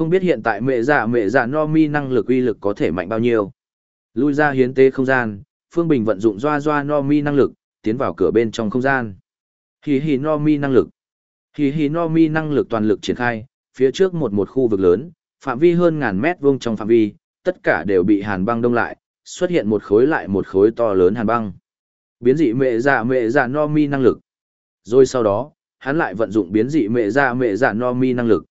Không biết hiện tại mẹ dạ mẹ dạ no mi năng lực uy lực có thể mạnh bao nhiêu. Lui ra hiến tế không gian, Phương Bình vận dụng doa doa no mi năng lực, tiến vào cửa bên trong không gian. Hì hì no mi năng lực. Hì hì no mi năng lực toàn lực triển khai, phía trước một một khu vực lớn, phạm vi hơn ngàn mét vuông trong phạm vi, tất cả đều bị hàn băng đông lại, xuất hiện một khối lại một khối to lớn hàn băng. Biến dị mẹ dạ mẹ dạ no mi năng lực. Rồi sau đó, hắn lại vận dụng biến dị mẹ dạ mẹ dạ no mi năng lực.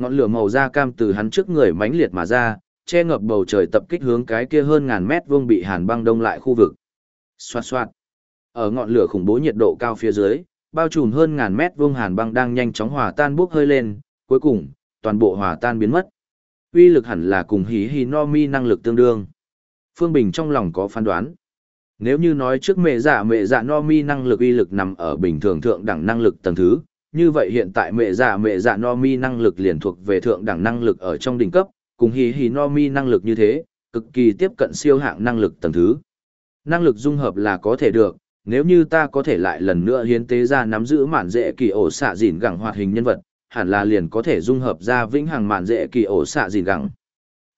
Ngọn lửa màu da cam từ hắn trước người mãnh liệt mà ra, che ngập bầu trời tập kích hướng cái kia hơn ngàn mét vuông bị hàn băng đông lại khu vực. Xoạt xoạt. Ở ngọn lửa khủng bố nhiệt độ cao phía dưới, bao trùm hơn ngàn mét vuông hàn băng đang nhanh chóng hòa tan bốc hơi lên, cuối cùng, toàn bộ hòa tan biến mất. Uy lực hẳn là cùng hí hí no mi năng lực tương đương. Phương Bình trong lòng có phán đoán. Nếu như nói trước mẹ dạ mẹ dạ no mi năng lực uy lực nằm ở bình thường thượng đẳng năng lực tầng thứ, như vậy hiện tại mẹ già mẹ già no mi năng lực liền thuộc về thượng đẳng năng lực ở trong đỉnh cấp, cùng hí hí no mi năng lực như thế, cực kỳ tiếp cận siêu hạng năng lực tầng thứ. Năng lực dung hợp là có thể được, nếu như ta có thể lại lần nữa hiến tế ra nắm giữ mạn dễ kỳ ổ xạ dìn gẳng hoạt hình nhân vật, hẳn là liền có thể dung hợp ra vĩnh hằng mạn dễ kỳ ổ xạ dìn gẳng.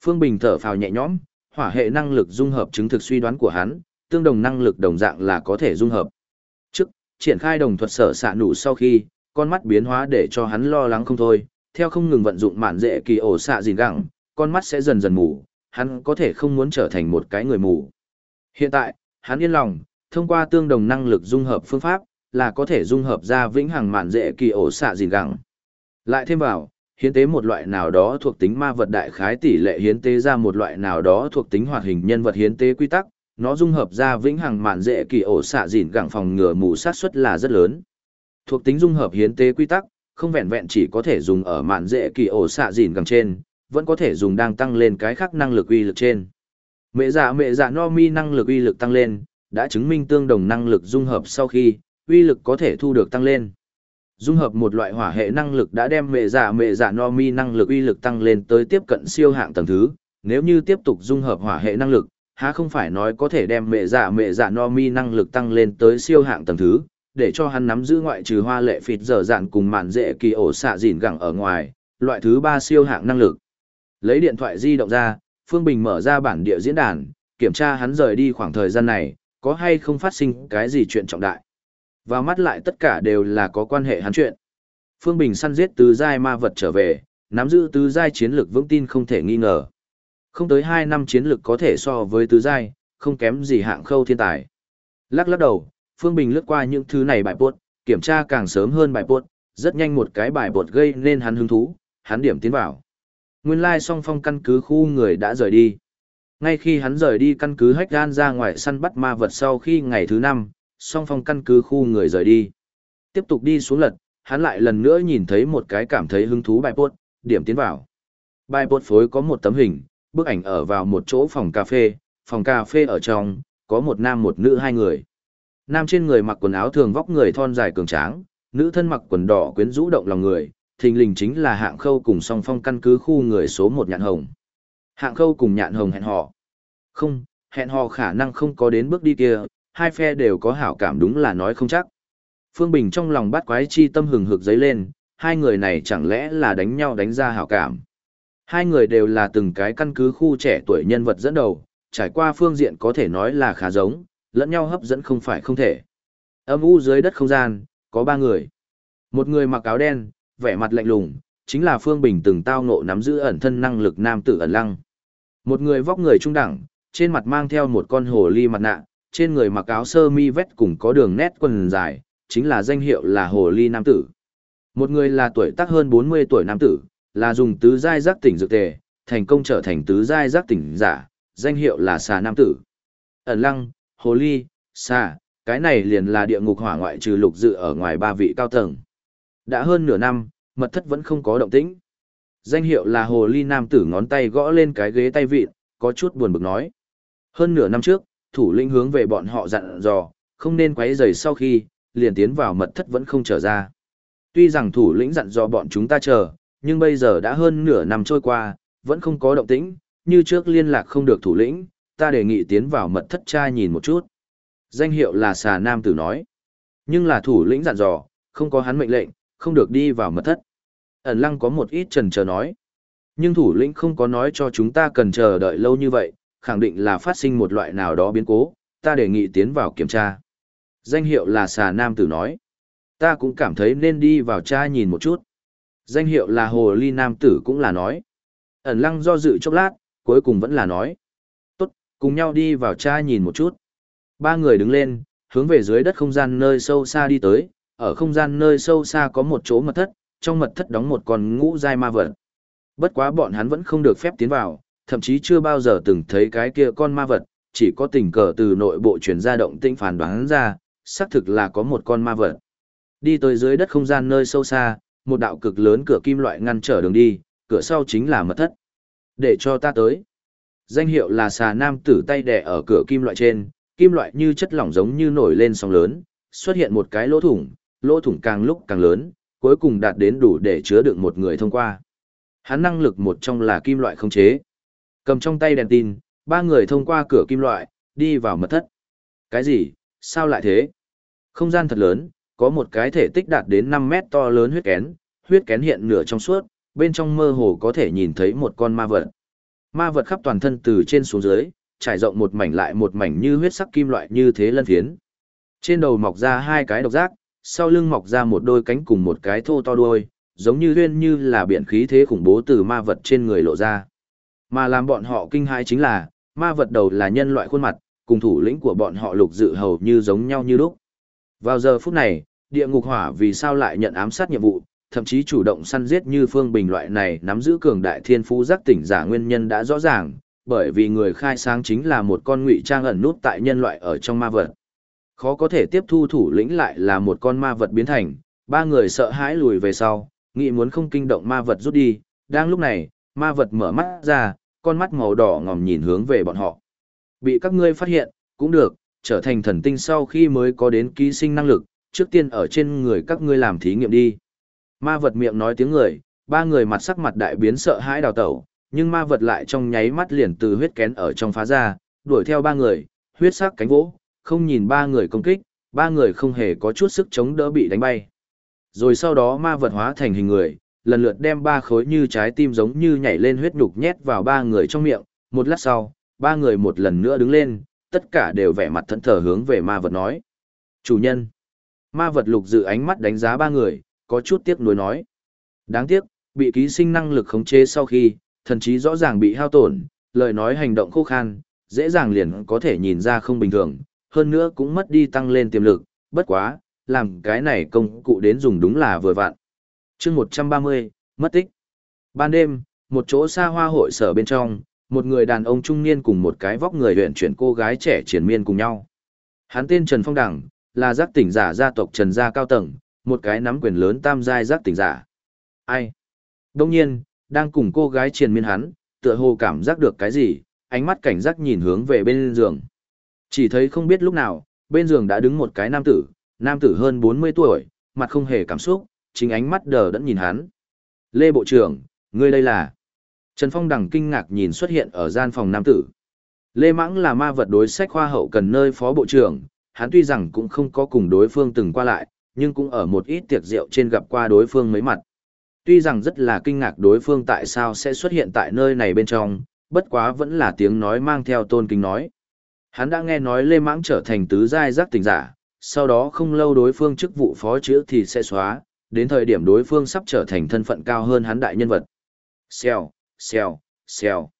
Phương Bình thở phào nhẹ nhõm, hỏa hệ năng lực dung hợp chứng thực suy đoán của hắn, tương đồng năng lực đồng dạng là có thể dung hợp. Trước, triển khai đồng thuật sở xạ nụ sau khi, con mắt biến hóa để cho hắn lo lắng không thôi, theo không ngừng vận dụng mạn dễ kỳ ổ xạ dìn gẳng, con mắt sẽ dần dần mù, hắn có thể không muốn trở thành một cái người mù. Hiện tại, hắn yên lòng, thông qua tương đồng năng lực dung hợp phương pháp, là có thể dung hợp ra vĩnh hằng mạn dễ kỳ ổ xạ dìn gẳng. Lại thêm vào, hiến tế một loại nào đó thuộc tính ma vật đại khái tỷ lệ hiến tế ra một loại nào đó thuộc tính hoạt hình nhân vật hiến tế quy tắc, nó dung hợp ra vĩnh hằng mạn dễ kỳ ổ xạ dìn gẳng phòng ngừa mù sát suất là rất lớn. Thuộc tính dung hợp hiến tế quy tắc, không vẹn vẹn chỉ có thể dùng ở mạn dễ kỳ ổ xạ dìn gẳng trên, vẫn có thể dùng đang tăng lên cái khác năng lực uy lực trên. Mẹ dạ mẹ dạ no mi năng lực uy lực tăng lên, đã chứng minh tương đồng năng lực dung hợp sau khi, uy lực có thể thu được tăng lên. Dung hợp một loại hỏa hệ năng lực đã đem mẹ dạ mẹ dạ no mi năng lực uy lực tăng lên tới tiếp cận siêu hạng tầng thứ, nếu như tiếp tục dung hợp hỏa hệ năng lực, há không phải nói có thể đem mẹ dạ mẹ dạ no mi năng lực tăng lên tới siêu hạng tầng thứ, để cho hắn nắm giữ ngoại trừ hoa lệ phịt dở dạn cùng mạn dễ kỳ ổ xạ dìn gẳng ở ngoài, loại thứ ba siêu hạng năng lực. Lấy điện thoại di động ra, Phương Bình mở ra bản địa diễn đàn, kiểm tra hắn rời đi khoảng thời gian này, có hay không phát sinh cái gì chuyện trọng đại. Và mắt lại tất cả đều là có quan hệ hắn chuyện. Phương Bình săn giết tứ giai ma vật trở về, nắm giữ tứ giai chiến lược vững tin không thể nghi ngờ. Không tới 2 năm chiến lược có thể so với tứ giai, không kém gì hạng khâu thiên tài. Lắc lắc đầu, Phương Bình lướt qua những thứ này bài bột, kiểm tra càng sớm hơn bài bột, rất nhanh một cái bài bột gây nên hắn hứng thú, hắn điểm tiến vào. Nguyên lai song phong căn cứ khu người đã rời đi. Ngay khi hắn rời đi căn cứ hách gan ra ngoài săn bắt ma vật sau khi ngày thứ năm, song phong căn cứ khu người rời đi. Tiếp tục đi xuống lật, hắn lại lần nữa nhìn thấy một cái cảm thấy hứng thú bài bột, điểm tiến vào. Bài bột phối có một tấm hình, bức ảnh ở vào một chỗ phòng cà phê, phòng cà phê ở trong, có một nam một nữ hai người. Nam trên người mặc quần áo thường vóc người thon dài cường tráng, nữ thân mặc quần đỏ quyến rũ động lòng người, thình lình chính là hạng khâu cùng song phong căn cứ khu người số một nhạn hồng. Hạng khâu cùng nhạn hồng hẹn hò. Không, hẹn hò khả năng không có đến bước đi kia, hai phe đều có hảo cảm đúng là nói không chắc. Phương Bình trong lòng bắt quái chi tâm hừng hực dấy lên, hai người này chẳng lẽ là đánh nhau đánh ra hảo cảm. Hai người đều là từng cái căn cứ khu trẻ tuổi nhân vật dẫn đầu, trải qua phương diện có thể nói là khá giống, lẫn nhau hấp dẫn không phải không thể. Âm u dưới đất không gian, có ba người. Một người mặc áo đen, vẻ mặt lạnh lùng, chính là Phương Bình từng tao ngộ nắm giữ ẩn thân năng lực nam tử ẩn lăng. Một người vóc người trung đẳng, trên mặt mang theo một con hồ ly mặt nạ, trên người mặc áo sơ mi vest cùng có đường nét quần dài, chính là danh hiệu là hồ ly nam tử. Một người là tuổi tác hơn 40 tuổi nam tử, là dùng tứ giai giác tỉnh dược tề, thành công trở thành tứ giai giác tỉnh giả, danh hiệu là xà nam tử. Ẩn lăng, hồ ly, xà, cái này liền là địa ngục hỏa ngoại trừ lục dự ở ngoài ba vị cao tầng. Đã hơn nửa năm, mật thất vẫn không có động tĩnh. Danh hiệu là hồ ly nam tử ngón tay gõ lên cái ghế tay vịn, có chút buồn bực nói. Hơn nửa năm trước, thủ lĩnh hướng về bọn họ dặn dò, không nên quấy rầy sau khi, liền tiến vào mật thất vẫn không trở ra. Tuy rằng thủ lĩnh dặn dò bọn chúng ta chờ, nhưng bây giờ đã hơn nửa năm trôi qua, vẫn không có động tĩnh, như trước liên lạc không được thủ lĩnh, ta đề nghị tiến vào mật thất cha nhìn một chút. Danh hiệu là xà nam tử nói. Nhưng là thủ lĩnh dặn dò, không có hắn mệnh lệnh, không được đi vào mật thất. Ẩn lăng có một ít trần chờ nói. Nhưng thủ lĩnh không có nói cho chúng ta cần chờ đợi lâu như vậy, khẳng định là phát sinh một loại nào đó biến cố, ta đề nghị tiến vào kiểm tra. Danh hiệu là xà nam tử nói. Ta cũng cảm thấy nên đi vào cha nhìn một chút. Danh hiệu là hồ ly nam tử cũng là nói. Ẩn lăng do dự chốc lát, cuối cùng vẫn là nói. Cùng nhau đi vào tra nhìn một chút. Ba người đứng lên, hướng về dưới đất không gian nơi sâu xa đi tới, ở không gian nơi sâu xa có một chỗ mật thất, trong mật thất đóng một con ngũ giai ma vật. Bất quá bọn hắn vẫn không được phép tiến vào, thậm chí chưa bao giờ từng thấy cái kia con ma vật, chỉ có tình cờ từ nội bộ truyền ra động tĩnh phản đoán ra, xác thực là có một con ma vật. Đi tới dưới đất không gian nơi sâu xa, một đạo cực lớn cửa kim loại ngăn trở đường đi, cửa sau chính là mật thất. Để cho ta tới. Danh hiệu là xà nam tử tay đè ở cửa kim loại trên, kim loại như chất lỏng giống như nổi lên sóng lớn, xuất hiện một cái lỗ thủng, lỗ thủng càng lúc càng lớn, cuối cùng đạt đến đủ để chứa đựng một người thông qua. Hắn năng lực một trong là kim loại không chế. Cầm trong tay đèn tin, ba người thông qua cửa kim loại, đi vào mật thất. Cái gì? Sao lại thế? Không gian thật lớn, có một cái thể tích đạt đến 5 mét to lớn huyết kén, huyết kén hiện nửa trong suốt, bên trong mơ hồ có thể nhìn thấy một con ma vật. Ma vật khắp toàn thân từ trên xuống dưới, trải rộng một mảnh lại một mảnh như huyết sắc kim loại như thế lân phiến. Trên đầu mọc ra hai cái độc giác, sau lưng mọc ra một đôi cánh cùng một cái thô to đuôi, giống như huyên như là biển khí thế khủng bố từ ma vật trên người lộ ra. Mà làm bọn họ kinh hãi chính là, ma vật đầu là nhân loại khuôn mặt, cùng thủ lĩnh của bọn họ lục dự hầu như giống nhau như lúc. Vào giờ phút này, địa ngục hỏa vì sao lại nhận ám sát nhiệm vụ, thậm chí chủ động săn giết như Phương Bình loại này nắm giữ cường đại thiên phú giác tỉnh giả nguyên nhân đã rõ ràng, bởi vì người khai sáng chính là một con ngụy trang ẩn nút tại nhân loại ở trong ma vật. Khó có thể tiếp thu thủ lĩnh lại là một con ma vật biến thành, ba người sợ hãi lùi về sau, nghĩ muốn không kinh động ma vật rút đi, đang lúc này, ma vật mở mắt ra, con mắt màu đỏ ngòm nhìn hướng về bọn họ. Bị các ngươi phát hiện, cũng được, trở thành thần tinh sau khi mới có đến ký sinh năng lực, trước tiên ở trên người các ngươi làm thí nghiệm đi. Ma vật miệng nói tiếng người, ba người mặt sắc mặt đại biến sợ hãi đào tẩu, nhưng ma vật lại trong nháy mắt liền từ huyết kén ở trong phá ra, đuổi theo ba người, huyết sắc cánh vỗ, không nhìn ba người công kích, ba người không hề có chút sức chống đỡ bị đánh bay. Rồi sau đó ma vật hóa thành hình người, lần lượt đem ba khối như trái tim giống như nhảy lên huyết nhục nhét vào ba người trong miệng, một lát sau, ba người một lần nữa đứng lên, tất cả đều vẻ mặt thẫn thờ hướng về ma vật nói. Chủ nhân. Ma vật lục dự ánh mắt đánh giá ba người, có chút tiếc nuối nói. Đáng tiếc, bị ký sinh năng lực khống chế sau khi, thần trí rõ ràng bị hao tổn, lời nói hành động khô khan, dễ dàng liền có thể nhìn ra không bình thường, hơn nữa cũng mất đi tăng lên tiềm lực, bất quá, làm cái này công cụ đến dùng đúng là vừa vặn. chương 130, mất tích. Ban đêm, một chỗ xa hoa hội sở bên trong, một người đàn ông trung niên cùng một cái vóc người luyện chuyển cô gái trẻ triển miên cùng nhau. Hắn tên Trần Phong Đẳng, là giác tỉnh giả gia tộc Trần gia cao tầng, một cái nắm quyền lớn tam giai giác tỉnh giả. Ai? Đông nhiên, đang cùng cô gái triền miên hắn, tựa hồ cảm giác được cái gì, ánh mắt cảnh giác nhìn hướng về bên giường. Chỉ thấy không biết lúc nào, bên giường đã đứng một cái nam tử, nam tử hơn 40 tuổi, mặt không hề cảm xúc, chính ánh mắt đờ đẫn nhìn hắn. Lê Bộ trưởng, ngươi đây là... Trần Phong đằng kinh ngạc nhìn xuất hiện ở gian phòng nam tử. Lê Mãng là ma vật đối sách khoa hậu cần nơi phó bộ trưởng, hắn tuy rằng cũng không có cùng đối phương từng qua lại, nhưng cũng ở một ít tiệc rượu trên gặp qua đối phương mấy mặt. Tuy rằng rất là kinh ngạc đối phương tại sao sẽ xuất hiện tại nơi này bên trong, bất quá vẫn là tiếng nói mang theo tôn kính nói. Hắn đã nghe nói Lê Mãng trở thành tứ giai giác tỉnh giả, sau đó không lâu đối phương chức vụ phó chữ thì sẽ xóa, đến thời điểm đối phương sắp trở thành thân phận cao hơn hắn đại nhân vật. Xèo, xèo, xèo.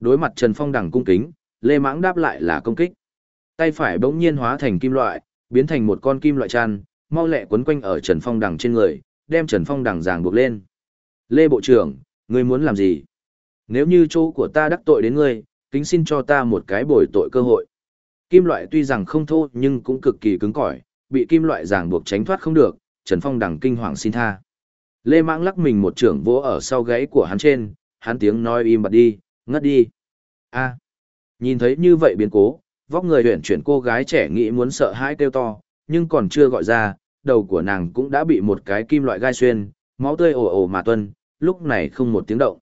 Đối mặt Trần Phong đằng cung kính, Lê Mãng đáp lại là công kích. Tay phải bỗng nhiên hóa thành kim loại, biến thành một con kim loại chăn, mau lẹ quấn quanh ở Trần Phong đằng trên người, đem Trần Phong đằng ràng buộc lên. Lê Bộ trưởng, ngươi muốn làm gì? Nếu như chỗ của ta đắc tội đến ngươi, kính xin cho ta một cái bồi tội cơ hội. Kim loại tuy rằng không thô nhưng cũng cực kỳ cứng cỏi, bị kim loại ràng buộc tránh thoát không được, Trần Phong đằng kinh hoàng xin tha. Lê Mãng lắc mình một trưởng vỗ ở sau gáy của hắn trên, hắn tiếng nói im bặt đi, ngất đi. A. Nhìn thấy như vậy biến cố, vóc người huyện chuyển cô gái trẻ nghĩ muốn sợ hãi kêu to, nhưng còn chưa gọi ra, đầu của nàng cũng đã bị một cái kim loại gai xuyên, máu tươi ồ ồ mà tuân, lúc này không một tiếng động.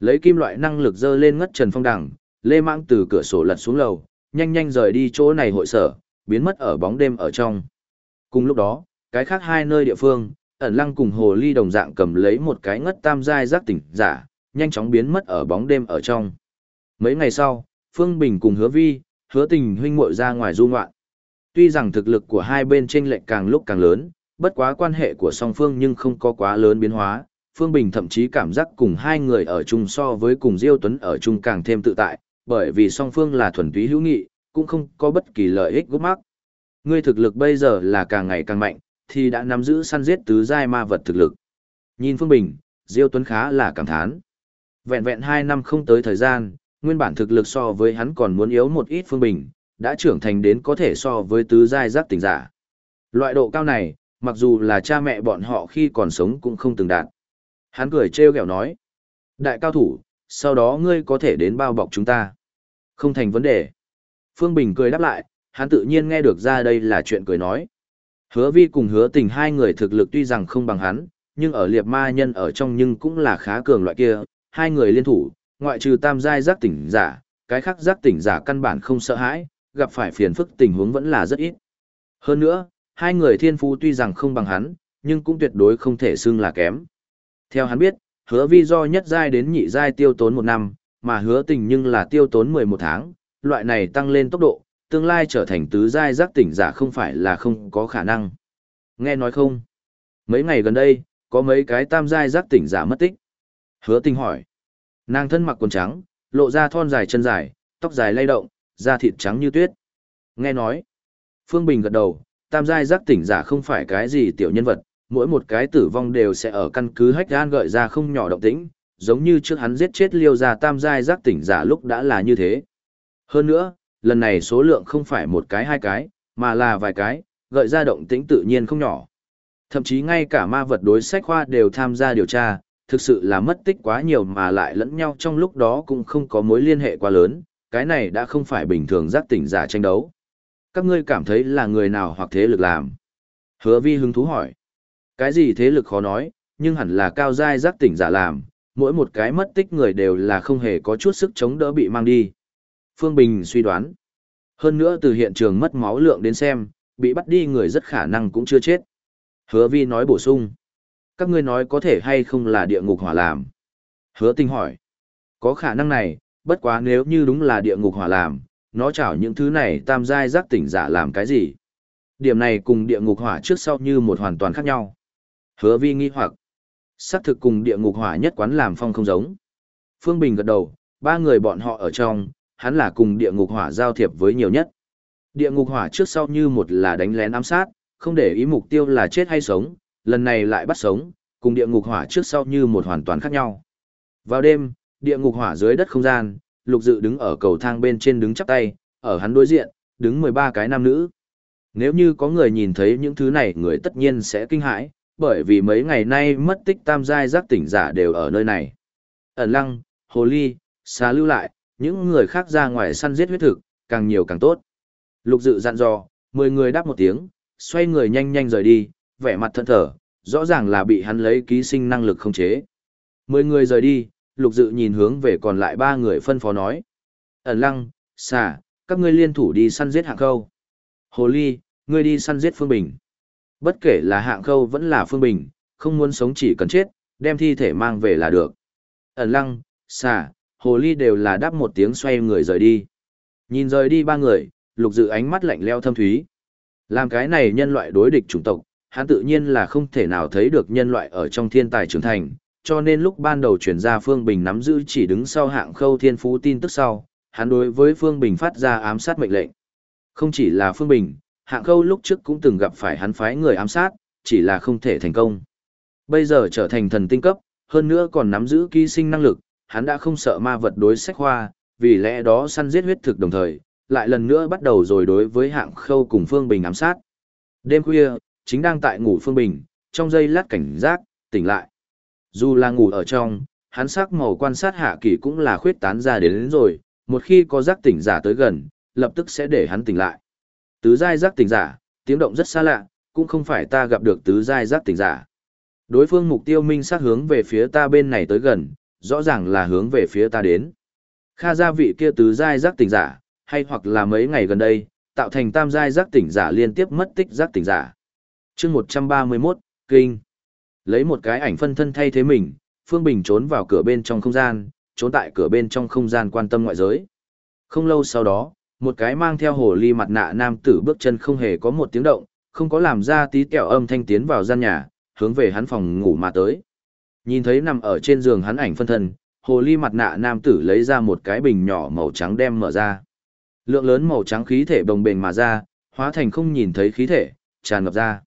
Lấy kim loại năng lực dơ lên ngất Trần Phong đằng, Lê Mãng từ cửa sổ lật xuống lầu, nhanh nhanh rời đi chỗ này hội sở, biến mất ở bóng đêm ở trong. Cùng lúc đó, cái khác hai nơi địa phương, ẩn lăng cùng hồ ly đồng dạng cầm lấy một cái ngất tam giai giác tỉnh giả, nhanh chóng biến mất ở bóng đêm ở trong. Mấy ngày sau, Phương Bình cùng hứa vi, hứa tình huynh muội ra ngoài du ngoạn. Tuy rằng thực lực của hai bên chênh lệch càng lúc càng lớn, bất quá quan hệ của song phương nhưng không có quá lớn biến hóa. Phương Bình thậm chí cảm giác cùng hai người ở chung so với cùng Diêu Tuấn ở chung càng thêm tự tại, bởi vì song phương là thuần túy hữu nghị, cũng không có bất kỳ lợi ích gốc mắc. Ngươi thực lực bây giờ là càng ngày càng mạnh, thì đã nắm giữ săn giết tứ giai ma vật thực lực. Nhìn Phương Bình, Diêu Tuấn khá là cảm thán. Vẹn vẹn hai năm không tới thời gian, nguyên bản thực lực so với hắn còn muốn yếu một ít Phương Bình, đã trưởng thành đến có thể so với tứ giai giác tỉnh giả. Loại độ cao này, mặc dù là cha mẹ bọn họ khi còn sống cũng không từng đạt. Hắn cười trêu ghẹo nói. Đại cao thủ, sau đó ngươi có thể đến bao bọc chúng ta. Không thành vấn đề. Phương Bình cười đáp lại, hắn tự nhiên nghe được ra đây là chuyện cười nói. Hứa vi cùng hứa tình hai người thực lực tuy rằng không bằng hắn, nhưng ở liệt ma nhân ở trong nhưng cũng là khá cường loại kia, hai người liên thủ, ngoại trừ tam giai giác tỉnh giả, cái khác giác tỉnh giả căn bản không sợ hãi, gặp phải phiền phức tình huống vẫn là rất ít. Hơn nữa, hai người thiên phú tuy rằng không bằng hắn, nhưng cũng tuyệt đối không thể xưng là kém. Theo hắn biết, hứa vi do nhất giai đến nhị giai tiêu tốn một năm, mà hứa tình nhưng là tiêu tốn 11 tháng, loại này tăng lên tốc độ, tương lai trở thành tứ giai giác tỉnh giả không phải là không có khả năng. Nghe nói không? Mấy ngày gần đây, có mấy cái tam giai giác tỉnh giả mất tích. Hứa tình hỏi. Nàng thân mặc quần trắng, lộ ra thon dài chân dài, tóc dài lay động, da thịt trắng như tuyết. Nghe nói. Phương Bình gật đầu, tam giai giác tỉnh giả không phải cái gì tiểu nhân vật, mỗi một cái tử vong đều sẽ ở căn cứ hách gan gợi ra không nhỏ động tĩnh, giống như trước hắn giết chết liêu ra tam giai giác tỉnh giả lúc đã là như thế. Hơn nữa, lần này số lượng không phải một cái hai cái, mà là vài cái, gợi ra động tĩnh tự nhiên không nhỏ. Thậm chí ngay cả ma vật đối sách khoa đều tham gia điều tra, thực sự là mất tích quá nhiều mà lại lẫn nhau trong lúc đó cũng không có mối liên hệ quá lớn, cái này đã không phải bình thường giác tỉnh giả tranh đấu. Các ngươi cảm thấy là người nào hoặc thế lực làm? Hứa vi hứng thú hỏi. Cái gì thế lực khó nói, nhưng hẳn là cao giai giác tỉnh giả làm, mỗi một cái mất tích người đều là không hề có chút sức chống đỡ bị mang đi. Phương Bình suy đoán. Hơn nữa từ hiện trường mất máu lượng đến xem, bị bắt đi người rất khả năng cũng chưa chết. Hứa vi nói bổ sung. Các ngươi nói có thể hay không là địa ngục hỏa làm? Hứa tinh hỏi. Có khả năng này, bất quá nếu như đúng là địa ngục hỏa làm, nó chảo những thứ này tam giai giác tỉnh giả làm cái gì? Điểm này cùng địa ngục hỏa trước sau như một hoàn toàn khác nhau. Hứa vi nghi hoặc. Xác thực cùng địa ngục hỏa nhất quán làm phong không giống. Phương Bình gật đầu, ba người bọn họ ở trong, hắn là cùng địa ngục hỏa giao thiệp với nhiều nhất. Địa ngục hỏa trước sau như một là đánh lén ám sát, không để ý mục tiêu là chết hay sống, lần này lại bắt sống, cùng địa ngục hỏa trước sau như một hoàn toàn khác nhau. Vào đêm, địa ngục hỏa dưới đất không gian, lục dự đứng ở cầu thang bên trên đứng chắp tay, ở hắn đối diện, đứng 13 cái nam nữ. Nếu như có người nhìn thấy những thứ này người tất nhiên sẽ kinh hãi, bởi vì mấy ngày nay mất tích tam giai giác tỉnh giả đều ở nơi này. Ẩn lăng, hồ ly, xa lưu lại, những người khác ra ngoài săn giết huyết thực, càng nhiều càng tốt. Lục dự dặn dò, 10 người đáp một tiếng, xoay người nhanh nhanh rời đi, vẻ mặt thẫn thở, rõ ràng là bị hắn lấy ký sinh năng lực không chế. 10 người rời đi, lục dự nhìn hướng về còn lại ba người phân phó nói. Ẩn lăng, xà, các ngươi liên thủ đi săn giết hạng khâu. Hồ ly, ngươi đi săn giết phương bình. Bất kể là hạng khâu vẫn là phương bình, không muốn sống chỉ cần chết, đem thi thể mang về là được. Ẩn lăng, xà, hồ ly đều là đáp một tiếng xoay người rời đi. Nhìn rời đi ba người, lục dự ánh mắt lạnh leo thâm thúy. Làm cái này nhân loại đối địch chủng tộc, hắn tự nhiên là không thể nào thấy được nhân loại ở trong thiên tài trưởng thành, cho nên lúc ban đầu chuyển ra Phương Bình nắm giữ chỉ đứng sau hạng khâu thiên phú tin tức sau, hắn đối với Phương Bình phát ra ám sát mệnh lệnh. Không chỉ là Phương Bình, hạng khâu lúc trước cũng từng gặp phải hắn phái người ám sát, chỉ là không thể thành công. Bây giờ trở thành thần tinh cấp, hơn nữa còn nắm giữ ký sinh năng lực, hắn đã không sợ ma vật đối sách hoa, vì lẽ đó săn giết huyết thực đồng thời, lại lần nữa bắt đầu rồi đối với hạng khâu cùng Phương Bình ám sát. Đêm khuya, chính đang tại ngủ Phương Bình, trong giây lát cảnh giác, tỉnh lại. Dù là ngủ ở trong, hắn sắc màu quan sát hạ kỳ cũng là khuyết tán ra đến, đến rồi, một khi có giác tỉnh giả tới gần, lập tức sẽ để hắn tỉnh lại. Tứ giai giác tỉnh giả, tiếng động rất xa lạ, cũng không phải ta gặp được tứ giai giác tỉnh giả. Đối phương mục tiêu minh sát hướng về phía ta bên này tới gần, rõ ràng là hướng về phía ta đến. Kha gia vị kia tứ giai giác tỉnh giả, hay hoặc là mấy ngày gần đây, tạo thành tam giai giác tỉnh giả liên tiếp mất tích giác tỉnh giả. chương 131, Kinh. Lấy một cái ảnh phân thân thay thế mình, Phương Bình trốn vào cửa bên trong không gian, trốn tại cửa bên trong không gian quan tâm ngoại giới. Không lâu sau đó, một cái mang theo hồ ly mặt nạ nam tử bước chân không hề có một tiếng động, không có làm ra tí kẹo âm thanh tiến vào gian nhà, hướng về hắn phòng ngủ mà tới. Nhìn thấy nằm ở trên giường hắn ảnh phân thân, hồ ly mặt nạ nam tử lấy ra một cái bình nhỏ màu trắng đem mở ra. Lượng lớn màu trắng khí thể bồng bềnh mà ra, hóa thành không nhìn thấy khí thể, tràn ngập ra.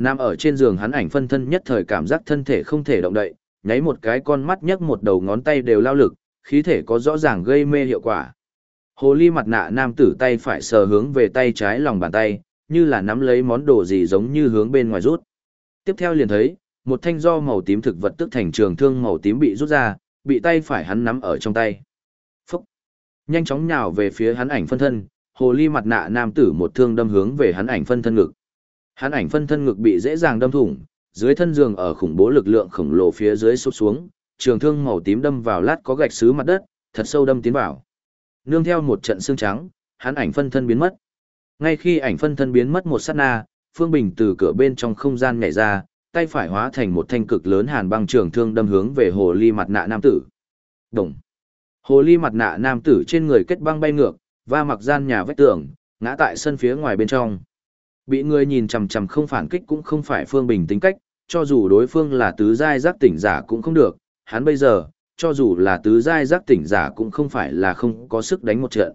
Nằm ở trên giường hắn ảnh phân thân nhất thời cảm giác thân thể không thể động đậy, nháy một cái con mắt nhấc một đầu ngón tay đều lao lực, khí thể có rõ ràng gây mê hiệu quả. Hồ ly mặt nạ nam tử tay phải sờ hướng về tay trái lòng bàn tay, như là nắm lấy món đồ gì giống như hướng bên ngoài rút. Tiếp theo liền thấy, một thanh do màu tím thực vật tức thành trường thương màu tím bị rút ra, bị tay phải hắn nắm ở trong tay. Phúc! Nhanh chóng nhào về phía hắn ảnh phân thân, hồ ly mặt nạ nam tử một thương đâm hướng về hắn ảnh phân thân ngực. Hắn ảnh phân thân ngực bị dễ dàng đâm thủng, dưới thân giường ở khủng bố lực lượng khổng lồ phía dưới sụp xuống, trường thương màu tím đâm vào lát có gạch xứ mặt đất, thật sâu đâm tiến vào. Nương theo một trận xương trắng, hắn ảnh phân thân biến mất. Ngay khi ảnh phân thân biến mất một sát na, Phương Bình từ cửa bên trong không gian nhảy ra, tay phải hóa thành một thanh cực lớn hàn băng trường thương đâm hướng về hồ ly mặt nạ nam tử. Đồng. Hồ ly mặt nạ nam tử trên người kết băng bay ngược, và mặc gian nhà vách tường, ngã tại sân phía ngoài bên trong. Bị người nhìn chằm chằm không phản kích cũng không phải Phương Bình tính cách, cho dù đối phương là tứ giai giác tỉnh giả cũng không được, hắn bây giờ, cho dù là tứ giai giác tỉnh giả cũng không phải là không có sức đánh một trận.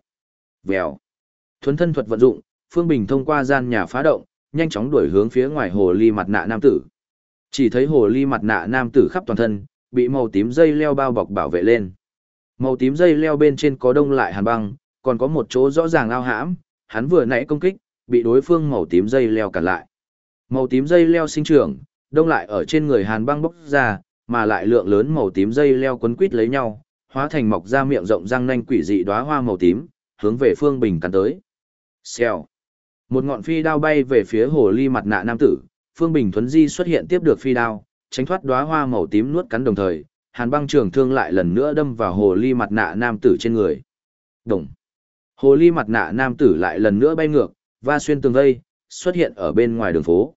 Vèo. Thuấn thân thuật vận dụng, Phương Bình thông qua gian nhà phá động, nhanh chóng đuổi hướng phía ngoài hồ ly mặt nạ nam tử. Chỉ thấy hồ ly mặt nạ nam tử khắp toàn thân, bị màu tím dây leo bao bọc bảo vệ lên. Màu tím dây leo bên trên có đông lại hàn băng, còn có một chỗ rõ ràng ao hãm, hắn vừa nãy công kích, bị đối phương màu tím dây leo cản lại. Màu tím dây leo sinh trưởng, đông lại ở trên người hàn băng bốc ra, mà lại lượng lớn màu tím dây leo quấn quít lấy nhau, hóa thành mọc ra miệng rộng răng nanh quỷ dị đóa hoa màu tím, hướng về Phương Bình cắn tới. Xèo. Một ngọn phi đao bay về phía hồ ly mặt nạ nam tử, Phương Bình thuấn di xuất hiện tiếp được phi đao, tránh thoát đóa hoa màu tím nuốt cắn đồng thời, Hàn băng trường thương lại lần nữa đâm vào hồ ly mặt nạ nam tử trên người. Đồng. Hồ ly mặt nạ nam tử lại lần nữa bay ngược, va xuyên tường vây, xuất hiện ở bên ngoài đường phố.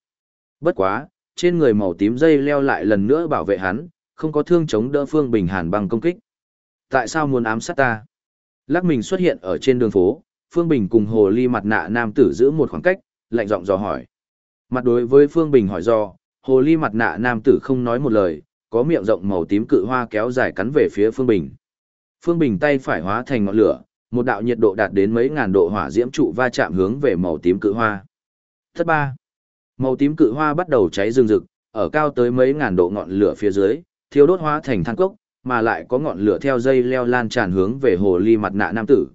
Bất quá, trên người màu tím dây leo lại lần nữa bảo vệ hắn, không có thương chống đỡ Phương Bình Hàn bằng công kích. Tại sao muốn ám sát ta? Lắc mình xuất hiện ở trên đường phố, Phương Bình cùng hồ ly mặt nạ nam tử giữ một khoảng cách, lạnh giọng dò hỏi. Mặt đối với Phương Bình hỏi do, hồ ly mặt nạ nam tử không nói một lời, có miệng rộng màu tím cự hoa kéo dài cắn về phía Phương Bình. Phương Bình tay phải hóa thành ngọn lửa, một đạo nhiệt độ đạt đến mấy ngàn độ hỏa diễm trụ va chạm hướng về màu tím cự hoa. Thất ba. Màu tím cự hoa bắt đầu cháy rừng rực, ở cao tới mấy ngàn độ ngọn lửa phía dưới, thiêu đốt hóa thành than cốc, mà lại có ngọn lửa theo dây leo lan tràn hướng về hồ ly mặt nạ nam tử.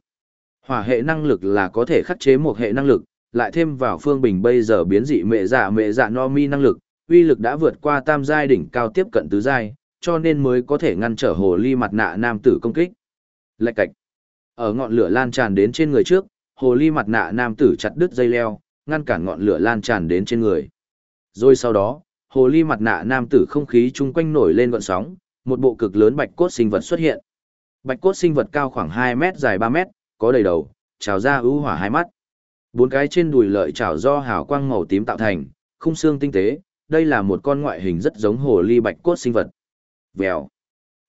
Hỏa hệ năng lực là có thể khắc chế một hệ năng lực, lại thêm vào phương bình bây giờ biến dị mẹ dạ mẹ dạ no mi năng lực, uy lực đã vượt qua tam giai đỉnh cao tiếp cận tứ giai, cho nên mới có thể ngăn trở hồ ly mặt nạ nam tử công kích. Lạch cạch. Ở ngọn lửa lan tràn đến trên người trước, hồ ly mặt nạ nam tử chặt đứt dây leo, ngăn cản ngọn lửa lan tràn đến trên người. Rồi sau đó, hồ ly mặt nạ nam tử không khí chung quanh nổi lên gọn sóng, một bộ cực lớn bạch cốt sinh vật xuất hiện. Bạch cốt sinh vật cao khoảng 2 mét dài 3 mét, có đầy đầu, trào ra ưu hỏa hai mắt. Bốn cái trên đùi lợi trào do hào quang màu tím tạo thành, khung xương tinh tế, đây là một con ngoại hình rất giống hồ ly bạch cốt sinh vật. Vèo.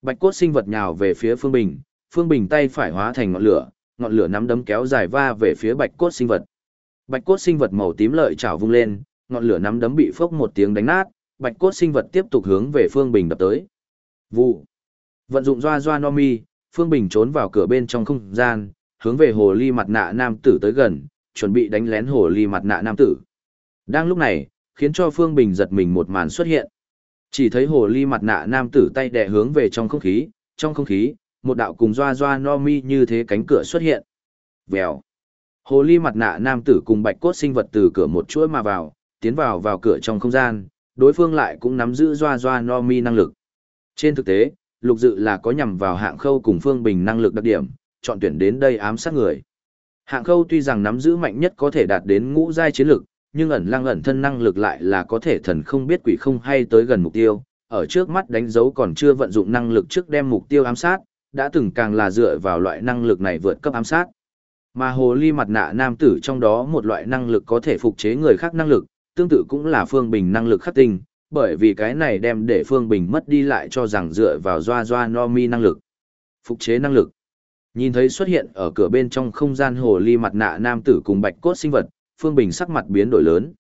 Bạch cốt sinh vật nhào về phía Phương Bình, Phương Bình tay phải hóa thành ngọn lửa, ngọn lửa nắm đấm kéo dài va về phía bạch cốt sinh vật. Bạch cốt sinh vật màu tím lợi chảo vung lên, ngọn lửa nắm đấm bị phốc một tiếng đánh nát, bạch cốt sinh vật tiếp tục hướng về Phương Bình đập tới. Vụ. Vận dụng doa doa no mi, Phương Bình trốn vào cửa bên trong không gian, hướng về hồ ly mặt nạ nam tử tới gần, chuẩn bị đánh lén hồ ly mặt nạ nam tử. Đang lúc này, khiến cho Phương Bình giật mình một màn xuất hiện. Chỉ thấy hồ ly mặt nạ nam tử tay đè hướng về trong không khí, trong không khí, một đạo cùng doa doa no mi như thế cánh cửa xuất hiện. Vèo. Hồ ly mặt nạ nam tử cùng bạch cốt sinh vật từ cửa một chuỗi mà vào, tiến vào vào cửa trong không gian, đối phương lại cũng nắm giữ doa doa no mi năng lực. Trên thực tế, lục dự là có nhằm vào hạng khâu cùng phương bình năng lực đặc điểm, chọn tuyển đến đây ám sát người. Hạng khâu tuy rằng nắm giữ mạnh nhất có thể đạt đến ngũ giai chiến lực, nhưng ẩn lăng ẩn thân năng lực lại là có thể thần không biết quỷ không hay tới gần mục tiêu, ở trước mắt đánh dấu còn chưa vận dụng năng lực trước đem mục tiêu ám sát, đã từng càng là dựa vào loại năng lực này vượt cấp ám sát. Mà hồ ly mặt nạ nam tử trong đó một loại năng lực có thể phục chế người khác năng lực, tương tự cũng là phương bình năng lực khắc tinh, bởi vì cái này đem để Phương Bình mất đi lại cho rằng dựa vào doa doa no mi năng lực. Phục chế năng lực. Nhìn thấy xuất hiện ở cửa bên trong không gian hồ ly mặt nạ nam tử cùng bạch cốt sinh vật, Phương Bình sắc mặt biến đổi lớn.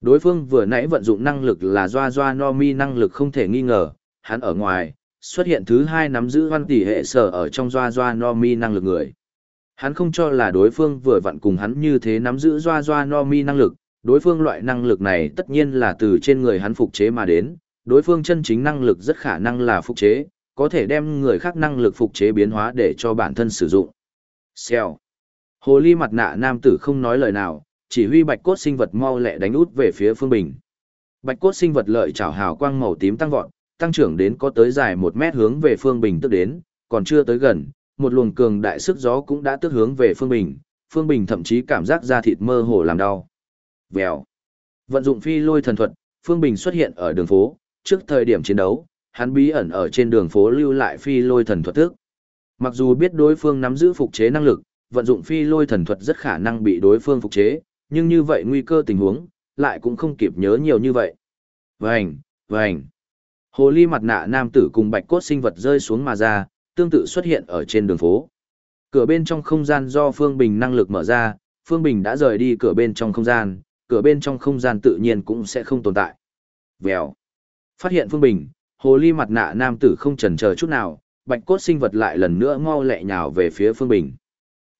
Đối phương vừa nãy vận dụng năng lực là doa doa no mi năng lực không thể nghi ngờ, hắn ở ngoài, xuất hiện thứ hai nắm giữ văn tỷ hệ sở ở trong doa doa no mi năng lực người. Hắn không cho là đối phương vừa vặn cùng hắn như thế nắm giữ doa doa no mi năng lực, đối phương loại năng lực này tất nhiên là từ trên người hắn phục chế mà đến, đối phương chân chính năng lực rất khả năng là phục chế, có thể đem người khác năng lực phục chế biến hóa để cho bản thân sử dụng. Xèo. Hồ ly mặt nạ nam tử không nói lời nào, chỉ huy bạch cốt sinh vật mau lẹ đánh út về phía phương bình. Bạch cốt sinh vật lợi chảo hào quang màu tím tăng vọt, tăng trưởng đến có tới dài một mét hướng về phương bình tức đến, còn chưa tới gần, một luồng cường đại sức gió cũng đã tức hướng về phương bình, phương bình thậm chí cảm giác da thịt mơ hồ làm đau. Vèo. Vận dụng phi lôi thần thuật, phương bình xuất hiện ở đường phố, trước thời điểm chiến đấu, hắn bí ẩn ở trên đường phố lưu lại phi lôi thần thuật thức. Mặc dù biết đối phương nắm giữ phục chế năng lực, vận dụng phi lôi thần thuật rất khả năng bị đối phương phục chế, nhưng như vậy nguy cơ tình huống, lại cũng không kịp nhớ nhiều như vậy. Vành, vành. Hồ ly mặt nạ nam tử cùng bạch cốt sinh vật rơi xuống mà ra, tương tự xuất hiện ở trên đường phố. Cửa bên trong không gian do Phương Bình năng lực mở ra, Phương Bình đã rời đi cửa bên trong không gian, cửa bên trong không gian tự nhiên cũng sẽ không tồn tại. Vèo. Phát hiện Phương Bình, hồ ly mặt nạ nam tử không chần chờ chút nào, bạch cốt sinh vật lại lần nữa mau lẹ nhào về phía Phương Bình.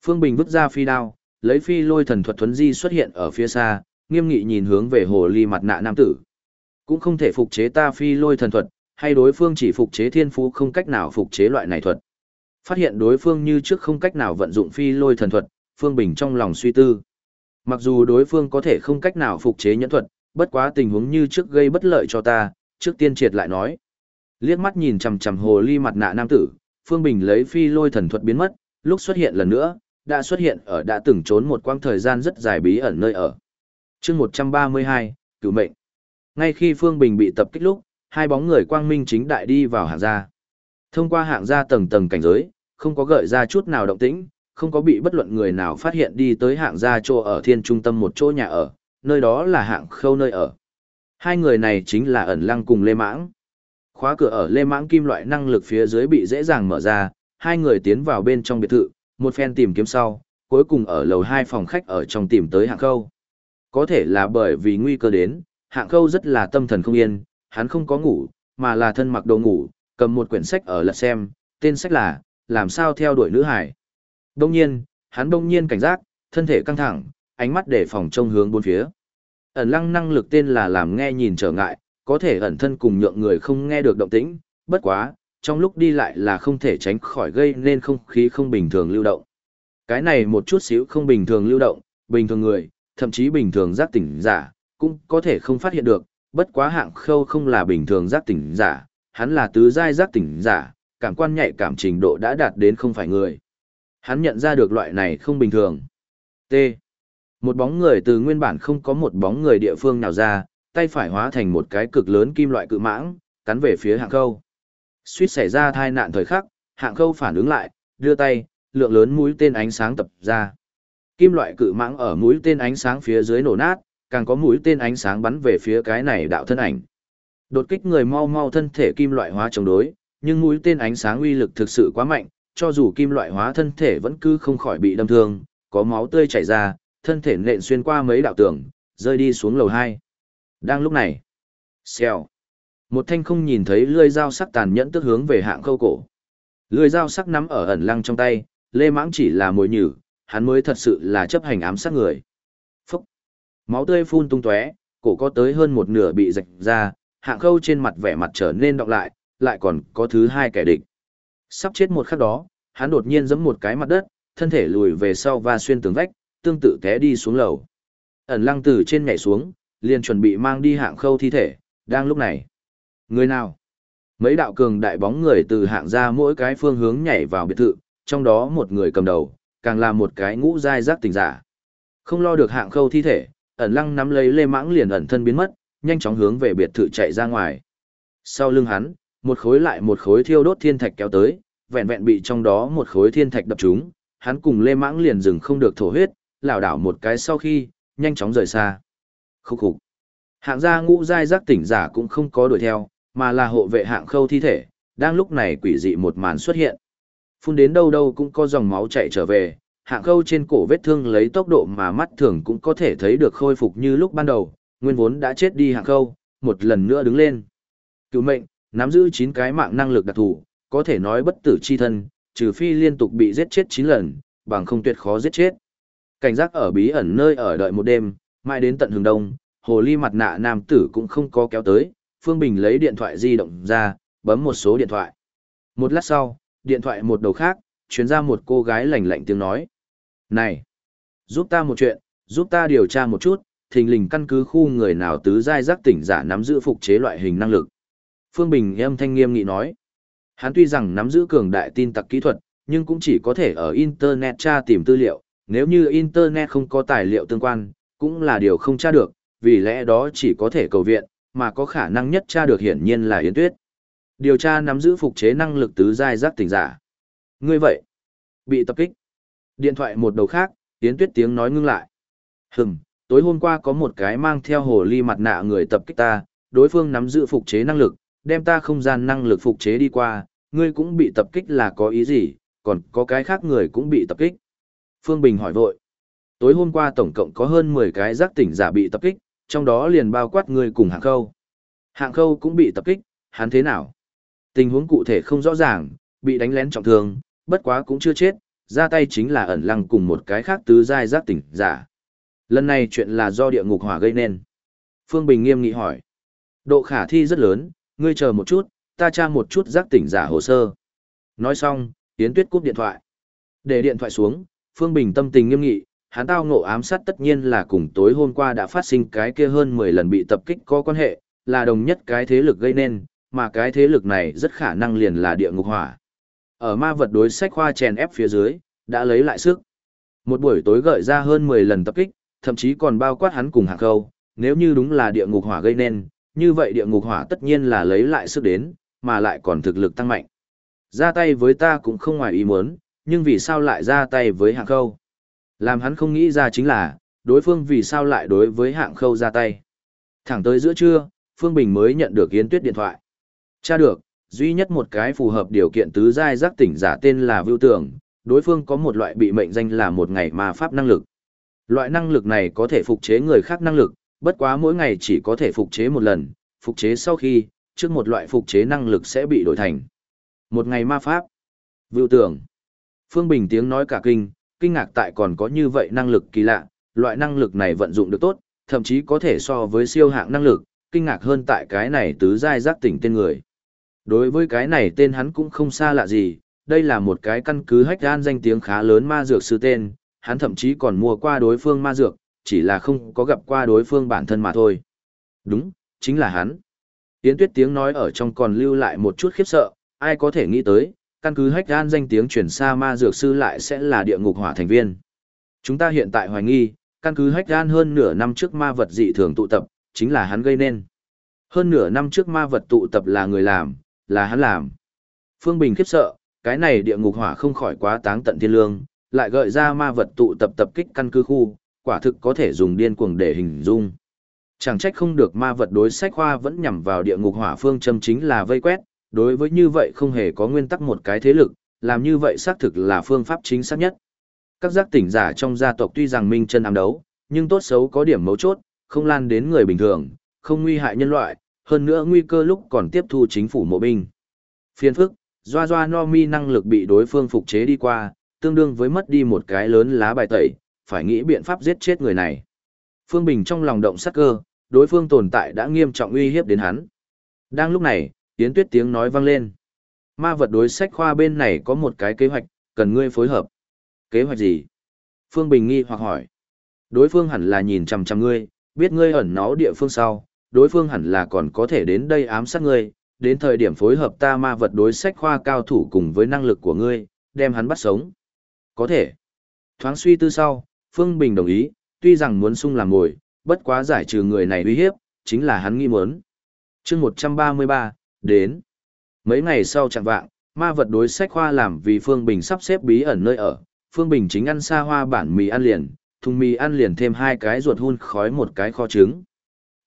Phương Bình vứt ra phi đao, lấy phi lôi thần thuật thuấn di xuất hiện ở phía xa, nghiêm nghị nhìn hướng về hồ ly mặt nạ nam tử. Cũng không thể phục chế ta phi lôi thần thuật, hay đối phương chỉ phục chế thiên phú không cách nào phục chế loại này thuật. Phát hiện đối phương như trước không cách nào vận dụng phi lôi thần thuật, Phương Bình trong lòng suy tư. Mặc dù đối phương có thể không cách nào phục chế nhẫn thuật, bất quá tình huống như trước gây bất lợi cho ta, trước tiên triệt lại nói. Liếc mắt nhìn chằm chằm hồ ly mặt nạ nam tử, Phương Bình lấy phi lôi thần thuật biến mất, lúc xuất hiện lần nữa, đã xuất hiện ở đã từng trốn một quãng thời gian rất dài bí ẩn nơi ở. chương 132, cửu mệnh. Ngay khi Phương Bình bị tập kích lúc, hai bóng người quang minh chính đại đi vào hạng gia. Thông qua hạng gia tầng tầng cảnh giới, không có gợi ra chút nào động tĩnh, không có bị bất luận người nào phát hiện đi tới hạng gia chỗ ở thiên trung tâm một chỗ nhà ở, nơi đó là hạng khâu nơi ở. Hai người này chính là ẩn lăng cùng Lê Mãng. Khóa cửa ở Lê Mãng kim loại năng lực phía dưới bị dễ dàng mở ra, hai người tiến vào bên trong biệt thự, một phen tìm kiếm sau, cuối cùng ở lầu hai phòng khách ở trong tìm tới hạng khâu. Có thể là bởi vì nguy cơ đến, hạng khâu rất là tâm thần không yên, hắn không có ngủ, mà là thân mặc đồ ngủ, cầm một quyển sách ở lật xem, tên sách là, làm sao theo đuổi nữ hải. Đông nhiên, hắn đông nhiên cảnh giác, thân thể căng thẳng, ánh mắt để phòng trông hướng bốn phía. Ẩn lăng năng lực tên là làm nghe nhìn trở ngại, có thể ẩn thân cùng nhượng người không nghe được động tĩnh, bất quá, trong lúc đi lại là không thể tránh khỏi gây nên không khí không bình thường lưu động. Cái này một chút xíu không bình thường lưu động, bình thường người, thậm chí bình thường giác tỉnh giả, cũng có thể không phát hiện được, bất quá hạng khâu không là bình thường giác tỉnh giả, hắn là tứ giai giác tỉnh giả, cảm quan nhạy cảm trình độ đã đạt đến không phải người. Hắn nhận ra được loại này không bình thường. T. Một bóng người từ nguyên bản không có một bóng người địa phương nào ra, tay phải hóa thành một cái cực lớn kim loại cự mãng, cắn về phía hạng khâu. Suýt xảy ra thai nạn thời khắc, hạng khâu phản ứng lại, đưa tay, lượng lớn mũi tên ánh sáng tập ra. Kim loại cự mãng ở mũi tên ánh sáng phía dưới nổ nát, càng có mũi tên ánh sáng bắn về phía cái này đạo thân ảnh. Đột kích người mau mau thân thể kim loại hóa chống đối, nhưng mũi tên ánh sáng uy lực thực sự quá mạnh, cho dù kim loại hóa thân thể vẫn cứ không khỏi bị đâm thương, có máu tươi chảy ra, thân thể nện xuyên qua mấy đạo tường, rơi đi xuống lầu 2. Đang lúc này, xèo. Một thanh không nhìn thấy lưỡi dao sắc tàn nhẫn tức hướng về hạng khâu cổ. Lưỡi dao sắc nắm ở ẩn lăng trong tay, Lê Mãng chỉ là mồi nhử, hắn mới thật sự là chấp hành ám sát người. Máu tươi phun tung tóe, cổ có tới hơn một nửa bị rạch ra, hạng khâu trên mặt vẻ mặt trở nên đọng lại, lại còn có thứ hai kẻ địch. Sắp chết một khắc đó, hắn đột nhiên giẫm một cái mặt đất, thân thể lùi về sau và xuyên tường vách, tương tự té đi xuống lầu. Ẩn lăng từ trên nhảy xuống, liền chuẩn bị mang đi hạng khâu thi thể, đang lúc này. Người nào? Mấy đạo cường đại bóng người từ hạng ra mỗi cái phương hướng nhảy vào biệt thự, trong đó một người cầm đầu, càng là một cái ngũ dai giác tình giả. Không lo được hạng khâu thi thể, ẩn lăng nắm lấy lê mãng liền ẩn thân biến mất, nhanh chóng hướng về biệt thự chạy ra ngoài. Sau lưng hắn, một khối lại một khối thiêu đốt thiên thạch kéo tới, vẹn vẹn bị trong đó một khối thiên thạch đập trúng, hắn cùng lê mãng liền dừng không được thổ huyết, lảo đảo một cái sau khi, nhanh chóng rời xa. Khúc khục. Hạng gia ngũ giai giác tỉnh giả cũng không có đuổi theo, mà là hộ vệ hạng khâu thi thể, đang lúc này quỷ dị một màn xuất hiện. Phun đến đâu đâu cũng có dòng máu chạy trở về, hạng khâu trên cổ vết thương lấy tốc độ mà mắt thường cũng có thể thấy được khôi phục như lúc ban đầu, nguyên vốn đã chết đi hạng khâu, một lần nữa đứng lên. Cứu mệnh, nắm giữ 9 cái mạng năng lực đặc thù, có thể nói bất tử chi thân, trừ phi liên tục bị giết chết 9 lần, bằng không tuyệt khó giết chết. Cảnh giác ở bí ẩn nơi ở đợi một đêm, mai đến tận hướng đông, hồ ly mặt nạ nam tử cũng không có kéo tới, Phương Bình lấy điện thoại di động ra, bấm một số điện thoại. Một lát sau, điện thoại một đầu khác, chuyến ra một cô gái lạnh lạnh tiếng nói. Này, giúp ta một chuyện, giúp ta điều tra một chút, thình lình căn cứ khu người nào tứ giai giác tỉnh giả nắm giữ phục chế loại hình năng lực. Phương Bình em thanh nghiêm nghị nói. Hắn tuy rằng nắm giữ cường đại tin tặc kỹ thuật, nhưng cũng chỉ có thể ở Internet tra tìm tư liệu, nếu như Internet không có tài liệu tương quan, cũng là điều không tra được, vì lẽ đó chỉ có thể cầu viện, mà có khả năng nhất tra được hiển nhiên là Yến Tuyết. Điều tra nắm giữ phục chế năng lực tứ giai giác tỉnh giả. Ngươi vậy, bị tập kích. Điện thoại một đầu khác, Yến Tuyết tiếng nói ngưng lại. Hừm, tối hôm qua có một cái mang theo hồ ly mặt nạ người tập kích ta, đối phương nắm giữ phục chế năng lực, đem ta không gian năng lực phục chế đi qua, ngươi cũng bị tập kích là có ý gì, còn có cái khác người cũng bị tập kích. Phương Bình hỏi vội. Tối hôm qua tổng cộng có hơn 10 cái giác tỉnh giả bị tập kích, trong đó liền bao quát người cùng hạng khâu. Hạng khâu cũng bị tập kích, hắn thế nào? Tình huống cụ thể không rõ ràng, bị đánh lén trọng thương, bất quá cũng chưa chết, ra tay chính là ẩn lăng cùng một cái khác tứ giai giác tỉnh giả. Lần này chuyện là do địa ngục hỏa gây nên. Phương Bình nghiêm nghị hỏi. Độ khả thi rất lớn, ngươi chờ một chút, ta tra một chút giác tỉnh giả hồ sơ. Nói xong, Yến Tuyết cúp điện thoại. Để điện thoại xuống, Phương Bình tâm tình nghiêm nghị, hắn tao ngộ ám sát tất nhiên là cùng tối hôm qua đã phát sinh cái kia hơn 10 lần bị tập kích có quan hệ, là đồng nhất cái thế lực gây nên, mà cái thế lực này rất khả năng liền là địa ngục hỏa. Ở ma vật đối sách khoa chèn ép phía dưới, đã lấy lại sức. Một buổi tối gợi ra hơn 10 lần tập kích, thậm chí còn bao quát hắn cùng hạng khâu, nếu như đúng là địa ngục hỏa gây nên, như vậy địa ngục hỏa tất nhiên là lấy lại sức đến, mà lại còn thực lực tăng mạnh. Ra tay với ta cũng không ngoài ý muốn, nhưng vì sao lại ra tay với hạng khâu? Làm hắn không nghĩ ra chính là, đối phương vì sao lại đối với hạng khâu ra tay. Thẳng tới giữa trưa, Phương Bình mới nhận được Yến Tuyết điện thoại. Cha được, duy nhất một cái phù hợp điều kiện tứ giai giác tỉnh giả tên là Vưu tưởng đối phương có một loại bị mệnh danh là một ngày ma pháp năng lực. Loại năng lực này có thể phục chế người khác năng lực, bất quá mỗi ngày chỉ có thể phục chế một lần, phục chế sau khi, trước một loại phục chế năng lực sẽ bị đổi thành. Một ngày ma pháp. Vưu tưởng Phương Bình tiếng nói cả kinh, kinh ngạc tại còn có như vậy năng lực kỳ lạ, loại năng lực này vận dụng được tốt, thậm chí có thể so với siêu hạng năng lực, kinh ngạc hơn tại cái này tứ giai giác tỉnh tên người. Đối với cái này tên hắn cũng không xa lạ gì, đây là một cái căn cứ hách gan danh tiếng khá lớn ma dược sư tên, hắn thậm chí còn mua qua đối phương ma dược, chỉ là không có gặp qua đối phương bản thân mà thôi. Đúng, chính là hắn. Yến Tuyết tiếng nói ở trong còn lưu lại một chút khiếp sợ, ai có thể nghĩ tới, căn cứ hách gan danh tiếng chuyển xa ma dược sư lại sẽ là địa ngục hỏa thành viên. Chúng ta hiện tại hoài nghi, căn cứ hách gan hơn nửa năm trước ma vật dị thường tụ tập, chính là hắn gây nên. Hơn nửa năm trước ma vật tụ tập là người làm, là hắn làm. Phương Bình khiếp sợ, cái này địa ngục hỏa không khỏi quá táng tận thiên lương, lại gợi ra ma vật tụ tập tập kích căn cứ khu, quả thực có thể dùng điên cuồng để hình dung. Chẳng trách không được ma vật đối sách khoa vẫn nhằm vào địa ngục hỏa phương châm chính là vây quét, đối với như vậy không hề có nguyên tắc một cái thế lực, làm như vậy xác thực là phương pháp chính xác nhất. Các giác tỉnh giả trong gia tộc tuy rằng minh chân ám đấu, nhưng tốt xấu có điểm mấu chốt, không lan đến người bình thường, không nguy hại nhân loại, hơn nữa nguy cơ lúc còn tiếp thu chính phủ mộ binh. Phiên phức, doa doa no mi năng lực bị đối phương phục chế đi qua, tương đương với mất đi một cái lớn lá bài tẩy, phải nghĩ biện pháp giết chết người này. Phương Bình trong lòng động sắc cơ, đối phương tồn tại đã nghiêm trọng uy hiếp đến hắn. Đang lúc này, Yến Tuyết tiếng nói vang lên. Ma vật đối sách khoa bên này có một cái kế hoạch, cần ngươi phối hợp. Kế hoạch gì? Phương Bình nghi hoặc hỏi. Đối phương hẳn là nhìn chằm chằm ngươi, biết ngươi ẩn náu địa phương sau, đối phương hẳn là còn có thể đến đây ám sát ngươi, đến thời điểm phối hợp ta ma vật đối sách khoa cao thủ cùng với năng lực của ngươi, đem hắn bắt sống. Có thể. Thoáng suy tư sau, Phương Bình đồng ý, tuy rằng muốn sung làm ngồi, bất quá giải trừ người này uy hiếp, chính là hắn nghi muốn. chương 133, đến. Mấy ngày sau chẳng vạng, ma vật đối sách khoa làm vì Phương Bình sắp xếp bí ẩn nơi ở, Phương Bình chính ăn xa hoa bản mì ăn liền, thùng mì ăn liền thêm hai cái ruột hun khói một cái kho trứng.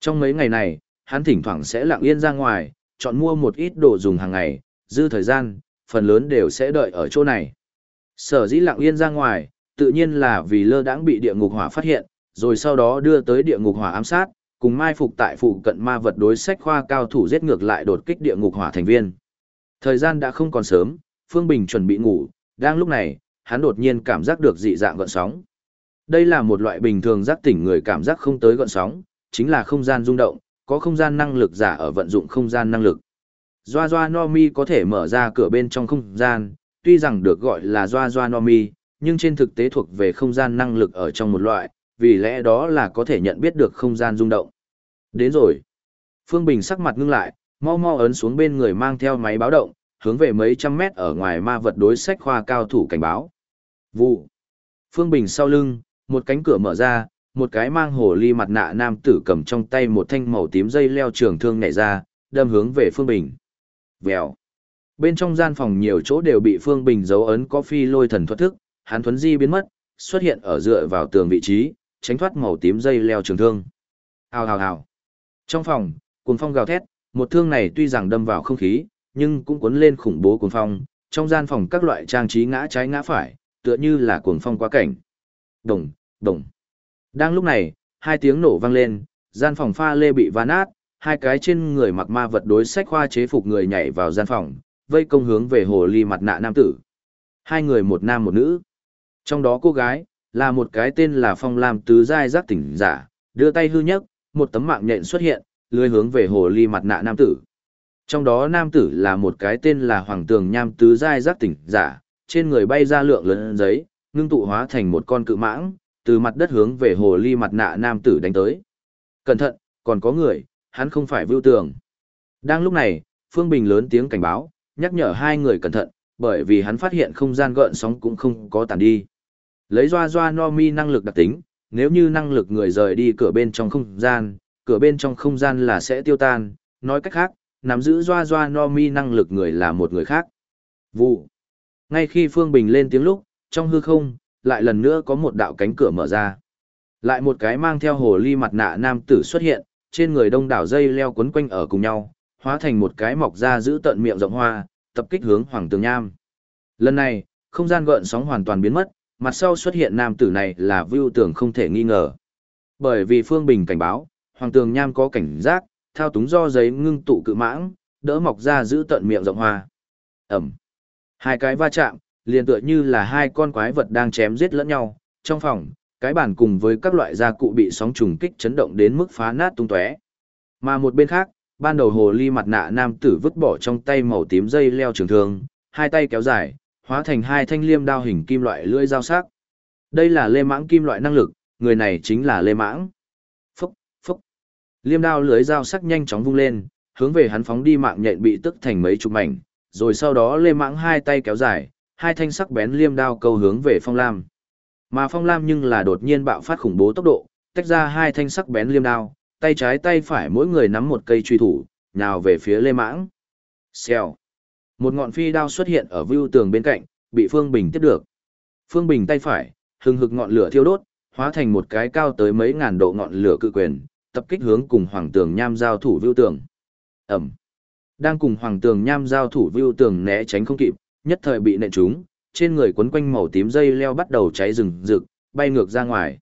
Trong mấy ngày này, hắn thỉnh thoảng sẽ lặng yên ra ngoài, chọn mua một ít đồ dùng hàng ngày, dư thời gian, phần lớn đều sẽ đợi ở chỗ này. Sở dĩ lặng yên ra ngoài, tự nhiên là vì lơ đãng bị địa ngục hỏa phát hiện, rồi sau đó đưa tới địa ngục hỏa ám sát, cùng mai phục tại phụ cận ma vật đối sách khoa cao thủ giết ngược lại đột kích địa ngục hỏa thành viên. Thời gian đã không còn sớm, Phương Bình chuẩn bị ngủ, đang lúc này, hắn đột nhiên cảm giác được dị dạng gợn sóng. Đây là một loại bình thường giác tỉnh người cảm giác không tới gợn sóng, chính là không gian rung động, có không gian năng lực giả ở vận dụng không gian năng lực. Doa Doa Nomi có thể mở ra cửa bên trong không gian, tuy rằng được gọi là Doa Doa Nomi, nhưng trên thực tế thuộc về không gian năng lực ở trong một loại, vì lẽ đó là có thể nhận biết được không gian rung động. Đến rồi. Phương Bình sắc mặt ngưng lại, mau mau ấn xuống bên người mang theo máy báo động, hướng về mấy trăm mét ở ngoài ma vật đối sách khoa cao thủ cảnh báo. Vụ. Phương Bình sau lưng, một cánh cửa mở ra, một cái mang hồ ly mặt nạ nam tử cầm trong tay một thanh màu tím dây leo trường thương nhảy ra, đâm hướng về Phương Bình. Vèo. Bên trong gian phòng nhiều chỗ đều bị Phương Bình dấu ấn có phi lôi thần thuật thức, hắn thuấn di biến mất, xuất hiện ở dựa vào tường vị trí, tránh thoát màu tím dây leo trường thương. Hào hào hào. Trong phòng, cuồng phong gào thét, một thương này tuy rằng đâm vào không khí, nhưng cũng cuốn lên khủng bố cuồng phong, trong gian phòng các loại trang trí ngã trái ngã phải, tựa như là cuồng phong quá cảnh. Đồng, đồng. Đang lúc này, hai tiếng nổ vang lên, gian phòng pha lê bị ván nát, hai cái trên người mặc ma vật đối sách khoa chế phục người nhảy vào gian phòng, vây công hướng về hồ ly mặt nạ nam tử. Hai người một nam một nữ. Trong đó cô gái, là một cái tên là Phong Lam Tứ Giai giác tỉnh giả, đưa tay hư nhất, một tấm mạng nhện xuất hiện, lưới hướng về hồ ly mặt nạ nam tử. Trong đó nam tử là một cái tên là Hoàng Tường Nham Tứ Giai giác tỉnh giả, trên người bay ra lượng lớn giấy, ngưng tụ hóa thành một con cự mãng, từ mặt đất hướng về hồ ly mặt nạ nam tử đánh tới. Cẩn thận, còn có người, hắn không phải vưu tường. Đang lúc này, Phương Bình lớn tiếng cảnh báo, nhắc nhở hai người cẩn thận, bởi vì hắn phát hiện không gian gợn sóng cũng không có tàn đi. Lấy doa doa no mi năng lực đặc tính, nếu như năng lực người rời đi cửa bên trong không gian, cửa bên trong không gian là sẽ tiêu tan, nói cách khác, nắm giữ doa doa no mi năng lực người là một người khác. Vụ. Ngay khi Phương Bình lên tiếng lúc, trong hư không, lại lần nữa có một đạo cánh cửa mở ra. Lại một cái mang theo hồ ly mặt nạ nam tử xuất hiện, trên người đông đảo dây leo quấn quanh ở cùng nhau, hóa thành một cái mọc ra giữ tận miệng rộng hoa, tập kích hướng Hoàng Tường Nham. Lần này, không gian gợn sóng hoàn toàn biến mất, mặt sau xuất hiện nam tử này là Vưu Tường không thể nghi ngờ. Bởi vì Phương Bình cảnh báo, Hoàng Tường Nham có cảnh giác, thao túng do giấy ngưng tụ cự mãng, đỡ mọc ra giữ tận miệng rộng hoa. Ẩm. Hai cái va chạm, liền tựa như là hai con quái vật đang chém giết lẫn nhau. Trong phòng, cái bàn cùng với các loại gia cụ bị sóng trùng kích chấn động đến mức phá nát tung tóe. Mà một bên khác, ban đầu hồ ly mặt nạ nam tử vứt bỏ trong tay màu tím dây leo trường thương, hai tay kéo dài, hóa thành hai thanh liêm đao hình kim loại lưỡi dao sắc. Đây là lê mãng kim loại năng lực, người này chính là lê mãng. Phúc, phúc. Liêm đao lưỡi dao sắc nhanh chóng vung lên, hướng về hắn phóng đi mạng nhện bị tức thành mấy chục mảnh, rồi sau đó lê mãng hai tay kéo dài, hai thanh sắc bén liêm đao câu hướng về phong lam. Mà phong lam nhưng là đột nhiên bạo phát khủng bố tốc độ, tách ra hai thanh sắc bén liêm đao, tay trái tay phải mỗi người nắm một cây truy thủ, nào về phía lê mãng. Xèo. Một ngọn phi đao xuất hiện ở view tường bên cạnh, bị Phương Bình tiếp được. Phương Bình tay phải, hừng hực ngọn lửa thiêu đốt, hóa thành một cái cao tới mấy ngàn độ ngọn lửa cự quyền, tập kích hướng cùng Hoàng Tường Nham giao thủ view tường. Ẩm. Đang cùng Hoàng Tường Nham giao thủ view tường né tránh không kịp, nhất thời bị nện trúng, trên người quấn quanh màu tím dây leo bắt đầu cháy rừng rực, bay ngược ra ngoài.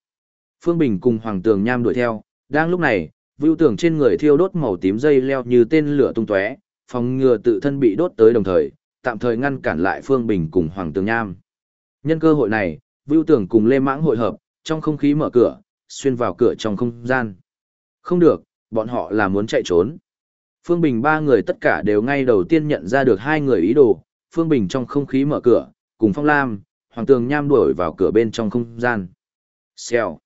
Phương Bình cùng Hoàng Tường Nham đuổi theo, đang lúc này, vưu Tưởng trên người thiêu đốt màu tím dây leo như tên lửa tung tóe, phòng ngừa tự thân bị đốt tới đồng thời, tạm thời ngăn cản lại Phương Bình cùng Hoàng Tường Nham. Nhân cơ hội này, vưu Tưởng cùng Lê Mãng hội hợp, trong không khí mở cửa, xuyên vào cửa trong không gian. Không được, bọn họ là muốn chạy trốn. Phương Bình ba người tất cả đều ngay đầu tiên nhận ra được hai người ý đồ, Phương Bình trong không khí mở cửa, cùng Phong Lam, Hoàng Tường Nham đuổi vào cửa bên trong không gian. Xèo.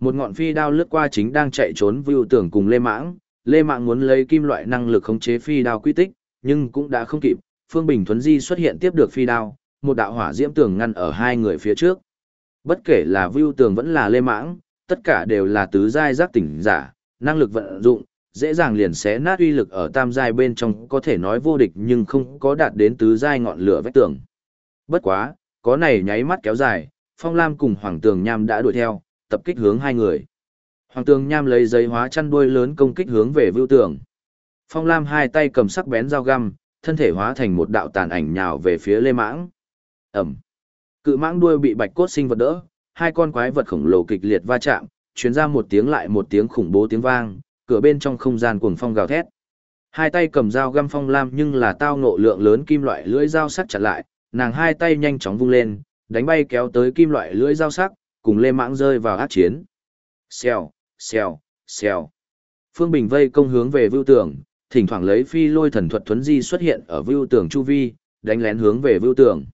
Một ngọn phi đao lướt qua chính đang chạy trốn Vưu Tưởng cùng Lê Mãng, Lê Mãng muốn lấy kim loại năng lực khống chế phi đao quy tích, nhưng cũng đã không kịp, Phương Bình Thuấn Di xuất hiện tiếp được phi đao, một đạo hỏa diễm tường ngăn ở hai người phía trước. Bất kể là Vưu Tường vẫn là Lê Mãng, tất cả đều là tứ giai giác tỉnh giả, năng lực vận dụng, dễ dàng liền xé nát uy lực ở tam giai bên trong có thể nói vô địch nhưng không có đạt đến tứ giai ngọn lửa vách tường. Bất quá, có này nháy mắt kéo dài, Phong Lam cùng Hoàng Tường Nham đã đuổi theo, tập kích hướng hai người. Hoàng tường nham lấy giấy hóa chăn đuôi lớn công kích hướng về vưu tường. Phong Lam hai tay cầm sắc bén dao găm, thân thể hóa thành một đạo tàn ảnh nhào về phía Lê Mãng. Ẩm. Cự mãng đuôi bị bạch cốt sinh vật đỡ, hai con quái vật khổng lồ kịch liệt va chạm, truyền ra một tiếng lại một tiếng khủng bố tiếng vang, cửa bên trong không gian cuồng phong gào thét. Hai tay cầm dao găm phong lam nhưng là tao ngộ lượng lớn kim loại lưỡi dao sắc chặt lại, nàng hai tay nhanh chóng vung lên, đánh bay kéo tới kim loại lưỡi dao sắc, cùng Lê Mãng rơi vào ác chiến. Xèo, xèo, xèo. Phương Bình vây công hướng về Vưu Tường, thỉnh thoảng lấy phi lôi thần thuật thuấn di xuất hiện ở Vưu Tường chu vi, đánh lén hướng về Vưu Tường.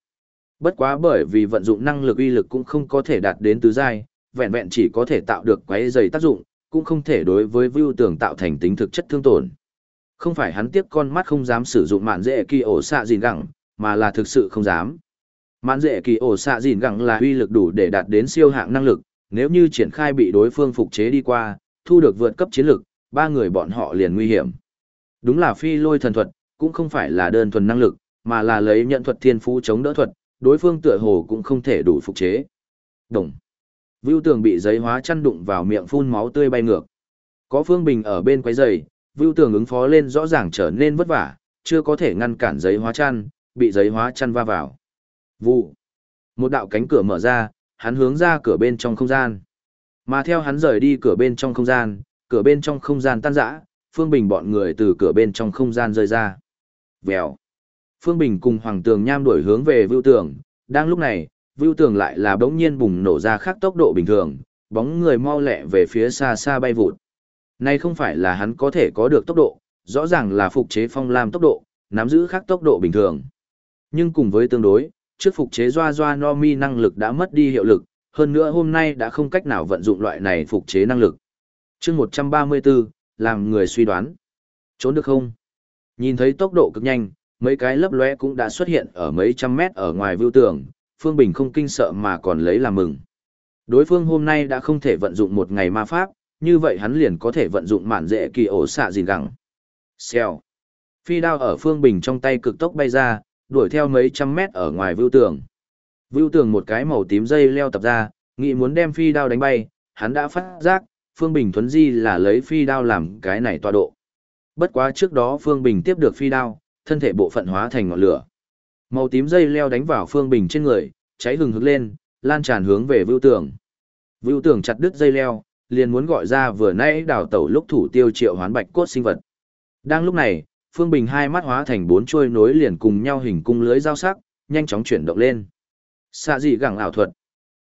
Bất quá bởi vì vận dụng năng lực uy lực cũng không có thể đạt đến tứ giai, vẹn vẹn chỉ có thể tạo được quấy dày tác dụng, cũng không thể đối với Vưu Tường tạo thành tính thực chất thương tổn. Không phải hắn tiếp con mắt không dám sử dụng mạn dễ kỳ ổ xạ gìn gẳng, mà là thực sự không dám. Mạn dễ kỳ ổ xạ gìn gẳng là uy lực đủ để đạt đến siêu hạng năng lực, nếu như triển khai bị đối phương phục chế đi qua, thu được vượt cấp chiến lực, ba người bọn họ liền nguy hiểm. Đúng là phi lôi thần thuật, cũng không phải là đơn thuần năng lực, mà là lấy nhận thuật thiên phú chống đỡ thuật, đối phương tựa hồ cũng không thể đủ phục chế. Đồng. Vưu tường bị giấy hóa chăn đụng vào miệng phun máu tươi bay ngược. Có Phương Bình ở bên quấy giày, Vưu tường ứng phó lên rõ ràng trở nên vất vả, chưa có thể ngăn cản giấy hóa chăn, bị giấy hóa chăn va vào. Vụ. Một đạo cánh cửa mở ra, hắn hướng ra cửa bên trong không gian. Mà theo hắn rời đi cửa bên trong không gian, cửa bên trong không gian tan rã, Phương Bình bọn người từ cửa bên trong không gian rơi ra. Vèo. Phương Bình cùng Hoàng Tường Nham đuổi hướng về Vưu Tường, đang lúc này, Vưu Tường lại là bỗng nhiên bùng nổ ra khác tốc độ bình thường, bóng người mau lẹ về phía xa xa bay vụt. Nay không phải là hắn có thể có được tốc độ, rõ ràng là phục chế phong lam tốc độ, nắm giữ khác tốc độ bình thường. Nhưng cùng với tương đối, trước phục chế doa doa no mi năng lực đã mất đi hiệu lực, hơn nữa hôm nay đã không cách nào vận dụng loại này phục chế năng lực. chương 134, làm người suy đoán. Trốn được không? Nhìn thấy tốc độ cực nhanh, mấy cái lấp lóe cũng đã xuất hiện ở mấy trăm mét ở ngoài Vưu tường, Phương Bình không kinh sợ mà còn lấy làm mừng. Đối phương hôm nay đã không thể vận dụng một ngày ma pháp, như vậy hắn liền có thể vận dụng mạn dễ kỳ ổ xạ gìn gẳng. Xèo. Phi đao ở Phương Bình trong tay cực tốc bay ra, đuổi theo mấy trăm mét ở ngoài vưu tường. Vưu tường một cái màu tím dây leo tập ra, nghĩ muốn đem phi đao đánh bay, hắn đã phát giác, Phương Bình thuấn di là lấy phi đao làm cái này tọa độ. Bất quá trước đó Phương Bình tiếp được phi đao, thân thể bộ phận hóa thành ngọn lửa. Màu tím dây leo đánh vào Phương Bình trên người, cháy hừng hực lên, lan tràn hướng về Vưu Tường. Vưu Tường chặt đứt dây leo, liền muốn gọi ra vừa nãy đào tẩu lúc thủ tiêu triệu hoán bạch cốt sinh vật. Đang lúc này, Phương Bình hai mắt hóa thành bốn chuôi nối liền cùng nhau hình cung lưới giao sắc, nhanh chóng chuyển động lên. Xạ dị gẳng ảo thuật.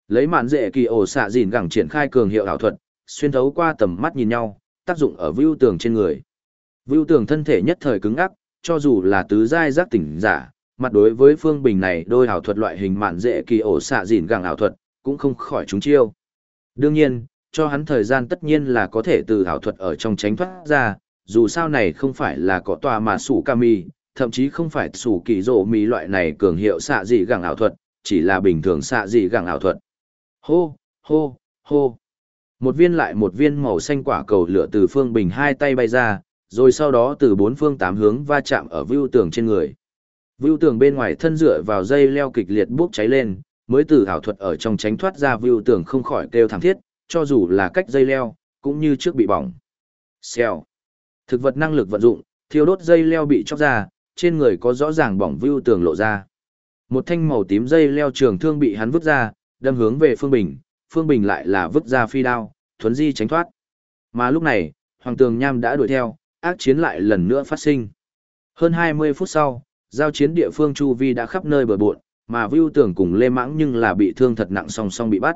Lấy mạn dễ kỳ ổ xạ dịn gẳng triển khai cường hiệu ảo thuật, xuyên thấu qua tầm mắt nhìn nhau, tác dụng ở vưu tường trên người. Vưu tường thân thể nhất thời cứng ắc, cho dù là tứ giai giác tỉnh giả, mặt đối với phương bình này đôi ảo thuật loại hình mạn dễ kỳ ổ xạ dìn gẳng ảo thuật, cũng không khỏi chúng chiêu. Đương nhiên, cho hắn thời gian tất nhiên là có thể từ ảo thuật ở trong tránh thoát ra, dù sao này không phải là có tòa mà sủ kami, thậm chí không phải sủ kỳ rộ mì loại này cường hiệu xạ dị gẳng ảo thuật, chỉ là bình thường xạ dị gẳng ảo thuật. Hô, hô, hô. Một viên lại một viên màu xanh quả cầu lửa từ phương bình hai tay bay ra, rồi sau đó từ bốn phương tám hướng va chạm ở vưu tường trên người. Vưu tường bên ngoài thân dựa vào dây leo kịch liệt bốc cháy lên, mới từ ảo thuật ở trong tránh thoát ra vưu tường không khỏi kêu thảm thiết, cho dù là cách dây leo, cũng như trước bị bỏng. Xèo. Thực vật năng lực vận dụng, thiêu đốt dây leo bị chóc ra, trên người có rõ ràng bỏng vưu tường lộ ra. Một thanh màu tím dây leo trường thương bị hắn vứt ra, đâm hướng về Phương Bình, Phương Bình lại là vứt ra phi đao, thuấn di tránh thoát. Mà lúc này, Hoàng Tường Nham đã đuổi theo, ác chiến lại lần nữa phát sinh. Hơn 20 phút sau, giao chiến địa phương Chu Vi đã khắp nơi bờ bộn, mà Vưu Tưởng cùng Lê Mãng nhưng là bị thương thật nặng song song bị bắt.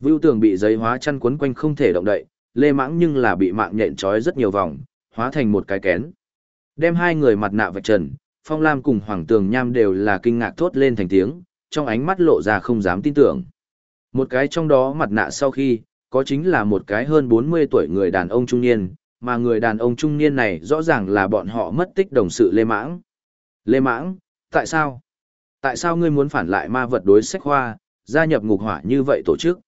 Vưu Tưởng bị giấy hóa chăn quấn quanh không thể động đậy, Lê Mãng nhưng là bị mạng nhện trói rất nhiều vòng, hóa thành một cái kén. Đem hai người mặt nạ vạch trần, Phong Lam cùng Hoàng Tường Nham đều là kinh ngạc thốt lên thành tiếng, trong ánh mắt lộ ra không dám tin tưởng. Một cái trong đó mặt nạ sau khi, có chính là một cái hơn 40 tuổi người đàn ông trung niên, mà người đàn ông trung niên này rõ ràng là bọn họ mất tích đồng sự Lê Mãng. Lê Mãng, tại sao? Tại sao ngươi muốn phản lại ma vật đối sách hoa, gia nhập ngục hỏa như vậy tổ chức?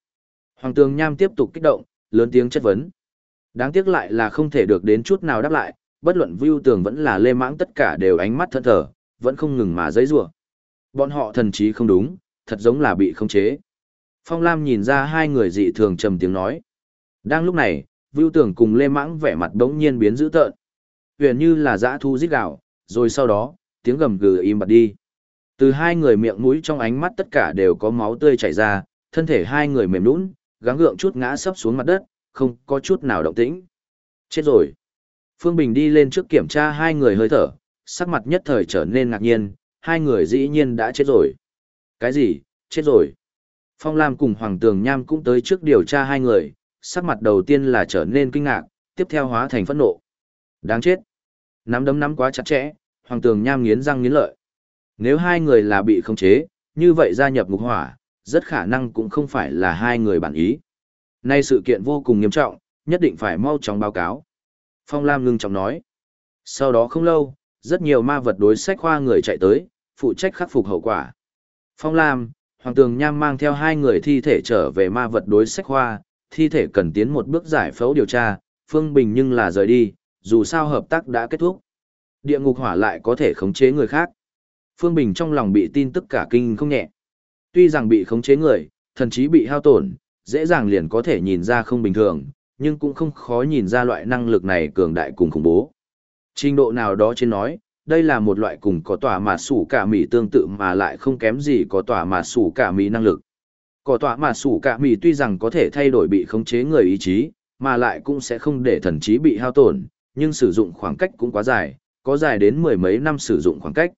Hoàng Tường Nham tiếp tục kích động, lớn tiếng chất vấn. Đáng tiếc lại là không thể được đến chút nào đáp lại, bất luận Vưu Tường vẫn là Lê Mãng tất cả đều ánh mắt thẫn thờ, vẫn không ngừng mà giấy rủa. Bọn họ thần trí không đúng, thật giống là bị khống chế. Phong Lam nhìn ra hai người dị thường trầm tiếng nói. Đang lúc này, Vưu Tưởng cùng Lê Mãng vẻ mặt đống nhiên biến dữ tợn. Huyền như là dã thu rít gào, rồi sau đó, tiếng gầm gừ im bặt đi. Từ hai người miệng mũi trong ánh mắt tất cả đều có máu tươi chảy ra, thân thể hai người mềm nhũn, gắng gượng chút ngã sấp xuống mặt đất, không có chút nào động tĩnh. Chết rồi. Phương Bình đi lên trước kiểm tra hai người hơi thở, sắc mặt nhất thời trở nên ngạc nhiên, hai người dĩ nhiên đã chết rồi. Cái gì, chết rồi. Phong Lam cùng Hoàng Tường Nham cũng tới trước điều tra hai người, sắc mặt đầu tiên là trở nên kinh ngạc, tiếp theo hóa thành phẫn nộ. Đáng chết. Nắm đấm nắm quá chặt chẽ, Hoàng Tường Nham nghiến răng nghiến lợi. Nếu hai người là bị khống chế, như vậy gia nhập ngục hỏa, rất khả năng cũng không phải là hai người bản ý. Nay sự kiện vô cùng nghiêm trọng, nhất định phải mau chóng báo cáo. Phong Lam ngưng trọng nói. Sau đó không lâu, rất nhiều ma vật đối sách khoa người chạy tới, phụ trách khắc phục hậu quả. Phong Lam, Hoàng Tường Nham mang theo hai người thi thể trở về ma vật đối sách khoa, thi thể cần tiến một bước giải phẫu điều tra, Phương Bình nhưng là rời đi, dù sao hợp tác đã kết thúc. Địa ngục hỏa lại có thể khống chế người khác. Phương Bình trong lòng bị tin tức cả kinh không nhẹ. Tuy rằng bị khống chế người, thần chí bị hao tổn, dễ dàng liền có thể nhìn ra không bình thường, nhưng cũng không khó nhìn ra loại năng lực này cường đại cùng khủng bố. Trình độ nào đó trên nói, đây là một loại cùng có tỏa mà sủ cả mì tương tự mà lại không kém gì có tỏa mà sủ cả mì năng lực. Có tỏa mà sủ cả mì tuy rằng có thể thay đổi bị khống chế người ý chí, mà lại cũng sẽ không để thần trí bị hao tổn, nhưng sử dụng khoảng cách cũng quá dài, có dài đến mười mấy năm sử dụng khoảng cách.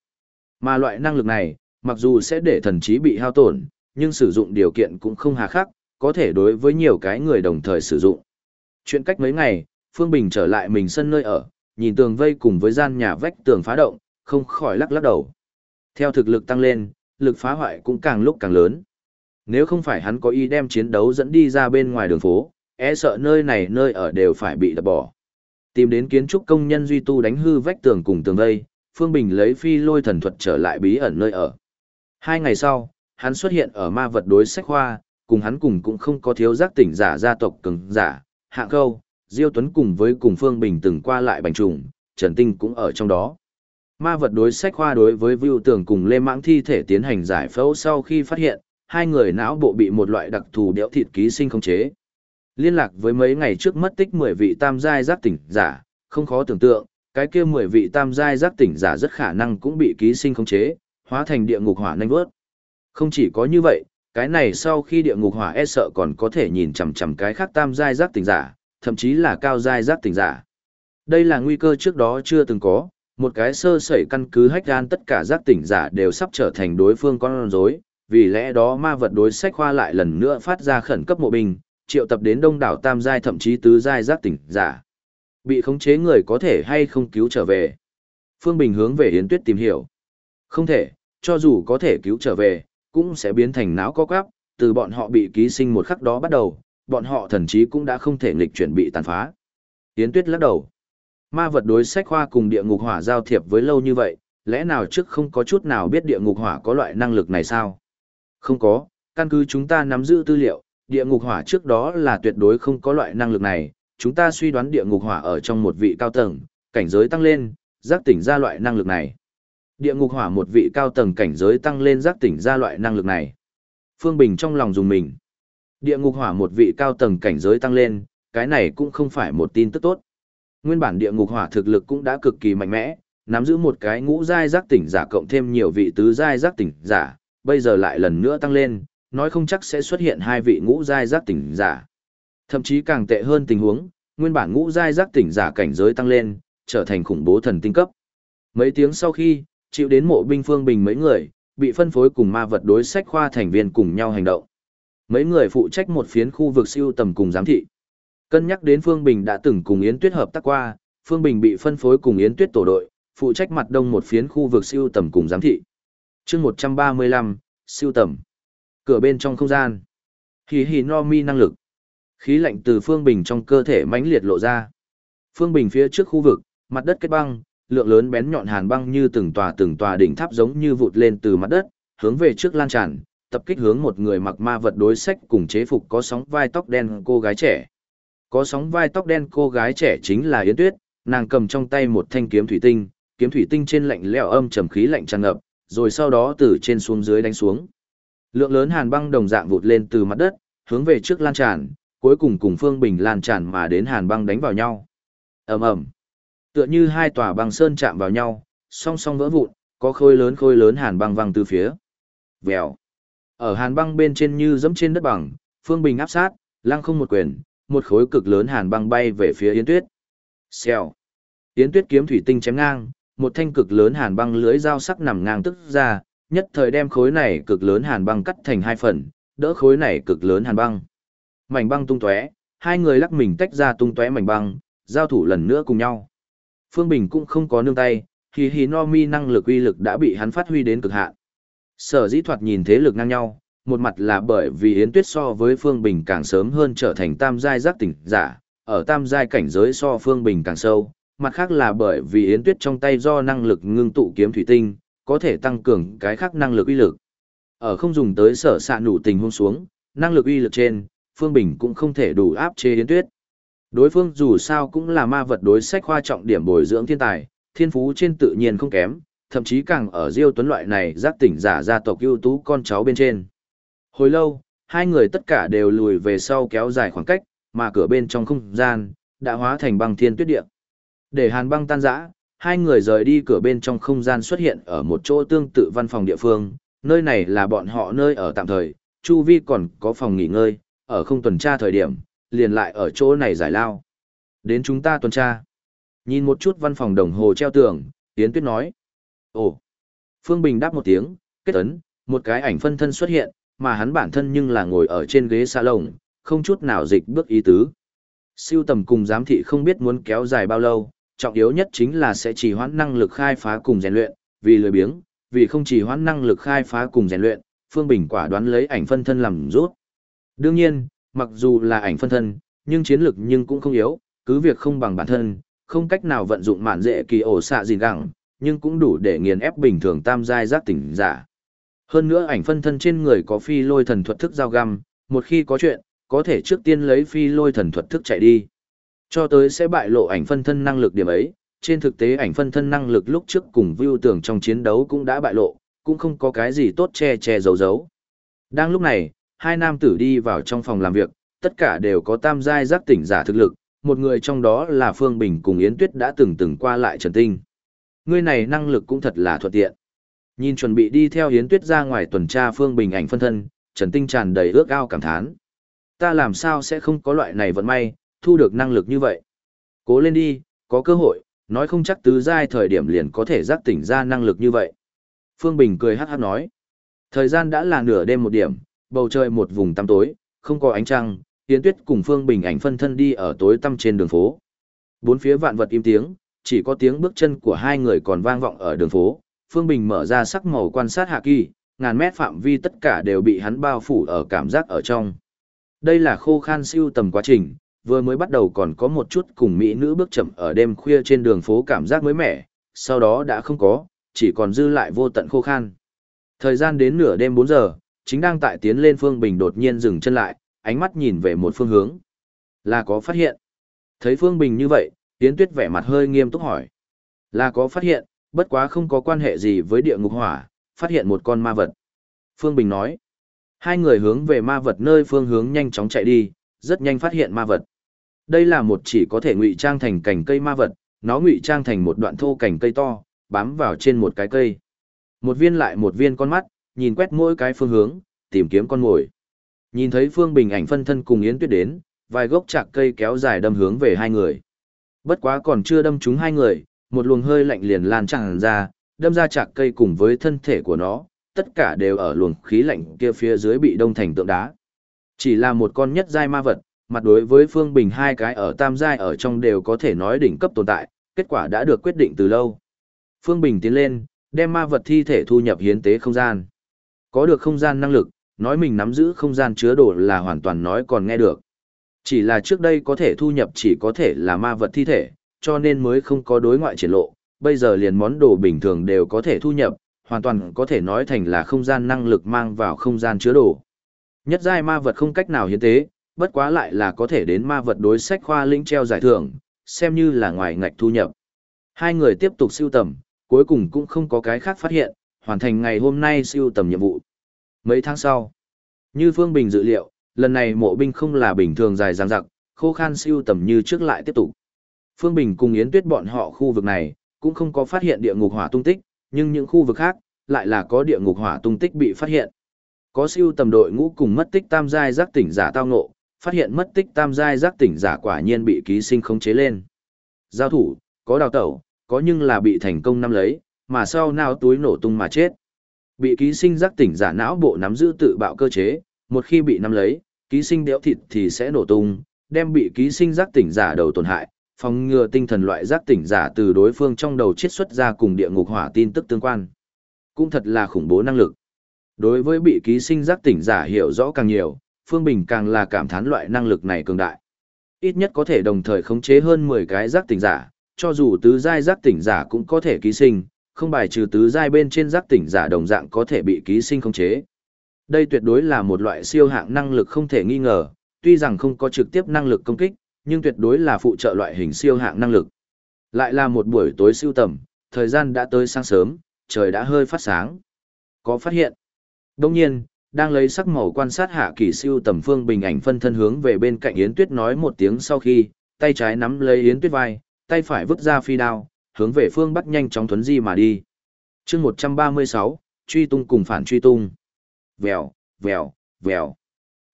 Mà loại năng lực này, mặc dù sẽ để thần trí bị hao tổn, nhưng sử dụng điều kiện cũng không hà khắc, có thể đối với nhiều cái người đồng thời sử dụng. Chuyện cách mấy ngày, Phương Bình trở lại mình sân nơi ở, nhìn tường vây cùng với gian nhà vách tường phá động, không khỏi lắc lắc đầu. Theo thực lực tăng lên, lực phá hoại cũng càng lúc càng lớn. Nếu không phải hắn có ý đem chiến đấu dẫn đi ra bên ngoài đường phố, e sợ nơi này nơi ở đều phải bị đập bỏ. Tìm đến kiến trúc công nhân duy tu đánh hư vách tường cùng tường vây, Phương Bình lấy phi lôi thần thuật trở lại bí ẩn nơi ở. Hai ngày sau, hắn xuất hiện ở ma vật đối sách khoa, cùng hắn cùng cũng không có thiếu giác tỉnh giả gia tộc cường giả, hạng câu Diêu Tuấn cùng với cùng Phương Bình từng qua lại bành trùng, Trần Tinh cũng ở trong đó. Ma vật đối sách khoa đối với Vưu Tường cùng Lê Mãng thi thể tiến hành giải phẫu sau khi phát hiện, hai người não bộ bị một loại đặc thù đẽo thịt ký sinh khống chế. Liên lạc với mấy ngày trước mất tích 10 vị tam giai giác tỉnh giả, không khó tưởng tượng, cái kia 10 vị tam giai giác tỉnh giả rất khả năng cũng bị ký sinh khống chế, hóa thành địa ngục hỏa nhanh vớt. Không chỉ có như vậy, cái này sau khi địa ngục hỏa e sợ còn có thể nhìn chằm chằm cái khác tam giai giác tỉnh giả, thậm chí là cao giai giác tỉnh giả. Đây là nguy cơ trước đó chưa từng có, một cái sơ sẩy căn cứ hách gan tất cả giác tỉnh giả đều sắp trở thành đối phương con rối, vì lẽ đó ma vật đối sách khoa lại lần nữa phát ra khẩn cấp mộ binh, triệu tập đến đông đảo tam giai thậm chí tứ giai giác tỉnh giả. Bị khống chế người có thể hay không cứu trở về. Phương Bình hướng về Yến Tuyết tìm hiểu. Không thể, cho dù có thể cứu trở về, cũng sẽ biến thành não có quắp, từ bọn họ bị ký sinh một khắc đó bắt đầu, bọn họ thần chí cũng đã không thể nghịch chuyển bị tàn phá. Yến Tuyết lắc đầu. Ma vật đối sách khoa cùng địa ngục hỏa giao thiệp với lâu như vậy, lẽ nào trước không có chút nào biết địa ngục hỏa có loại năng lực này sao? Không có, căn cứ chúng ta nắm giữ tư liệu, địa ngục hỏa trước đó là tuyệt đối không có loại năng lực này, chúng ta suy đoán địa ngục hỏa ở trong một vị cao tầng, cảnh giới tăng lên, giác tỉnh ra loại năng lực này. Địa ngục hỏa một vị cao tầng cảnh giới tăng lên giác tỉnh ra loại năng lực này. Phương Bình trong lòng dùng mình. Địa ngục hỏa một vị cao tầng cảnh giới tăng lên, cái này cũng không phải một tin tức tốt. Nguyên bản địa ngục hỏa thực lực cũng đã cực kỳ mạnh mẽ, nắm giữ một cái ngũ giai giác tỉnh giả cộng thêm nhiều vị tứ giai giác tỉnh giả, bây giờ lại lần nữa tăng lên, nói không chắc sẽ xuất hiện hai vị ngũ giai giác tỉnh giả. Thậm chí càng tệ hơn tình huống, nguyên bản ngũ giai giác tỉnh giả cảnh giới tăng lên, trở thành khủng bố thần tinh cấp. Mấy tiếng sau khi, chịu đến mộ binh phương bình mấy người, bị phân phối cùng ma vật đối sách khoa thành viên cùng nhau hành động. Mấy người phụ trách một phiến khu vực siêu tầm cùng giám thị. Cân nhắc đến Phương Bình đã từng cùng Yến Tuyết hợp tác qua, Phương Bình bị phân phối cùng Yến Tuyết tổ đội, phụ trách mặt đông một phiến khu vực siêu tầm cùng giám thị. chương 135, siêu tầm. Cửa bên trong không gian. Hì hì no mi năng lực. Khí lạnh từ Phương Bình trong cơ thể mãnh liệt lộ ra. Phương Bình phía trước khu vực, mặt đất kết băng, lượng lớn bén nhọn hàn băng như từng tòa từng tòa đỉnh tháp giống như vụt lên từ mặt đất, hướng về trước lan tràn, tập kích hướng một người mặc ma vật đối sách cùng chế phục có sóng vai tóc đen cô gái trẻ. Có sóng vai tóc đen cô gái trẻ chính là Yến Tuyết, nàng cầm trong tay một thanh kiếm thủy tinh, kiếm thủy tinh trên lạnh leo âm trầm khí lạnh tràn ngập, rồi sau đó từ trên xuống dưới đánh xuống. Lượng lớn hàn băng đồng dạng vụt lên từ mặt đất, hướng về trước lan tràn, cuối cùng cùng Phương Bình lan tràn mà đến hàn băng đánh vào nhau. ầm ầm, Tựa như hai tòa băng sơn chạm vào nhau, song song vỡ vụn, có khối lớn khối lớn hàn băng văng từ phía. Vèo. Ở hàn băng bên trên như dẫm trên đất bằng, Phương Bình áp sát, lăng không một quyền, một khối cực lớn hàn băng bay về phía Yến Tuyết. Xèo. Yến Tuyết kiếm thủy tinh chém ngang, một thanh cực lớn hàn băng lưới dao sắc nằm ngang tức ra, nhất thời đem khối này cực lớn hàn băng cắt thành hai phần, đỡ khối này cực lớn hàn băng. Mảnh băng tung tóe, hai người lắc mình tách ra tung tóe mảnh băng, giao thủ lần nữa cùng nhau. Phương Bình cũng không có nương tay, hì hì no mi năng lực uy lực đã bị hắn phát huy đến cực hạn. Sở dĩ thoạt nhìn thế lực ngang nhau, một mặt là bởi vì Yến Tuyết so với Phương Bình càng sớm hơn trở thành tam giai giác tỉnh giả, ở tam giai cảnh giới so Phương Bình càng sâu, mặt khác là bởi vì Yến Tuyết trong tay do năng lực ngưng tụ kiếm thủy tinh, có thể tăng cường cái khác năng lực uy lực. Ở không dùng tới sở xạ nụ tình huống xuống, năng lực uy lực trên, Phương Bình cũng không thể đủ áp chế Yến Tuyết. Đối phương dù sao cũng là ma vật đối sách khoa trọng điểm bồi dưỡng thiên tài, thiên phú trên tự nhiên không kém, thậm chí càng ở Diêu Tuấn loại này giác tỉnh giả gia tộc ưu tú con cháu bên trên. Hồi lâu, hai người tất cả đều lùi về sau kéo dài khoảng cách, mà cửa bên trong không gian đã hóa thành băng thiên tuyết địa. Để hàn băng tan rã, hai người rời đi cửa bên trong không gian xuất hiện ở một chỗ tương tự văn phòng địa phương, nơi này là bọn họ nơi ở tạm thời, chu vi còn có phòng nghỉ ngơi, ở không tuần tra thời điểm, liền lại ở chỗ này giải lao. Đến chúng ta tuần tra. Nhìn một chút văn phòng đồng hồ treo tường, Yến Tuyết nói. Ồ. Phương Bình đáp một tiếng, kết ấn, một cái ảnh phân thân xuất hiện, mà hắn bản thân nhưng là ngồi ở trên ghế salon, không chút nào dịch bước ý tứ. Siêu tầm cùng giám thị không biết muốn kéo dài bao lâu, trọng yếu nhất chính là sẽ chỉ hoãn năng lực khai phá cùng rèn luyện, vì lười biếng, vì không chỉ hoãn năng lực khai phá cùng rèn luyện, Phương Bình quả đoán lấy ảnh phân thân làm rút. Đương nhiên, mặc dù là ảnh phân thân, nhưng chiến lực nhưng cũng không yếu, cứ việc không bằng bản thân, không cách nào vận dụng mạn dễ kỳ ổ xạ gì gẳng, nhưng cũng đủ để nghiền ép bình thường tam giai giác tỉnh giả. Hơn nữa ảnh phân thân trên người có phi lôi thần thuật thức giao găm, một khi có chuyện, có thể trước tiên lấy phi lôi thần thuật thức chạy đi. Cho tới sẽ bại lộ ảnh phân thân năng lực điểm ấy, trên thực tế ảnh phân thân năng lực lúc trước cùng view tưởng trong chiến đấu cũng đã bại lộ, cũng không có cái gì tốt che che giấu giấu. Đang lúc này, hai nam tử đi vào trong phòng làm việc, tất cả đều có tam giai giác tỉnh giả thực lực, một người trong đó là Phương Bình cùng Yến Tuyết đã từng từng qua lại Trần Tinh. Người này năng lực cũng thật là thuận tiện. Nhìn chuẩn bị đi theo Yến Tuyết ra ngoài tuần tra Phương Bình ảnh phân thân, Trần Tinh tràn đầy ước ao cảm thán. Ta làm sao sẽ không có loại này vận may, thu được năng lực như vậy. Cố lên đi, có cơ hội, nói không chắc tứ giai thời điểm liền có thể giác tỉnh ra năng lực như vậy. Phương Bình cười hát hát nói. Thời gian đã là nửa đêm một điểm, bầu trời một vùng tăm tối, không có ánh trăng, Yến Tuyết cùng Phương Bình ảnh phân thân đi ở tối tăm trên đường phố. Bốn phía vạn vật im tiếng, chỉ có tiếng bước chân của hai người còn vang vọng ở đường phố. Phương Bình mở ra sắc màu quan sát hạ kỳ, ngàn mét phạm vi tất cả đều bị hắn bao phủ ở cảm giác ở trong. Đây là khô khan siêu tầm quá trình, vừa mới bắt đầu còn có một chút cùng mỹ nữ bước chậm ở đêm khuya trên đường phố cảm giác mới mẻ, sau đó đã không có, chỉ còn dư lại vô tận khô khan. Thời gian đến nửa đêm 4 giờ, chính đang tại tiến lên Phương Bình đột nhiên dừng chân lại, ánh mắt nhìn về một phương hướng. Là có phát hiện. Thấy Phương Bình như vậy, Tiến Tuyết vẻ mặt hơi nghiêm túc hỏi. Là có phát hiện, bất quá không có quan hệ gì với địa ngục hỏa, phát hiện một con ma vật. Phương Bình nói. Hai người hướng về ma vật nơi phương hướng nhanh chóng chạy đi, rất nhanh phát hiện ma vật. Đây là một chỉ có thể ngụy trang thành cành cây ma vật, nó ngụy trang thành một đoạn thô cành cây to, bám vào trên một cái cây. Một viên lại một viên con mắt, nhìn quét mỗi cái phương hướng, tìm kiếm con mồi. Nhìn thấy Phương Bình ảnh phân thân cùng Yến Tuyết đến, vài gốc chạc cây kéo dài đâm hướng về hai người. Bất quá còn chưa đâm trúng hai người, một luồng hơi lạnh liền lan tràn ra, đâm ra chạc cây cùng với thân thể của nó, tất cả đều ở luồng khí lạnh kia phía dưới bị đông thành tượng đá. Chỉ là một con nhất giai ma vật, mặt đối với Phương Bình hai cái ở tam giai ở trong đều có thể nói đỉnh cấp tồn tại, kết quả đã được quyết định từ lâu. Phương Bình tiến lên, đem ma vật thi thể thu nhập hiến tế không gian. Có được không gian năng lực, nói mình nắm giữ không gian chứa đồ là hoàn toàn nói còn nghe được. Chỉ là trước đây có thể thu nhập chỉ có thể là ma vật thi thể, cho nên mới không có đối ngoại triển lộ, bây giờ liền món đồ bình thường đều có thể thu nhập, hoàn toàn có thể nói thành là không gian năng lực mang vào không gian chứa đồ. Nhất giai ma vật không cách nào hiến tế, bất quá lại là có thể đến ma vật đối sách khoa linh treo giải thưởng, xem như là ngoài ngạch thu nhập. Hai người tiếp tục siêu tầm, cuối cùng cũng không có cái khác phát hiện, hoàn thành ngày hôm nay siêu tầm nhiệm vụ. Mấy tháng sau, như Phương Bình dự liệu, lần này mộ binh không là bình thường dài dằng dặc, khô khan siêu tầm như trước lại tiếp tục. Phương Bình cùng Yến Tuyết bọn họ khu vực này, cũng không có phát hiện địa ngục hỏa tung tích, nhưng những khu vực khác, lại là có địa ngục hỏa tung tích bị phát hiện. Có siêu tầm đội ngũ cùng mất tích tam giai giác tỉnh giả tao ngộ, phát hiện mất tích tam giai giác tỉnh giả quả nhiên bị ký sinh khống chế lên. Giao thủ, có đào tẩu, có nhưng là bị thành công nắm lấy, mà sau nào túi nổ tung mà chết. Bị ký sinh giác tỉnh giả não bộ nắm giữ tự bạo cơ chế, một khi bị nắm lấy, ký sinh đẽo thịt thì sẽ nổ tung, đem bị ký sinh giác tỉnh giả đầu tổn hại, phòng ngừa tinh thần loại giác tỉnh giả từ đối phương trong đầu chiết xuất ra cùng địa ngục hỏa tin tức tương quan. Cũng thật là khủng bố năng lực. Đối với bị ký sinh giác tỉnh giả hiểu rõ càng nhiều, Phương Bình càng là cảm thán loại năng lực này cường đại. Ít nhất có thể đồng thời khống chế hơn 10 cái giác tỉnh giả, cho dù tứ giai giác tỉnh giả cũng có thể ký sinh, không bài trừ tứ giai bên trên giác tỉnh giả đồng dạng có thể bị ký sinh khống chế. Đây tuyệt đối là một loại siêu hạng năng lực không thể nghi ngờ, tuy rằng không có trực tiếp năng lực công kích, nhưng tuyệt đối là phụ trợ loại hình siêu hạng năng lực. Lại là một buổi tối siêu tầm, thời gian đã tới sáng sớm, trời đã hơi phát sáng. Có phát hiện. Đồng nhiên, đang lấy sắc màu quan sát hạ kỳ siêu tầm phương bình ảnh phân thân hướng về bên cạnh Yến Tuyết nói một tiếng sau khi, tay trái nắm lấy Yến Tuyết vai, tay phải vứt ra phi đao, hướng về phương bắc nhanh chóng thuấn di mà đi. chương 136, truy tung cùng phản truy tung. Vèo, vèo, vèo.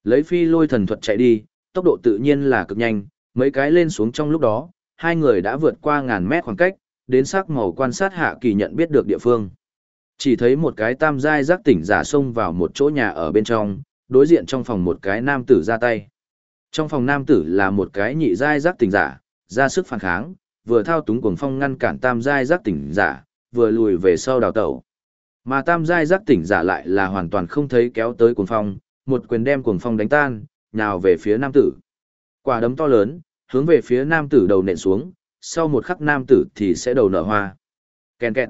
Lấy phi lôi thần thuật chạy đi, tốc độ tự nhiên là cực nhanh, mấy cái lên xuống trong lúc đó, hai người đã vượt qua ngàn mét khoảng cách, đến sắc màu quan sát hạ kỳ nhận biết được địa phương. Chỉ thấy một cái tam giai giác tỉnh giả xông vào một chỗ nhà ở bên trong, đối diện trong phòng một cái nam tử ra tay. Trong phòng nam tử là một cái nhị giai giác tỉnh giả, ra sức phản kháng, vừa thao túng cuồng phong ngăn cản tam giai giác tỉnh giả, vừa lùi về sau đào tẩu. Mà tam giai giác tỉnh giả lại là hoàn toàn không thấy kéo tới cuồng phong, một quyền đem cuồng phong đánh tan, nhào về phía nam tử. Quả đấm to lớn, hướng về phía nam tử đầu nện xuống, sau một khắc nam tử thì sẽ đầu nở hoa. kẹn kẹt.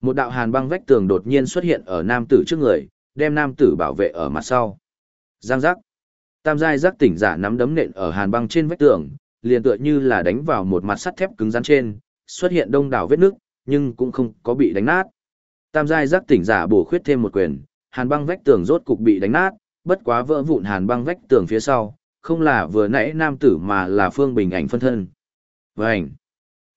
Một đạo hàn băng vách tường đột nhiên xuất hiện ở nam tử trước người, đem nam tử bảo vệ ở mặt sau. Giang giác. Tam giai giác tỉnh giả nắm đấm nện ở hàn băng trên vách tường, liền tựa như là đánh vào một mặt sắt thép cứng rắn trên, xuất hiện đông đảo vết nước, nhưng cũng không có bị đánh nát. Tam giai giác tỉnh giả bổ khuyết thêm một quyền, hàn băng vách tường rốt cục bị đánh nát, bất quá vỡ vụn hàn băng vách tường phía sau, không là vừa nãy nam tử mà là phương bình ảnh phân thân. Vành.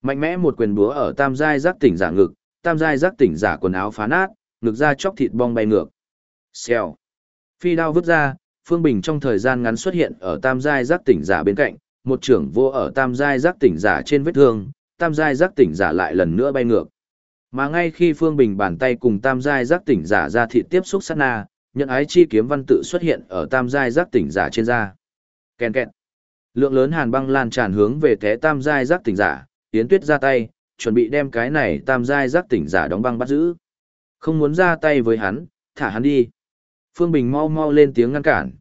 Mạnh mẽ một quyền búa ở tam giai giác tỉnh giả ngực, tam giai giác tỉnh giả quần áo phá nát, ngực ra chóc thịt bong bay ngược. Xèo. Phi đao vứt ra, Phương Bình trong thời gian ngắn xuất hiện ở tam giai giác tỉnh giả bên cạnh, một trưởng vô ở tam giai giác tỉnh giả trên vết thương, tam giai giác tỉnh giả lại lần nữa bay ngược. Mà ngay khi Phương Bình bàn tay cùng tam giai giác tỉnh giả ra thịt tiếp xúc sát na, nhận ái chi kiếm văn tự xuất hiện ở tam giai giác tỉnh giả trên da. Kèn kẹt. Lượng lớn hàn băng lan tràn hướng về té tam giai giác tỉnh giả, Yến Tuyết ra tay, chuẩn bị đem cái này tam giai giác tỉnh giả đóng băng bắt giữ. Không muốn ra tay với hắn, thả hắn đi. Phương Bình mau mau lên tiếng ngăn cản.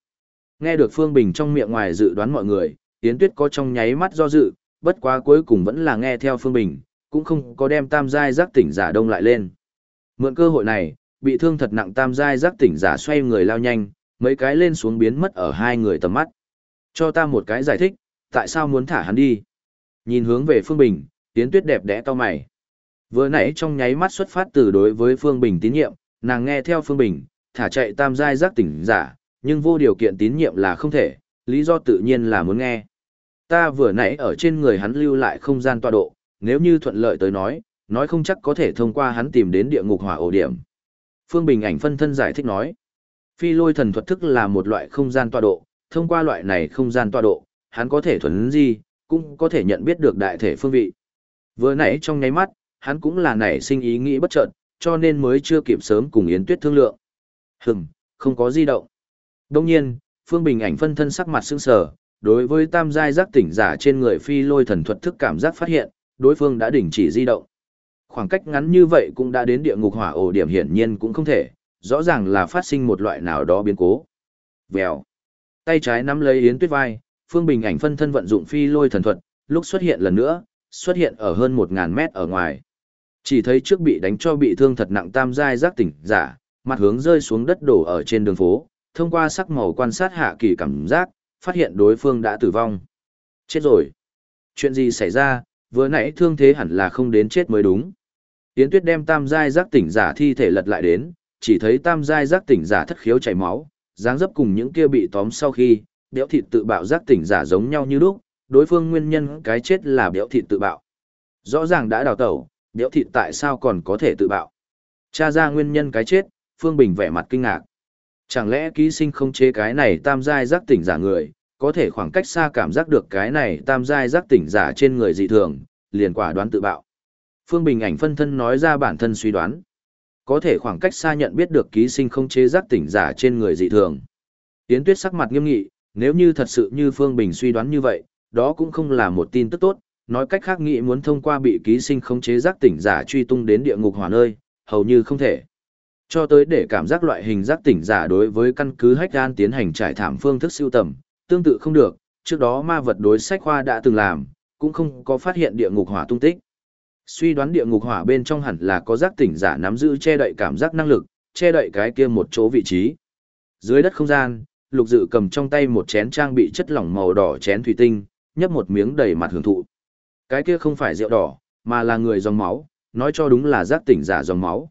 Nghe được Phương Bình trong miệng ngoài dự đoán mọi người, Yến Tuyết có trong nháy mắt do dự, bất quá cuối cùng vẫn là nghe theo Phương Bình, cũng không có đem tam giai giác tỉnh giả đông lại lên. Mượn cơ hội này, bị thương thật nặng tam giai giác tỉnh giả xoay người lao nhanh, mấy cái lên xuống biến mất ở hai người tầm mắt. Cho ta một cái giải thích, tại sao muốn thả hắn đi? Nhìn hướng về Phương Bình, Yến Tuyết đẹp đẽ to mày. Vừa nãy trong nháy mắt xuất phát từ đối với Phương Bình tín nhiệm, nàng nghe theo Phương Bình, thả chạy tam giai giác tỉnh giả, nhưng vô điều kiện tín nhiệm là không thể, lý do tự nhiên là muốn nghe. Ta vừa nãy ở trên người hắn lưu lại không gian tọa độ, nếu như thuận lợi tới nói, nói không chắc có thể thông qua hắn tìm đến địa ngục hỏa ổ điểm. Phương Bình ảnh phân thân giải thích nói, phi lôi thần thuật thức là một loại không gian tọa độ, thông qua loại này không gian tọa độ, hắn có thể thuần di cũng có thể nhận biết được đại thể phương vị. Vừa nãy trong nháy mắt, hắn cũng là nảy sinh ý nghĩ bất chợt, cho nên mới chưa kịp sớm cùng Yến Tuyết thương lượng. Hừm, không có di động. Đông nhiên, Phương Bình ảnh phân thân sắc mặt sững sờ, đối với tam giai giác tỉnh giả trên người phi lôi thần thuật thức cảm giác phát hiện, đối phương đã đình chỉ di động. Khoảng cách ngắn như vậy cũng đã đến địa ngục hỏa ổ điểm hiển nhiên cũng không thể, rõ ràng là phát sinh một loại nào đó biến cố. Vèo. Tay trái nắm lấy Yến Tuyết vai, Phương Bình ảnh phân thân vận dụng phi lôi thần thuật, lúc xuất hiện lần nữa, xuất hiện ở hơn 1.000 mét ở ngoài. Chỉ thấy trước bị đánh cho bị thương thật nặng tam giai giác tỉnh giả, mặt hướng rơi xuống đất đổ ở trên đường phố, thông qua sắc màu quan sát hạ kỳ cảm giác, phát hiện đối phương đã tử vong. Chết rồi. Chuyện gì xảy ra, vừa nãy thương thế hẳn là không đến chết mới đúng. Yến Tuyết đem tam giai giác tỉnh giả thi thể lật lại đến, chỉ thấy tam giai giác tỉnh giả thất khiếu chảy máu, dáng dấp cùng những kia bị tóm sau khi, béo thịt tự bạo giác tỉnh giả giống nhau như lúc, đối phương nguyên nhân cái chết là béo thịt tự bạo. Rõ ràng đã đào tẩu, béo thịt tại sao còn có thể tự bạo? Tra ra nguyên nhân cái chết, Phương Bình vẻ mặt kinh ngạc. Chẳng lẽ ký sinh không chế cái này tam giai giác tỉnh giả người, có thể khoảng cách xa cảm giác được cái này tam giai giác tỉnh giả trên người dị thường, liền quả đoán tự bạo. Phương Bình ảnh phân thân nói ra bản thân suy đoán. Có thể khoảng cách xa nhận biết được ký sinh không chế giác tỉnh giả trên người dị thường. Yến Tuyết sắc mặt nghiêm nghị, nếu như thật sự như Phương Bình suy đoán như vậy, đó cũng không là một tin tức tốt, nói cách khác nghĩ muốn thông qua bị ký sinh không chế giác tỉnh giả truy tung đến địa ngục hỏa nơi, hầu như không thể. Cho tới để cảm giác loại hình giác tỉnh giả đối với căn cứ hách gan tiến hành trải thảm phương thức siêu tầm, tương tự không được, trước đó ma vật đối sách khoa đã từng làm, cũng không có phát hiện địa ngục hỏa tung tích. Suy đoán địa ngục hỏa bên trong hẳn là có giác tỉnh giả nắm giữ che đậy cảm giác năng lực, che đậy cái kia một chỗ vị trí. Dưới đất không gian, lục dự cầm trong tay một chén trang bị chất lỏng màu đỏ chén thủy tinh, nhấp một miếng đầy mặt hưởng thụ. Cái kia không phải rượu đỏ, mà là người dòng máu, nói cho đúng là giác tỉnh giả dòng máu.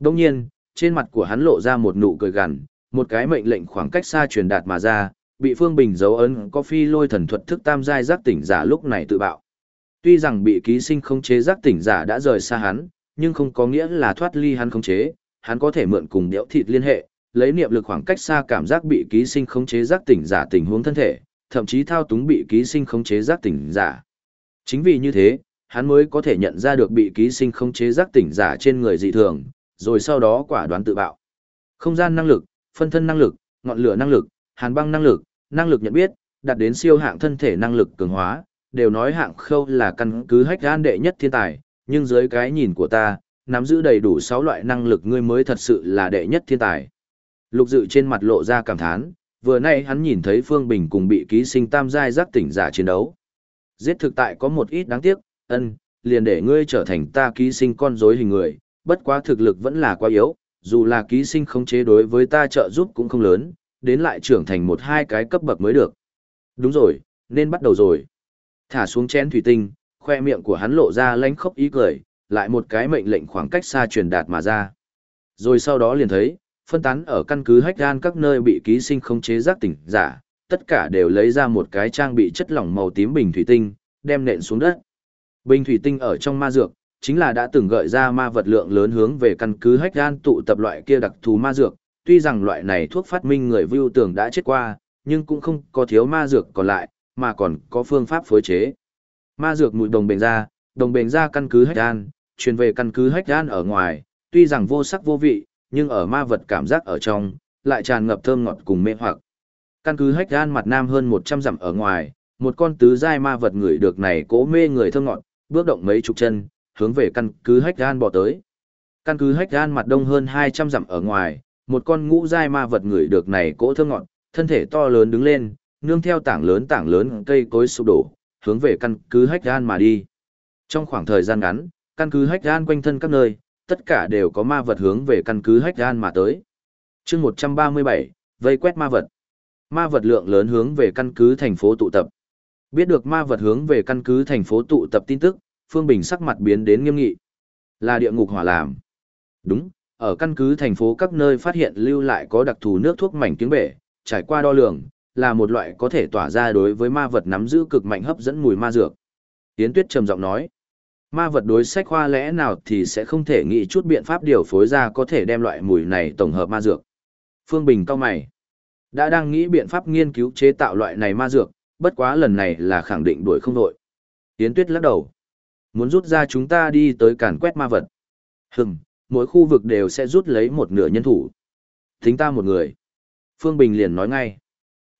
Đông nhiên, trên mặt của hắn lộ ra một nụ cười gằn, một cái mệnh lệnh khoảng cách xa truyền đạt mà ra, bị Phương Bình dấu ấn có phi lôi thần thuật thức tam giai giác tỉnh giả lúc này tự bạo. Tuy rằng bị ký sinh không chế giác tỉnh giả đã rời xa hắn, nhưng không có nghĩa là thoát ly hắn không chế, hắn có thể mượn cùng đẽo thịt liên hệ, lấy niệm lực khoảng cách xa cảm giác bị ký sinh không chế giác tỉnh giả tình huống thân thể, thậm chí thao túng bị ký sinh khống chế giác tỉnh giả. Chính vì như thế, hắn mới có thể nhận ra được bị ký sinh khống chế giác tỉnh giả trên người dị thường, rồi sau đó quả đoán tự bạo. Không gian năng lực, phân thân năng lực, ngọn lửa năng lực, hàn băng năng lực, năng lực nhận biết, đạt đến siêu hạng thân thể năng lực cường hóa, đều nói hạng khâu là căn cứ hách gan đệ nhất thiên tài, nhưng dưới cái nhìn của ta, nắm giữ đầy đủ 6 loại năng lực ngươi mới thật sự là đệ nhất thiên tài. Lục dự trên mặt lộ ra cảm thán, vừa nay hắn nhìn thấy Phương Bình cùng bị ký sinh tam giai giác tỉnh giả chiến đấu. Giết thực tại có một ít đáng tiếc, ân, liền để ngươi trở thành ta ký sinh con rối hình người, bất quá thực lực vẫn là quá yếu, dù là ký sinh không chế đối với ta trợ giúp cũng không lớn, đến lại trưởng thành một hai cái cấp bậc mới được. Đúng rồi, nên bắt đầu rồi. Thả xuống chén thủy tinh, khoe miệng của hắn lộ ra lánh khóc ý cười, lại một cái mệnh lệnh khoảng cách xa truyền đạt mà ra. Rồi sau đó liền thấy, phân tán ở căn cứ hách gan các nơi bị ký sinh không chế giác tỉnh giả, tất cả đều lấy ra một cái trang bị chất lỏng màu tím bình thủy tinh, đem nện xuống đất. Bình thủy tinh ở trong ma dược, chính là đã từng gợi ra ma vật lượng lớn hướng về căn cứ hách gan tụ tập loại kia đặc thù ma dược, tuy rằng loại này thuốc phát minh người vưu tưởng đã chết qua, nhưng cũng không có thiếu ma dược còn lại, mà còn có phương pháp phối chế. Ma dược mùi đồng bền ra, đồng bền ra căn cứ hách gan, truyền về căn cứ hách gan ở ngoài, tuy rằng vô sắc vô vị, nhưng ở ma vật cảm giác ở trong, lại tràn ngập thơm ngọt cùng mê hoặc. Căn cứ hách gan mặt nam hơn 100 dặm ở ngoài, một con tứ giai ma vật người được này cố mê người thơm ngọt, bước động mấy chục chân, hướng về căn cứ hách gan bỏ tới. Căn cứ hách gan mặt đông hơn 200 dặm ở ngoài, một con ngũ giai ma vật người được này cỗ thơm ngọt, thân thể to lớn đứng lên, nương theo tảng lớn tảng lớn cây cối sụp đổ, hướng về căn cứ hách gan mà đi. Trong khoảng thời gian ngắn, căn cứ hách gan quanh thân các nơi, tất cả đều có ma vật hướng về căn cứ hách gan mà tới. chương 137, vây quét ma vật. Ma vật lượng lớn hướng về căn cứ thành phố tụ tập. Biết được ma vật hướng về căn cứ thành phố tụ tập tin tức, Phương Bình sắc mặt biến đến nghiêm nghị. Là địa ngục hỏa làm. Đúng, ở căn cứ thành phố các nơi phát hiện lưu lại có đặc thù nước thuốc mảnh tiếng bể, trải qua đo lường, là một loại có thể tỏa ra đối với ma vật nắm giữ cực mạnh hấp dẫn mùi ma dược. Yến Tuyết trầm giọng nói, ma vật đối sách khoa lẽ nào thì sẽ không thể nghĩ chút biện pháp điều phối ra có thể đem loại mùi này tổng hợp ma dược. Phương Bình cao mày, đã đang nghĩ biện pháp nghiên cứu chế tạo loại này ma dược, bất quá lần này là khẳng định đuổi không đội. Yến Tuyết lắc đầu, muốn rút ra chúng ta đi tới càn quét ma vật. Hừm, mỗi khu vực đều sẽ rút lấy một nửa nhân thủ. Thính ta một người. Phương Bình liền nói ngay.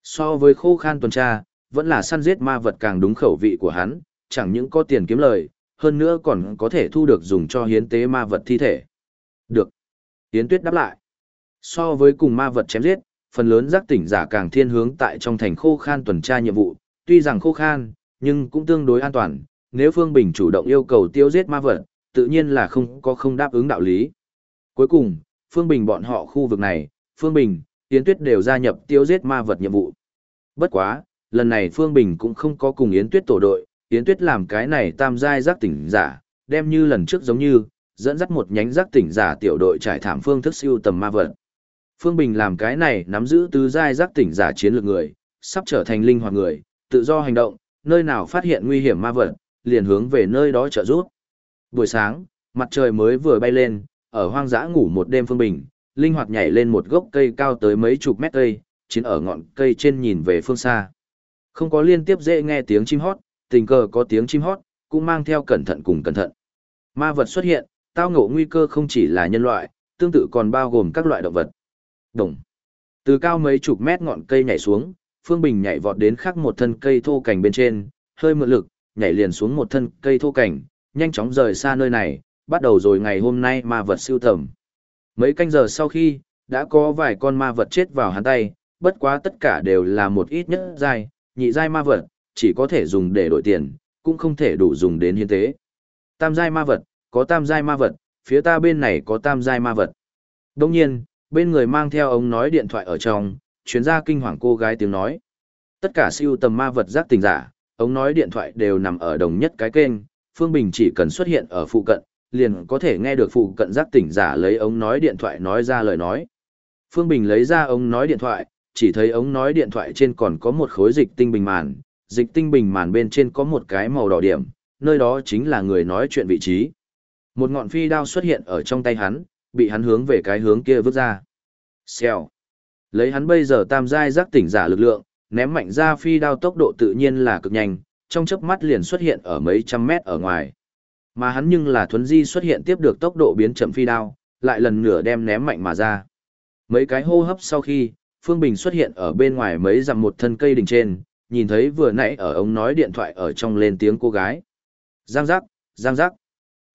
So với khô khan tuần tra, vẫn là săn giết ma vật càng đúng khẩu vị của hắn, chẳng những có tiền kiếm lời, hơn nữa còn có thể thu được dùng cho hiến tế ma vật thi thể. Được. Yến Tuyết đáp lại. So với cùng ma vật chém giết, phần lớn giác tỉnh giả càng thiên hướng tại trong thành khô khan tuần tra nhiệm vụ, tuy rằng khô khan, nhưng cũng tương đối an toàn, nếu Phương Bình chủ động yêu cầu tiêu giết ma vật, tự nhiên là không có không đáp ứng đạo lý. Cuối cùng, Phương Bình bọn họ khu vực này, Phương Bình, Yến Tuyết đều gia nhập tiêu giết ma vật nhiệm vụ. Bất quá, lần này Phương Bình cũng không có cùng Yến Tuyết tổ đội, Yến Tuyết làm cái này tam giai giác tỉnh giả, đem như lần trước giống như, dẫn dắt một nhánh giác tỉnh giả tiểu đội trải thảm phương thức siêu tầm ma vật. Phương Bình làm cái này nắm giữ tứ giai giác tỉnh giả chiến lược người, sắp trở thành linh hoạt người, tự do hành động, nơi nào phát hiện nguy hiểm ma vật, liền hướng về nơi đó trợ giúp. Buổi sáng, mặt trời mới vừa bay lên, ở hoang dã ngủ một đêm Phương Bình, linh hoạt nhảy lên một gốc cây cao tới mấy chục mét cây, chiến ở ngọn cây trên nhìn về phương xa. Không có liên tiếp dễ nghe tiếng chim hót, tình cờ có tiếng chim hót, cũng mang theo cẩn thận cùng cẩn thận. Ma vật xuất hiện, tao ngộ nguy cơ không chỉ là nhân loại, tương tự còn bao gồm các loại động vật. Đồng. Từ cao mấy chục mét ngọn cây nhảy xuống, Phương Bình nhảy vọt đến khắc một thân cây thô cành bên trên, hơi mượn lực, nhảy liền xuống một thân cây thô cành, nhanh chóng rời xa nơi này, bắt đầu rồi ngày hôm nay ma vật siêu tầm. Mấy canh giờ sau khi, đã có vài con ma vật chết vào hắn tay, bất quá tất cả đều là một ít nhất dai, nhị dai ma vật, chỉ có thể dùng để đổi tiền, cũng không thể đủ dùng đến hiến tế. Tam giai ma vật, có tam giai ma vật, phía ta bên này có tam giai ma vật. Đồng nhiên, bên người mang theo ống nói điện thoại ở trong, chuyến ra kinh hoàng cô gái tiếng nói. Tất cả siêu tầm ma vật giác tình giả, ống nói điện thoại đều nằm ở đồng nhất cái kênh, Phương Bình chỉ cần xuất hiện ở phụ cận, liền có thể nghe được phụ cận giác tỉnh giả lấy ống nói điện thoại nói ra lời nói. Phương Bình lấy ra ống nói điện thoại, chỉ thấy ống nói điện thoại trên còn có một khối dịch tinh bình màn, dịch tinh bình màn bên trên có một cái màu đỏ điểm, nơi đó chính là người nói chuyện vị trí. Một ngọn phi đao xuất hiện ở trong tay hắn, bị hắn hướng về cái hướng kia vứt ra. Xèo. Lấy hắn bây giờ tam giai giác tỉnh giả lực lượng, ném mạnh ra phi đao tốc độ tự nhiên là cực nhanh, trong chớp mắt liền xuất hiện ở mấy trăm mét ở ngoài. Mà hắn nhưng là thuấn di xuất hiện tiếp được tốc độ biến chậm phi đao, lại lần nữa đem ném mạnh mà ra. Mấy cái hô hấp sau khi, Phương Bình xuất hiện ở bên ngoài mấy dặm một thân cây đỉnh trên, nhìn thấy vừa nãy ở ống nói điện thoại ở trong lên tiếng cô gái. Giang giác, giang giác.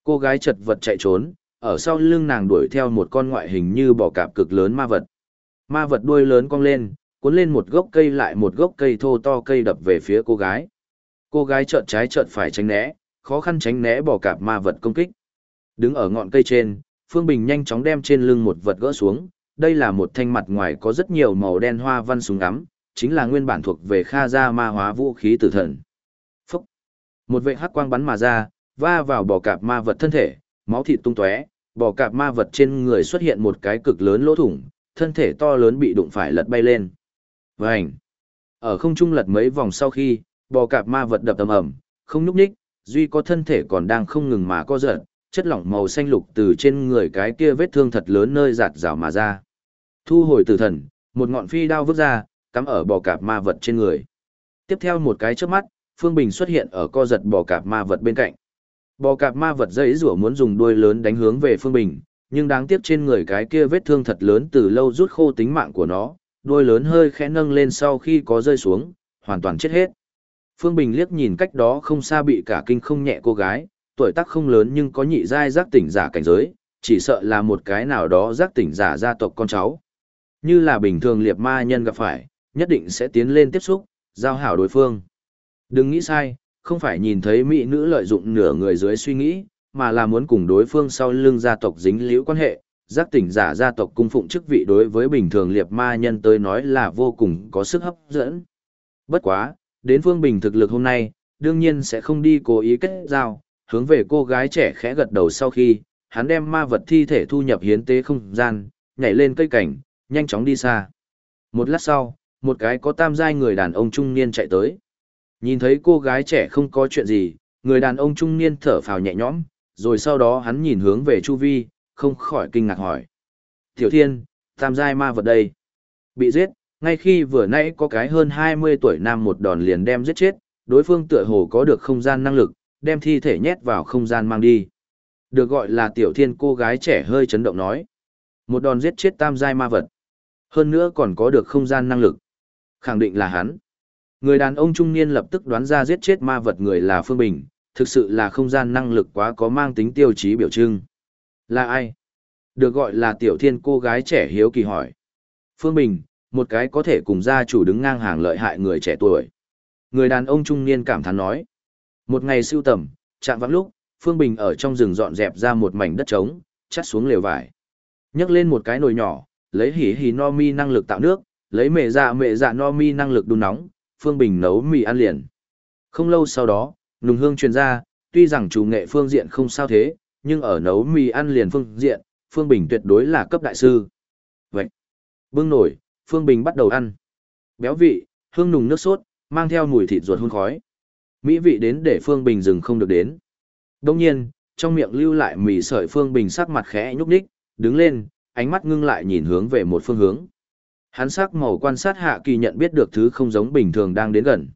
Cô gái chật vật chạy trốn, ở sau lưng nàng đuổi theo một con ngoại hình như bò cạp cực lớn ma vật. Ma vật đuôi lớn cong lên, cuốn lên một gốc cây lại một gốc cây thô to cây đập về phía cô gái. Cô gái chợt trái chợt phải tránh né, khó khăn tránh né bò cạp ma vật công kích. Đứng ở ngọn cây trên, Phương Bình nhanh chóng đem trên lưng một vật gỡ xuống, đây là một thanh mặt ngoài có rất nhiều màu đen hoa văn súng ngắm, chính là nguyên bản thuộc về Kha gia ma hóa vũ khí tử thần. Phúc! Một vệ hắc quang bắn mà ra, va vào bò cạp ma vật thân thể, máu thịt tung tóe, bò cạp ma vật trên người xuất hiện một cái cực lớn lỗ thủng, thân thể to lớn bị đụng phải lật bay lên. Vành! Ở không trung lật mấy vòng sau khi, bò cạp ma vật đập ầm ầm, không nhúc nhích, duy có thân thể còn đang không ngừng mà co giật, chất lỏng màu xanh lục từ trên người cái kia vết thương thật lớn nơi giạt rào mà ra. Thu hồi tử thần, một ngọn phi đao vứt ra, cắm ở bò cạp ma vật trên người. Tiếp theo một cái chớp mắt, Phương Bình xuất hiện ở co giật bò cạp ma vật bên cạnh. Bò cạp ma vật dãy rủa muốn dùng đuôi lớn đánh hướng về Phương Bình, nhưng đáng tiếc trên người cái kia vết thương thật lớn từ lâu rút khô tính mạng của nó, đuôi lớn hơi khẽ nâng lên sau khi có rơi xuống, hoàn toàn chết hết. Phương Bình liếc nhìn cách đó không xa bị cả kinh không nhẹ cô gái, tuổi tác không lớn nhưng có nhị giai giác tỉnh giả cảnh giới, chỉ sợ là một cái nào đó giác tỉnh giả gia tộc con cháu. Như là bình thường liệt ma nhân gặp phải, nhất định sẽ tiến lên tiếp xúc, giao hảo đối phương. Đừng nghĩ sai, không phải nhìn thấy mỹ nữ lợi dụng nửa người dưới suy nghĩ, mà là muốn cùng đối phương sau lưng gia tộc dính liễu quan hệ. Giác tỉnh giả gia tộc cung phụng chức vị đối với bình thường liệt ma nhân tới nói là vô cùng có sức hấp dẫn. Bất quá, đến phương bình thực lực hôm nay, đương nhiên sẽ không đi cố ý kết giao, hướng về cô gái trẻ khẽ gật đầu sau khi, hắn đem ma vật thi thể thu nhập hiến tế không gian, nhảy lên cây cảnh, nhanh chóng đi xa. Một lát sau, một cái có tam giai người đàn ông trung niên chạy tới. Nhìn thấy cô gái trẻ không có chuyện gì, người đàn ông trung niên thở phào nhẹ nhõm, rồi sau đó hắn nhìn hướng về Chu Vi, không khỏi kinh ngạc hỏi. Tiểu thiên, tam giai ma vật đây. Bị giết, ngay khi vừa nãy có cái hơn 20 tuổi nam một đòn liền đem giết chết, đối phương tựa hồ có được không gian năng lực, đem thi thể nhét vào không gian mang đi. Được gọi là tiểu thiên cô gái trẻ hơi chấn động nói. Một đòn giết chết tam giai ma vật. Hơn nữa còn có được không gian năng lực. Khẳng định là hắn. Người đàn ông trung niên lập tức đoán ra giết chết ma vật người là Phương Bình, thực sự là không gian năng lực quá có mang tính tiêu chí biểu trưng. Là ai? Được gọi là tiểu thiên cô gái trẻ hiếu kỳ hỏi. Phương Bình, một cái có thể cùng gia chủ đứng ngang hàng lợi hại người trẻ tuổi. Người đàn ông trung niên cảm thán nói. Một ngày siêu tầm, chạm vắng lúc, Phương Bình ở trong rừng dọn dẹp ra một mảnh đất trống, chắt xuống lều vải. nhấc lên một cái nồi nhỏ, lấy hỉ hỉ no mi năng lực tạo nước, lấy mẹ dạ mẹ dạ no mi năng lực đun nóng, Phương Bình nấu mì ăn liền. Không lâu sau đó, nùng hương truyền ra, tuy rằng chủ nghệ phương diện không sao thế, nhưng ở nấu mì ăn liền phương diện, Phương Bình tuyệt đối là cấp đại sư. Vậy, Bưng nổi, Phương Bình bắt đầu ăn. Béo vị, hương nùng nước sốt, mang theo mùi thịt ruột hun khói. Mỹ vị đến để Phương Bình dừng không được đến. Đông nhiên, trong miệng lưu lại mì sợi Phương Bình sắc mặt khẽ nhúc nhích, đứng lên, ánh mắt ngưng lại nhìn hướng về một phương hướng. Hắn sắc màu quan sát hạ kỳ nhận biết được thứ không giống bình thường đang đến gần.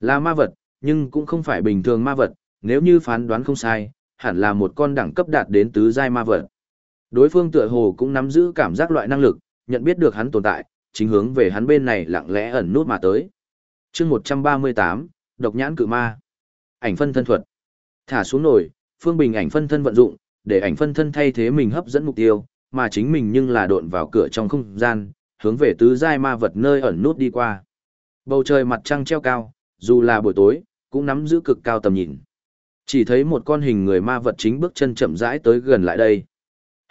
Là ma vật, nhưng cũng không phải bình thường ma vật, nếu như phán đoán không sai, hẳn là một con đẳng cấp đạt đến tứ giai ma vật. Đối phương tựa hồ cũng nắm giữ cảm giác loại năng lực, nhận biết được hắn tồn tại, chính hướng về hắn bên này lặng lẽ ẩn nút mà tới. chương 138, độc nhãn cự ma. Ảnh phân thân thuật. Thả xuống nổi, Phương Bình ảnh phân thân vận dụng, để ảnh phân thân thay thế mình hấp dẫn mục tiêu, mà chính mình nhưng là độn vào cửa trong không gian, hướng về tứ giai ma vật nơi ẩn nút đi qua. Bầu trời mặt trăng treo cao, dù là buổi tối, cũng nắm giữ cực cao tầm nhìn. Chỉ thấy một con hình người ma vật chính bước chân chậm rãi tới gần lại đây.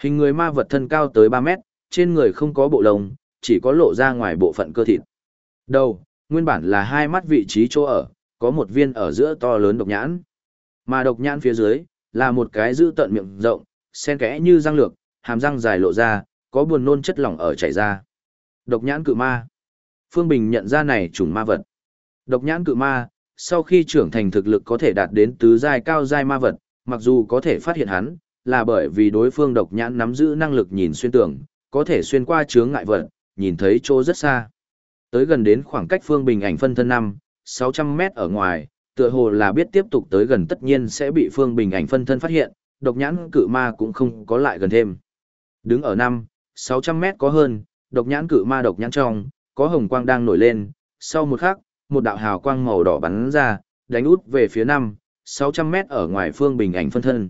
Hình người ma vật thân cao tới 3 mét, trên người không có bộ lông, chỉ có lộ ra ngoài bộ phận cơ thịt. Đầu, nguyên bản là hai mắt vị trí chỗ ở, có một viên ở giữa to lớn độc nhãn. Mà độc nhãn phía dưới, là một cái giữ tận miệng rộng, sen kẽ như răng lược, hàm răng dài lộ ra, có buồn nôn chất lỏng ở chảy ra. Độc nhãn cự ma. Phương Bình nhận ra này chủng ma vật. Độc nhãn cự ma, sau khi trưởng thành thực lực có thể đạt đến tứ giai cao giai ma vật, mặc dù có thể phát hiện hắn, là bởi vì đối phương độc nhãn nắm giữ năng lực nhìn xuyên tường, có thể xuyên qua chướng ngại vật, nhìn thấy chỗ rất xa. Tới gần đến khoảng cách Phương Bình ảnh phân thân 5, 600 mét ở ngoài, tựa hồ là biết tiếp tục tới gần tất nhiên sẽ bị Phương Bình ảnh phân thân phát hiện, độc nhãn cự ma cũng không có lại gần thêm. Đứng ở 5, 600 mét có hơn, độc nhãn cự ma độc nhãn trong, có hồng quang đang nổi lên, sau một khắc, một đạo hào quang màu đỏ bắn ra, đánh út về phía 5, 600 mét ở ngoài Phương Bình ảnh phân thân.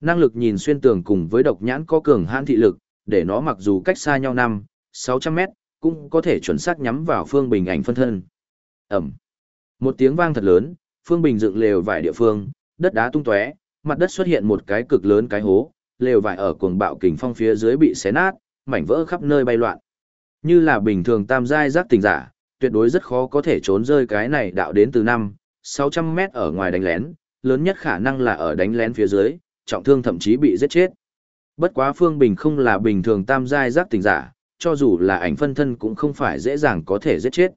Năng lực nhìn xuyên tường cùng với độc nhãn có cường hãn thị lực, để nó mặc dù cách xa nhau 5, 600 mét, cũng có thể chuẩn xác nhắm vào Phương Bình ảnh phân thân. Ẩm. Một tiếng vang thật lớn, Phương Bình dựng lều vải địa phương, đất đá tung tóe, mặt đất xuất hiện một cái cực lớn cái hố, lều vải ở cuồng bạo kình phong phía dưới bị xé nát, mảnh vỡ khắp nơi bay loạn. Như là bình thường tam giai giác tình giả, tuyệt đối rất khó có thể trốn rơi cái này đạo đến từ năm 600 mét ở ngoài đánh lén, lớn nhất khả năng là ở đánh lén phía dưới, trọng thương thậm chí bị giết chết. Bất quá Phương Bình không là bình thường tam giai giác tình giả, cho dù là ảnh phân thân cũng không phải dễ dàng có thể giết chết.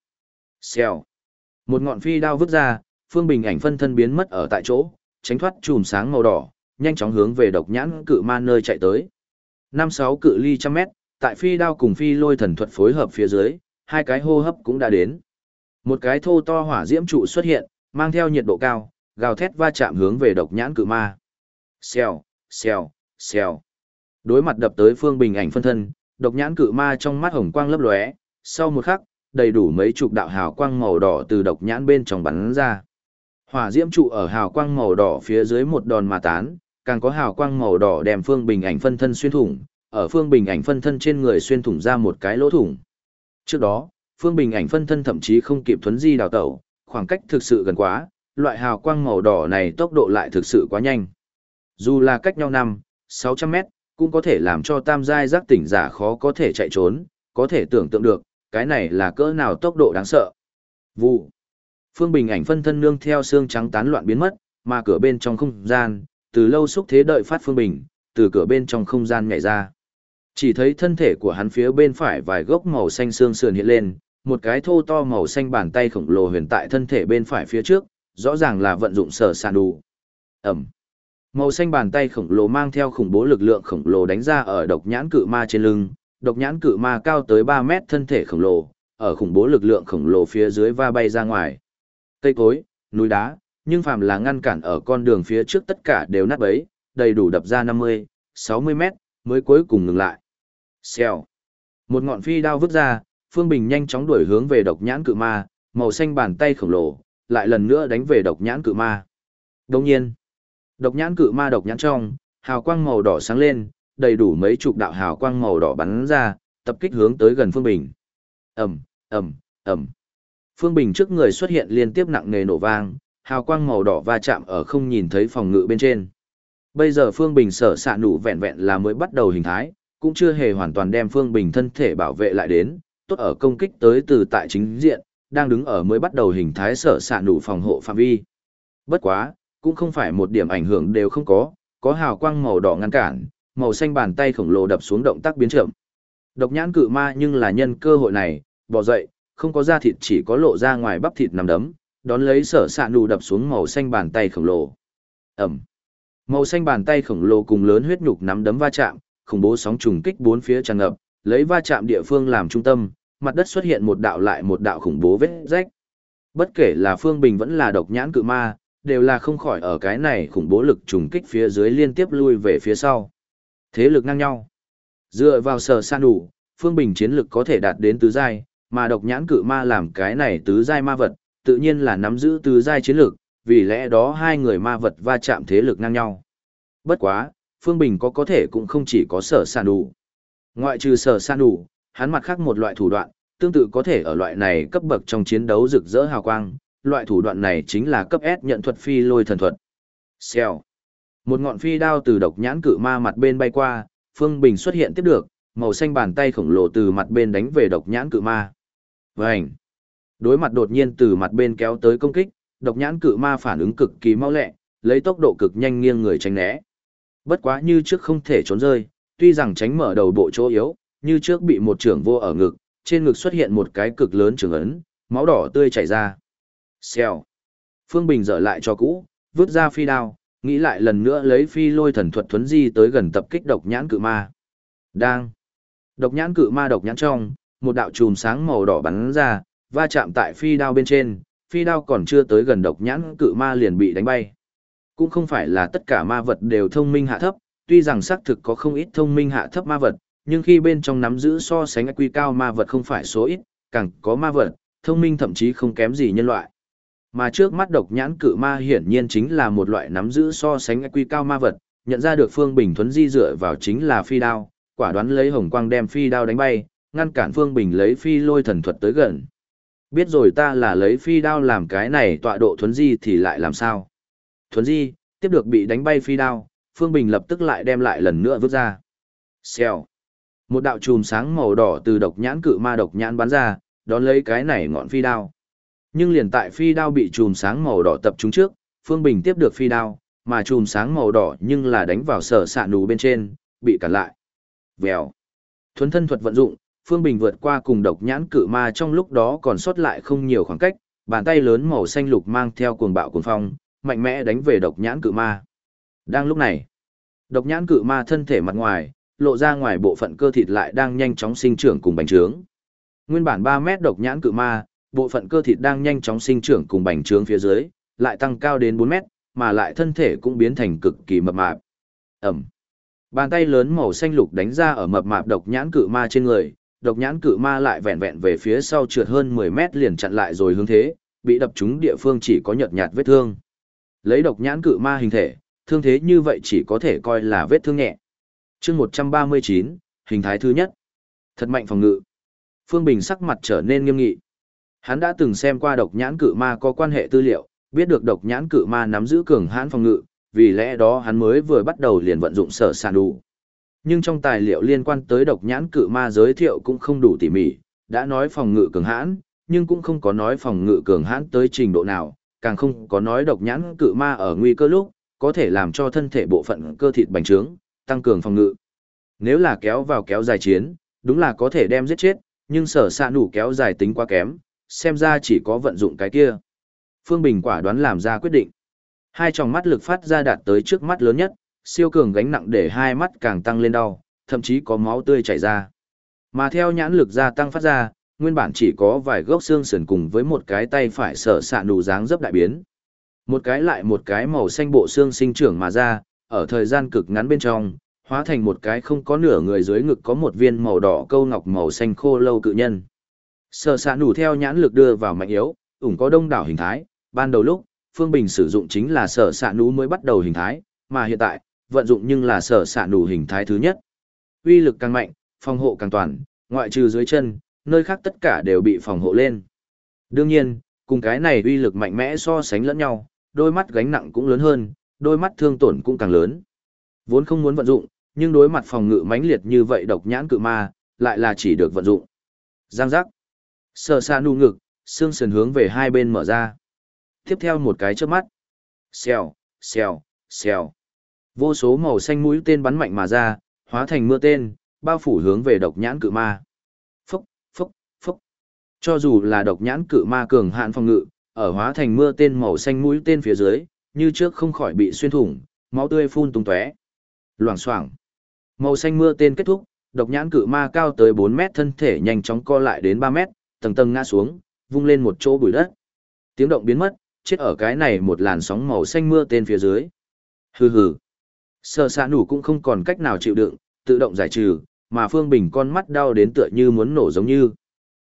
Xèo. Một ngọn phi đao vứt ra, Phương Bình ảnh phân thân biến mất ở tại chỗ, tránh thoát chùm sáng màu đỏ, nhanh chóng hướng về độc nhãn cự ma nơi chạy tới. Năm sáu cự ly trăm mét, tại phi đao cùng phi lôi thần thuật phối hợp phía dưới, hai cái hô hấp cũng đã đến. Một cái thô to hỏa diễm trụ xuất hiện, mang theo nhiệt độ cao, gào thét va chạm hướng về độc nhãn cự ma. Xèo, xèo, xèo. Đối mặt đập tới phương bình ảnh phân thân, độc nhãn cự ma trong mắt hồng quang lấp lóe, sau một khắc, đầy đủ mấy chục đạo hào quang màu đỏ từ độc nhãn bên trong bắn ra. Hỏa diễm trụ ở hào quang màu đỏ phía dưới một đòn mà tán, càng có hào quang màu đỏ đem phương bình ảnh phân thân xuyên thủng, ở phương bình ảnh phân thân trên người xuyên thủng ra một cái lỗ thủng. Trước đó, phương bình ảnh phân thân thậm chí không kịp thuấn di đào tẩu, khoảng cách thực sự gần quá, loại hào quang màu đỏ này tốc độ lại thực sự quá nhanh. Dù là cách nhau năm, 600 mét, cũng có thể làm cho tam giai giác tỉnh giả khó có thể chạy trốn, có thể tưởng tượng được, cái này là cỡ nào tốc độ đáng sợ. Vụ. Phương Bình ảnh phân thân nương theo xương trắng tán loạn biến mất, mà cửa bên trong không gian, từ lâu xúc thế đợi phát Phương Bình, từ cửa bên trong không gian nhảy ra. Chỉ thấy thân thể của hắn phía bên phải vài gốc màu xanh xương sườn hiện lên, một cái thô to màu xanh bàn tay khổng lồ huyền tại thân thể bên phải phía trước, rõ ràng là vận dụng sở sàn đủ. Ẩm. Màu xanh bàn tay khổng lồ mang theo khủng bố lực lượng khổng lồ đánh ra ở độc nhãn cự ma trên lưng, độc nhãn cự ma cao tới 3 mét thân thể khổng lồ, ở khủng bố lực lượng khổng lồ phía dưới va bay ra ngoài. Cây cối, núi đá, nhưng phàm là ngăn cản ở con đường phía trước tất cả đều nát bấy, đầy đủ đập ra 50, 60 mét, mới cuối cùng ngừng lại. Xèo. Một ngọn phi đao vứt ra, Phương Bình nhanh chóng đuổi hướng về độc nhãn cự ma, màu xanh bàn tay khổng lồ, lại lần nữa đánh về độc nhãn cự ma. Đồng nhiên, độc nhãn cự ma độc nhãn trong, hào quang màu đỏ sáng lên, đầy đủ mấy chục đạo hào quang màu đỏ bắn ra, tập kích hướng tới gần Phương Bình. Ầm, ầm, ầm. Phương Bình trước người xuất hiện liên tiếp nặng nề nổ vang, hào quang màu đỏ va chạm ở không nhìn thấy phòng ngự bên trên. Bây giờ Phương Bình sở xạ nụ vẹn vẹn là mới bắt đầu hình thái, cũng chưa hề hoàn toàn đem Phương Bình thân thể bảo vệ lại đến, tốt ở công kích tới từ tại chính diện, đang đứng ở mới bắt đầu hình thái sở xạ nụ phòng hộ phạm vi. Bất quá, cũng không phải một điểm ảnh hưởng đều không có, có hào quang màu đỏ ngăn cản, màu xanh bàn tay khổng lồ đập xuống động tác biến chậm. Độc nhãn cự ma nhưng là nhân cơ hội này, bỏ dậy, không có da thịt chỉ có lộ ra ngoài bắp thịt nằm đấm, đón lấy sở sạ nụ đập xuống màu xanh bàn tay khổng lồ. Ẩm. Màu xanh bàn tay khổng lồ cùng lớn huyết nhục nắm đấm va chạm, khủng bố sóng trùng kích bốn phía tràn ngập, lấy va chạm địa phương làm trung tâm, mặt đất xuất hiện một đạo lại một đạo khủng bố vết rách. Bất kể là Phương Bình vẫn là độc nhãn cự ma, đều là không khỏi ở cái này khủng bố lực trùng kích phía dưới liên tiếp lui về phía sau. Thế lực ngang nhau. Dựa vào sở san đủ, Phương Bình chiến lực có thể đạt đến tứ giai, mà độc nhãn cự ma làm cái này tứ giai ma vật, tự nhiên là nắm giữ tứ giai chiến lực, vì lẽ đó hai người ma vật va chạm thế lực ngang nhau. Bất quá, Phương Bình có có thể cũng không chỉ có sở sản đủ. Ngoại trừ sở sản đủ, hắn mặt khác một loại thủ đoạn, tương tự có thể ở loại này cấp bậc trong chiến đấu rực rỡ hào quang, loại thủ đoạn này chính là cấp S nhận thuật phi lôi thần thuật. Xèo. Một ngọn phi đao từ độc nhãn cự ma mặt bên bay qua, Phương Bình xuất hiện tiếp được, màu xanh bàn tay khổng lồ từ mặt bên đánh về độc nhãn cự ma. Vành. Đối mặt đột nhiên từ mặt bên kéo tới công kích, độc nhãn cự ma phản ứng cực kỳ mau lẹ, lấy tốc độ cực nhanh nghiêng người tránh né. Bất quá như trước không thể trốn rơi, tuy rằng tránh mở đầu bộ chỗ yếu, như trước bị một trưởng vô ở ngực, trên ngực xuất hiện một cái cực lớn trường ấn, máu đỏ tươi chảy ra. Xèo. Phương Bình dở lại cho cũ, vứt ra phi đao, nghĩ lại lần nữa lấy phi lôi thần thuật thuấn di tới gần tập kích độc nhãn cự ma. Đang. Độc nhãn cự ma độc nhãn trong, một đạo chùm sáng màu đỏ bắn ra, va chạm tại phi đao bên trên, phi đao còn chưa tới gần độc nhãn cự ma liền bị đánh bay. Cũng không phải là tất cả ma vật đều thông minh hạ thấp, tuy rằng xác thực có không ít thông minh hạ thấp ma vật, nhưng khi bên trong nắm giữ so sánh quy cao ma vật không phải số ít, càng có ma vật, thông minh thậm chí không kém gì nhân loại. Mà trước mắt độc nhãn cự ma hiển nhiên chính là một loại nắm giữ so sánh quy cao ma vật, nhận ra được Phương Bình Thuấn di dựa vào chính là phi đao, quả đoán lấy hồng quang đem phi đao đánh bay, ngăn cản Phương Bình lấy phi lôi thần thuật tới gần. Biết rồi ta là lấy phi đao làm cái này tọa độ thuấn di thì lại làm sao? Thuấn di, tiếp được bị đánh bay phi đao, Phương Bình lập tức lại đem lại lần nữa vứt ra. Xèo. Một đạo chùm sáng màu đỏ từ độc nhãn cự ma độc nhãn bắn ra, đón lấy cái này ngọn phi đao. Nhưng liền tại phi đao bị chùm sáng màu đỏ tập trung trước, Phương Bình tiếp được phi đao, mà chùm sáng màu đỏ nhưng là đánh vào sở xạ nù bên trên, bị cản lại. Vèo. Thuấn thân thuật vận dụng, Phương Bình vượt qua cùng độc nhãn cự ma trong lúc đó còn sót lại không nhiều khoảng cách, bàn tay lớn màu xanh lục mang theo cuồng bạo cuồng phong, mạnh mẽ đánh về độc nhãn cự ma. Đang lúc này, độc nhãn cự ma thân thể mặt ngoài, lộ ra ngoài bộ phận cơ thịt lại đang nhanh chóng sinh trưởng cùng bành trướng. Nguyên bản 3 mét độc nhãn cự ma, bộ phận cơ thịt đang nhanh chóng sinh trưởng cùng bành trướng phía dưới, lại tăng cao đến 4 mét, mà lại thân thể cũng biến thành cực kỳ mập mạp. Ẩm. Bàn tay lớn màu xanh lục đánh ra ở mập mạp độc nhãn cự ma trên người, độc nhãn cự ma lại vẹn vẹn về phía sau trượt hơn 10 mét liền chặn lại rồi hướng thế, bị đập trúng địa phương chỉ có nhợt nhạt vết thương. Lấy độc nhãn cự ma hình thể, thương thế như vậy chỉ có thể coi là vết thương nhẹ. Chương một trăm ba mươi chín hình thái thứ nhất. Thật mạnh phòng ngự. Phương bình sắc mặt trở nên nghiêm nghị. Hắn đã từng xem qua độc nhãn cự ma có quan hệ tư liệu biết được độc nhãn cự ma nắm giữ cường hãn phòng ngự vì lẽ đó hắn mới vừa bắt đầu liền vận dụng sở sàn đủ nhưng trong tài liệu liên quan tới độc nhãn cự ma giới thiệu cũng không đủ tỉ mỉ đã nói phòng ngự cường hãn nhưng cũng không có nói phòng ngự cường hãn tới trình độ nào càng không có nói độc nhãn cự ma ở nguy cơ lúc có thể làm cho thân thể bộ phận cơ thịt bành trướng tăng cường phòng ngự. Nếu là kéo vào kéo dài chiến, đúng là có thể đem giết chết, nhưng sở xạ nủ kéo dài tính quá kém, xem ra chỉ có vận dụng cái kia. Phương Bình quả đoán làm ra quyết định. Hai tròng mắt lực phát ra đạt tới trước mắt lớn nhất, siêu cường gánh nặng để hai mắt càng tăng lên đau, thậm chí có máu tươi chảy ra. Mà theo nhãn lực gia tăng phát ra, nguyên bản chỉ có vài gốc xương sườn cùng với một cái tay phải sở sạ nụ dáng dấp đại biến. Một cái lại một cái màu xanh bộ xương sinh trưởng mà ra, ở thời gian cực ngắn bên trong, hóa thành một cái không có nửa người dưới ngực có một viên màu đỏ câu ngọc màu xanh khô lâu cự nhân. Sở sạ nụ theo nhãn lực đưa vào mạnh yếu, ủng có đông đảo hình thái, ban đầu lúc, Phương Bình sử dụng chính là sở sạ nụ mới bắt đầu hình thái, mà hiện tại, vận dụng nhưng là sở xạ nủ hình thái thứ nhất. Uy lực càng mạnh, phòng hộ càng toàn, ngoại trừ dưới chân, nơi khác tất cả đều bị phòng hộ lên. Đương nhiên, cùng cái này uy lực mạnh mẽ so sánh lẫn nhau, đôi mắt gánh nặng cũng lớn hơn, đôi mắt thương tổn cũng càng lớn. Vốn không muốn vận dụng, nhưng đối mặt phòng ngự mãnh liệt như vậy độc nhãn cự ma, lại là chỉ được vận dụng. Giang giác. sở xa nu ngực, xương sườn hướng về hai bên mở ra. Tiếp theo một cái chớp mắt. Xèo, xèo, xèo. Vô số màu xanh mũi tên bắn mạnh mà ra, hóa thành mưa tên, bao phủ hướng về độc nhãn cự ma. Phúc, phúc, phúc. Cho dù là độc nhãn cự ma cường hạn phòng ngự, ở hóa thành mưa tên màu xanh mũi tên phía dưới, như trước không khỏi bị xuyên thủng, máu tươi phun tung tóe. Loảng xoảng. Màu xanh mưa tên kết thúc, độc nhãn cự ma cao tới 4 mét thân thể nhanh chóng co lại đến 3 mét, tầng tầng ngã xuống, vung lên một chỗ bụi đất. Tiếng động biến mất, chết ở cái này một làn sóng màu xanh mưa tên phía dưới. Hừ hừ. Sợ xạ nủ cũng không còn cách nào chịu đựng, tự động giải trừ, mà Phương Bình con mắt đau đến tựa như muốn nổ giống như.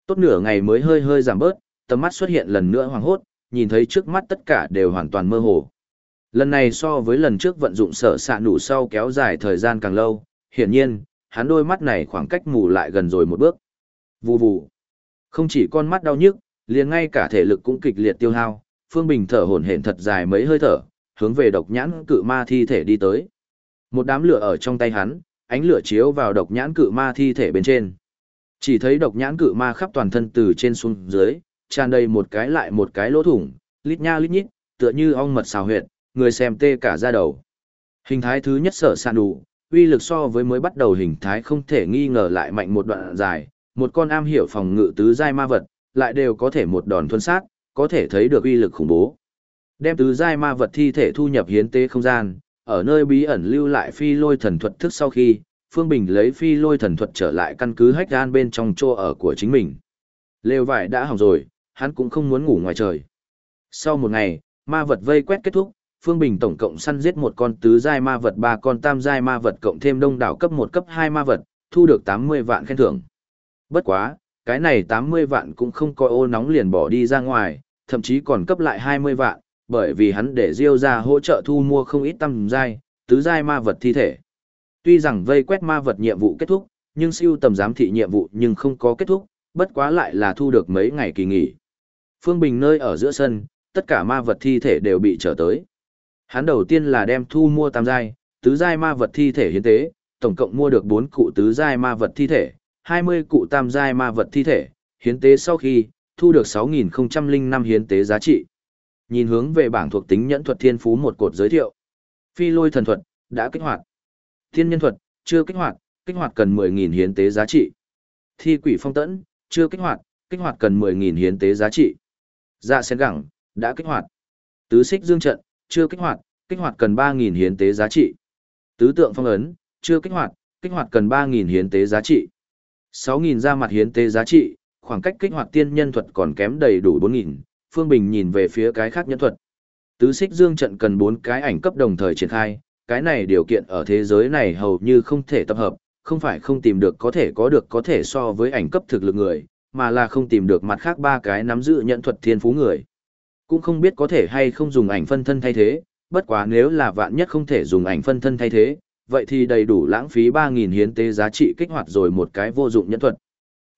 Tốt nửa ngày mới hơi hơi giảm bớt, tầm mắt xuất hiện lần nữa hoàng hốt, nhìn thấy trước mắt tất cả đều hoàn toàn mơ hồ. Lần này so với lần trước vận dụng sở xạ nủ sau kéo dài thời gian càng lâu, hiển nhiên, hắn đôi mắt này khoảng cách mù lại gần rồi một bước. Vù vù. Không chỉ con mắt đau nhức, liền ngay cả thể lực cũng kịch liệt tiêu hao, Phương Bình thở hổn hển thật dài mấy hơi thở, hướng về độc nhãn cự ma thi thể đi tới. Một đám lửa ở trong tay hắn, ánh lửa chiếu vào độc nhãn cự ma thi thể bên trên. Chỉ thấy độc nhãn cự ma khắp toàn thân từ trên xuống dưới, tràn đầy một cái lại một cái lỗ thủng, lít nha lít nhít, tựa như ong mật xào huyệt, người xem tê cả da đầu. Hình thái thứ nhất sở sàn đủ, uy lực so với mới bắt đầu hình thái không thể nghi ngờ lại mạnh một đoạn dài, một con am hiểu phòng ngự tứ giai ma vật, lại đều có thể một đòn thuần sát, có thể thấy được uy lực khủng bố. Đem tứ giai ma vật thi thể thu nhập hiến tế không gian, ở nơi bí ẩn lưu lại phi lôi thần thuật thức sau khi, Phương Bình lấy phi lôi thần thuật trở lại căn cứ hách gan bên trong chỗ ở của chính mình. Lều vải đã hỏng rồi, hắn cũng không muốn ngủ ngoài trời. Sau một ngày, ma vật vây quét kết thúc, Phương Bình tổng cộng săn giết một con tứ giai ma vật, ba con tam giai ma vật cộng thêm đông đảo cấp một cấp hai ma vật, thu được 80 vạn khen thưởng. Bất quá, cái này 80 vạn cũng không coi ô nóng liền bỏ đi ra ngoài, thậm chí còn cấp lại 20 vạn, bởi vì hắn để Diêu ra hỗ trợ thu mua không ít tam giai, tứ giai ma vật thi thể. Tuy rằng vây quét ma vật nhiệm vụ kết thúc, nhưng siêu tầm giám thị nhiệm vụ nhưng không có kết thúc, bất quá lại là thu được mấy ngày kỳ nghỉ. Phương Bình nơi ở giữa sân, tất cả ma vật thi thể đều bị trở tới. Hắn đầu tiên là đem thu mua tam giai, tứ giai ma vật thi thể hiến tế, tổng cộng mua được 4 cụ tứ giai ma vật thi thể, 20 cụ tam giai ma vật thi thể, hiến tế sau khi thu được 6005 hiến tế giá trị. Nhìn hướng về bảng thuộc tính nhẫn thuật thiên phú một cột giới thiệu. Phi lôi thần thuật đã kích hoạt. Thiên nhân thuật chưa kích hoạt, kích hoạt cần 10.000 hiến tế giá trị. Thi quỷ phong tẫn chưa kích hoạt, kích hoạt cần 10.000 hiến tế giá trị. Dạ sen gẳng đã kích hoạt. Tứ xích dương trận chưa kích hoạt, kích hoạt cần 3.000 hiến tế giá trị. Tứ tượng phong ấn, chưa kích hoạt, kích hoạt cần 3.000 hiến tế giá trị. 6.000 ra mặt hiến tế giá trị, khoảng cách kích hoạt tiên nhân thuật còn kém đầy đủ 4.000, Phương Bình nhìn về phía cái khác nhân thuật. Tứ xích dương trận cần 4 cái ảnh cấp đồng thời triển khai, cái này điều kiện ở thế giới này hầu như không thể tập hợp, không phải không tìm được có thể có được có thể so với ảnh cấp thực lực người, mà là không tìm được mặt khác ba cái nắm giữ nhận thuật thiên phú người. Cũng không biết có thể hay không dùng ảnh phân thân thay thế, bất quá nếu là vạn nhất không thể dùng ảnh phân thân thay thế, vậy thì đầy đủ lãng phí 3.000 hiến tế giá trị kích hoạt rồi một cái vô dụng nhân thuật.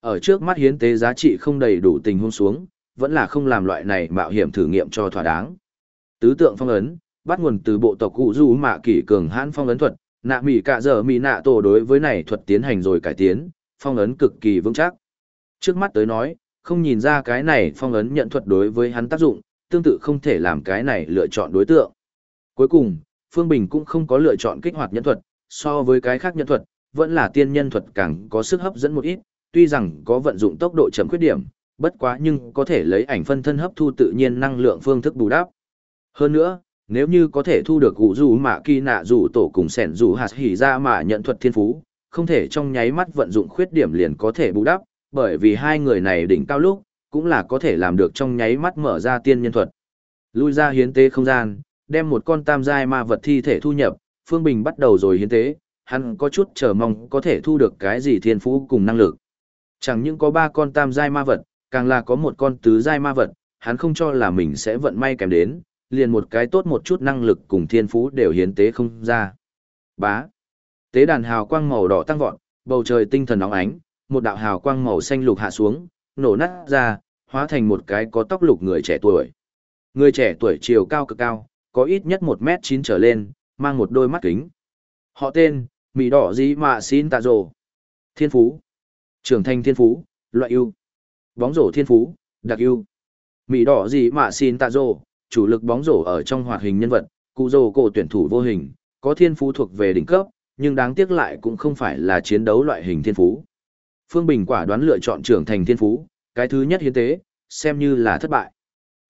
Ở trước mắt hiến tế giá trị không đầy đủ tình huống xuống, vẫn là không làm loại này mạo hiểm thử nghiệm cho thỏa đáng. Tứ tượng phong ấn, bắt nguồn từ bộ tộc cụ du mạ kỷ cường hãn phong ấn thuật, nạ mỉ cả giờ mỉ nạ tổ đối với này thuật tiến hành rồi cải tiến, phong ấn cực kỳ vững chắc. Trước mắt tới nói, không nhìn ra cái này phong ấn nhận thuật đối với hắn tác dụng, tương tự không thể làm cái này lựa chọn đối tượng. Cuối cùng, Phương Bình cũng không có lựa chọn kích hoạt nhân thuật, so với cái khác nhân thuật, vẫn là tiên nhân thuật càng có sức hấp dẫn một ít, tuy rằng có vận dụng tốc độ chậm khuyết điểm, bất quá nhưng có thể lấy ảnh phân thân hấp thu tự nhiên năng lượng phương thức bù đắp. Hơn nữa, nếu như có thể thu được gụ dù mạ kỳ nạ dù tổ cùng sẻn dù hạt hỉ ra mà nhận thuật thiên phú, không thể trong nháy mắt vận dụng khuyết điểm liền có thể bù đắp, bởi vì hai người này đỉnh cao lúc, cũng là có thể làm được trong nháy mắt mở ra tiên nhân thuật. Lui ra hiến tế không gian, đem một con tam giai ma vật thi thể thu nhập, Phương Bình bắt đầu rồi hiến tế, hắn có chút chờ mong có thể thu được cái gì thiên phú cùng năng lực. Chẳng những có ba con tam giai ma vật, càng là có một con tứ giai ma vật, hắn không cho là mình sẽ vận may kèm đến, liền một cái tốt một chút năng lực cùng thiên phú đều hiến tế không ra. Bá. Tế đàn hào quang màu đỏ tăng vọt, bầu trời tinh thần nóng ánh, một đạo hào quang màu xanh lục hạ xuống, nổ nát ra, hóa thành một cái có tóc lục người trẻ tuổi. Người trẻ tuổi chiều cao cực cao, có ít nhất 1 mét 9 trở lên, mang một đôi mắt kính. Họ tên, Mỹ đỏ gì mà xin tạ rồ. Thiên phú. Trưởng thành thiên phú, loại ưu. Bóng rổ thiên phú, đặc ưu. Mỹ đỏ gì mà xin tạ rổ, chủ lực bóng rổ ở trong hoạt hình nhân vật, cụ rổ cổ tuyển thủ vô hình, có thiên phú thuộc về đỉnh cấp, nhưng đáng tiếc lại cũng không phải là chiến đấu loại hình thiên phú. Phương Bình quả đoán lựa chọn trưởng thành thiên phú, cái thứ nhất hiến tế, xem như là thất bại.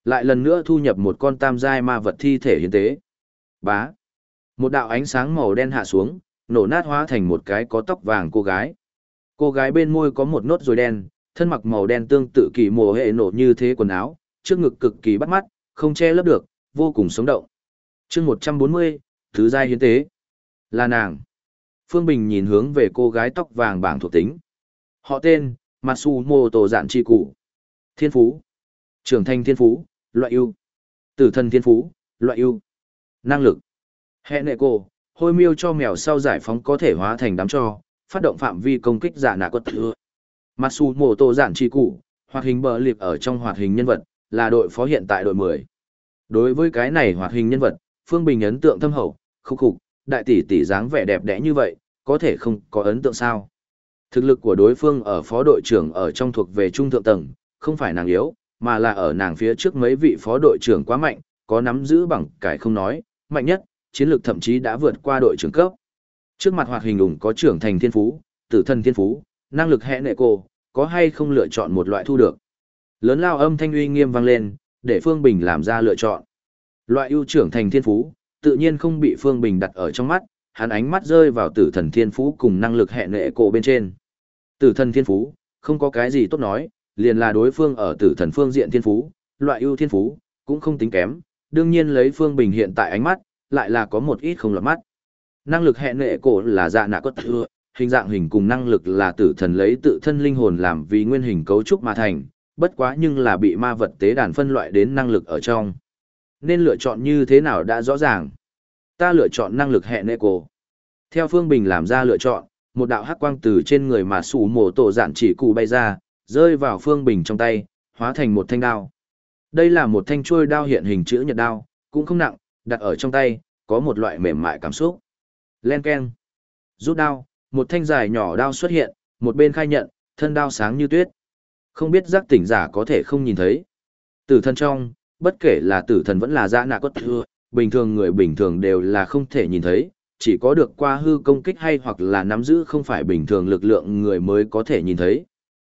Lại lần nữa thu nhập một con tam giai ma vật thi thể hiến tế. Bá. Một đạo ánh sáng màu đen hạ xuống, nổ nát hóa thành một cái có tóc vàng cô gái. Cô gái bên môi có một nốt rồi đen, thân mặc màu đen tương tự kỳ mồ hệ nổ như thế quần áo, trước ngực cực kỳ bắt mắt, không che lấp được, vô cùng sống động. chương 140, thứ giai hiến tế. Là nàng. Phương Bình nhìn hướng về cô gái tóc vàng bảng thuộc tính. Họ tên, Matsumoto Dạn Chi Cụ. Thiên Phú. Trưởng thành Thiên Phú, loại ưu. Tử thần Thiên Phú, loại ưu. Năng lực. Hệ nệ cô, hôi miêu cho mèo sau giải phóng có thể hóa thành đám cho, phát động phạm vi công kích giả nạ quật thừa. Matsumo Tổ Dạn trì Cụ, hoạt hình bờ liệp ở trong hoạt hình nhân vật, là đội phó hiện tại đội 10. Đối với cái này hoạt hình nhân vật, Phương Bình ấn tượng thâm hậu, khúc khục, đại tỷ tỷ dáng vẻ đẹp đẽ như vậy, có thể không có ấn tượng sao. Thực lực của đối phương ở phó đội trưởng ở trong thuộc về trung thượng tầng, không phải nàng yếu, mà là ở nàng phía trước mấy vị phó đội trưởng quá mạnh, có nắm giữ bằng cải không nói, mạnh nhất, chiến lược thậm chí đã vượt qua đội trưởng cấp. Trước mặt hoạt hình ủng có trưởng thành thiên phú, tử thân thiên phú, năng lực hẹn nệ cô, có hay không lựa chọn một loại thu được. Lớn lao âm thanh uy nghiêm vang lên, để Phương Bình làm ra lựa chọn. Loại ưu trưởng thành thiên phú, tự nhiên không bị Phương Bình đặt ở trong mắt, hắn ánh mắt rơi vào tử thần thiên phú cùng năng lực hẹn nệ cổ bên trên. Tử thần thiên phú, không có cái gì tốt nói, liền là đối phương ở tử thần phương diện thiên phú, loại ưu thiên phú, cũng không tính kém, đương nhiên lấy Phương Bình hiện tại ánh mắt, lại là có một ít không lọt mắt. Năng lực hẹn nệ cổ là dạ nạ cốt thừa, hình dạng hình cùng năng lực là tử thần lấy tự thân linh hồn làm vì nguyên hình cấu trúc mà thành, bất quá nhưng là bị ma vật tế đàn phân loại đến năng lực ở trong. Nên lựa chọn như thế nào đã rõ ràng. Ta lựa chọn năng lực hệ nệ cổ. Theo Phương Bình làm ra lựa chọn, một đạo hắc quang từ trên người mà sủ mổ tổ giản chỉ cụ bay ra, rơi vào Phương Bình trong tay, hóa thành một thanh đao. Đây là một thanh chuôi đao hiện hình chữ nhật đao, cũng không nặng, đặt ở trong tay, có một loại mềm mại cảm xúc. Len keng. Rút đao, một thanh dài nhỏ đao xuất hiện, một bên khai nhận, thân đao sáng như tuyết. Không biết giác tỉnh giả có thể không nhìn thấy. Tử thần trong, bất kể là tử thần vẫn là dã nạ cốt thưa, bình thường người bình thường đều là không thể nhìn thấy, chỉ có được qua hư công kích hay hoặc là nắm giữ không phải bình thường lực lượng người mới có thể nhìn thấy.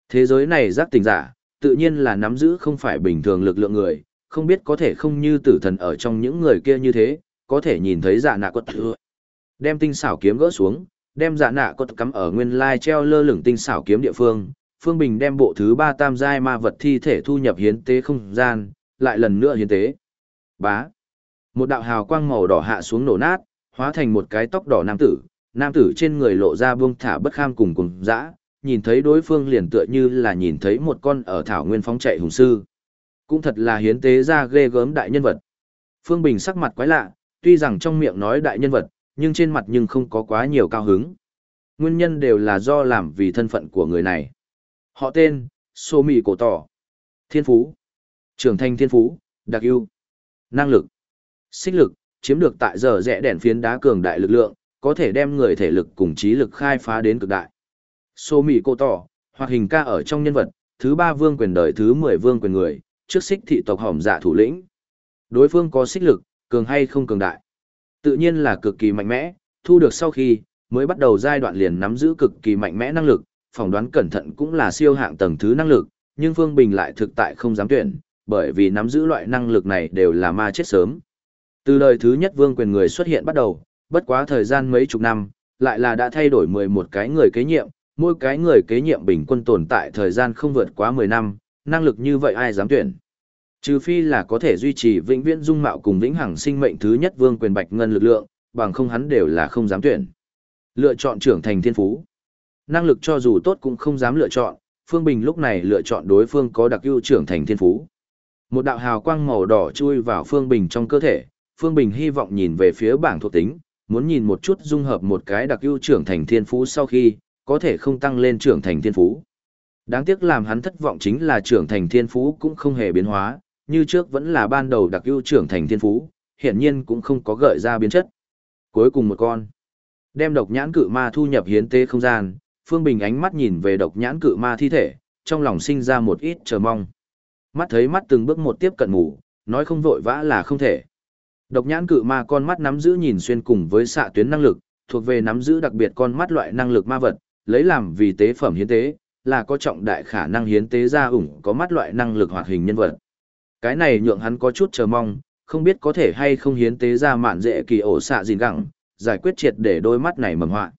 Thế giới này giác tỉnh giả, tự nhiên là nắm giữ không phải bình thường lực lượng người, không biết có thể không như tử thần ở trong những người kia như thế, có thể nhìn thấy giả nạ quật thưa. Đem tinh xảo kiếm gỡ xuống, đem dạ nạ quật cắm ở nguyên lai treo lơ lửng tinh xảo kiếm địa phương. Phương Bình đem bộ thứ ba tam giai ma vật thi thể thu nhập hiến tế không gian, lại lần nữa hiến tế. Bá. Một đạo hào quang màu đỏ hạ xuống nổ nát, hóa thành một cái tóc đỏ nam tử, nam tử trên người lộ ra buông thả bất kham cùng cùng dã, nhìn thấy đối phương liền tựa như là nhìn thấy một con ở thảo nguyên phóng chạy hùng sư. Cũng thật là hiến tế ra ghê gớm đại nhân vật. Phương Bình sắc mặt quái lạ, tuy rằng trong miệng nói đại nhân vật, nhưng trên mặt nhưng không có quá nhiều cao hứng. Nguyên nhân đều là do làm vì thân phận của người này. Họ tên, Sô Mì Cổ Tỏ. Thiên Phú. Trưởng thành Thiên Phú, đặc ưu Năng lực. Xích lực, chiếm được tại giờ rẽ đèn phiến đá cường đại lực lượng, có thể đem người thể lực cùng trí lực khai phá đến cực đại. Sô Mì Cổ Tỏ, hoạt hình ca ở trong nhân vật, thứ ba vương quyền đời thứ mười vương quyền người, trước xích thị tộc hỏng dạ thủ lĩnh. Đối phương có xích lực, cường hay không cường đại. Tự nhiên là cực kỳ mạnh mẽ, thu được sau khi, mới bắt đầu giai đoạn liền nắm giữ cực kỳ mạnh mẽ năng lực, phỏng đoán cẩn thận cũng là siêu hạng tầng thứ năng lực, nhưng Phương Bình lại thực tại không dám tuyển, bởi vì nắm giữ loại năng lực này đều là ma chết sớm. Từ đời thứ nhất vương quyền người xuất hiện bắt đầu, bất quá thời gian mấy chục năm, lại là đã thay đổi 11 cái người kế nhiệm, mỗi cái người kế nhiệm bình quân tồn tại thời gian không vượt quá 10 năm, năng lực như vậy ai dám tuyển. Trừ phi là có thể duy trì vĩnh viễn dung mạo cùng vĩnh hằng sinh mệnh thứ nhất vương quyền bạch ngân lực lượng, bằng không hắn đều là không dám tuyển. Lựa chọn trưởng thành thiên phú. Năng lực cho dù tốt cũng không dám lựa chọn, Phương Bình lúc này lựa chọn đối phương có đặc ưu trưởng thành thiên phú. Một đạo hào quang màu đỏ chui vào Phương Bình trong cơ thể, Phương Bình hy vọng nhìn về phía bảng thuộc tính, muốn nhìn một chút dung hợp một cái đặc ưu trưởng thành thiên phú sau khi, có thể không tăng lên trưởng thành thiên phú. Đáng tiếc làm hắn thất vọng chính là trưởng thành thiên phú cũng không hề biến hóa, như trước vẫn là ban đầu đặc ưu trưởng thành thiên phú, hiện nhiên cũng không có gợi ra biến chất. Cuối cùng một con, đem độc nhãn cự ma thu nhập hiến tế không gian, Phương Bình ánh mắt nhìn về độc nhãn cự ma thi thể, trong lòng sinh ra một ít chờ mong. Mắt thấy mắt từng bước một tiếp cận ngủ, nói không vội vã là không thể. Độc nhãn cự ma con mắt nắm giữ nhìn xuyên cùng với xạ tuyến năng lực, thuộc về nắm giữ đặc biệt con mắt loại năng lực ma vật, lấy làm vì tế phẩm hiến tế, là có trọng đại khả năng hiến tế ra ủng có mắt loại năng lực hoạt hình nhân vật. Cái này nhượng hắn có chút chờ mong, không biết có thể hay không hiến tế ra mạn dễ kỳ ổ xạ gìn gẳng, giải quyết triệt để đôi mắt này mầm họa.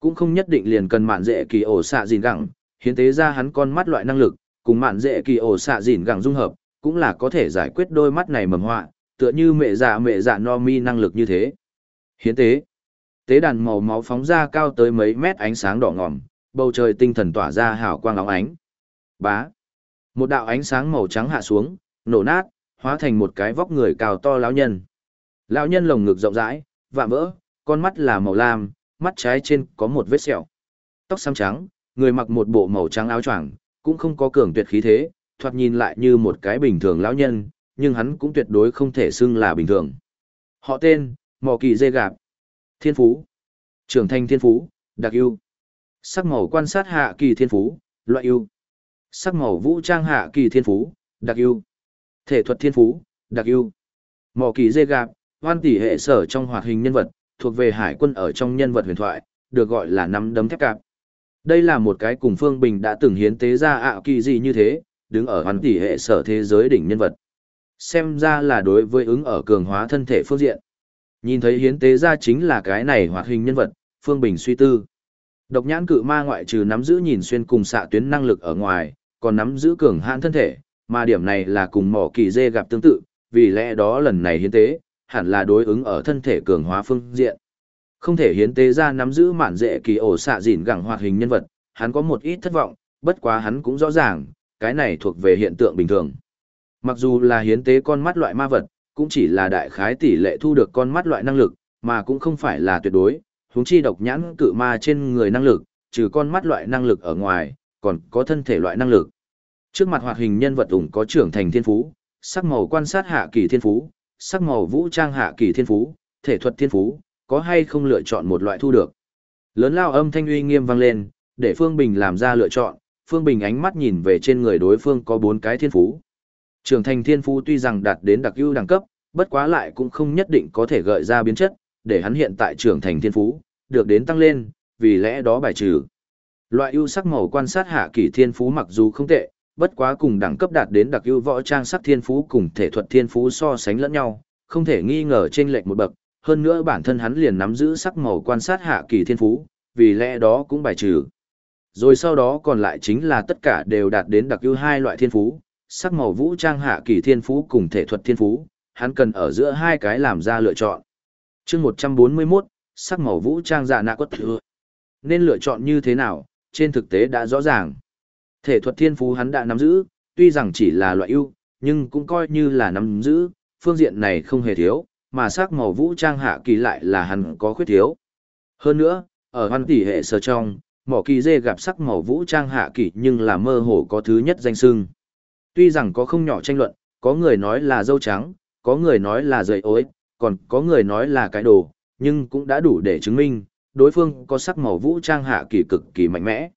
Cũng không nhất định liền cần mạn dễ kỳ ổ xạ gìn gẳng, hiến tế ra hắn con mắt loại năng lực, cùng mạn dễ kỳ ổ xạ gìn gẳng dung hợp, cũng là có thể giải quyết đôi mắt này mầm họa, tựa như mẹ dạ mẹ dạ no mi năng lực như thế. Hiến tế. Tế đàn màu máu phóng ra cao tới mấy mét ánh sáng đỏ ngòm, bầu trời tinh thần tỏa ra hào quang óng ánh. Bá. Một đạo ánh sáng màu trắng hạ xuống, nổ nát, hóa thành một cái vóc người cao to lão nhân. Lão nhân lồng ngực rộng rãi, vạm vỡ, con mắt là màu lam, mắt trái trên có một vết sẹo. Tóc xám trắng, người mặc một bộ màu trắng áo choàng, cũng không có cường tuyệt khí thế, thoạt nhìn lại như một cái bình thường lão nhân, nhưng hắn cũng tuyệt đối không thể xưng là bình thường. Họ tên, Mò Kỳ Dê Gạp. Thiên Phú. Trưởng thành Thiên Phú, đặc ưu. Sắc màu quan sát hạ kỳ Thiên Phú, loại ưu. Sắc màu vũ trang hạ kỳ Thiên Phú, đặc ưu. Thể thuật Thiên Phú, đặc ưu. Mỏ Kỳ Dê Gạp, hoan tỷ hệ sở trong hoạt hình nhân vật, thuộc về hải quân ở trong nhân vật huyền thoại, được gọi là nắm đấm thép cạp. Đây là một cái cùng Phương Bình đã từng hiến tế ra ạ kỳ gì như thế, đứng ở hoàn tỷ hệ sở thế giới đỉnh nhân vật. Xem ra là đối với ứng ở cường hóa thân thể phương diện. Nhìn thấy hiến tế ra chính là cái này hoạt hình nhân vật, Phương Bình suy tư. Độc nhãn cự ma ngoại trừ nắm giữ nhìn xuyên cùng xạ tuyến năng lực ở ngoài, còn nắm giữ cường hãn thân thể, mà điểm này là cùng mỏ kỳ dê gặp tương tự, vì lẽ đó lần này hiến tế, hẳn là đối ứng ở thân thể cường hóa phương diện. Không thể hiến tế ra nắm giữ mạn dễ kỳ ổ xạ dịn gẳng hoạt hình nhân vật, hắn có một ít thất vọng, bất quá hắn cũng rõ ràng, cái này thuộc về hiện tượng bình thường. Mặc dù là hiến tế con mắt loại ma vật, cũng chỉ là đại khái tỷ lệ thu được con mắt loại năng lực, mà cũng không phải là tuyệt đối, huống chi độc nhãn cự ma trên người năng lực, trừ con mắt loại năng lực ở ngoài, còn có thân thể loại năng lực. Trước mặt hoạt hình nhân vật ủng có trưởng thành thiên phú, sắc màu quan sát hạ kỳ thiên phú, sắc màu vũ trang hạ kỳ thiên phú, thể thuật thiên phú, có hay không lựa chọn một loại thu được. Lớn lao âm thanh uy nghiêm vang lên, để Phương Bình làm ra lựa chọn, Phương Bình ánh mắt nhìn về trên người đối phương có bốn cái thiên phú. Trưởng thành thiên phú tuy rằng đạt đến đặc ưu đẳng cấp, bất quá lại cũng không nhất định có thể gợi ra biến chất, để hắn hiện tại trưởng thành thiên phú, được đến tăng lên, vì lẽ đó bài trừ. Loại ưu sắc màu quan sát hạ kỳ thiên phú mặc dù không tệ, bất quá cùng đẳng cấp đạt đến đặc ưu võ trang sắc thiên phú cùng thể thuật thiên phú so sánh lẫn nhau, không thể nghi ngờ trên lệch một bậc, hơn nữa bản thân hắn liền nắm giữ sắc màu quan sát hạ kỳ thiên phú, vì lẽ đó cũng bài trừ. Rồi sau đó còn lại chính là tất cả đều đạt đến đặc ưu hai loại thiên phú, sắc màu vũ trang hạ kỳ thiên phú cùng thể thuật thiên phú, hắn cần ở giữa hai cái làm ra lựa chọn. chương 141, sắc màu vũ trang dạ nạ quất thừa. Nên lựa chọn như thế nào, trên thực tế đã rõ ràng. Thể thuật thiên phú hắn đã nắm giữ, tuy rằng chỉ là loại ưu, nhưng cũng coi như là nắm giữ, phương diện này không hề thiếu, mà sắc màu vũ trang hạ kỳ lại là hắn có khuyết thiếu. Hơn nữa, ở hoàn tỷ hệ sở trong, mỏ kỳ dê gặp sắc màu vũ trang hạ kỳ nhưng là mơ hồ có thứ nhất danh sưng. Tuy rằng có không nhỏ tranh luận, có người nói là dâu trắng, có người nói là rời ối, còn có người nói là cái đồ, nhưng cũng đã đủ để chứng minh, đối phương có sắc màu vũ trang hạ kỳ cực kỳ mạnh mẽ.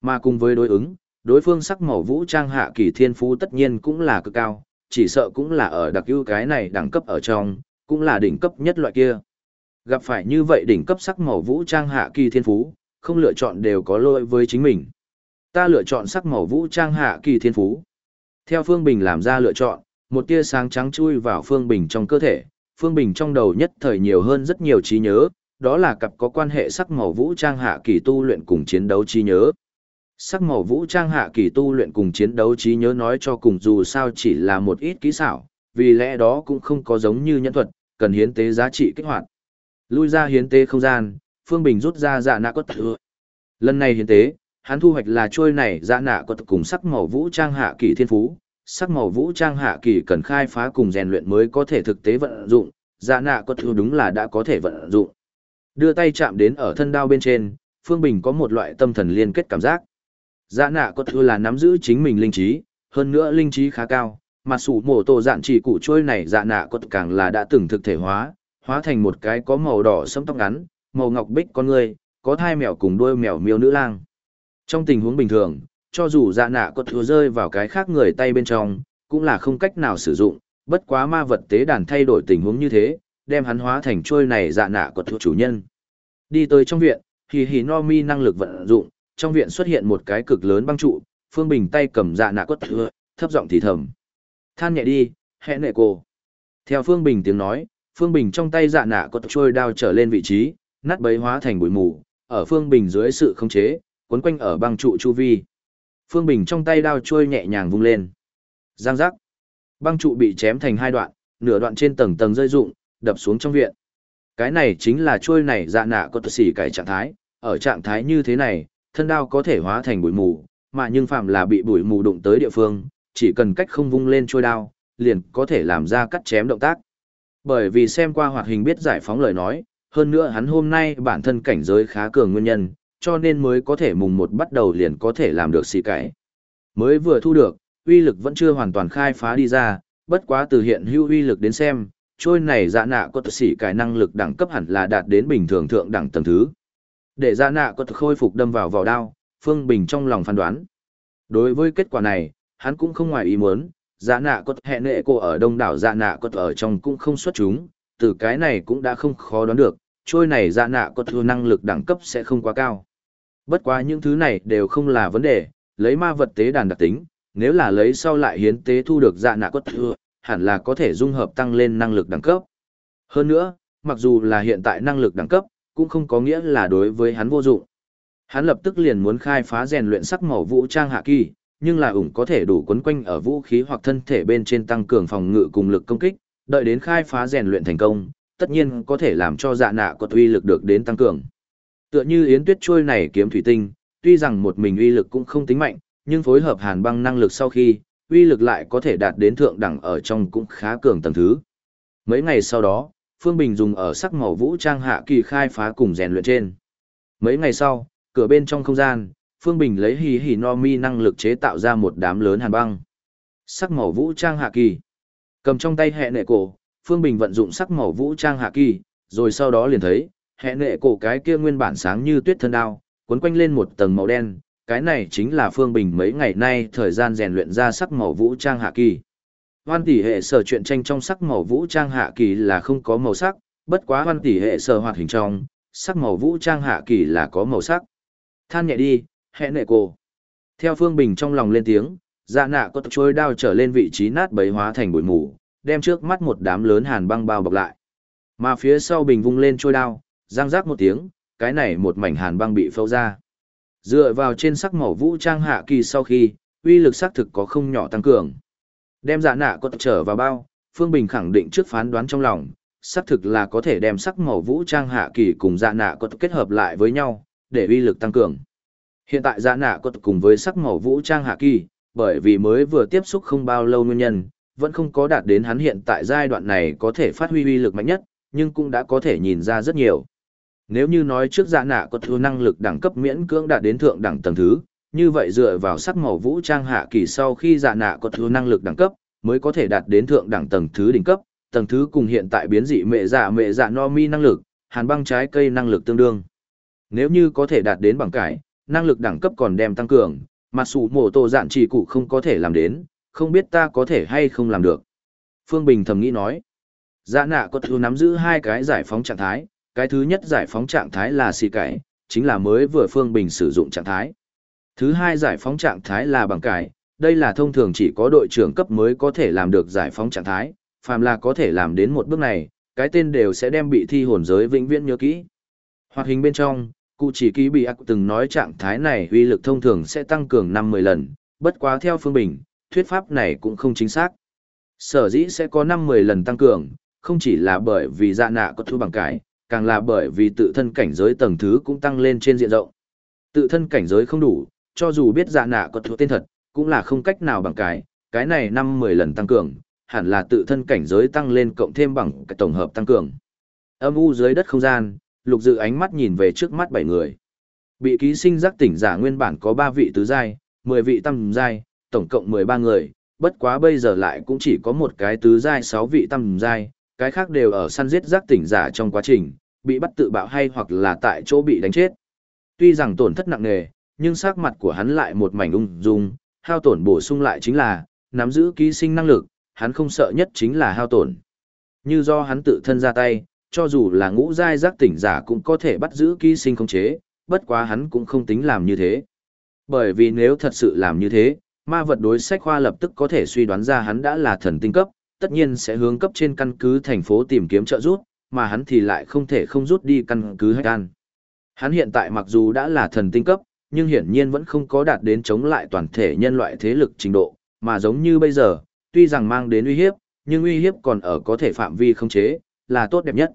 Mà cùng với đối ứng, đối phương sắc màu vũ trang hạ kỳ thiên phú tất nhiên cũng là cực cao, chỉ sợ cũng là ở đặc ưu cái này đẳng cấp ở trong, cũng là đỉnh cấp nhất loại kia. Gặp phải như vậy đỉnh cấp sắc màu vũ trang hạ kỳ thiên phú, không lựa chọn đều có lỗi với chính mình. Ta lựa chọn sắc màu vũ trang hạ kỳ thiên phú. Theo Phương Bình làm ra lựa chọn, một tia sáng trắng chui vào Phương Bình trong cơ thể, Phương Bình trong đầu nhất thời nhiều hơn rất nhiều trí nhớ, đó là cặp có quan hệ sắc màu vũ trang hạ kỳ tu luyện cùng chiến đấu trí nhớ. Sắc màu vũ trang hạ kỳ tu luyện cùng chiến đấu trí nhớ nói cho cùng dù sao chỉ là một ít kỹ xảo, vì lẽ đó cũng không có giống như nhân thuật, cần hiến tế giá trị kích hoạt. Lui ra hiến tế không gian, Phương Bình rút ra dạ nạ cốt thừa. Lần này hiến tế, hắn thu hoạch là trôi này dạ nạ cốt cùng sắc màu vũ trang hạ kỳ thiên phú. Sắc màu vũ trang hạ kỳ cần khai phá cùng rèn luyện mới có thể thực tế vận dụng, dạ nạ cốt thừa đúng là đã có thể vận dụng. Đưa tay chạm đến ở thân đao bên trên, Phương Bình có một loại tâm thần liên kết cảm giác. Dạ nạ cốt thừa là nắm giữ chính mình linh trí, hơn nữa linh trí khá cao, mà sủ mổ tổ dạn chỉ cụ trôi này dạ nạ cốt càng là đã từng thực thể hóa, hóa thành một cái có màu đỏ sẫm tóc ngắn, màu ngọc bích con người, có thai mèo cùng đuôi mèo miêu nữ lang. Trong tình huống bình thường, cho dù dạ nạ cốt thừa rơi vào cái khác người tay bên trong, cũng là không cách nào sử dụng, bất quá ma vật tế đàn thay đổi tình huống như thế, đem hắn hóa thành trôi này dạ nạ cốt thừa chủ nhân. Đi tới trong viện, hì hì no mi năng lực vận dụng, trong viện xuất hiện một cái cực lớn băng trụ, Phương Bình tay cầm dạ nạ quất thưa, thấp giọng thì thầm. Than nhẹ đi, hẹ nệ cô. Theo Phương Bình tiếng nói, Phương Bình trong tay dạ nạ quất trôi đao trở lên vị trí, nát bấy hóa thành bụi mù, ở Phương Bình dưới sự khống chế, quấn quanh ở băng trụ chu vi. Phương Bình trong tay đao trôi nhẹ nhàng vung lên. Giang giác. Băng trụ bị chém thành hai đoạn, nửa đoạn trên tầng tầng rơi rụng, đập xuống trong viện. Cái này chính là trôi này dạ nạ có tự xỉ cải trạng thái, ở trạng thái như thế này, thân đao có thể hóa thành bụi mù, mà nhưng phạm là bị bụi mù đụng tới địa phương, chỉ cần cách không vung lên trôi đao, liền có thể làm ra cắt chém động tác. Bởi vì xem qua hoạt hình biết giải phóng lời nói, hơn nữa hắn hôm nay bản thân cảnh giới khá cường nguyên nhân, cho nên mới có thể mùng một bắt đầu liền có thể làm được xì cải. Mới vừa thu được, uy lực vẫn chưa hoàn toàn khai phá đi ra, bất quá từ hiện hữu uy lực đến xem, trôi này dạ nạ có tự sĩ cải năng lực đẳng cấp hẳn là đạt đến bình thường thượng đẳng tầng thứ. Để ra nạ quật thực khôi phục đâm vào vào đao, Phương Bình trong lòng phán đoán. Đối với kết quả này, hắn cũng không ngoài ý muốn, dạ nạ quật hẹn nệ cô ở đông đảo dạ nạ quật ở trong cũng không xuất chúng, từ cái này cũng đã không khó đoán được, trôi này dạ nạ quật thừa năng lực đẳng cấp sẽ không quá cao. Bất quá những thứ này đều không là vấn đề, lấy ma vật tế đàn đặc tính, nếu là lấy sau lại hiến tế thu được dạ nạ quật thừa, hẳn là có thể dung hợp tăng lên năng lực đẳng cấp. Hơn nữa, mặc dù là hiện tại năng lực đẳng cấp, cũng không có nghĩa là đối với hắn vô dụng. Hắn lập tức liền muốn khai phá rèn luyện sắc màu vũ trang hạ kỳ, nhưng là ủng có thể đủ quấn quanh ở vũ khí hoặc thân thể bên trên tăng cường phòng ngự cùng lực công kích, đợi đến khai phá rèn luyện thành công, tất nhiên có thể làm cho dạ nạ của uy lực được đến tăng cường. Tựa như yến tuyết trôi này kiếm thủy tinh, tuy rằng một mình uy lực cũng không tính mạnh, nhưng phối hợp hàn băng năng lực sau khi, uy lực lại có thể đạt đến thượng đẳng ở trong cũng khá cường tầng thứ. Mấy ngày sau đó, Phương Bình dùng ở sắc màu vũ trang hạ kỳ khai phá cùng rèn luyện trên. Mấy ngày sau, cửa bên trong không gian, Phương Bình lấy hì hì no mi năng lực chế tạo ra một đám lớn hàn băng. Sắc màu vũ trang hạ kỳ. Cầm trong tay hệ nệ cổ, Phương Bình vận dụng sắc màu vũ trang hạ kỳ, rồi sau đó liền thấy, hệ nệ cổ cái kia nguyên bản sáng như tuyết thân đao, cuốn quanh lên một tầng màu đen, cái này chính là Phương Bình mấy ngày nay thời gian rèn luyện ra sắc màu vũ trang hạ kỳ. Hoan tỷ hệ sở chuyện tranh trong sắc màu vũ trang hạ kỳ là không có màu sắc, bất quá hoan tỷ hệ sở hoạt hình trong, sắc màu vũ trang hạ kỳ là có màu sắc. Than nhẹ đi, hệ nệ cô. Theo Phương Bình trong lòng lên tiếng, dạ nạ có trôi đao trở lên vị trí nát bấy hóa thành bụi mù, đem trước mắt một đám lớn hàn băng bao bọc lại. Mà phía sau Bình vung lên trôi đao, răng rác một tiếng, cái này một mảnh hàn băng bị phâu ra. Dựa vào trên sắc màu vũ trang hạ kỳ sau khi, uy lực xác thực có không nhỏ tăng cường. Đem dạ nạ có trở vào bao, Phương Bình khẳng định trước phán đoán trong lòng, xác thực là có thể đem sắc màu vũ trang hạ kỳ cùng dạ nạ có kết hợp lại với nhau, để uy lực tăng cường. Hiện tại dạ nạ có cùng với sắc màu vũ trang hạ kỳ, bởi vì mới vừa tiếp xúc không bao lâu nguyên nhân, vẫn không có đạt đến hắn hiện tại giai đoạn này có thể phát huy uy lực mạnh nhất, nhưng cũng đã có thể nhìn ra rất nhiều. Nếu như nói trước dạ nạ có thu năng lực đẳng cấp miễn cưỡng đạt đến thượng đẳng tầng thứ, như vậy dựa vào sắc màu vũ trang hạ kỳ sau khi dạ nạ có thứ năng lực đẳng cấp, mới có thể đạt đến thượng đẳng tầng thứ đỉnh cấp, tầng thứ cùng hiện tại biến dị mẹ dạ mẹ dạ no mi năng lực, hàn băng trái cây năng lực tương đương. Nếu như có thể đạt đến bằng cải, năng lực đẳng cấp còn đem tăng cường, mà sủ mổ tổ dạn chỉ cụ không có thể làm đến, không biết ta có thể hay không làm được. Phương Bình thầm nghĩ nói, dạ nạ có thứ nắm giữ hai cái giải phóng trạng thái, cái thứ nhất giải phóng trạng thái là xì cải, chính là mới vừa Phương Bình sử dụng trạng thái. Thứ hai giải phóng trạng thái là bằng cải, đây là thông thường chỉ có đội trưởng cấp mới có thể làm được giải phóng trạng thái, phàm là có thể làm đến một bước này, cái tên đều sẽ đem bị thi hồn giới vĩnh viễn nhớ kỹ. Hoạt hình bên trong, cụ chỉ ký bị ác từng nói trạng thái này uy lực thông thường sẽ tăng cường 5-10 lần, bất quá theo phương bình, thuyết pháp này cũng không chính xác. Sở dĩ sẽ có 5-10 lần tăng cường, không chỉ là bởi vì dạ nạ có thu bằng cải, càng là bởi vì tự thân cảnh giới tầng thứ cũng tăng lên trên diện rộng. Tự thân cảnh giới không đủ, cho dù biết dạ nạ có thu tên thật, cũng là không cách nào bằng cái, cái này 5-10 lần tăng cường, hẳn là tự thân cảnh giới tăng lên cộng thêm bằng cái tổng hợp tăng cường. Âm u dưới đất không gian, lục dự ánh mắt nhìn về trước mắt bảy người. Bị ký sinh giác tỉnh giả nguyên bản có 3 vị tứ giai, 10 vị tam giai, tổng cộng 13 người, bất quá bây giờ lại cũng chỉ có một cái tứ giai 6 vị tam giai, cái khác đều ở săn giết giác tỉnh giả trong quá trình, bị bắt tự bạo hay hoặc là tại chỗ bị đánh chết. Tuy rằng tổn thất nặng nề, nhưng sắc mặt của hắn lại một mảnh ung dung, hao tổn bổ sung lại chính là, nắm giữ ký sinh năng lực, hắn không sợ nhất chính là hao tổn. Như do hắn tự thân ra tay, cho dù là ngũ giai giác tỉnh giả cũng có thể bắt giữ ký sinh khống chế, bất quá hắn cũng không tính làm như thế. Bởi vì nếu thật sự làm như thế, ma vật đối sách khoa lập tức có thể suy đoán ra hắn đã là thần tinh cấp, tất nhiên sẽ hướng cấp trên căn cứ thành phố tìm kiếm trợ giúp, mà hắn thì lại không thể không rút đi căn cứ hay An. Hắn hiện tại mặc dù đã là thần tinh cấp, nhưng hiển nhiên vẫn không có đạt đến chống lại toàn thể nhân loại thế lực trình độ, mà giống như bây giờ, tuy rằng mang đến uy hiếp, nhưng uy hiếp còn ở có thể phạm vi không chế, là tốt đẹp nhất.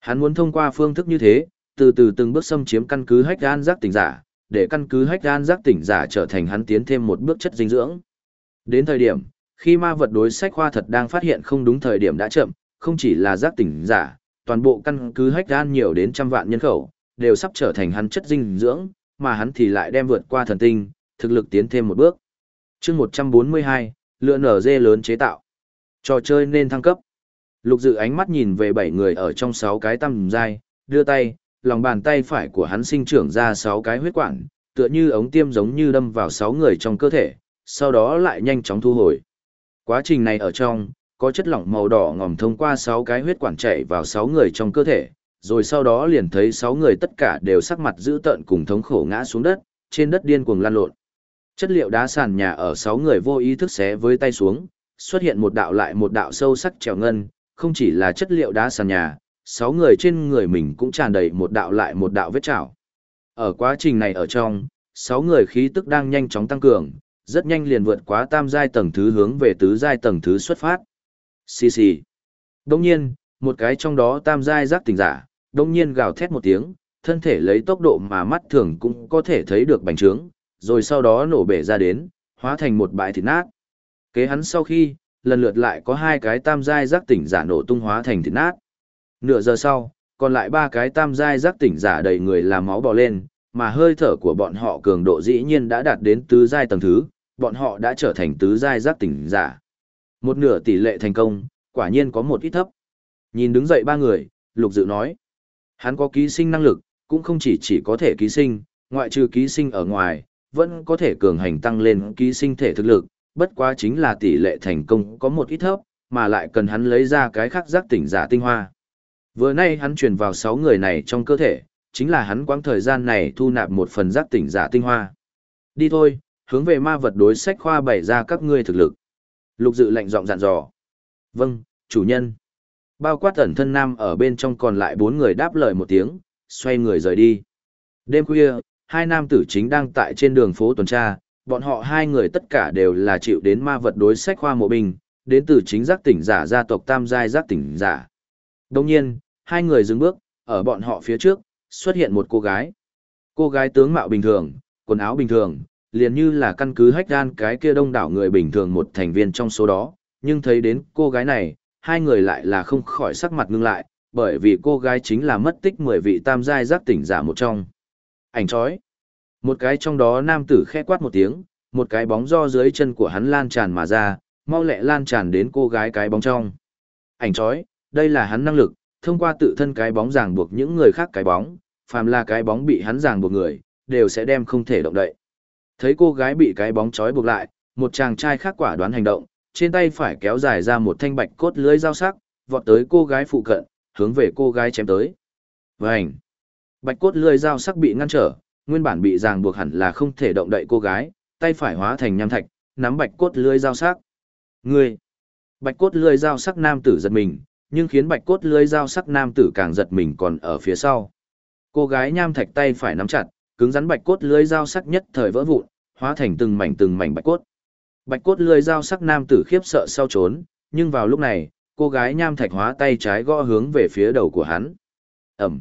Hắn muốn thông qua phương thức như thế, từ từ từng bước xâm chiếm căn cứ hách gan giác tỉnh giả, để căn cứ hách gan giác tỉnh giả trở thành hắn tiến thêm một bước chất dinh dưỡng. Đến thời điểm, khi ma vật đối sách khoa thật đang phát hiện không đúng thời điểm đã chậm, không chỉ là giác tỉnh giả, toàn bộ căn cứ hách gan nhiều đến trăm vạn nhân khẩu, đều sắp trở thành hắn chất dinh dưỡng, mà hắn thì lại đem vượt qua thần tinh, thực lực tiến thêm một bước. chương 142, lựa nở dê lớn chế tạo. Trò chơi nên thăng cấp. Lục dự ánh mắt nhìn về bảy người ở trong sáu cái tăm dai, đưa tay, lòng bàn tay phải của hắn sinh trưởng ra sáu cái huyết quản, tựa như ống tiêm giống như đâm vào sáu người trong cơ thể, sau đó lại nhanh chóng thu hồi. Quá trình này ở trong, có chất lỏng màu đỏ ngòm thông qua sáu cái huyết quản chảy vào sáu người trong cơ thể, rồi sau đó liền thấy sáu người tất cả đều sắc mặt dữ tợn cùng thống khổ ngã xuống đất, trên đất điên cuồng lăn lộn. Chất liệu đá sàn nhà ở sáu người vô ý thức xé với tay xuống, xuất hiện một đạo lại một đạo sâu sắc trèo ngân, không chỉ là chất liệu đá sàn nhà, sáu người trên người mình cũng tràn đầy một đạo lại một đạo vết chảo Ở quá trình này ở trong, sáu người khí tức đang nhanh chóng tăng cường, rất nhanh liền vượt quá tam giai tầng thứ hướng về tứ giai tầng thứ xuất phát. Xì xì. Đồng nhiên, một cái trong đó tam giai giác tỉnh giả, đông nhiên gào thét một tiếng, thân thể lấy tốc độ mà mắt thường cũng có thể thấy được bành trướng, rồi sau đó nổ bể ra đến, hóa thành một bãi thịt nát. Kế hắn sau khi, lần lượt lại có hai cái tam giai giác tỉnh giả nổ tung hóa thành thịt nát. Nửa giờ sau, còn lại ba cái tam giai giác tỉnh giả đầy người làm máu bò lên, mà hơi thở của bọn họ cường độ dĩ nhiên đã đạt đến tứ giai tầng thứ, bọn họ đã trở thành tứ giai giác tỉnh giả. Một nửa tỷ lệ thành công, quả nhiên có một ít thấp. Nhìn đứng dậy ba người, Lục Dự nói. Hắn có ký sinh năng lực, cũng không chỉ chỉ có thể ký sinh, ngoại trừ ký sinh ở ngoài, vẫn có thể cường hành tăng lên ký sinh thể thực lực, bất quá chính là tỷ lệ thành công có một ít thấp, mà lại cần hắn lấy ra cái khác giác tỉnh giả tinh hoa. Vừa nay hắn truyền vào 6 người này trong cơ thể, chính là hắn quãng thời gian này thu nạp một phần giác tỉnh giả tinh hoa. Đi thôi, hướng về ma vật đối sách khoa bày ra các ngươi thực lực. Lục dự lệnh giọng dặn dò. Vâng, chủ nhân. Bao quát ẩn thân nam ở bên trong còn lại bốn người đáp lời một tiếng, xoay người rời đi. Đêm khuya, hai nam tử chính đang tại trên đường phố tuần tra, bọn họ hai người tất cả đều là chịu đến ma vật đối sách khoa mộ binh, đến từ chính giác tỉnh giả gia tộc tam giai giác tỉnh giả. Đồng nhiên, hai người dừng bước, ở bọn họ phía trước, xuất hiện một cô gái. Cô gái tướng mạo bình thường, quần áo bình thường, liền như là căn cứ hách gan cái kia đông đảo người bình thường một thành viên trong số đó, nhưng thấy đến cô gái này, hai người lại là không khỏi sắc mặt ngưng lại, bởi vì cô gái chính là mất tích 10 vị tam giai giác tỉnh giả một trong. Ảnh chói. Một cái trong đó nam tử khẽ quát một tiếng, một cái bóng do dưới chân của hắn lan tràn mà ra, mau lẹ lan tràn đến cô gái cái bóng trong. Ảnh chói, đây là hắn năng lực, thông qua tự thân cái bóng ràng buộc những người khác cái bóng, phàm là cái bóng bị hắn ràng buộc người, đều sẽ đem không thể động đậy. Thấy cô gái bị cái bóng trói buộc lại, một chàng trai khác quả đoán hành động, trên tay phải kéo dài ra một thanh bạch cốt lưới dao sắc, vọt tới cô gái phụ cận, hướng về cô gái chém tới. Vành! Bạch cốt lưới dao sắc bị ngăn trở, nguyên bản bị ràng buộc hẳn là không thể động đậy cô gái, tay phải hóa thành nham thạch, nắm bạch cốt lưới dao sắc. Ngươi! Bạch cốt lưới dao sắc nam tử giật mình, nhưng khiến bạch cốt lưới dao sắc nam tử càng giật mình còn ở phía sau. Cô gái nham thạch tay phải nắm chặt, cứng rắn bạch cốt lưới dao sắc nhất thời vỡ vụn, hóa thành từng mảnh từng mảnh bạch cốt. Bạch cốt Lưỡi dao sắc nam tử khiếp sợ sau trốn, nhưng vào lúc này, cô gái nham thạch hóa tay trái gõ hướng về phía đầu của hắn. Ẩm.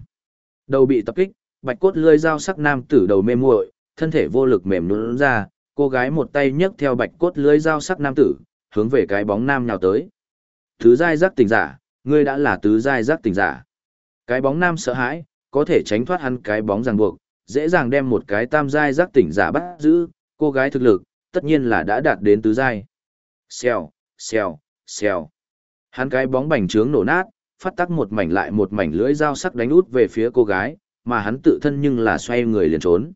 Đầu bị tập kích, bạch cốt Lưỡi dao sắc nam tử đầu mê muội, thân thể vô lực mềm nhũn ra, cô gái một tay nhấc theo bạch cốt Lưỡi dao sắc nam tử, hướng về cái bóng nam nhào tới. Thứ giai giác tỉnh giả, ngươi đã là tứ giai giác tỉnh giả. Cái bóng nam sợ hãi, có thể tránh thoát hắn cái bóng ràng buộc, dễ dàng đem một cái tam giai giác tỉnh giả bắt giữ, cô gái thực lực, tất nhiên là đã đạt đến tứ giai. Xèo, xèo, xèo. Hắn cái bóng bành trướng nổ nát, phát tắc một mảnh lại một mảnh lưỡi dao sắc đánh út về phía cô gái, mà hắn tự thân nhưng là xoay người liền trốn.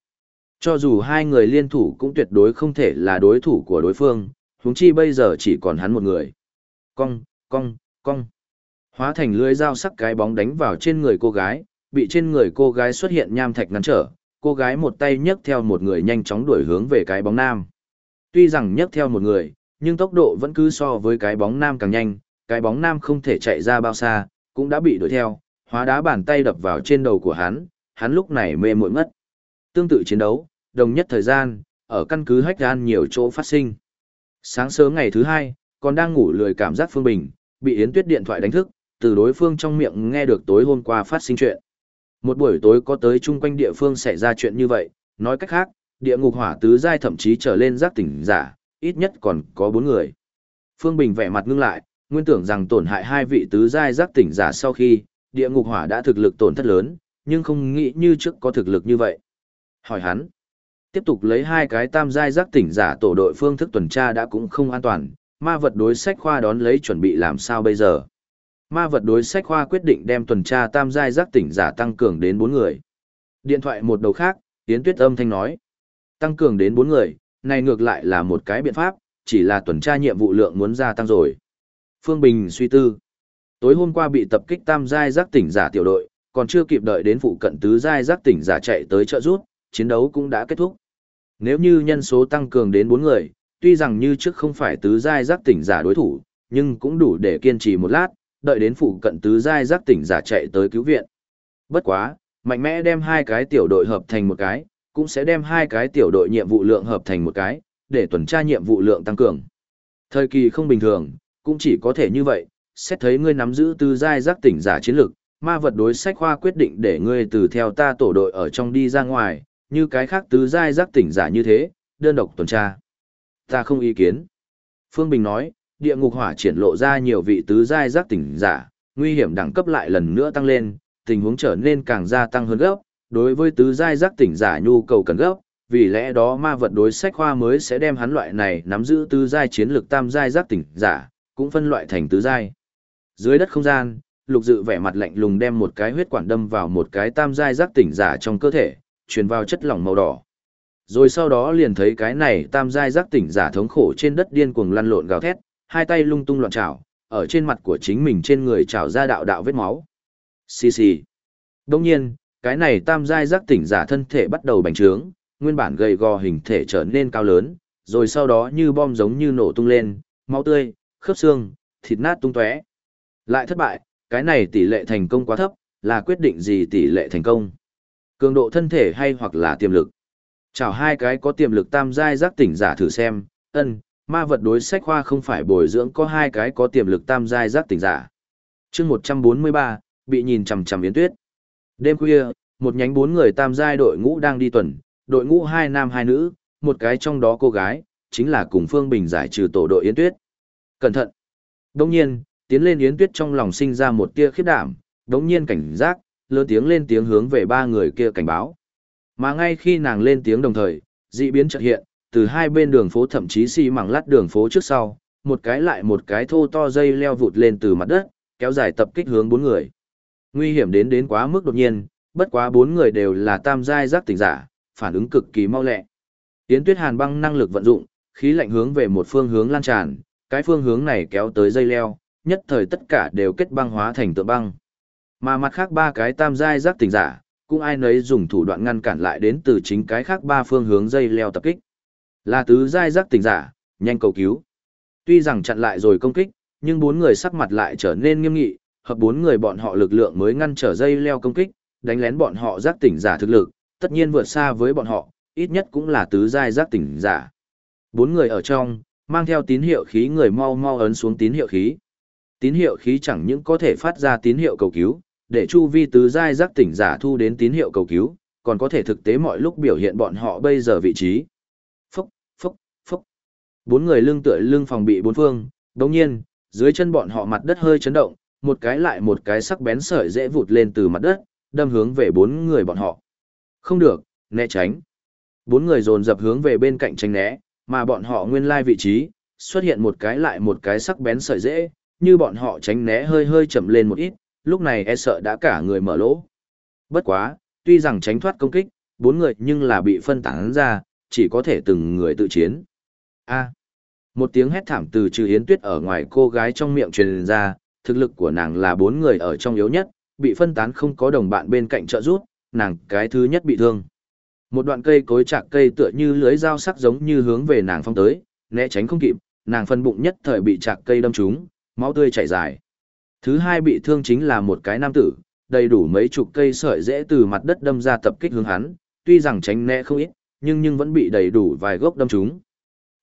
Cho dù hai người liên thủ cũng tuyệt đối không thể là đối thủ của đối phương, huống chi bây giờ chỉ còn hắn một người. Cong, cong, cong. Hóa thành lưỡi dao sắc cái bóng đánh vào trên người cô gái, bị trên người cô gái xuất hiện nham thạch ngăn trở, cô gái một tay nhấc theo một người nhanh chóng đuổi hướng về cái bóng nam. Tuy rằng nhấc theo một người, nhưng tốc độ vẫn cứ so với cái bóng nam càng nhanh, cái bóng nam không thể chạy ra bao xa, cũng đã bị đuổi theo, hóa đá bàn tay đập vào trên đầu của hắn, hắn lúc này mê muội mất. Tương tự chiến đấu, đồng nhất thời gian, ở căn cứ hách gan nhiều chỗ phát sinh. Sáng sớm ngày thứ hai, còn đang ngủ lười cảm giác Phương Bình, bị Yến Tuyết điện thoại đánh thức, từ đối phương trong miệng nghe được tối hôm qua phát sinh chuyện. Một buổi tối có tới chung quanh địa phương xảy ra chuyện như vậy, nói cách khác, địa ngục hỏa tứ giai thậm chí trở lên giác tỉnh giả, ít nhất còn có bốn người. Phương Bình vẻ mặt ngưng lại, nguyên tưởng rằng tổn hại hai vị tứ giai giác tỉnh giả sau khi, địa ngục hỏa đã thực lực tổn thất lớn, nhưng không nghĩ như trước có thực lực như vậy. Hỏi hắn, tiếp tục lấy hai cái tam giai giác tỉnh giả tổ đội phương thức tuần tra đã cũng không an toàn, ma vật đối sách khoa đón lấy chuẩn bị làm sao bây giờ. Ma vật đối sách khoa quyết định đem tuần tra tam giai giác tỉnh giả tăng cường đến bốn người. Điện thoại một đầu khác, Yến Tuyết âm thanh nói. Tăng cường đến bốn người, này ngược lại là một cái biện pháp, chỉ là tuần tra nhiệm vụ lượng muốn gia tăng rồi. Phương Bình suy tư. Tối hôm qua bị tập kích tam giai giác tỉnh giả tiểu đội, còn chưa kịp đợi đến phụ cận tứ giai giác tỉnh giả chạy tới trợ rút, chiến đấu cũng đã kết thúc. Nếu như nhân số tăng cường đến bốn người, tuy rằng như trước không phải tứ giai giác tỉnh giả đối thủ, nhưng cũng đủ để kiên trì một lát, đợi đến phụ cận tứ giai giác tỉnh giả chạy tới cứu viện. Bất quá, mạnh mẽ đem hai cái tiểu đội hợp thành một cái, cũng sẽ đem hai cái tiểu đội nhiệm vụ lượng hợp thành một cái, để tuần tra nhiệm vụ lượng tăng cường. Thời kỳ không bình thường, cũng chỉ có thể như vậy, xét thấy ngươi nắm giữ tứ giai giác tỉnh giả chiến lực, ma vật đối sách khoa quyết định để ngươi từ theo ta tổ đội ở trong đi ra ngoài, như cái khác tứ giai giác tỉnh giả như thế, đơn độc tuần tra. Ta không ý kiến. Phương Bình nói, địa ngục hỏa triển lộ ra nhiều vị tứ giai giác tỉnh giả, nguy hiểm đẳng cấp lại lần nữa tăng lên, tình huống trở nên càng gia tăng hơn gấp, đối với tứ giai giác tỉnh giả nhu cầu cần gấp, vì lẽ đó ma vật đối sách khoa mới sẽ đem hắn loại này nắm giữ tứ giai chiến lược tam giai giác tỉnh giả, cũng phân loại thành tứ giai. Dưới đất không gian, lục dự vẻ mặt lạnh lùng đem một cái huyết quản đâm vào một cái tam giai giác tỉnh giả trong cơ thể, truyền vào chất lỏng màu đỏ. Rồi sau đó liền thấy cái này tam giai giác tỉnh giả thống khổ trên đất điên cuồng lăn lộn gào thét, hai tay lung tung loạn trảo, ở trên mặt của chính mình trên người trảo ra đạo đạo vết máu. Xì xì. Đồng nhiên, cái này tam giai giác tỉnh giả thân thể bắt đầu bành trướng, nguyên bản gầy gò hình thể trở nên cao lớn, rồi sau đó như bom giống như nổ tung lên, máu tươi, khớp xương, thịt nát tung tóe. Lại thất bại, cái này tỷ lệ thành công quá thấp, là quyết định gì tỷ lệ thành công? Cường độ thân thể hay hoặc là tiềm lực? Chào hai cái có tiềm lực tam giai giác tỉnh giả thử xem, ân, ma vật đối sách khoa không phải bồi dưỡng có hai cái có tiềm lực tam giai giác tỉnh giả. chương 143, bị nhìn chằm chằm yến tuyết. Đêm khuya, một nhánh bốn người tam giai đội ngũ đang đi tuần, đội ngũ hai nam hai nữ, một cái trong đó cô gái, chính là cùng Phương Bình giải trừ tổ đội Yến Tuyết. Cẩn thận! Đông nhiên, tiến lên Yến Tuyết trong lòng sinh ra một tia khiếp đảm, đống nhiên cảnh giác, lớn tiếng lên tiếng hướng về ba người kia cảnh báo. Mà ngay khi nàng lên tiếng đồng thời, dị biến chợt hiện, từ hai bên đường phố thậm chí xi mảng lát đường phố trước sau, một cái lại một cái thô to dây leo vụt lên từ mặt đất, kéo dài tập kích hướng bốn người. Nguy hiểm đến đến quá mức đột nhiên, bất quá bốn người đều là tam giai giác tỉnh giả, phản ứng cực kỳ mau lẹ. Yến Tuyết Hàn băng năng lực vận dụng, khí lạnh hướng về một phương hướng lan tràn, cái phương hướng này kéo tới dây leo, nhất thời tất cả đều kết băng hóa thành tượng băng. Mà mặt khác ba cái tam giai giác tỉnh giả, cũng ai nấy dùng thủ đoạn ngăn cản lại đến từ chính cái khác ba phương hướng dây leo tập kích. Là tứ giai giác tỉnh giả, nhanh cầu cứu. Tuy rằng chặn lại rồi công kích, nhưng bốn người sắc mặt lại trở nên nghiêm nghị, hợp bốn người bọn họ lực lượng mới ngăn trở dây leo công kích, đánh lén bọn họ giác tỉnh giả thực lực, tất nhiên vượt xa với bọn họ, ít nhất cũng là tứ giai giác tỉnh giả. Bốn người ở trong, mang theo tín hiệu khí người mau mau ấn xuống tín hiệu khí. Tín hiệu khí chẳng những có thể phát ra tín hiệu cầu cứu, để chu vi tứ giai giác tỉnh giả thu đến tín hiệu cầu cứu, còn có thể thực tế mọi lúc biểu hiện bọn họ bây giờ vị trí. Phúc, phúc, phúc. Bốn người lưng tựa lưng phòng bị bốn phương, đồng nhiên, dưới chân bọn họ mặt đất hơi chấn động, một cái lại một cái sắc bén sợi dễ vụt lên từ mặt đất, đâm hướng về bốn người bọn họ. Không được, né tránh. Bốn người dồn dập hướng về bên cạnh tránh né, mà bọn họ nguyên lai vị trí, xuất hiện một cái lại một cái sắc bén sợi dễ, như bọn họ tránh né hơi hơi chậm lên một ít, lúc này e sợ đã cả người mở lỗ. Bất quá, tuy rằng tránh thoát công kích, bốn người nhưng là bị phân tán ra, chỉ có thể từng người tự chiến. A. một tiếng hét thảm từ trừ Yến Tuyết ở ngoài cô gái trong miệng truyền ra, thực lực của nàng là bốn người ở trong yếu nhất, bị phân tán không có đồng bạn bên cạnh trợ giúp, nàng cái thứ nhất bị thương. Một đoạn cây cối chạc cây tựa như lưới dao sắc giống như hướng về nàng phong tới, né tránh không kịp, nàng phân bụng nhất thời bị chạc cây đâm trúng, máu tươi chảy dài. Thứ hai bị thương chính là một cái nam tử, đầy đủ mấy chục cây sợi dễ từ mặt đất đâm ra tập kích hướng hắn, tuy rằng tránh né không ít, nhưng nhưng vẫn bị đầy đủ vài gốc đâm trúng.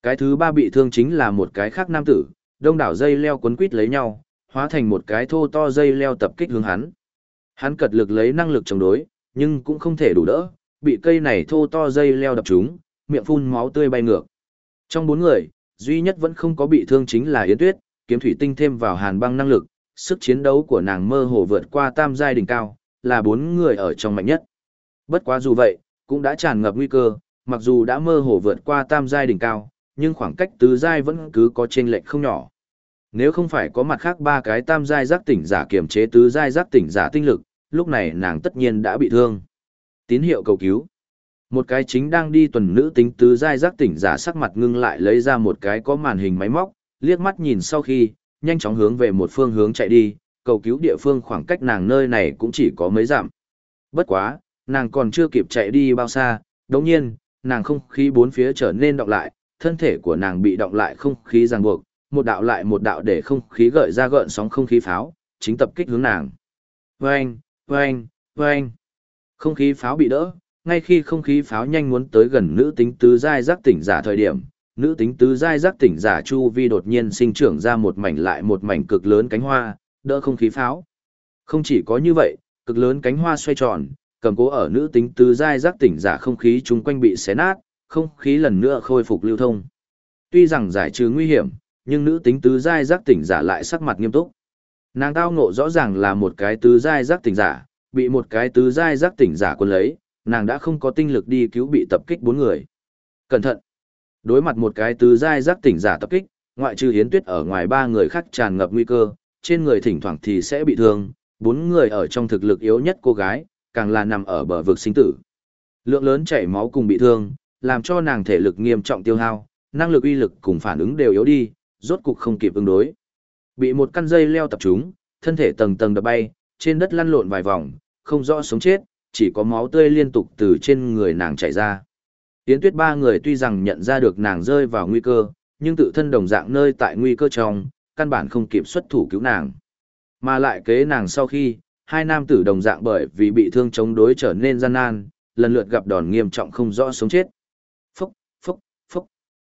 Cái thứ ba bị thương chính là một cái khác nam tử, đông đảo dây leo quấn quít lấy nhau, hóa thành một cái thô to dây leo tập kích hướng hắn. Hắn cật lực lấy năng lực chống đối, nhưng cũng không thể đủ đỡ, bị cây này thô to dây leo đập trúng, miệng phun máu tươi bay ngược. Trong bốn người, duy nhất vẫn không có bị thương chính là Yến Tuyết, kiếm thủy tinh thêm vào hàn băng năng lực, sức chiến đấu của nàng mơ hồ vượt qua tam giai đỉnh cao, là bốn người ở trong mạnh nhất. Bất quá dù vậy, cũng đã tràn ngập nguy cơ, mặc dù đã mơ hồ vượt qua tam giai đỉnh cao, nhưng khoảng cách tứ giai vẫn cứ có chênh lệch không nhỏ. Nếu không phải có mặt khác ba cái tam giai giác tỉnh giả kiềm chế tứ giai giác tỉnh giả tinh lực, lúc này nàng tất nhiên đã bị thương. Tín hiệu cầu cứu. Một cái chính đang đi tuần nữ tính tứ giai giác tỉnh giả sắc mặt ngưng lại lấy ra một cái có màn hình máy móc, liếc mắt nhìn sau khi, nhanh chóng hướng về một phương hướng chạy đi, cầu cứu địa phương khoảng cách nàng nơi này cũng chỉ có mấy dặm. Bất quá, nàng còn chưa kịp chạy đi bao xa, đồng nhiên, nàng không khí bốn phía trở nên động lại, thân thể của nàng bị động lại không khí ràng buộc, một đạo lại một đạo để không khí gợi ra gợn sóng không khí pháo, chính tập kích hướng nàng. Vâng, vâng, vâng. Không khí pháo bị đỡ, ngay khi không khí pháo nhanh muốn tới gần nữ tính tứ giai giác tỉnh giả thời điểm, nữ tính tứ giai giác tỉnh giả chu vi đột nhiên sinh trưởng ra một mảnh lại một mảnh cực lớn cánh hoa, đỡ không khí pháo. Không chỉ có như vậy, cực lớn cánh hoa xoay tròn, cầm cố ở nữ tính tứ giai giác tỉnh giả không khí chung quanh bị xé nát, không khí lần nữa khôi phục lưu thông. Tuy rằng giải trừ nguy hiểm, nhưng nữ tính tứ giai giác tỉnh giả lại sắc mặt nghiêm túc. Nàng tao ngộ rõ ràng là một cái tứ giai giác tỉnh giả, bị một cái tứ giai giác tỉnh giả quân lấy, nàng đã không có tinh lực đi cứu bị tập kích bốn người. Cẩn thận. Đối mặt một cái tứ giai giác tỉnh giả tập kích, ngoại trừ Hiến Tuyết ở ngoài ba người khác tràn ngập nguy cơ, trên người thỉnh thoảng thì sẽ bị thương, bốn người ở trong thực lực yếu nhất cô gái, càng là nằm ở bờ vực sinh tử. Lượng lớn chảy máu cùng bị thương, làm cho nàng thể lực nghiêm trọng tiêu hao, năng lực uy lực cùng phản ứng đều yếu đi, rốt cục không kịp ứng đối. Bị một căn dây leo tập trúng, thân thể tầng tầng đập bay, trên đất lăn lộn vài vòng, không rõ sống chết, chỉ có máu tươi liên tục từ trên người nàng chảy ra. Yến Tuyết ba người tuy rằng nhận ra được nàng rơi vào nguy cơ, nhưng tự thân đồng dạng nơi tại nguy cơ trong, căn bản không kịp xuất thủ cứu nàng. Mà lại kế nàng sau khi, hai nam tử đồng dạng bởi vì bị thương chống đối trở nên gian nan, lần lượt gặp đòn nghiêm trọng không rõ sống chết. Phúc, phúc, phúc.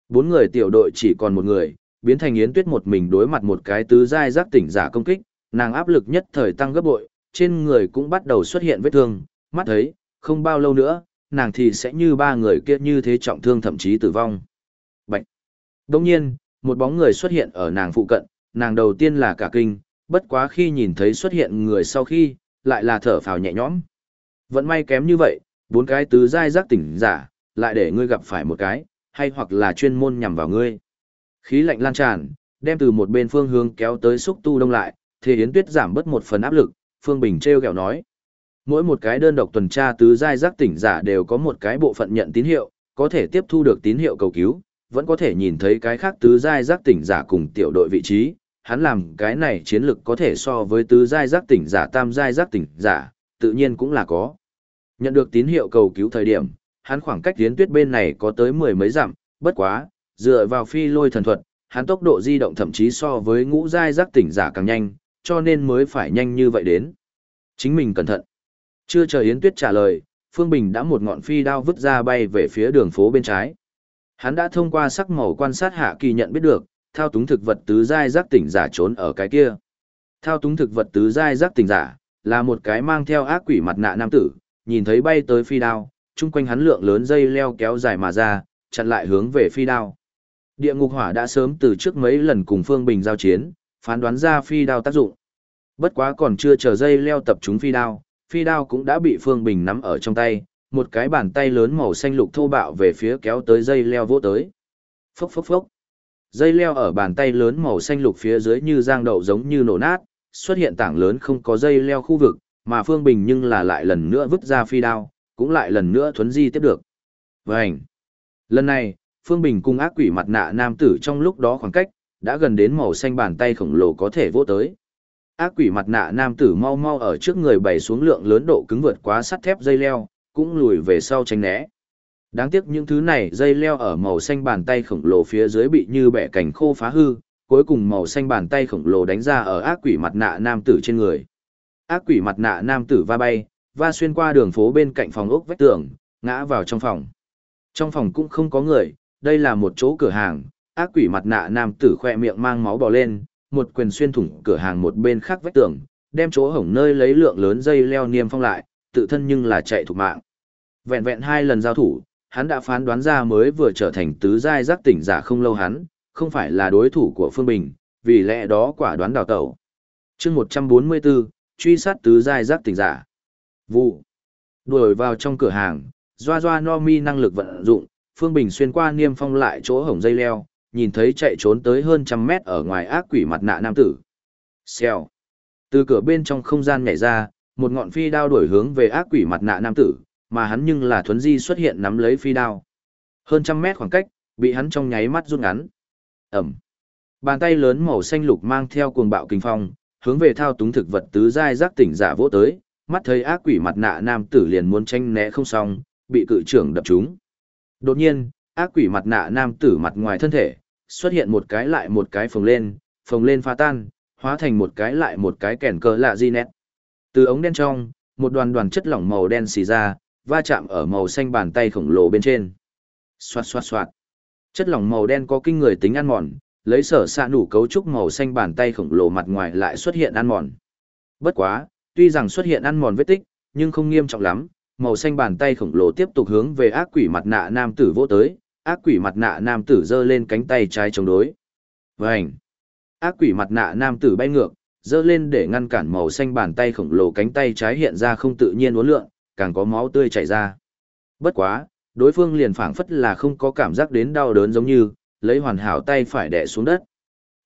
Bốn người tiểu đội chỉ còn một người, biến thành Yến Tuyết một mình đối mặt một cái tứ giai giác tỉnh giả công kích, nàng áp lực nhất thời tăng gấp bội, trên người cũng bắt đầu xuất hiện vết thương, mắt thấy, không bao lâu nữa, nàng thì sẽ như ba người kia như thế trọng thương thậm chí tử vong. Bạch. Đồng nhiên, một bóng người xuất hiện ở nàng phụ cận, nàng đầu tiên là cả kinh, bất quá khi nhìn thấy xuất hiện người sau khi, lại là thở phào nhẹ nhõm. Vẫn may kém như vậy, bốn cái tứ giai giác tỉnh giả, lại để ngươi gặp phải một cái, hay hoặc là chuyên môn nhằm vào ngươi. Khí lạnh lan tràn, đem từ một bên phương hướng kéo tới xúc tu đông lại, thế Yến Tuyết giảm bớt một phần áp lực, Phương Bình treo kẹo nói. Mỗi một cái đơn độc tuần tra tứ giai giác tỉnh giả đều có một cái bộ phận nhận tín hiệu, có thể tiếp thu được tín hiệu cầu cứu, vẫn có thể nhìn thấy cái khác tứ giai giác tỉnh giả cùng tiểu đội vị trí, hắn làm cái này chiến lực có thể so với tứ giai giác tỉnh giả tam giai giác tỉnh giả, tự nhiên cũng là có. Nhận được tín hiệu cầu cứu thời điểm, hắn khoảng cách tiến tuyết bên này có tới mười mấy dặm, bất quá, dựa vào phi lôi thần thuật, hắn tốc độ di động thậm chí so với ngũ giai giác tỉnh giả càng nhanh, cho nên mới phải nhanh như vậy đến. Chính mình cẩn thận. Chưa chờ Yến Tuyết trả lời, Phương Bình đã một ngọn phi đao vứt ra bay về phía đường phố bên trái. Hắn đã thông qua sắc màu quan sát hạ kỳ nhận biết được, thao túng thực vật tứ giai giác tỉnh giả trốn ở cái kia. Thao túng thực vật tứ giai giác tỉnh giả là một cái mang theo ác quỷ mặt nạ nam tử, nhìn thấy bay tới phi đao, chung quanh hắn lượng lớn dây leo kéo dài mà ra, chặn lại hướng về phi đao. Địa ngục hỏa đã sớm từ trước mấy lần cùng Phương Bình giao chiến, phán đoán ra phi đao tác dụng. Bất quá còn chưa chờ dây leo tập trúng phi đao, phi đao cũng đã bị Phương Bình nắm ở trong tay, một cái bàn tay lớn màu xanh lục thô bạo về phía kéo tới dây leo vỗ tới. Phốc phốc phốc. Dây leo ở bàn tay lớn màu xanh lục phía dưới như giang đậu giống như nổ nát, xuất hiện tảng lớn không có dây leo khu vực, mà Phương Bình nhưng là lại lần nữa vứt ra phi đao, cũng lại lần nữa thuấn di tiếp được. Vành. Lần này, Phương Bình cùng ác quỷ mặt nạ nam tử trong lúc đó khoảng cách, đã gần đến màu xanh bàn tay khổng lồ có thể vỗ tới. Ác quỷ mặt nạ nam tử mau mau ở trước người bày xuống lượng lớn độ cứng vượt quá sắt thép dây leo, cũng lùi về sau tránh né. Đáng tiếc những thứ này dây leo ở màu xanh bàn tay khổng lồ phía dưới bị như bẻ cảnh khô phá hư, cuối cùng màu xanh bàn tay khổng lồ đánh ra ở ác quỷ mặt nạ nam tử trên người. Ác quỷ mặt nạ nam tử va bay, va xuyên qua đường phố bên cạnh phòng ốc vách tường, ngã vào trong phòng. Trong phòng cũng không có người, đây là một chỗ cửa hàng, ác quỷ mặt nạ nam tử khoe miệng mang máu bò lên, một quyền xuyên thủng cửa hàng một bên khác vách tường, đem chỗ hổng nơi lấy lượng lớn dây leo niêm phong lại, tự thân nhưng là chạy thục mạng. Vẹn vẹn hai lần giao thủ, hắn đã phán đoán ra mới vừa trở thành tứ giai giác tỉnh giả không lâu hắn, không phải là đối thủ của Phương Bình, vì lẽ đó quả đoán đào tẩu. chương 144, truy sát tứ giai giác tỉnh giả. Vụ. Đuổi vào trong cửa hàng, doa doa no mi năng lực vận dụng, Phương Bình xuyên qua niêm phong lại chỗ hổng dây leo, nhìn thấy chạy trốn tới hơn trăm mét ở ngoài ác quỷ mặt nạ nam tử. Xèo. Từ cửa bên trong không gian nhảy ra, một ngọn phi đao đuổi hướng về ác quỷ mặt nạ nam tử, mà hắn nhưng là thuấn di xuất hiện nắm lấy phi đao. Hơn trăm mét khoảng cách, bị hắn trong nháy mắt rút ngắn. Ẩm. Bàn tay lớn màu xanh lục mang theo cuồng bạo kinh phong, hướng về thao túng thực vật tứ giai giác tỉnh giả vỗ tới, mắt thấy ác quỷ mặt nạ nam tử liền muốn tranh né không xong, bị cự trưởng đập trúng. Đột nhiên, ác quỷ mặt nạ nam tử mặt ngoài thân thể, xuất hiện một cái lại một cái phồng lên, phồng lên pha tan, hóa thành một cái lại một cái kèn cờ lạ di nét. Từ ống đen trong, một đoàn đoàn chất lỏng màu đen xì ra, va chạm ở màu xanh bàn tay khổng lồ bên trên. Xoạt xoạt xoạt. Chất lỏng màu đen có kinh người tính ăn mòn, lấy sở xạ nủ cấu trúc màu xanh bàn tay khổng lồ mặt ngoài lại xuất hiện ăn mòn. Bất quá, tuy rằng xuất hiện ăn mòn vết tích, nhưng không nghiêm trọng lắm, màu xanh bàn tay khổng lồ tiếp tục hướng về ác quỷ mặt nạ nam tử vỗ tới, ác quỷ mặt nạ nam tử giơ lên cánh tay trái chống đối. Vành! Ác quỷ mặt nạ nam tử bay ngược, giơ lên để ngăn cản màu xanh bàn tay khổng lồ cánh tay trái hiện ra không tự nhiên uốn lượn, càng có máu tươi chảy ra. Bất quá, đối phương liền phảng phất là không có cảm giác đến đau đớn giống như, lấy hoàn hảo tay phải đè xuống đất.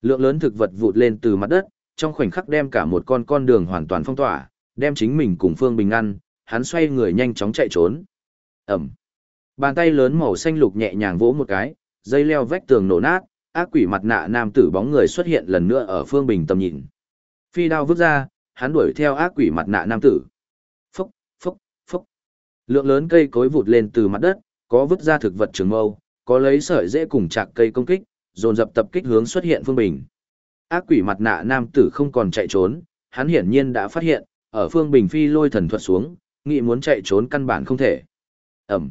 Lượng lớn thực vật vụt lên từ mặt đất, trong khoảnh khắc đem cả một con con đường hoàn toàn phong tỏa, đem chính mình cùng Phương Bình ngăn, hắn xoay người nhanh chóng chạy trốn. Ẩm. Bàn tay lớn màu xanh lục nhẹ nhàng vỗ một cái, dây leo vách tường nổ nát, ác quỷ mặt nạ nam tử bóng người xuất hiện lần nữa ở Phương Bình tầm nhìn. Phi đao vứt ra, hắn đuổi theo ác quỷ mặt nạ nam tử. Phúc, phúc, phúc. Lượng lớn cây cối vụt lên từ mặt đất, có vứt ra thực vật trường mâu, có lấy sợi dễ cùng chạc cây công kích, dồn dập tập kích hướng xuất hiện Phương Bình. Ác quỷ mặt nạ nam tử không còn chạy trốn, hắn hiển nhiên đã phát hiện, ở Phương Bình phi lôi thần thuật xuống, nghĩ muốn chạy trốn căn bản không thể. Ẩm.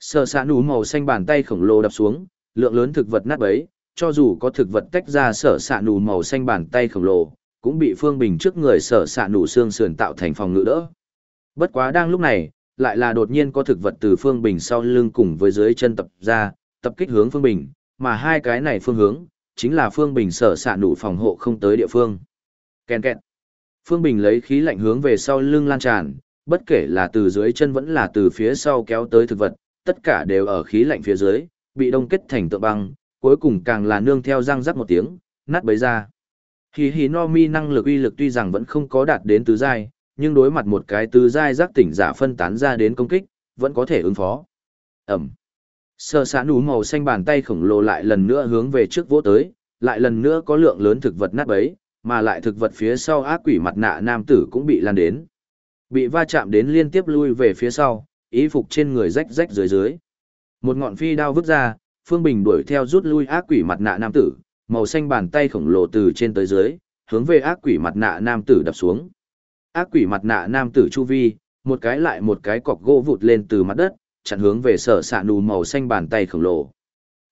Sợ xạ nú màu xanh bàn tay khổng lồ đập xuống, lượng lớn thực vật nát bấy, cho dù có thực vật tách ra sở xạ nù màu xanh bàn tay khổng lồ, cũng bị Phương Bình trước người sở xạ nù xương sườn tạo thành phòng ngự đỡ. Bất quá đang lúc này, lại là đột nhiên có thực vật từ Phương Bình sau lưng cùng với dưới chân tập ra, tập kích hướng Phương Bình, mà hai cái này phương hướng, chính là Phương Bình sở xạ nú phòng hộ không tới địa phương. Kèn kẹt. Phương Bình lấy khí lạnh hướng về sau lưng lan tràn, bất kể là từ dưới chân vẫn là từ phía sau kéo tới thực vật, tất cả đều ở khí lạnh phía dưới, bị đông kết thành tượng băng, cuối cùng càng là nương theo răng rắc một tiếng, nát bấy ra. Hì hì no mi năng lực uy lực tuy rằng vẫn không có đạt đến tứ giai, nhưng đối mặt một cái tứ giai giác tỉnh giả phân tán ra đến công kích, vẫn có thể ứng phó. Ẩm. Sơ xã nú màu xanh bàn tay khổng lồ lại lần nữa hướng về trước vỗ tới, lại lần nữa có lượng lớn thực vật nát bấy, mà lại thực vật phía sau ác quỷ mặt nạ nam tử cũng bị lan đến. Bị va chạm đến liên tiếp lui về phía sau, ý phục trên người rách rách dưới dưới. Một ngọn phi đao vứt ra, Phương Bình đuổi theo rút lui ác quỷ mặt nạ nam tử, màu xanh bàn tay khổng lồ từ trên tới dưới, hướng về ác quỷ mặt nạ nam tử đập xuống. Ác quỷ mặt nạ nam tử chu vi, một cái lại một cái cọc gỗ vụt lên từ mặt đất, chặn hướng về sở xạ nù màu xanh bàn tay khổng lồ.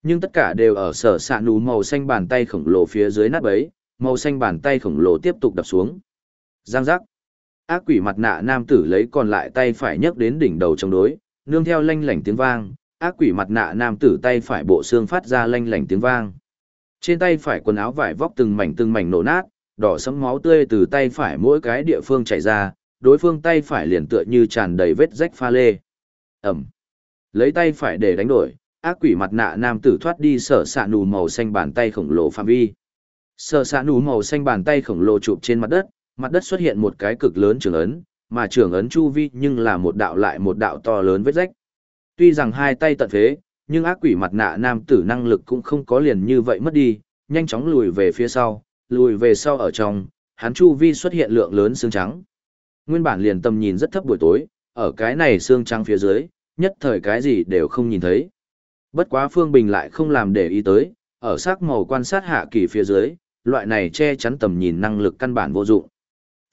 Nhưng tất cả đều ở sở xạ nù màu xanh bàn tay khổng lồ phía dưới nát bấy, màu xanh bàn tay khổng lồ tiếp tục đập xuống. Giang giác. Ác quỷ mặt nạ nam tử lấy còn lại tay phải nhấc đến đỉnh đầu chống đối, nương theo lanh lảnh tiếng vang, ác quỷ mặt nạ nam tử tay phải bộ xương phát ra lanh lảnh tiếng vang. Trên tay phải quần áo vải vóc từng mảnh từng mảnh nổ nát, đỏ sẫm máu tươi từ tay phải mỗi cái địa phương chảy ra, đối phương tay phải liền tựa như tràn đầy vết rách pha lê. Ẩm. Lấy tay phải để đánh đổi, ác quỷ mặt nạ nam tử thoát đi sở xạ nù màu xanh bàn tay khổng lồ phạm vi. Sở xạ nù màu xanh bàn tay khổng lồ chụp trên mặt đất, mặt đất xuất hiện một cái cực lớn trường ấn, mà trường ấn chu vi nhưng là một đạo lại một đạo to lớn vết rách. Tuy rằng hai tay tận phế, nhưng ác quỷ mặt nạ nam tử năng lực cũng không có liền như vậy mất đi, nhanh chóng lùi về phía sau, lùi về sau ở trong, hắn chu vi xuất hiện lượng lớn xương trắng. Nguyên bản liền tầm nhìn rất thấp buổi tối, ở cái này xương trắng phía dưới, nhất thời cái gì đều không nhìn thấy. Bất quá Phương Bình lại không làm để ý tới, ở sắc màu quan sát hạ kỳ phía dưới, loại này che chắn tầm nhìn năng lực căn bản vô dụng.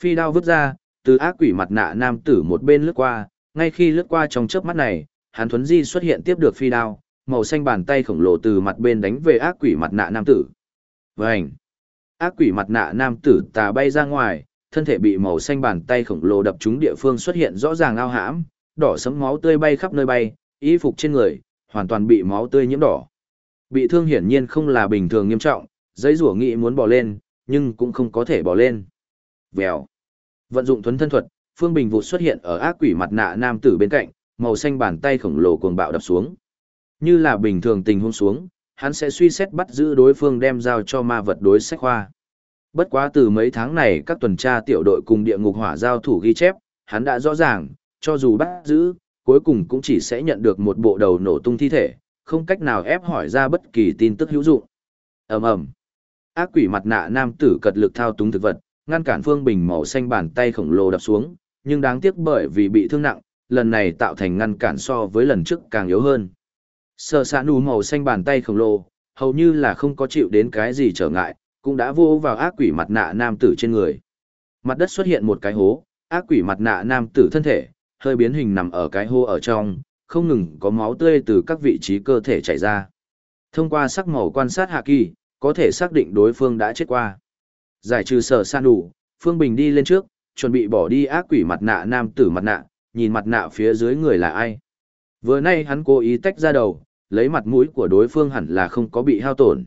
Phi đao vứt ra, từ ác quỷ mặt nạ nam tử một bên lướt qua, ngay khi lướt qua trong chớp mắt này, hắn thuấn di xuất hiện tiếp được phi đao, màu xanh bàn tay khổng lồ từ mặt bên đánh về ác quỷ mặt nạ nam tử. Vành! Ác quỷ mặt nạ nam tử tà bay ra ngoài, thân thể bị màu xanh bàn tay khổng lồ đập trúng địa phương xuất hiện rõ ràng ao hãm, đỏ sẫm máu tươi bay khắp nơi bay, y phục trên người hoàn toàn bị máu tươi nhiễm đỏ. Bị thương hiển nhiên không là bình thường nghiêm trọng, giấy rủa nghị muốn bỏ lên, nhưng cũng không có thể bỏ lên. Vèo. Vận dụng thuấn thân thuật, Phương Bình vụt xuất hiện ở ác quỷ mặt nạ nam tử bên cạnh, màu xanh bàn tay khổng lồ cuồng bạo đập xuống. Như là bình thường tình huống xuống, hắn sẽ suy xét bắt giữ đối phương đem giao cho ma vật đối sách khoa. Bất quá từ mấy tháng này các tuần tra tiểu đội cùng địa ngục hỏa giao thủ ghi chép, hắn đã rõ ràng, cho dù bắt giữ, cuối cùng cũng chỉ sẽ nhận được một bộ đầu nổ tung thi thể, không cách nào ép hỏi ra bất kỳ tin tức hữu dụng. ầm ầm, ác quỷ mặt nạ nam tử cật lực thao túng thực vật, ngăn cản phương bình màu xanh bàn tay khổng lồ đập xuống, nhưng đáng tiếc bởi vì bị thương nặng, lần này tạo thành ngăn cản so với lần trước càng yếu hơn. Sở sạ nù màu xanh bàn tay khổng lồ, hầu như là không có chịu đến cái gì trở ngại, cũng đã vô vào ác quỷ mặt nạ nam tử trên người. Mặt đất xuất hiện một cái hố, ác quỷ mặt nạ nam tử thân thể, hơi biến hình nằm ở cái hố ở trong, không ngừng có máu tươi từ các vị trí cơ thể chảy ra. Thông qua sắc màu quan sát hạ kỳ, có thể xác định đối phương đã chết qua. Giải trừ sở san đủ, Phương Bình đi lên trước, chuẩn bị bỏ đi ác quỷ mặt nạ nam tử mặt nạ, nhìn mặt nạ phía dưới người là ai. Vừa nay hắn cố ý tách ra đầu, lấy mặt mũi của đối phương hẳn là không có bị hao tổn.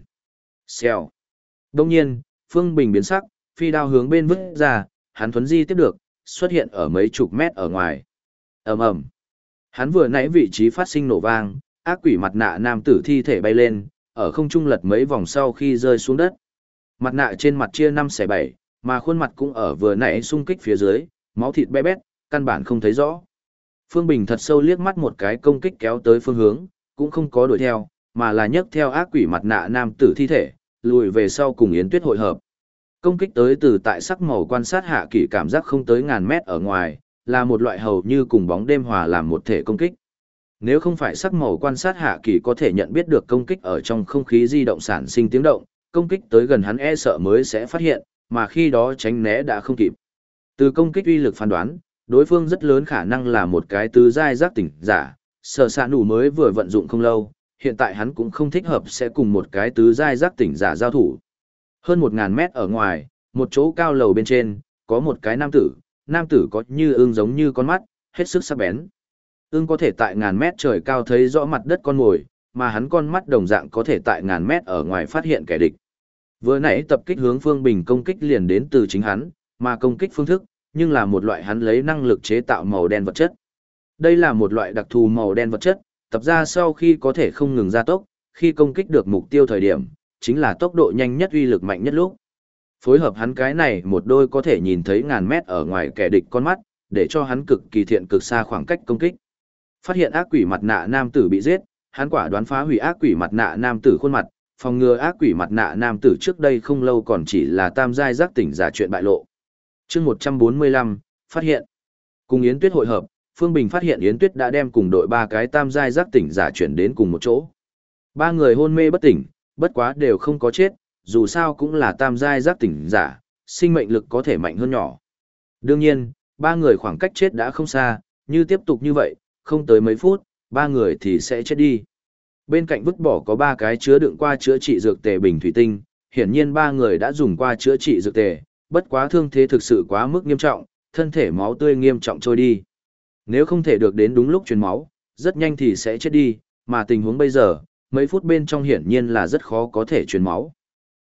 Xèo. Đông nhiên, Phương Bình biến sắc, phi đao hướng bên vứt ra, hắn thuấn di tiếp được, xuất hiện ở mấy chục mét ở ngoài. ầm ầm Hắn vừa nãy vị trí phát sinh nổ vang, ác quỷ mặt nạ nam tử thi thể bay lên, ở không trung lật mấy vòng sau khi rơi xuống đất. Mặt nạ trên mặt chia năm xẻ bảy, mà khuôn mặt cũng ở vừa nãy xung kích phía dưới, máu thịt bé bét, căn bản không thấy rõ. Phương Bình thật sâu liếc mắt một cái công kích kéo tới phương hướng, cũng không có đuổi theo, mà là nhấc theo ác quỷ mặt nạ nam tử thi thể, lùi về sau cùng Yến Tuyết hội hợp. Công kích tới từ tại sắc màu quan sát hạ kỷ cảm giác không tới ngàn mét ở ngoài, là một loại hầu như cùng bóng đêm hòa làm một thể công kích. Nếu không phải sắc màu quan sát hạ kỳ có thể nhận biết được công kích ở trong không khí di động sản sinh tiếng động, công kích tới gần hắn e sợ mới sẽ phát hiện, mà khi đó tránh né đã không kịp. Từ công kích uy lực phán đoán, đối phương rất lớn khả năng là một cái tứ giai giác tỉnh giả, sở sạ nụ mới vừa vận dụng không lâu, hiện tại hắn cũng không thích hợp sẽ cùng một cái tứ giai giác tỉnh giả giao thủ. Hơn một ngàn mét ở ngoài, một chỗ cao lầu bên trên, có một cái nam tử, nam tử có như ương giống như con mắt, hết sức sắc bén. ương có thể tại ngàn mét trời cao thấy rõ mặt đất con mồi, mà hắn con mắt đồng dạng có thể tại ngàn mét ở ngoài phát hiện kẻ địch. Vừa nãy tập kích hướng Phương Bình công kích liền đến từ chính hắn, mà công kích phương thức, nhưng là một loại hắn lấy năng lực chế tạo màu đen vật chất. Đây là một loại đặc thù màu đen vật chất, tập ra sau khi có thể không ngừng gia tốc, khi công kích được mục tiêu thời điểm, chính là tốc độ nhanh nhất uy lực mạnh nhất lúc. Phối hợp hắn cái này một đôi có thể nhìn thấy ngàn mét ở ngoài kẻ địch con mắt, để cho hắn cực kỳ thiện cực xa khoảng cách công kích. Phát hiện ác quỷ mặt nạ nam tử bị giết, hắn quả đoán phá hủy ác quỷ mặt nạ nam tử khuôn mặt, phòng ngừa ác quỷ mặt nạ nam tử trước đây không lâu còn chỉ là tam giai giác tỉnh giả chuyện bại lộ. chương 145, phát hiện. Cùng Yến Tuyết hội hợp, Phương Bình phát hiện Yến Tuyết đã đem cùng đội ba cái tam giai giác tỉnh giả chuyển đến cùng một chỗ. Ba người hôn mê bất tỉnh, bất quá đều không có chết, dù sao cũng là tam giai giác tỉnh giả, sinh mệnh lực có thể mạnh hơn nhỏ. Đương nhiên, ba người khoảng cách chết đã không xa, như tiếp tục như vậy, không tới mấy phút, ba người thì sẽ chết đi. Bên cạnh vứt bỏ có ba cái chứa đựng qua chữa trị dược tề bình thủy tinh, hiển nhiên ba người đã dùng qua chữa trị dược tề, bất quá thương thế thực sự quá mức nghiêm trọng, thân thể máu tươi nghiêm trọng trôi đi. Nếu không thể được đến đúng lúc truyền máu, rất nhanh thì sẽ chết đi, mà tình huống bây giờ, mấy phút bên trong hiển nhiên là rất khó có thể truyền máu.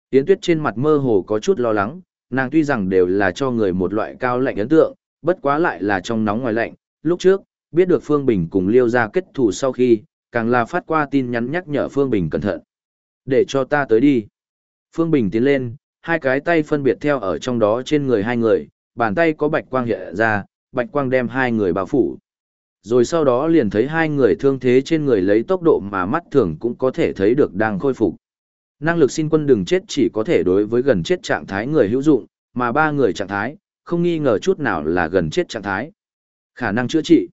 Yến Tuyết trên mặt mơ hồ có chút lo lắng, nàng tuy rằng đều là cho người một loại cao lạnh ấn tượng, bất quá lại là trong nóng ngoài lạnh, lúc trước, biết được Phương Bình cùng Liêu ra kết thù sau khi, càng là phát qua tin nhắn nhắc nhở Phương Bình cẩn thận. Để cho ta tới đi. Phương Bình tiến lên, hai cái tay phân biệt theo ở trong đó trên người hai người, bàn tay có bạch quang hiện ra, bạch quang đem hai người bao phủ. Rồi sau đó liền thấy hai người thương thế trên người lấy tốc độ mà mắt thường cũng có thể thấy được đang khôi phục. Năng lực xin quân đừng chết chỉ có thể đối với gần chết trạng thái người hữu dụng, mà ba người trạng thái, không nghi ngờ chút nào là gần chết trạng thái. Khả năng chữa trị.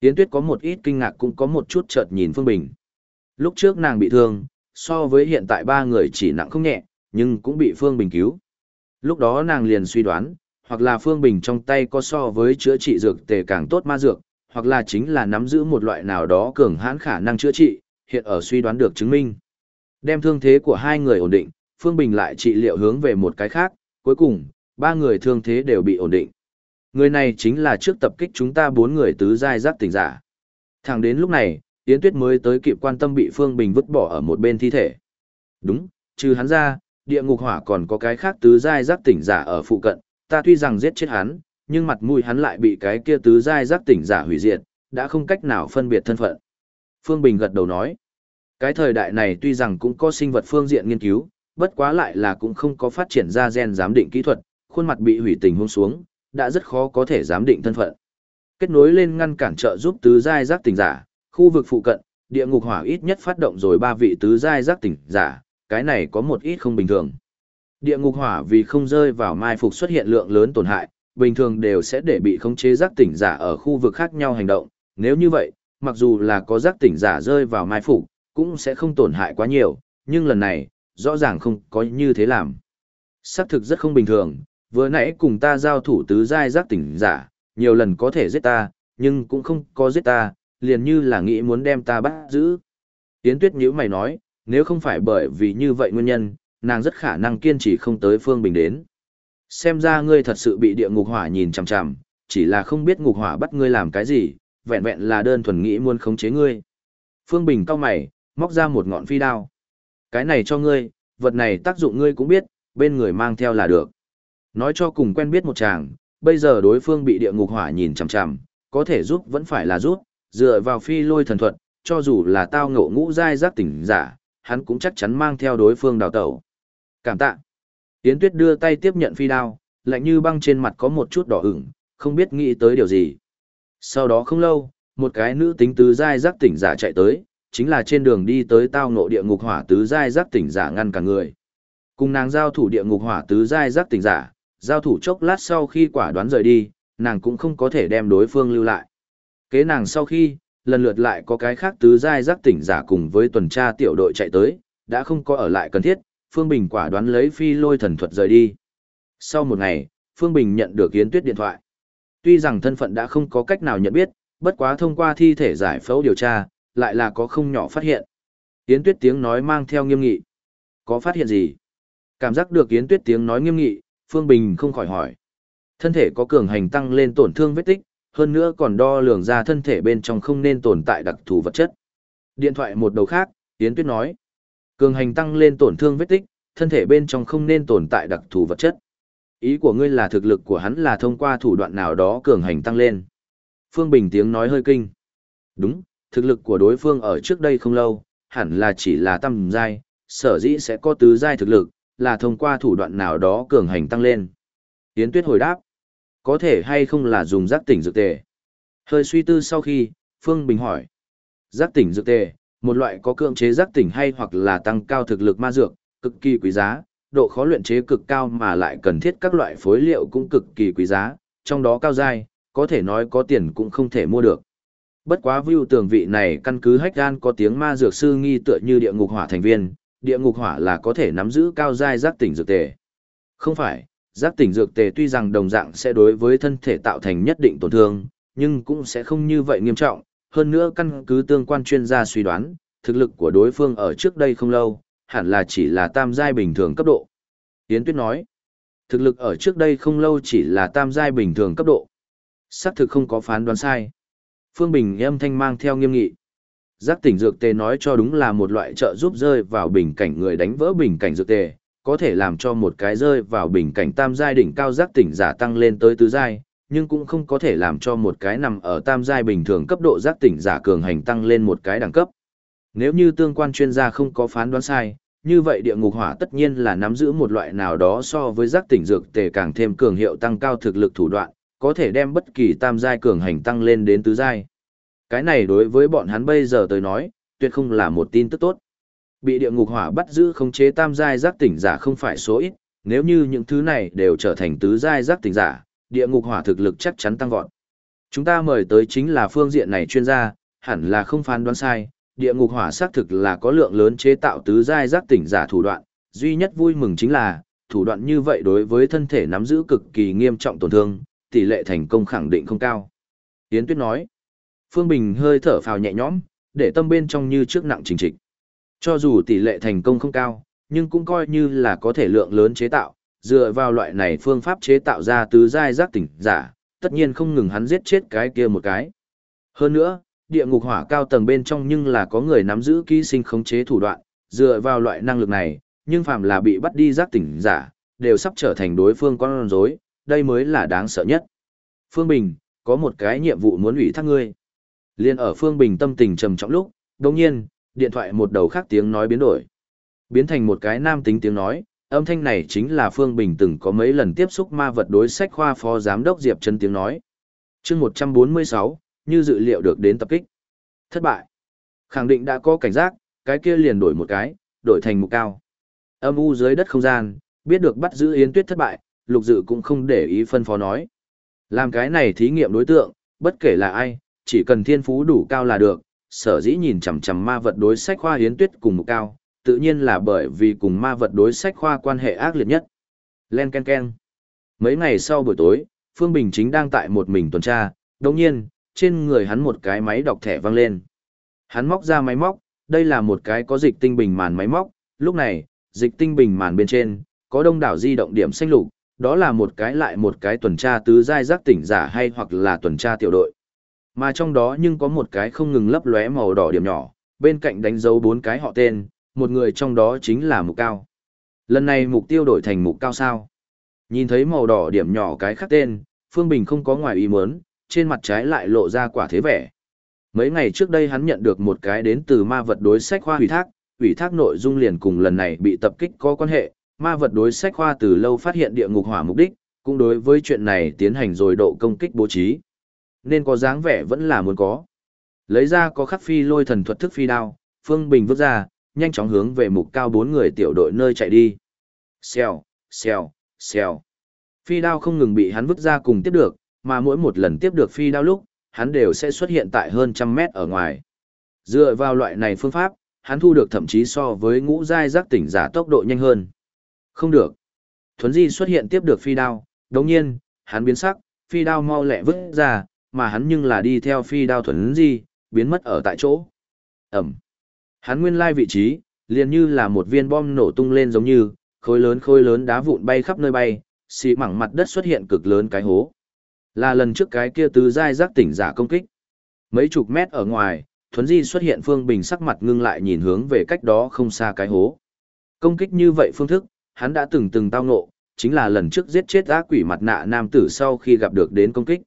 Yến Tuyết có một ít kinh ngạc cũng có một chút chợt nhìn Phương Bình. Lúc trước nàng bị thương, so với hiện tại ba người chỉ nặng không nhẹ, nhưng cũng bị Phương Bình cứu. Lúc đó nàng liền suy đoán, hoặc là Phương Bình trong tay có so với chữa trị dược tề càng tốt ma dược, hoặc là chính là nắm giữ một loại nào đó cường hãn khả năng chữa trị, hiện ở suy đoán được chứng minh. Đem thương thế của hai người ổn định, Phương Bình lại trị liệu hướng về một cái khác, cuối cùng, ba người thương thế đều bị ổn định. Người này chính là trước tập kích chúng ta bốn người tứ giai giác tỉnh giả. Thẳng đến lúc này, Yến Tuyết mới tới kịp quan tâm bị Phương Bình vứt bỏ ở một bên thi thể. Đúng, trừ hắn ra, địa ngục hỏa còn có cái khác tứ giai giác tỉnh giả ở phụ cận, ta tuy rằng giết chết hắn, nhưng mặt mũi hắn lại bị cái kia tứ giai giác tỉnh giả hủy diệt, đã không cách nào phân biệt thân phận. Phương Bình gật đầu nói, cái thời đại này tuy rằng cũng có sinh vật phương diện nghiên cứu, bất quá lại là cũng không có phát triển ra gen giám định kỹ thuật, khuôn mặt bị hủy tình hôn xuống, đã rất khó có thể giám định thân phận. Kết nối lên ngăn cản trợ giúp tứ giai giác tỉnh giả, khu vực phụ cận, địa ngục hỏa ít nhất phát động rồi ba vị tứ giai giác tỉnh giả, cái này có một ít không bình thường. Địa ngục hỏa vì không rơi vào mai phục xuất hiện lượng lớn tổn hại, bình thường đều sẽ để bị khống chế giác tỉnh giả ở khu vực khác nhau hành động, nếu như vậy, mặc dù là có giác tỉnh giả rơi vào mai phục, cũng sẽ không tổn hại quá nhiều, nhưng lần này, rõ ràng không có như thế làm. Xác thực rất không bình thường, vừa nãy cùng ta giao thủ tứ giai giác tỉnh giả, nhiều lần có thể giết ta, nhưng cũng không có giết ta, liền như là nghĩ muốn đem ta bắt giữ. Yến Tuyết nhíu mày nói, nếu không phải bởi vì như vậy nguyên nhân, nàng rất khả năng kiên trì không tới Phương Bình đến. Xem ra ngươi thật sự bị địa ngục hỏa nhìn chằm chằm, chỉ là không biết ngục hỏa bắt ngươi làm cái gì, vẹn vẹn là đơn thuần nghĩ muốn khống chế ngươi. Phương Bình cau mày, móc ra một ngọn phi đao. Cái này cho ngươi, vật này tác dụng ngươi cũng biết, bên người mang theo là được. Nói cho cùng quen biết một chàng, bây giờ đối phương bị địa ngục hỏa nhìn chằm chằm, có thể giúp vẫn phải là giúp, dựa vào phi lôi thần thuật, cho dù là tao ngộ ngũ giai giác tỉnh giả, hắn cũng chắc chắn mang theo đối phương đào tẩu. Cảm tạ. Yến Tuyết đưa tay tiếp nhận phi đao, lạnh như băng trên mặt có một chút đỏ ửng, không biết nghĩ tới điều gì. Sau đó không lâu, một cái nữ tính tứ giai giác tỉnh giả chạy tới, chính là trên đường đi tới tao ngộ địa ngục hỏa tứ giai giác tỉnh giả ngăn cả người. Cùng nàng giao thủ địa ngục hỏa tứ giai giác tỉnh giả, giao thủ chốc lát sau khi quả đoán rời đi, nàng cũng không có thể đem đối phương lưu lại. Kế nàng sau khi, lần lượt lại có cái khác tứ giai giác tỉnh giả cùng với tuần tra tiểu đội chạy tới, đã không có ở lại cần thiết, Phương Bình quả đoán lấy phi lôi thần thuật rời đi. Sau một ngày, Phương Bình nhận được Yến Tuyết điện thoại. Tuy rằng thân phận đã không có cách nào nhận biết, bất quá thông qua thi thể giải phẫu điều tra, lại là có không nhỏ phát hiện. Yến Tuyết tiếng nói mang theo nghiêm nghị. Có phát hiện gì? Cảm giác được Yến Tuyết tiếng nói nghiêm nghị, Phương Bình không khỏi hỏi. Thân thể có cường hành tăng lên tổn thương vết tích, hơn nữa còn đo lường ra thân thể bên trong không nên tồn tại đặc thù vật chất. Điện thoại một đầu khác, Yến Tuyết nói. Cường hành tăng lên tổn thương vết tích, thân thể bên trong không nên tồn tại đặc thù vật chất. Ý của ngươi là thực lực của hắn là thông qua thủ đoạn nào đó cường hành tăng lên. Phương Bình tiếng nói hơi kinh. Đúng, thực lực của đối phương ở trước đây không lâu, hẳn là chỉ là tầm giai, sở dĩ sẽ có tứ giai thực lực, là thông qua thủ đoạn nào đó cường hành tăng lên. Yến Tuyết hồi đáp, có thể hay không là dùng giác tỉnh dược tề. Hơi suy tư sau khi, Phương Bình hỏi, giác tỉnh dược tề, một loại có cưỡng chế giác tỉnh hay hoặc là tăng cao thực lực ma dược, cực kỳ quý giá, độ khó luyện chế cực cao mà lại cần thiết các loại phối liệu cũng cực kỳ quý giá, trong đó cao giai, có thể nói có tiền cũng không thể mua được. Bất quá view tường vị này căn cứ hách gan có tiếng ma dược sư nghi tựa như địa ngục hỏa thành viên, địa ngục hỏa là có thể nắm giữ cao giai giác tỉnh dược tề. Không phải, giác tỉnh dược tề tuy rằng đồng dạng sẽ đối với thân thể tạo thành nhất định tổn thương, nhưng cũng sẽ không như vậy nghiêm trọng. Hơn nữa căn cứ tương quan chuyên gia suy đoán, thực lực của đối phương ở trước đây không lâu, hẳn là chỉ là tam giai bình thường cấp độ. Yến Tuyết nói, thực lực ở trước đây không lâu chỉ là tam giai bình thường cấp độ. Xác thực không có phán đoán sai. Phương Bình âm thanh mang theo nghiêm nghị. Giác tỉnh dược tề nói cho đúng là một loại trợ giúp rơi vào bình cảnh người đánh vỡ bình cảnh dược tề, có thể làm cho một cái rơi vào bình cảnh tam giai đỉnh cao giác tỉnh giả tăng lên tới tứ giai, nhưng cũng không có thể làm cho một cái nằm ở tam giai bình thường cấp độ giác tỉnh giả cường hành tăng lên một cái đẳng cấp. Nếu như tương quan chuyên gia không có phán đoán sai, như vậy địa ngục hỏa tất nhiên là nắm giữ một loại nào đó so với giác tỉnh dược tề càng thêm cường hiệu tăng cao thực lực thủ đoạn, có thể đem bất kỳ tam giai cường hành tăng lên đến tứ giai. Cái này đối với bọn hắn bây giờ tới nói, tuyệt không là một tin tức tốt. Bị địa ngục hỏa bắt giữ khống chế tam giai giác tỉnh giả không phải số ít, nếu như những thứ này đều trở thành tứ giai giác tỉnh giả, địa ngục hỏa thực lực chắc chắn tăng vọt. Chúng ta mời tới chính là phương diện này chuyên gia, hẳn là không phán đoán sai, địa ngục hỏa xác thực là có lượng lớn chế tạo tứ giai giác tỉnh giả thủ đoạn, duy nhất vui mừng chính là, thủ đoạn như vậy đối với thân thể nắm giữ cực kỳ nghiêm trọng tổn thương, tỷ lệ thành công khẳng định không cao. Yến Tuyết nói, Phương Bình hơi thở phào nhẹ nhõm, để tâm bên trong như trước nặng trình trịch. Cho dù tỷ lệ thành công không cao, nhưng cũng coi như là có thể lượng lớn chế tạo, dựa vào loại này phương pháp chế tạo ra tứ giai giác tỉnh giả, tất nhiên không ngừng hắn giết chết cái kia một cái. Hơn nữa, địa ngục hỏa cao tầng bên trong nhưng là có người nắm giữ ký sinh khống chế thủ đoạn, dựa vào loại năng lực này, nhưng phàm là bị bắt đi giác tỉnh giả, đều sắp trở thành đối phương con rối, đây mới là đáng sợ nhất. Phương Bình, có một cái nhiệm vụ muốn ủy thác ngươi. Liên ở Phương Bình tâm tình trầm trọng lúc, đồng nhiên, điện thoại một đầu khác tiếng nói biến đổi. Biến thành một cái nam tính tiếng nói, âm thanh này chính là Phương Bình từng có mấy lần tiếp xúc ma vật đối sách khoa phó giám đốc Diệp chân tiếng nói. chương 146, như dự liệu được đến tập kích. Thất bại. Khẳng định đã có cảnh giác, cái kia liền đổi một cái, đổi thành mục cao. Âm u dưới đất không gian, biết được bắt giữ Yến Tuyết thất bại, lục dự cũng không để ý phân phó nói. Làm cái này thí nghiệm đối tượng, bất kể là ai, chỉ cần thiên phú đủ cao là được, sở dĩ nhìn chằm chằm ma vật đối sách khoa hiến Tuyết cùng mục cao, tự nhiên là bởi vì cùng ma vật đối sách khoa quan hệ ác liệt nhất. Len ken ken. Mấy ngày sau buổi tối, Phương Bình chính đang tại một mình tuần tra, đồng nhiên, trên người hắn một cái máy đọc thẻ vang lên. Hắn móc ra máy móc, đây là một cái có dịch tinh bình màn máy móc, lúc này, dịch tinh bình màn bên trên, có đông đảo di động điểm xanh lục, đó là một cái lại một cái tuần tra tứ giai giác tỉnh giả hay hoặc là tuần tra tiểu đội. Mà trong đó nhưng có một cái không ngừng lấp lóe màu đỏ điểm nhỏ, bên cạnh đánh dấu bốn cái họ tên, một người trong đó chính là mục cao. Lần này mục tiêu đổi thành mục cao sao. Nhìn thấy màu đỏ điểm nhỏ cái khác tên, Phương Bình không có ngoài ý muốn, trên mặt trái lại lộ ra quả thế vẻ. Mấy ngày trước đây hắn nhận được một cái đến từ ma vật đối sách khoa hủy thác, ủy thác nội dung liền cùng lần này bị tập kích có quan hệ, ma vật đối sách khoa từ lâu phát hiện địa ngục hỏa mục đích, cũng đối với chuyện này tiến hành rồi độ công kích bố trí. Nên có dáng vẻ vẫn là muốn có. Lấy ra có khắc phi lôi thần thuật thức phi đao, Phương Bình vứt ra, nhanh chóng hướng về mục cao bốn người tiểu đội nơi chạy đi. Xèo, xèo, xèo. Phi đao không ngừng bị hắn vứt ra cùng tiếp được, mà mỗi một lần tiếp được phi đao lúc, hắn đều sẽ xuất hiện tại hơn trăm mét ở ngoài. Dựa vào loại này phương pháp, hắn thu được thậm chí so với ngũ giai giác tỉnh giả tốc độ nhanh hơn. Không được. Thuấn Di xuất hiện tiếp được phi đao, đồng nhiên, hắn biến sắc, phi đao mau lẹ vứt ra, mà hắn nhưng là đi theo phi đao thuần Di, biến mất ở tại chỗ. Ẩm. Hắn nguyên lai vị trí, liền như là một viên bom nổ tung lên giống như, khối lớn khối lớn đá vụn bay khắp nơi bay, xì mảng mặt đất xuất hiện cực lớn cái hố. Là lần trước cái kia tứ giai giác tỉnh giả công kích. Mấy chục mét ở ngoài, Thuấn Di xuất hiện Phương Bình sắc mặt ngưng lại nhìn hướng về cách đó không xa cái hố. Công kích như vậy phương thức, hắn đã từng từng tao ngộ, chính là lần trước giết chết ác quỷ mặt nạ nam tử sau khi gặp được đến công kích.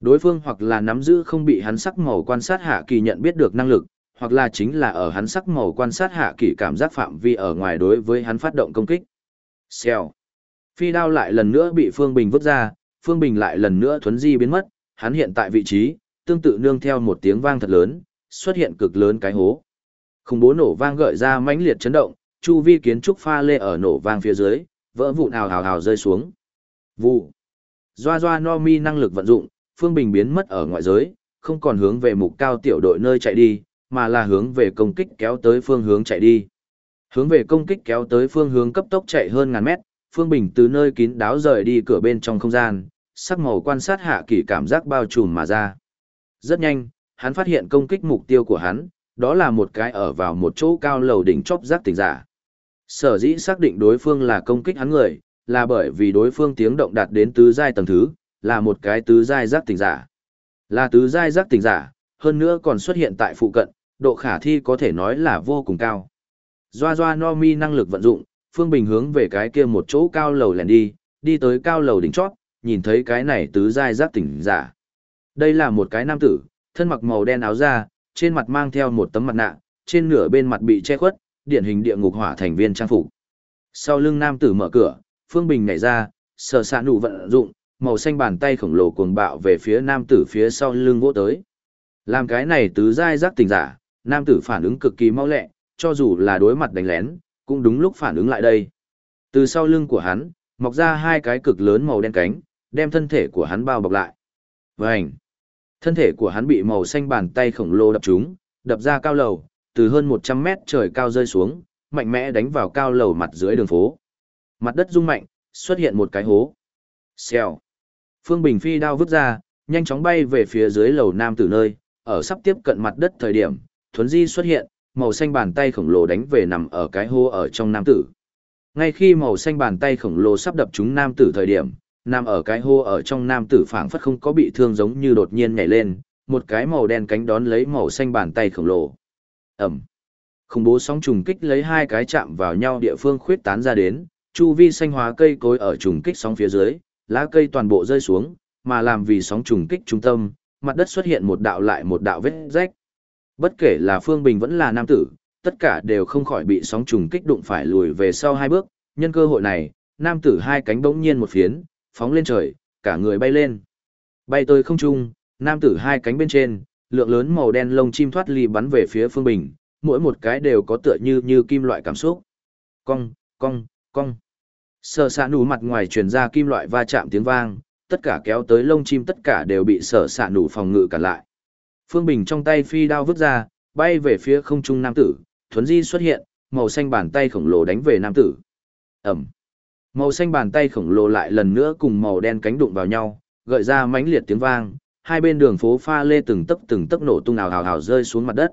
Đối phương hoặc là nắm giữ không bị hắn sắc màu quan sát hạ kỳ nhận biết được năng lực, hoặc là chính là ở hắn sắc màu quan sát hạ kỳ cảm giác phạm vi ở ngoài đối với hắn phát động công kích. Xèo. Phi đao lại lần nữa bị Phương Bình vứt ra, Phương Bình lại lần nữa thuấn di biến mất, hắn hiện tại vị trí, tương tự nương theo một tiếng vang thật lớn, xuất hiện cực lớn cái hố. Khủng bố nổ vang gợi ra mãnh liệt chấn động, chu vi kiến trúc pha lê ở nổ vang phía dưới, vỡ vụn ào ào ào rơi xuống. Vụ. Doa doa no mi năng lực vận dụng, Phương Bình biến mất ở ngoại giới, không còn hướng về mục cao tiểu đội nơi chạy đi, mà là hướng về công kích kéo tới phương hướng chạy đi. Hướng về công kích kéo tới phương hướng cấp tốc chạy hơn ngàn mét, Phương Bình từ nơi kín đáo rời đi cửa bên trong không gian, sắc màu quan sát hạ kỳ cảm giác bao trùm mà ra. Rất nhanh, hắn phát hiện công kích mục tiêu của hắn, đó là một cái ở vào một chỗ cao lầu đỉnh chóp giác tỉnh giả. Sở dĩ xác định đối phương là công kích hắn người, là bởi vì đối phương tiếng động đạt đến tứ giai tầng thứ, là một cái tứ giai giác tỉnh giả. Là tứ giai giác tỉnh giả, hơn nữa còn xuất hiện tại phụ cận, độ khả thi có thể nói là vô cùng cao. Doa doa no mi năng lực vận dụng, Phương Bình hướng về cái kia một chỗ cao lầu lèn đi, đi tới cao lầu đỉnh chót, nhìn thấy cái này tứ giai giác tỉnh giả. Đây là một cái nam tử, thân mặc màu đen áo da, trên mặt mang theo một tấm mặt nạ, trên nửa bên mặt bị che khuất, điển hình địa ngục hỏa thành viên trang phục. Sau lưng nam tử mở cửa, Phương Bình nhảy ra, sờ sạ nụ vận dụng, màu xanh bàn tay khổng lồ cuồng bạo về phía nam tử phía sau lưng vỗ tới. Làm cái này tứ giai giác tình giả, nam tử phản ứng cực kỳ mau lẹ, cho dù là đối mặt đánh lén, cũng đúng lúc phản ứng lại đây. Từ sau lưng của hắn, mọc ra hai cái cực lớn màu đen cánh, đem thân thể của hắn bao bọc lại. Vành! Thân thể của hắn bị màu xanh bàn tay khổng lồ đập trúng, đập ra cao lầu, từ hơn 100 mét trời cao rơi xuống, mạnh mẽ đánh vào cao lầu mặt dưới đường phố. Mặt đất rung mạnh, xuất hiện một cái hố. Xèo. Phương Bình phi đao vứt ra, nhanh chóng bay về phía dưới lầu nam tử nơi, ở sắp tiếp cận mặt đất thời điểm, thuấn di xuất hiện, màu xanh bàn tay khổng lồ đánh về nằm ở cái hố ở trong nam tử. Ngay khi màu xanh bàn tay khổng lồ sắp đập trúng nam tử thời điểm, nằm ở cái hố ở trong nam tử phảng phất không có bị thương giống như đột nhiên nhảy lên, một cái màu đen cánh đón lấy màu xanh bàn tay khổng lồ. Ẩm. Khủng bố sóng trùng kích lấy hai cái chạm vào nhau địa phương khuyết tán ra đến, chu vi xanh hóa cây cối ở trùng kích sóng phía dưới, lá cây toàn bộ rơi xuống, mà làm vì sóng trùng kích trung tâm, mặt đất xuất hiện một đạo lại một đạo vết rách. Bất kể là Phương Bình vẫn là nam tử, tất cả đều không khỏi bị sóng trùng kích đụng phải lùi về sau hai bước, nhân cơ hội này, nam tử hai cánh bỗng nhiên một phiến, phóng lên trời, cả người bay lên. Bay tới không trung, nam tử hai cánh bên trên, lượng lớn màu đen lông chim thoát ly bắn về phía Phương Bình, mỗi một cái đều có tựa như như kim loại cảm xúc. Cong, cong, cong. Sở xạ nụ mặt ngoài truyền ra kim loại va chạm tiếng vang, tất cả kéo tới lông chim tất cả đều bị sở xạ nụ phòng ngự cản lại. Phương Bình trong tay phi đao vứt ra, bay về phía không trung nam tử, thuấn di xuất hiện, màu xanh bàn tay khổng lồ đánh về nam tử. Ẩm. Màu xanh bàn tay khổng lồ lại lần nữa cùng màu đen cánh đụng vào nhau, gợi ra mãnh liệt tiếng vang, hai bên đường phố pha lê từng tấc từng tấc nổ tung ào ào ào rơi xuống mặt đất.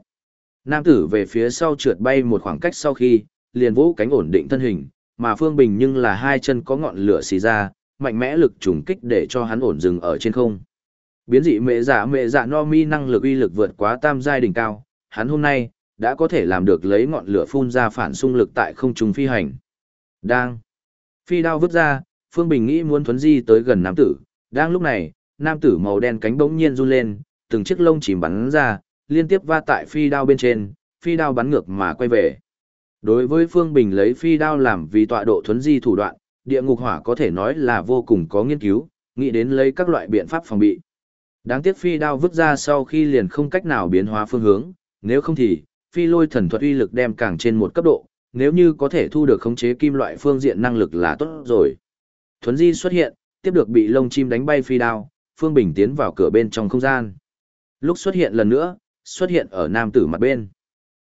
Nam tử về phía sau trượt bay một khoảng cách sau khi, liền vũ cánh ổn định thân hình, mà Phương Bình nhưng là hai chân có ngọn lửa xì ra, mạnh mẽ lực trùng kích để cho hắn ổn dừng ở trên không. Biến dị mẹ giả mẹ giả no mi năng lực uy lực vượt quá tam giai đỉnh cao, hắn hôm nay đã có thể làm được lấy ngọn lửa phun ra phản xung lực tại không trung phi hành. Đang phi đao vứt ra, Phương Bình nghĩ muốn thuấn di tới gần nam tử, đang lúc này, nam tử màu đen cánh bỗng nhiên run lên, từng chiếc lông chìm bắn ra, liên tiếp va tại phi đao bên trên, phi đao bắn ngược mà quay về. Đối với Phương Bình lấy phi đao làm vì tọa độ thuấn di thủ đoạn, địa ngục hỏa có thể nói là vô cùng có nghiên cứu, nghĩ đến lấy các loại biện pháp phòng bị. Đáng tiếc phi đao vứt ra sau khi liền không cách nào biến hóa phương hướng, nếu không thì, phi lôi thần thuật uy lực đem càng trên một cấp độ, nếu như có thể thu được khống chế kim loại phương diện năng lực là tốt rồi. Thuấn di xuất hiện, tiếp được bị lông chim đánh bay phi đao, Phương Bình tiến vào cửa bên trong không gian. Lúc xuất hiện lần nữa, xuất hiện ở nam tử mặt bên.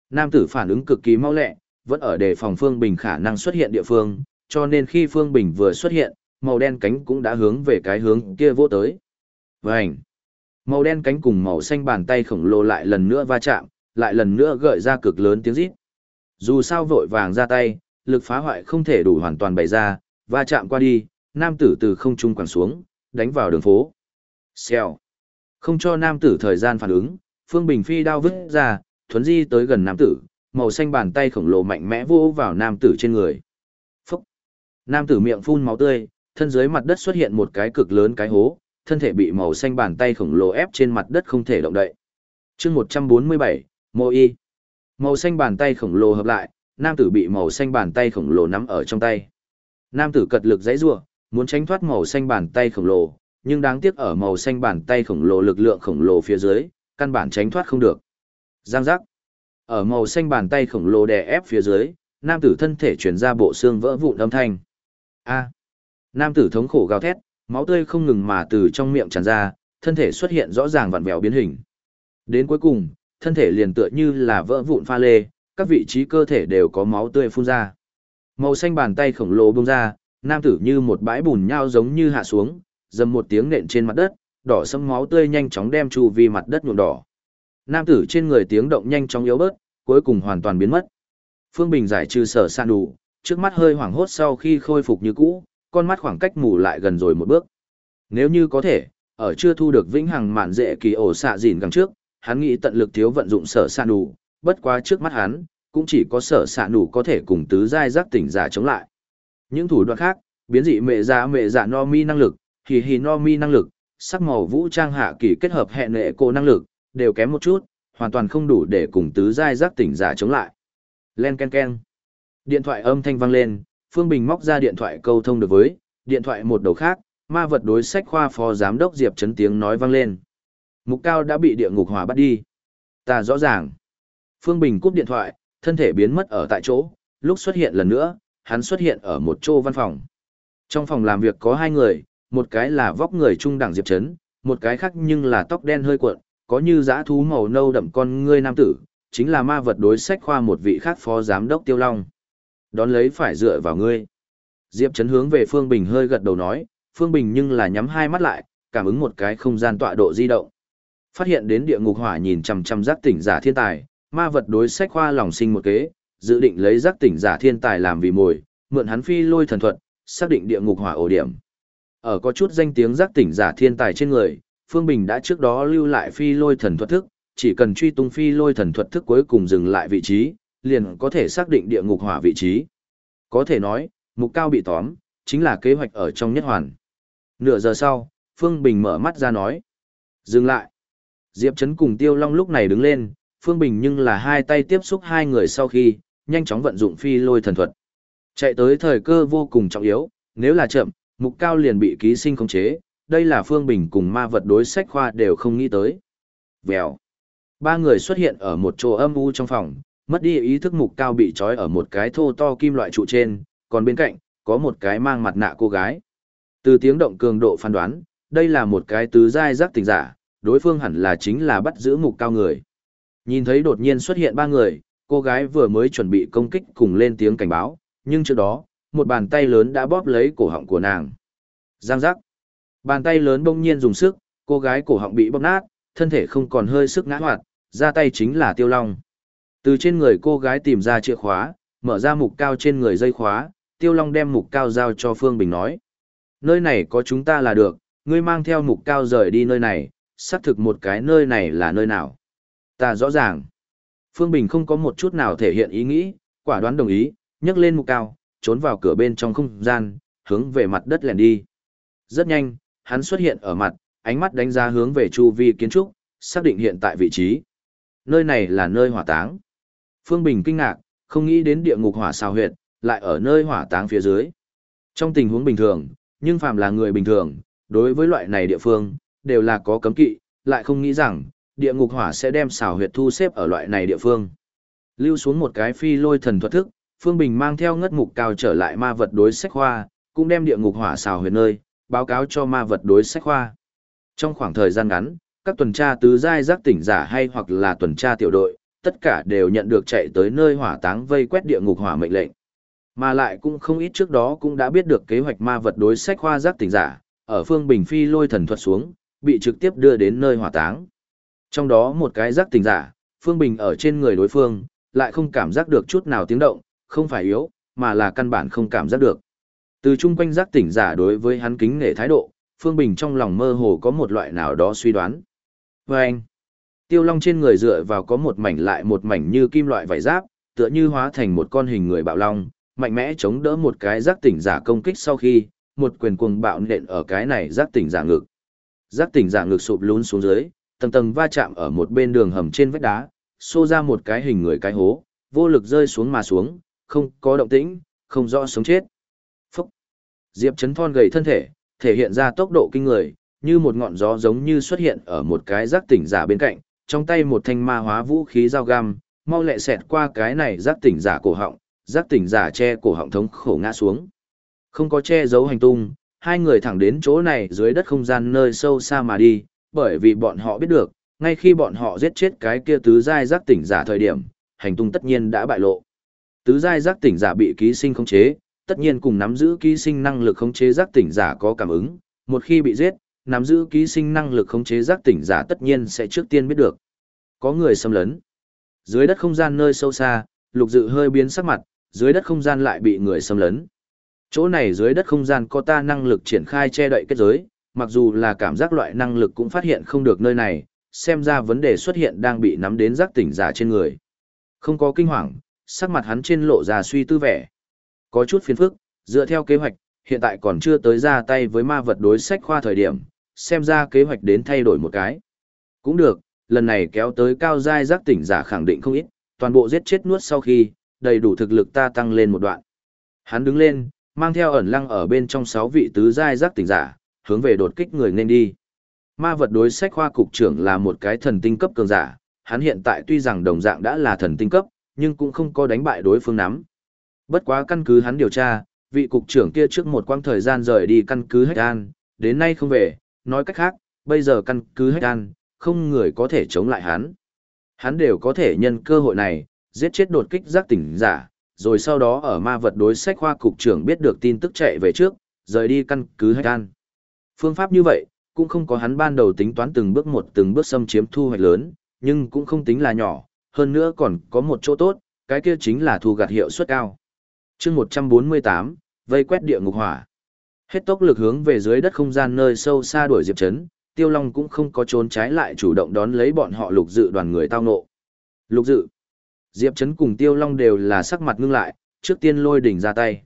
Nam tử phản ứng cực kỳ mau lẹ, vẫn ở đề phòng Phương Bình khả năng xuất hiện địa phương, cho nên khi Phương Bình vừa xuất hiện, màu đen cánh cũng đã hướng về cái hướng kia vô tới. Vành! Màu đen cánh cùng màu xanh bàn tay khổng lồ lại lần nữa va chạm, lại lần nữa gợi ra cực lớn tiếng rít. Dù sao vội vàng ra tay, lực phá hoại không thể đủ hoàn toàn bày ra, va chạm qua đi, nam tử từ không trung quẳng xuống, đánh vào đường phố. Xèo. Không cho nam tử thời gian phản ứng, Phương Bình phi đao vứt ra, thuấn di tới gần nam tử, màu xanh bàn tay khổng lồ mạnh mẽ vô vào nam tử trên người. Phúc! Nam tử miệng phun máu tươi, thân dưới mặt đất xuất hiện một cái cực lớn cái hố, thân thể bị màu xanh bàn tay khổng lồ ép trên mặt đất không thể động đậy. chương 147, Mô Y. Màu xanh bàn tay khổng lồ hợp lại, nam tử bị màu xanh bàn tay khổng lồ nắm ở trong tay. Nam tử cật lực dãy rủa, muốn tránh thoát màu xanh bàn tay khổng lồ, nhưng đáng tiếc ở màu xanh bàn tay khổng lồ lực lượng khổng lồ phía dưới, căn bản tránh thoát không được. Giang giác. Ở màu xanh bàn tay khổng lồ đè ép phía dưới, nam tử thân thể chuyển ra bộ xương vỡ vụn âm thanh. A. Nam tử thống khổ gào thét, máu tươi không ngừng mà từ trong miệng tràn ra, thân thể xuất hiện rõ ràng vặn vẹo biến hình. Đến cuối cùng, thân thể liền tựa như là vỡ vụn pha lê, các vị trí cơ thể đều có máu tươi phun ra. Màu xanh bàn tay khổng lồ bung ra, nam tử như một bãi bùn nhau giống như hạ xuống, dầm một tiếng nện trên mặt đất, đỏ sẫm máu tươi nhanh chóng đem chu vi mặt đất nhuộm đỏ. Nam tử trên người tiếng động nhanh chóng yếu bớt, cuối cùng hoàn toàn biến mất. Phương Bình giải trừ sở san đủ, trước mắt hơi hoảng hốt sau khi khôi phục như cũ, con mắt khoảng cách mù lại gần rồi một bước. Nếu như có thể, ở chưa thu được vĩnh hằng mạn dễ kỳ ổ xạ dìn gần trước, hắn nghĩ tận lực thiếu vận dụng sở san đủ, bất quá trước mắt hắn, cũng chỉ có sở san đủ có thể cùng tứ giai giác tỉnh giả chống lại. Những thủ đoạn khác, biến dị mẹ giả mẹ giả no mi năng lực, hì hì no mi năng lực, sắc màu vũ trang hạ kỳ kết hợp hệ nệ cô năng lực, đều kém một chút, hoàn toàn không đủ để cùng tứ giai giác tỉnh giả chống lại. Len ken ken. Điện thoại âm thanh vang lên, Phương Bình móc ra điện thoại câu thông được với, điện thoại một đầu khác, ma vật đối sách khoa phó giám đốc Diệp chấn tiếng nói vang lên. Mục cao đã bị địa ngục hỏa bắt đi. Ta rõ ràng. Phương Bình cúp điện thoại, thân thể biến mất ở tại chỗ, lúc xuất hiện lần nữa, hắn xuất hiện ở một chỗ văn phòng. Trong phòng làm việc có hai người, một cái là vóc người trung đẳng Diệp Trấn, một cái khác nhưng là tóc đen hơi cuộn, có như dã thú màu nâu đậm con ngươi nam tử, chính là ma vật đối sách khoa một vị khác phó giám đốc Tiêu Long. Đón lấy phải dựa vào ngươi. Diệp Trấn hướng về Phương Bình hơi gật đầu nói, Phương Bình nhưng là nhắm hai mắt lại, cảm ứng một cái không gian tọa độ di động. Phát hiện đến địa ngục hỏa nhìn chằm chằm giác tỉnh giả thiên tài, ma vật đối sách khoa lòng sinh một kế, dự định lấy giác tỉnh giả thiên tài làm vì mồi, mượn hắn phi lôi thần thuật, xác định địa ngục hỏa ổ điểm. Ở có chút danh tiếng giác tỉnh giả thiên tài trên người, Phương Bình đã trước đó lưu lại phi lôi thần thuật thức, chỉ cần truy tung phi lôi thần thuật thức cuối cùng dừng lại vị trí, liền có thể xác định địa ngục hỏa vị trí. Có thể nói, mục cao bị tóm, chính là kế hoạch ở trong nhất hoàn. Nửa giờ sau, Phương Bình mở mắt ra nói. Dừng lại. Diệp Trấn cùng Tiêu Long lúc này đứng lên, Phương Bình nhưng là hai tay tiếp xúc hai người sau khi, nhanh chóng vận dụng phi lôi thần thuật. Chạy tới thời cơ vô cùng trọng yếu, nếu là chậm, mục cao liền bị ký sinh khống chế, đây là Phương Bình cùng ma vật đối sách khoa đều không nghĩ tới. Vèo. Ba người xuất hiện ở một chỗ âm u trong phòng, mất đi ý thức mục cao bị trói ở một cái thô to kim loại trụ trên, còn bên cạnh, có một cái mang mặt nạ cô gái. Từ tiếng động cường độ phán đoán, đây là một cái tứ giai giác tình giả, đối phương hẳn là chính là bắt giữ mục cao người. Nhìn thấy đột nhiên xuất hiện ba người, cô gái vừa mới chuẩn bị công kích cùng lên tiếng cảnh báo, nhưng trước đó, một bàn tay lớn đã bóp lấy cổ họng của nàng. Giang giác. Bàn tay lớn bỗng nhiên dùng sức, cô gái cổ họng bị bóp nát, thân thể không còn hơi sức ngã hoạt, ra tay chính là tiêu long. Từ trên người cô gái tìm ra chìa khóa, mở ra mục cao trên người dây khóa, tiêu long đem mục cao giao cho Phương Bình nói. Nơi này có chúng ta là được, ngươi mang theo mục cao rời đi nơi này, xác thực một cái nơi này là nơi nào. Ta rõ ràng. Phương Bình không có một chút nào thể hiện ý nghĩ, quả đoán đồng ý, nhấc lên mục cao, trốn vào cửa bên trong không gian, hướng về mặt đất lẻn đi. Rất nhanh, hắn xuất hiện ở mặt, ánh mắt đánh giá hướng về chu vi kiến trúc, xác định hiện tại vị trí. Nơi này là nơi hỏa táng. Phương Bình kinh ngạc, không nghĩ đến địa ngục hỏa sao huyệt, lại ở nơi hỏa táng phía dưới. Trong tình huống bình thường, nhưng phàm là người bình thường, đối với loại này địa phương, đều là có cấm kỵ, lại không nghĩ rằng, địa ngục hỏa sẽ đem xào huyệt thu xếp ở loại này địa phương. Lưu xuống một cái phi lôi thần thuật thức, Phương Bình mang theo ngất mục cao trở lại ma vật đối sách hoa, cũng đem địa ngục hỏa xào huyệt nơi, báo cáo cho ma vật đối sách khoa. Trong khoảng thời gian ngắn, các tuần tra tứ giai giác tỉnh giả hay hoặc là tuần tra tiểu đội, tất cả đều nhận được chạy tới nơi hỏa táng vây quét địa ngục hỏa mệnh lệnh. Mà lại cũng không ít trước đó cũng đã biết được kế hoạch ma vật đối sách khoa giác tỉnh giả, ở phương bình phi lôi thần thuật xuống, bị trực tiếp đưa đến nơi hỏa táng. Trong đó một cái giác tỉnh giả, phương bình ở trên người đối phương, lại không cảm giác được chút nào tiếng động, không phải yếu, mà là căn bản không cảm giác được. Từ chung quanh giác tỉnh giả đối với hắn kính nể thái độ, Phương Bình trong lòng mơ hồ có một loại nào đó suy đoán. Và anh, tiêu long trên người dựa vào có một mảnh lại một mảnh như kim loại vải giáp, tựa như hóa thành một con hình người bạo long, mạnh mẽ chống đỡ một cái giác tỉnh giả công kích sau khi, một quyền cuồng bạo nện ở cái này giác tỉnh giả ngực. Giác tỉnh giả ngực sụp lún xuống dưới, tầng tầng va chạm ở một bên đường hầm trên vách đá, xô ra một cái hình người cái hố, vô lực rơi xuống mà xuống, không có động tĩnh, không rõ sống chết. Diệp chấn thon gầy thân thể, thể hiện ra tốc độ kinh người, như một ngọn gió giống như xuất hiện ở một cái giác tỉnh giả bên cạnh, trong tay một thanh ma hóa vũ khí dao găm, mau lẹ xẹt qua cái này giác tỉnh giả cổ họng, giác tỉnh giả che cổ họng thống khổ ngã xuống. Không có che giấu hành tung, hai người thẳng đến chỗ này dưới đất không gian nơi sâu xa mà đi, bởi vì bọn họ biết được, ngay khi bọn họ giết chết cái kia tứ giai giác tỉnh giả thời điểm, hành tung tất nhiên đã bại lộ. Tứ giai giác tỉnh giả bị ký sinh khống chế, tất nhiên cùng nắm giữ ký sinh năng lực khống chế giác tỉnh giả có cảm ứng, một khi bị giết, nắm giữ ký sinh năng lực khống chế giác tỉnh giả tất nhiên sẽ trước tiên biết được. Có người xâm lấn. Dưới đất không gian nơi sâu xa, lục dự hơi biến sắc mặt, dưới đất không gian lại bị người xâm lấn. Chỗ này dưới đất không gian có ta năng lực triển khai che đậy kết giới, mặc dù là cảm giác loại năng lực cũng phát hiện không được nơi này, xem ra vấn đề xuất hiện đang bị nắm đến giác tỉnh giả trên người. Không có kinh hoàng, sắc mặt hắn trên lộ ra suy tư vẻ. Có chút phiền phức, dựa theo kế hoạch, hiện tại còn chưa tới ra tay với ma vật đối sách khoa thời điểm, xem ra kế hoạch đến thay đổi một cái. Cũng được, lần này kéo tới cao giai giác tỉnh giả khẳng định không ít, toàn bộ giết chết nuốt sau khi, đầy đủ thực lực ta tăng lên một đoạn. Hắn đứng lên, mang theo ẩn lăng ở bên trong sáu vị tứ giai giác tỉnh giả, hướng về đột kích người nên đi. Ma vật đối sách khoa cục trưởng là một cái thần tinh cấp cường giả, hắn hiện tại tuy rằng đồng dạng đã là thần tinh cấp, nhưng cũng không có đánh bại đối phương nắm. Bất quá căn cứ hắn điều tra, vị cục trưởng kia trước một quãng thời gian rời đi căn cứ Hách An, đến nay không về, nói cách khác, bây giờ căn cứ Hách An, không người có thể chống lại hắn. Hắn đều có thể nhân cơ hội này, giết chết đột kích giác tỉnh giả, rồi sau đó ở ma vật đối sách khoa cục trưởng biết được tin tức chạy về trước, rời đi căn cứ Hách An. Phương pháp như vậy, cũng không có hắn ban đầu tính toán từng bước một từng bước xâm chiếm thu hoạch lớn, nhưng cũng không tính là nhỏ, hơn nữa còn có một chỗ tốt, cái kia chính là thu gặt hiệu suất cao chương 148, vây quét địa ngục hỏa. Hết tốc lực hướng về dưới đất không gian nơi sâu xa đuổi Diệp Trấn, Tiêu Long cũng không có trốn trái lại chủ động đón lấy bọn họ lục dự đoàn người tao nộ. Lục dự. Diệp Trấn cùng Tiêu Long đều là sắc mặt ngưng lại, trước tiên lôi đỉnh ra tay.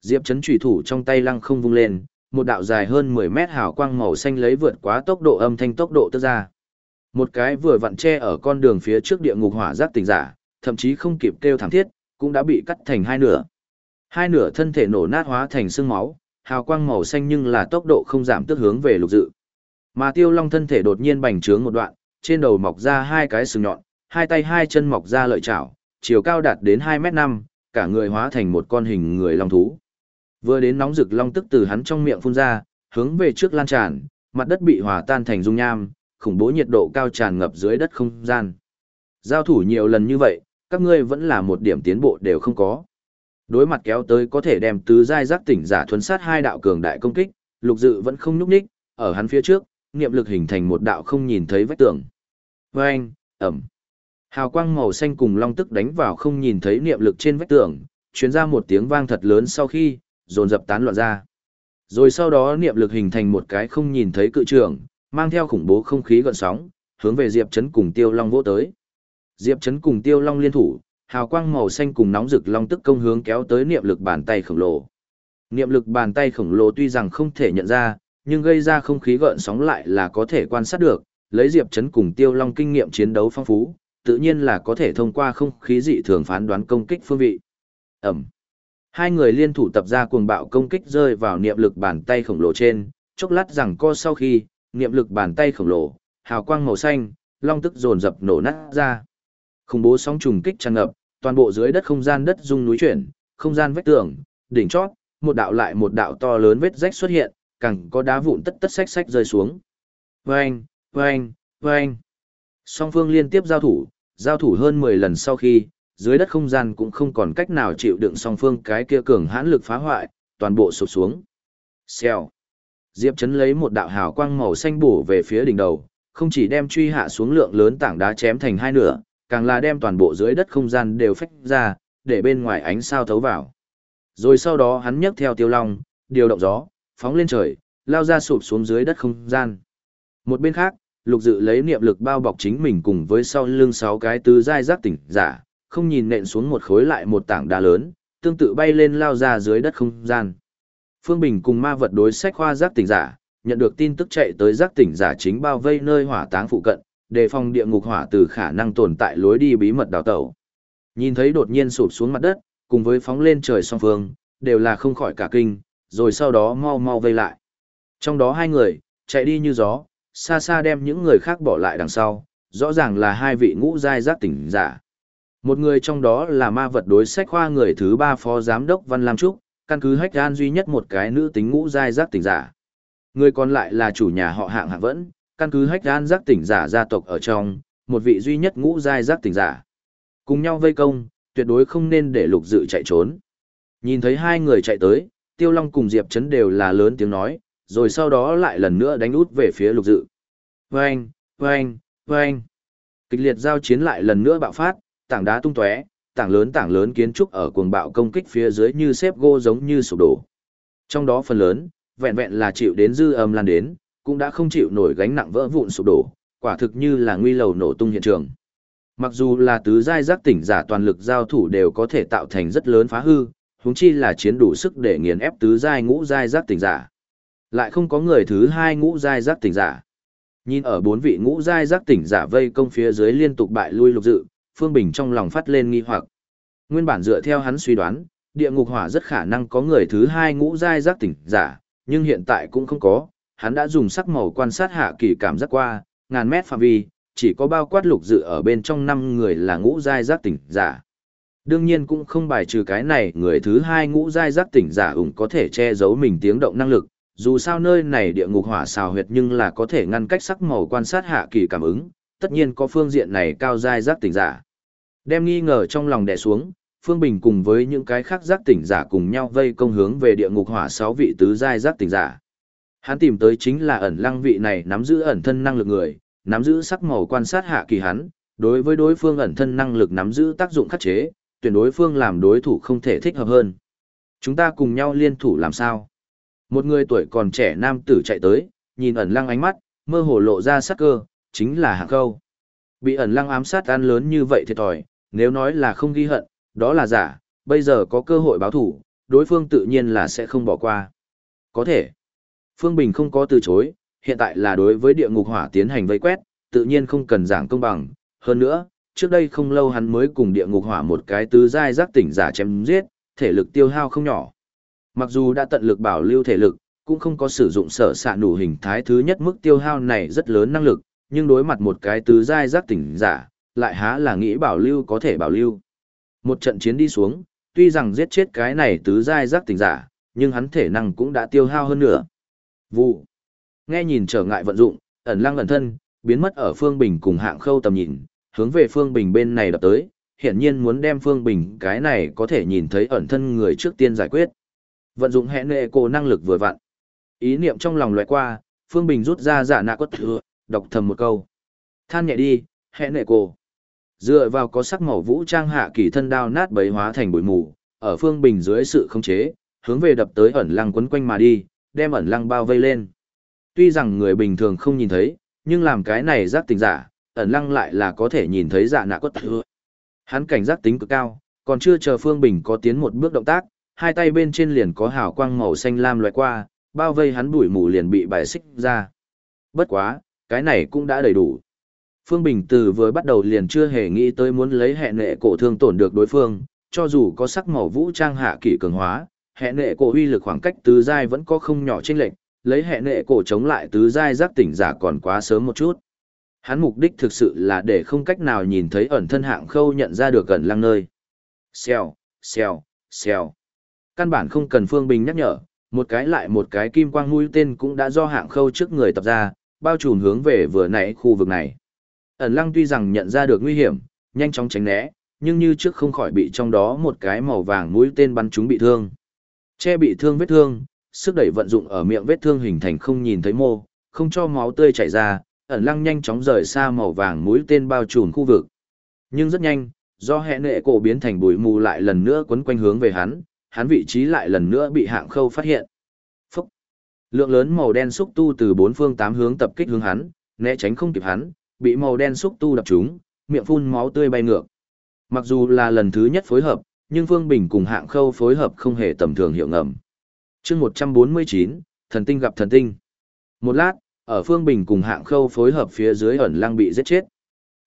Diệp Trấn trùy thủ trong tay lăng không vung lên, một đạo dài hơn 10 mét hào quang màu xanh lấy vượt quá tốc độ âm thanh tốc độ tức ra. Một cái vừa vặn che ở con đường phía trước địa ngục hỏa giác tỉnh giả, thậm chí không kịp kêu thảm thiết, cũng đã bị cắt thành hai nửa. Hai nửa thân thể nổ nát hóa thành xương máu, hào quang màu xanh nhưng là tốc độ không giảm tức hướng về lục dự. Mà Tiêu Long thân thể đột nhiên bành trướng một đoạn, trên đầu mọc ra hai cái sừng nhọn, hai tay hai chân mọc ra lợi chảo, chiều cao đạt đến 2 mét 5, cả người hóa thành một con hình người long thú. Vừa đến nóng rực long tức từ hắn trong miệng phun ra, hướng về trước lan tràn, mặt đất bị hòa tan thành dung nham, khủng bố nhiệt độ cao tràn ngập dưới đất không gian. Giao thủ nhiều lần như vậy, các ngươi vẫn là một điểm tiến bộ đều không có. Đối mặt kéo tới có thể đem tứ giai giác tỉnh giả thuần sát hai đạo cường đại công kích, lục dự vẫn không nhúc nhích, ở hắn phía trước, niệm lực hình thành một đạo không nhìn thấy vách tường. Oeng, ầm. Hào quang màu xanh cùng long tức đánh vào không nhìn thấy niệm lực trên vách tường, truyền ra một tiếng vang thật lớn sau khi, dồn dập tán loạn ra. Rồi sau đó niệm lực hình thành một cái không nhìn thấy cự trường, mang theo khủng bố không khí gợn sóng, hướng về Diệp Chấn cùng Tiêu Long vỗ tới. Diệp Chấn cùng Tiêu Long liên thủ, hào quang màu xanh cùng nóng rực long tức công hướng kéo tới niệm lực bàn tay khổng lồ. Niệm lực bàn tay khổng lồ tuy rằng không thể nhận ra, nhưng gây ra không khí gợn sóng lại là có thể quan sát được, lấy Diệp Chấn cùng Tiêu Long kinh nghiệm chiến đấu phong phú, tự nhiên là có thể thông qua không khí dị thường phán đoán công kích phương vị. Ẩm. Hai người liên thủ tập ra cuồng bạo công kích rơi vào niệm lực bàn tay khổng lồ trên, chốc lát rằng co sau khi, niệm lực bàn tay khổng lồ, hào quang màu xanh, long tức dồn dập nổ nát ra. Khủng bố sóng trùng kích tràn ngập, toàn bộ dưới đất không gian đất rung núi chuyển, không gian vách tường, đỉnh chót, một đạo lại một đạo to lớn vết rách xuất hiện, càng có đá vụn tất tất xách xách rơi xuống. Vâng, vâng, vâng. Song phương liên tiếp giao thủ, giao thủ hơn 10 lần sau khi, dưới đất không gian cũng không còn cách nào chịu đựng song phương cái kia cường hãn lực phá hoại, toàn bộ sụp xuống. Xèo. Diệp Chấn lấy một đạo hào quang màu xanh bổ về phía đỉnh đầu, không chỉ đem truy hạ xuống lượng lớn tảng đá chém thành hai nửa, càng là đem toàn bộ dưới đất không gian đều phách ra, để bên ngoài ánh sao thấu vào. Rồi sau đó hắn nhấc theo tiêu long, điều động gió, phóng lên trời, lao ra sụp xuống dưới đất không gian. Một bên khác, lục dự lấy niệm lực bao bọc chính mình cùng với sau lưng sáu cái tứ giai giác tỉnh giả, không nhìn nện xuống một khối lại một tảng đá lớn, tương tự bay lên lao ra dưới đất không gian. Phương Bình cùng ma vật đối sách khoa giác tỉnh giả, nhận được tin tức chạy tới giác tỉnh giả chính bao vây nơi hỏa táng phụ cận, đề phòng địa ngục hỏa từ khả năng tồn tại lối đi bí mật đào tẩu. Nhìn thấy đột nhiên sụp xuống mặt đất, cùng với phóng lên trời song phương, đều là không khỏi cả kinh, rồi sau đó mau mau vây lại. Trong đó hai người, chạy đi như gió, xa xa đem những người khác bỏ lại đằng sau, rõ ràng là hai vị ngũ giai giác tỉnh giả. Một người trong đó là ma vật đối sách khoa người thứ ba phó giám đốc Văn Lam Trúc, căn cứ hách gan duy nhất một cái nữ tính ngũ giai giác tỉnh giả. Người còn lại là chủ nhà họ hạng hạng vẫn, căn cứ hách gan giác tỉnh giả gia tộc ở trong, một vị duy nhất ngũ giai giác tỉnh giả. Cùng nhau vây công, tuyệt đối không nên để lục dự chạy trốn. Nhìn thấy hai người chạy tới, Tiêu Long cùng Diệp Trấn đều là lớn tiếng nói, rồi sau đó lại lần nữa đánh út về phía lục dự. Vâng, vâng, vâng. Kịch liệt giao chiến lại lần nữa bạo phát, tảng đá tung tóe, tảng lớn tảng lớn kiến trúc ở cuồng bạo công kích phía dưới như xếp gỗ giống như sụp đổ. Trong đó phần lớn, vẹn vẹn là chịu đến dư âm lan đến, cũng đã không chịu nổi gánh nặng vỡ vụn sụp đổ, quả thực như là nguy lầu nổ tung hiện trường. Mặc dù là tứ giai giác tỉnh giả toàn lực giao thủ đều có thể tạo thành rất lớn phá hư, huống chi là chiến đủ sức để nghiền ép tứ giai ngũ giai giác tỉnh giả. Lại không có người thứ hai ngũ giai giác tỉnh giả. Nhìn ở bốn vị ngũ giai giác tỉnh giả vây công phía dưới liên tục bại lui lục dự, Phương Bình trong lòng phát lên nghi hoặc. Nguyên bản dựa theo hắn suy đoán, địa ngục hỏa rất khả năng có người thứ hai ngũ giai giác tỉnh giả, nhưng hiện tại cũng không có, hắn đã dùng sắc màu quan sát hạ kỳ cảm giác qua, ngàn mét phạm vi, chỉ có bao quát lục dự ở bên trong năm người là ngũ giai giác tỉnh giả. Đương nhiên cũng không bài trừ cái này, người thứ hai ngũ giai giác tỉnh giả ủng có thể che giấu mình tiếng động năng lực, dù sao nơi này địa ngục hỏa xào huyệt nhưng là có thể ngăn cách sắc màu quan sát hạ kỳ cảm ứng, tất nhiên có phương diện này cao giai giác tỉnh giả. Đem nghi ngờ trong lòng đè xuống, Phương Bình cùng với những cái khác giác tỉnh giả cùng nhau vây công hướng về địa ngục hỏa sáu vị tứ giai giác tỉnh giả. Hắn tìm tới chính là ẩn lăng vị này nắm giữ ẩn thân năng lực người, nắm giữ sắc màu quan sát hạ kỳ hắn, đối với đối phương ẩn thân năng lực nắm giữ tác dụng khắc chế, tuyển đối phương làm đối thủ không thể thích hợp hơn. Chúng ta cùng nhau liên thủ làm sao? Một người tuổi còn trẻ nam tử chạy tới, nhìn ẩn lăng ánh mắt, mơ hồ lộ ra sắc cơ, chính là hạng câu. Bị ẩn lăng ám sát ăn lớn như vậy thiệt thòi, nếu nói là không ghi hận, đó là giả, bây giờ có cơ hội báo thủ, đối phương tự nhiên là sẽ không bỏ qua. Có thể. Phương Bình không có từ chối, hiện tại là đối với địa ngục hỏa tiến hành vây quét, tự nhiên không cần giảng công bằng. Hơn nữa, trước đây không lâu hắn mới cùng địa ngục hỏa một cái tứ giai giác tỉnh giả chém giết, thể lực tiêu hao không nhỏ. Mặc dù đã tận lực bảo lưu thể lực, cũng không có sử dụng sở xạ nủ hình thái thứ nhất mức tiêu hao này rất lớn năng lực, nhưng đối mặt một cái tứ giai giác tỉnh giả, lại há là nghĩ bảo lưu có thể bảo lưu. Một trận chiến đi xuống, tuy rằng giết chết cái này tứ giai giác tỉnh giả, nhưng hắn thể năng cũng đã tiêu hao hơn nữa. Vụ. Nghe nhìn trở ngại vận dụng, ẩn lăng ẩn thân, biến mất ở Phương Bình cùng hạng khâu tầm nhìn, hướng về Phương Bình bên này đập tới, hiển nhiên muốn đem Phương Bình cái này có thể nhìn thấy ẩn thân người trước tiên giải quyết. Vận dụng hệ nệ cô năng lực vừa vặn. Ý niệm trong lòng loại qua, Phương Bình rút ra giả nạ quất thừa, đọc thầm một câu. Than nhẹ đi, hệ nệ cô Dựa vào có sắc màu vũ trang hạ kỳ thân đao nát bấy hóa thành bụi mù, ở Phương Bình dưới sự khống chế, hướng về đập tới ẩn lăng quấn quanh mà đi, đem ẩn lăng bao vây lên. Tuy rằng người bình thường không nhìn thấy, nhưng làm cái này giác tình giả, ẩn lăng lại là có thể nhìn thấy dạ nạ cốt thừa. Hắn cảnh giác tính cực cao, còn chưa chờ Phương Bình có tiến một bước động tác, hai tay bên trên liền có hào quang màu xanh lam loại qua, bao vây hắn bụi mù liền bị bài xích ra. Bất quá, cái này cũng đã đầy đủ. Phương Bình từ vừa bắt đầu liền chưa hề nghĩ tới muốn lấy hệ nệ cổ thương tổn được đối phương, cho dù có sắc màu vũ trang hạ kỷ cường hóa, hệ nệ cổ uy lực khoảng cách tứ giai vẫn có không nhỏ chênh lệch, lấy hệ nệ cổ chống lại tứ giai giác tỉnh giả còn quá sớm một chút. Hắn mục đích thực sự là để không cách nào nhìn thấy ẩn thân hạng khâu nhận ra được gần lăng nơi. Xèo, xèo, xèo. Căn bản không cần Phương Bình nhắc nhở, một cái lại một cái kim quang mũi tên cũng đã do hạng khâu trước người tập ra, bao trùm hướng về vừa nãy khu vực này. Ẩn lăng tuy rằng nhận ra được nguy hiểm, nhanh chóng tránh né, nhưng như trước không khỏi bị trong đó một cái màu vàng mũi tên bắn trúng bị thương. Che bị thương vết thương, sức đẩy vận dụng ở miệng vết thương hình thành không nhìn thấy mô, không cho máu tươi chảy ra, ẩn lăng nhanh chóng rời xa màu vàng mũi tên bao trùm khu vực. Nhưng rất nhanh, do hệ nệ cổ biến thành bụi mù lại lần nữa quấn quanh hướng về hắn, hắn vị trí lại lần nữa bị hạng khâu phát hiện. Phúc! Lượng lớn màu đen xúc tu từ bốn phương tám hướng tập kích hướng hắn, né tránh không kịp hắn, bị màu đen xúc tu đập trúng, miệng phun máu tươi bay ngược. Mặc dù là lần thứ nhất phối hợp, nhưng Phương Bình cùng hạng khâu phối hợp không hề tầm thường hiệu ngầm. chương 149, thần tinh gặp thần tinh. Một lát, ở Phương Bình cùng hạng khâu phối hợp phía dưới ẩn lăng bị giết chết.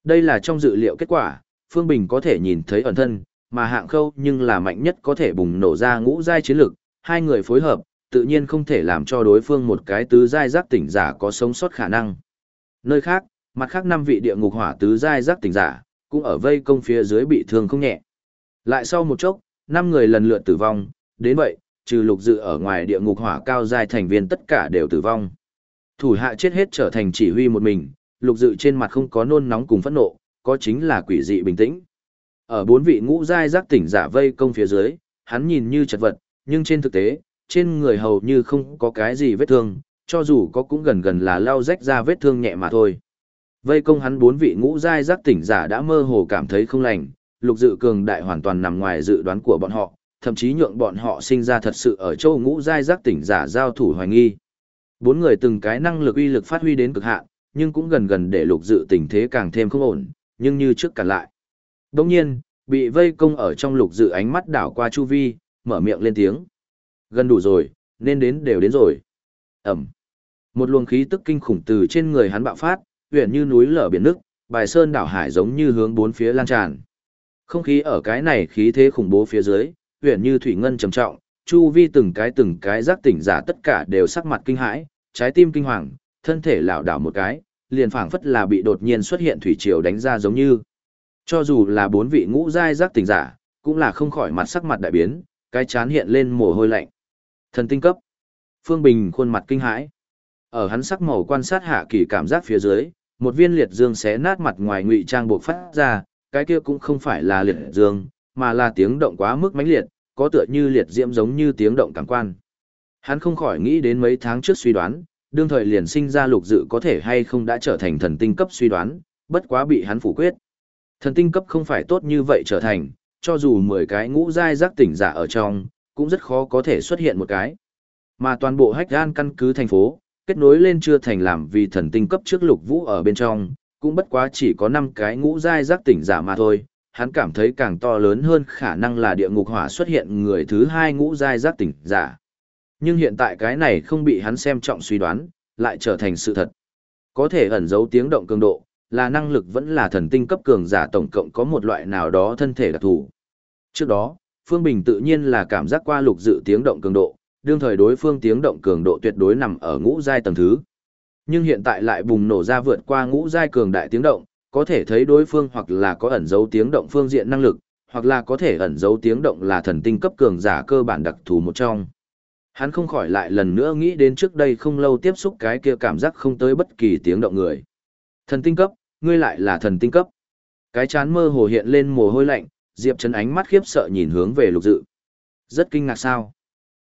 Đây là trong dự liệu kết quả, Phương Bình có thể nhìn thấy ẩn thân, mà hạng khâu nhưng là mạnh nhất có thể bùng nổ ra ngũ giai chiến lực, hai người phối hợp, tự nhiên không thể làm cho đối phương một cái tứ giai giác tỉnh giả có sống sót khả năng. Nơi khác, mặt khác năm vị địa ngục hỏa tứ giai giác tỉnh giả, cũng ở vây công phía dưới bị thương không nhẹ. Lại sau một chốc, năm người lần lượt tử vong, đến vậy, trừ lục dự ở ngoài địa ngục hỏa cao giai thành viên tất cả đều tử vong. Thủ hạ chết hết trở thành chỉ huy một mình, lục dự trên mặt không có nôn nóng cùng phẫn nộ, có chính là quỷ dị bình tĩnh. Ở bốn vị ngũ giai giác tỉnh giả vây công phía dưới, hắn nhìn như chật vật, nhưng trên thực tế, trên người hầu như không có cái gì vết thương, cho dù có cũng gần gần là lao rách ra vết thương nhẹ mà thôi. Vây công hắn bốn vị ngũ giai giác tỉnh giả đã mơ hồ cảm thấy không lành, lục dự cường đại hoàn toàn nằm ngoài dự đoán của bọn họ, thậm chí nhượng bọn họ sinh ra thật sự ở châu ngũ giai giác tỉnh giả giao thủ hoài nghi. Bốn người từng cái năng lực uy lực phát huy đến cực hạn, nhưng cũng gần gần để lục dự tình thế càng thêm không ổn, nhưng như trước cả lại. Đồng nhiên, bị vây công ở trong lục dự ánh mắt đảo qua chu vi, mở miệng lên tiếng. Gần đủ rồi, nên đến đều đến rồi. Ẩm. Một luồng khí tức kinh khủng từ trên người hắn bạo phát, uyển như núi lở biển nước, bài sơn đảo hải giống như hướng bốn phía lan tràn. Không khí ở cái này khí thế khủng bố phía dưới, huyện như thủy ngân trầm trọng, chu vi từng cái từng cái giác tỉnh giả tất cả đều sắc mặt kinh hãi, trái tim kinh hoàng, thân thể lảo đảo một cái, liền phảng phất là bị đột nhiên xuất hiện thủy triều đánh ra giống như. Cho dù là bốn vị ngũ giai giác tỉnh giả, cũng là không khỏi mặt sắc mặt đại biến, cái chán hiện lên mồ hôi lạnh. Thần tinh cấp. Phương Bình khuôn mặt kinh hãi. Ở hắn sắc màu quan sát hạ kỳ cảm giác phía dưới, một viên liệt dương xé nát mặt ngoài ngụy trang buộc phát ra, cái kia cũng không phải là liệt dương, mà là tiếng động quá mức mãnh liệt, có tựa như liệt diễm giống như tiếng động cảm quan. Hắn không khỏi nghĩ đến mấy tháng trước suy đoán, đương thời liền sinh ra lục dự có thể hay không đã trở thành thần tinh cấp suy đoán, bất quá bị hắn phủ quyết. Thần tinh cấp không phải tốt như vậy trở thành, cho dù 10 cái ngũ giai giác tỉnh giả ở trong, cũng rất khó có thể xuất hiện một cái. Mà toàn bộ hách gan căn cứ thành phố, kết nối lên chưa thành làm vì thần tinh cấp trước lục vũ ở bên trong, cũng bất quá chỉ có 5 cái ngũ giai giác tỉnh giả mà thôi. Hắn cảm thấy càng to lớn hơn khả năng là địa ngục hỏa xuất hiện người thứ hai ngũ giai giác tỉnh giả. Nhưng hiện tại cái này không bị hắn xem trọng suy đoán, lại trở thành sự thật. Có thể ẩn giấu tiếng động cường độ, là năng lực vẫn là thần tinh cấp cường giả tổng cộng có một loại nào đó thân thể đặc thù. Trước đó, Phương Bình tự nhiên là cảm giác qua lục dự tiếng động cường độ, đương thời đối phương tiếng động cường độ tuyệt đối nằm ở ngũ giai tầng thứ. Nhưng hiện tại lại bùng nổ ra vượt qua ngũ giai cường đại tiếng động, có thể thấy đối phương hoặc là có ẩn dấu tiếng động phương diện năng lực, hoặc là có thể ẩn dấu tiếng động là thần tinh cấp cường giả cơ bản đặc thù một trong. Hắn không khỏi lại lần nữa nghĩ đến trước đây không lâu tiếp xúc cái kia cảm giác không tới bất kỳ tiếng động người. Thần tinh cấp, ngươi lại là thần tinh cấp. Cái chán mơ hồ hiện lên mồ hôi lạnh, Diệp Trấn ánh mắt khiếp sợ nhìn hướng về lục dự. Rất kinh ngạc sao?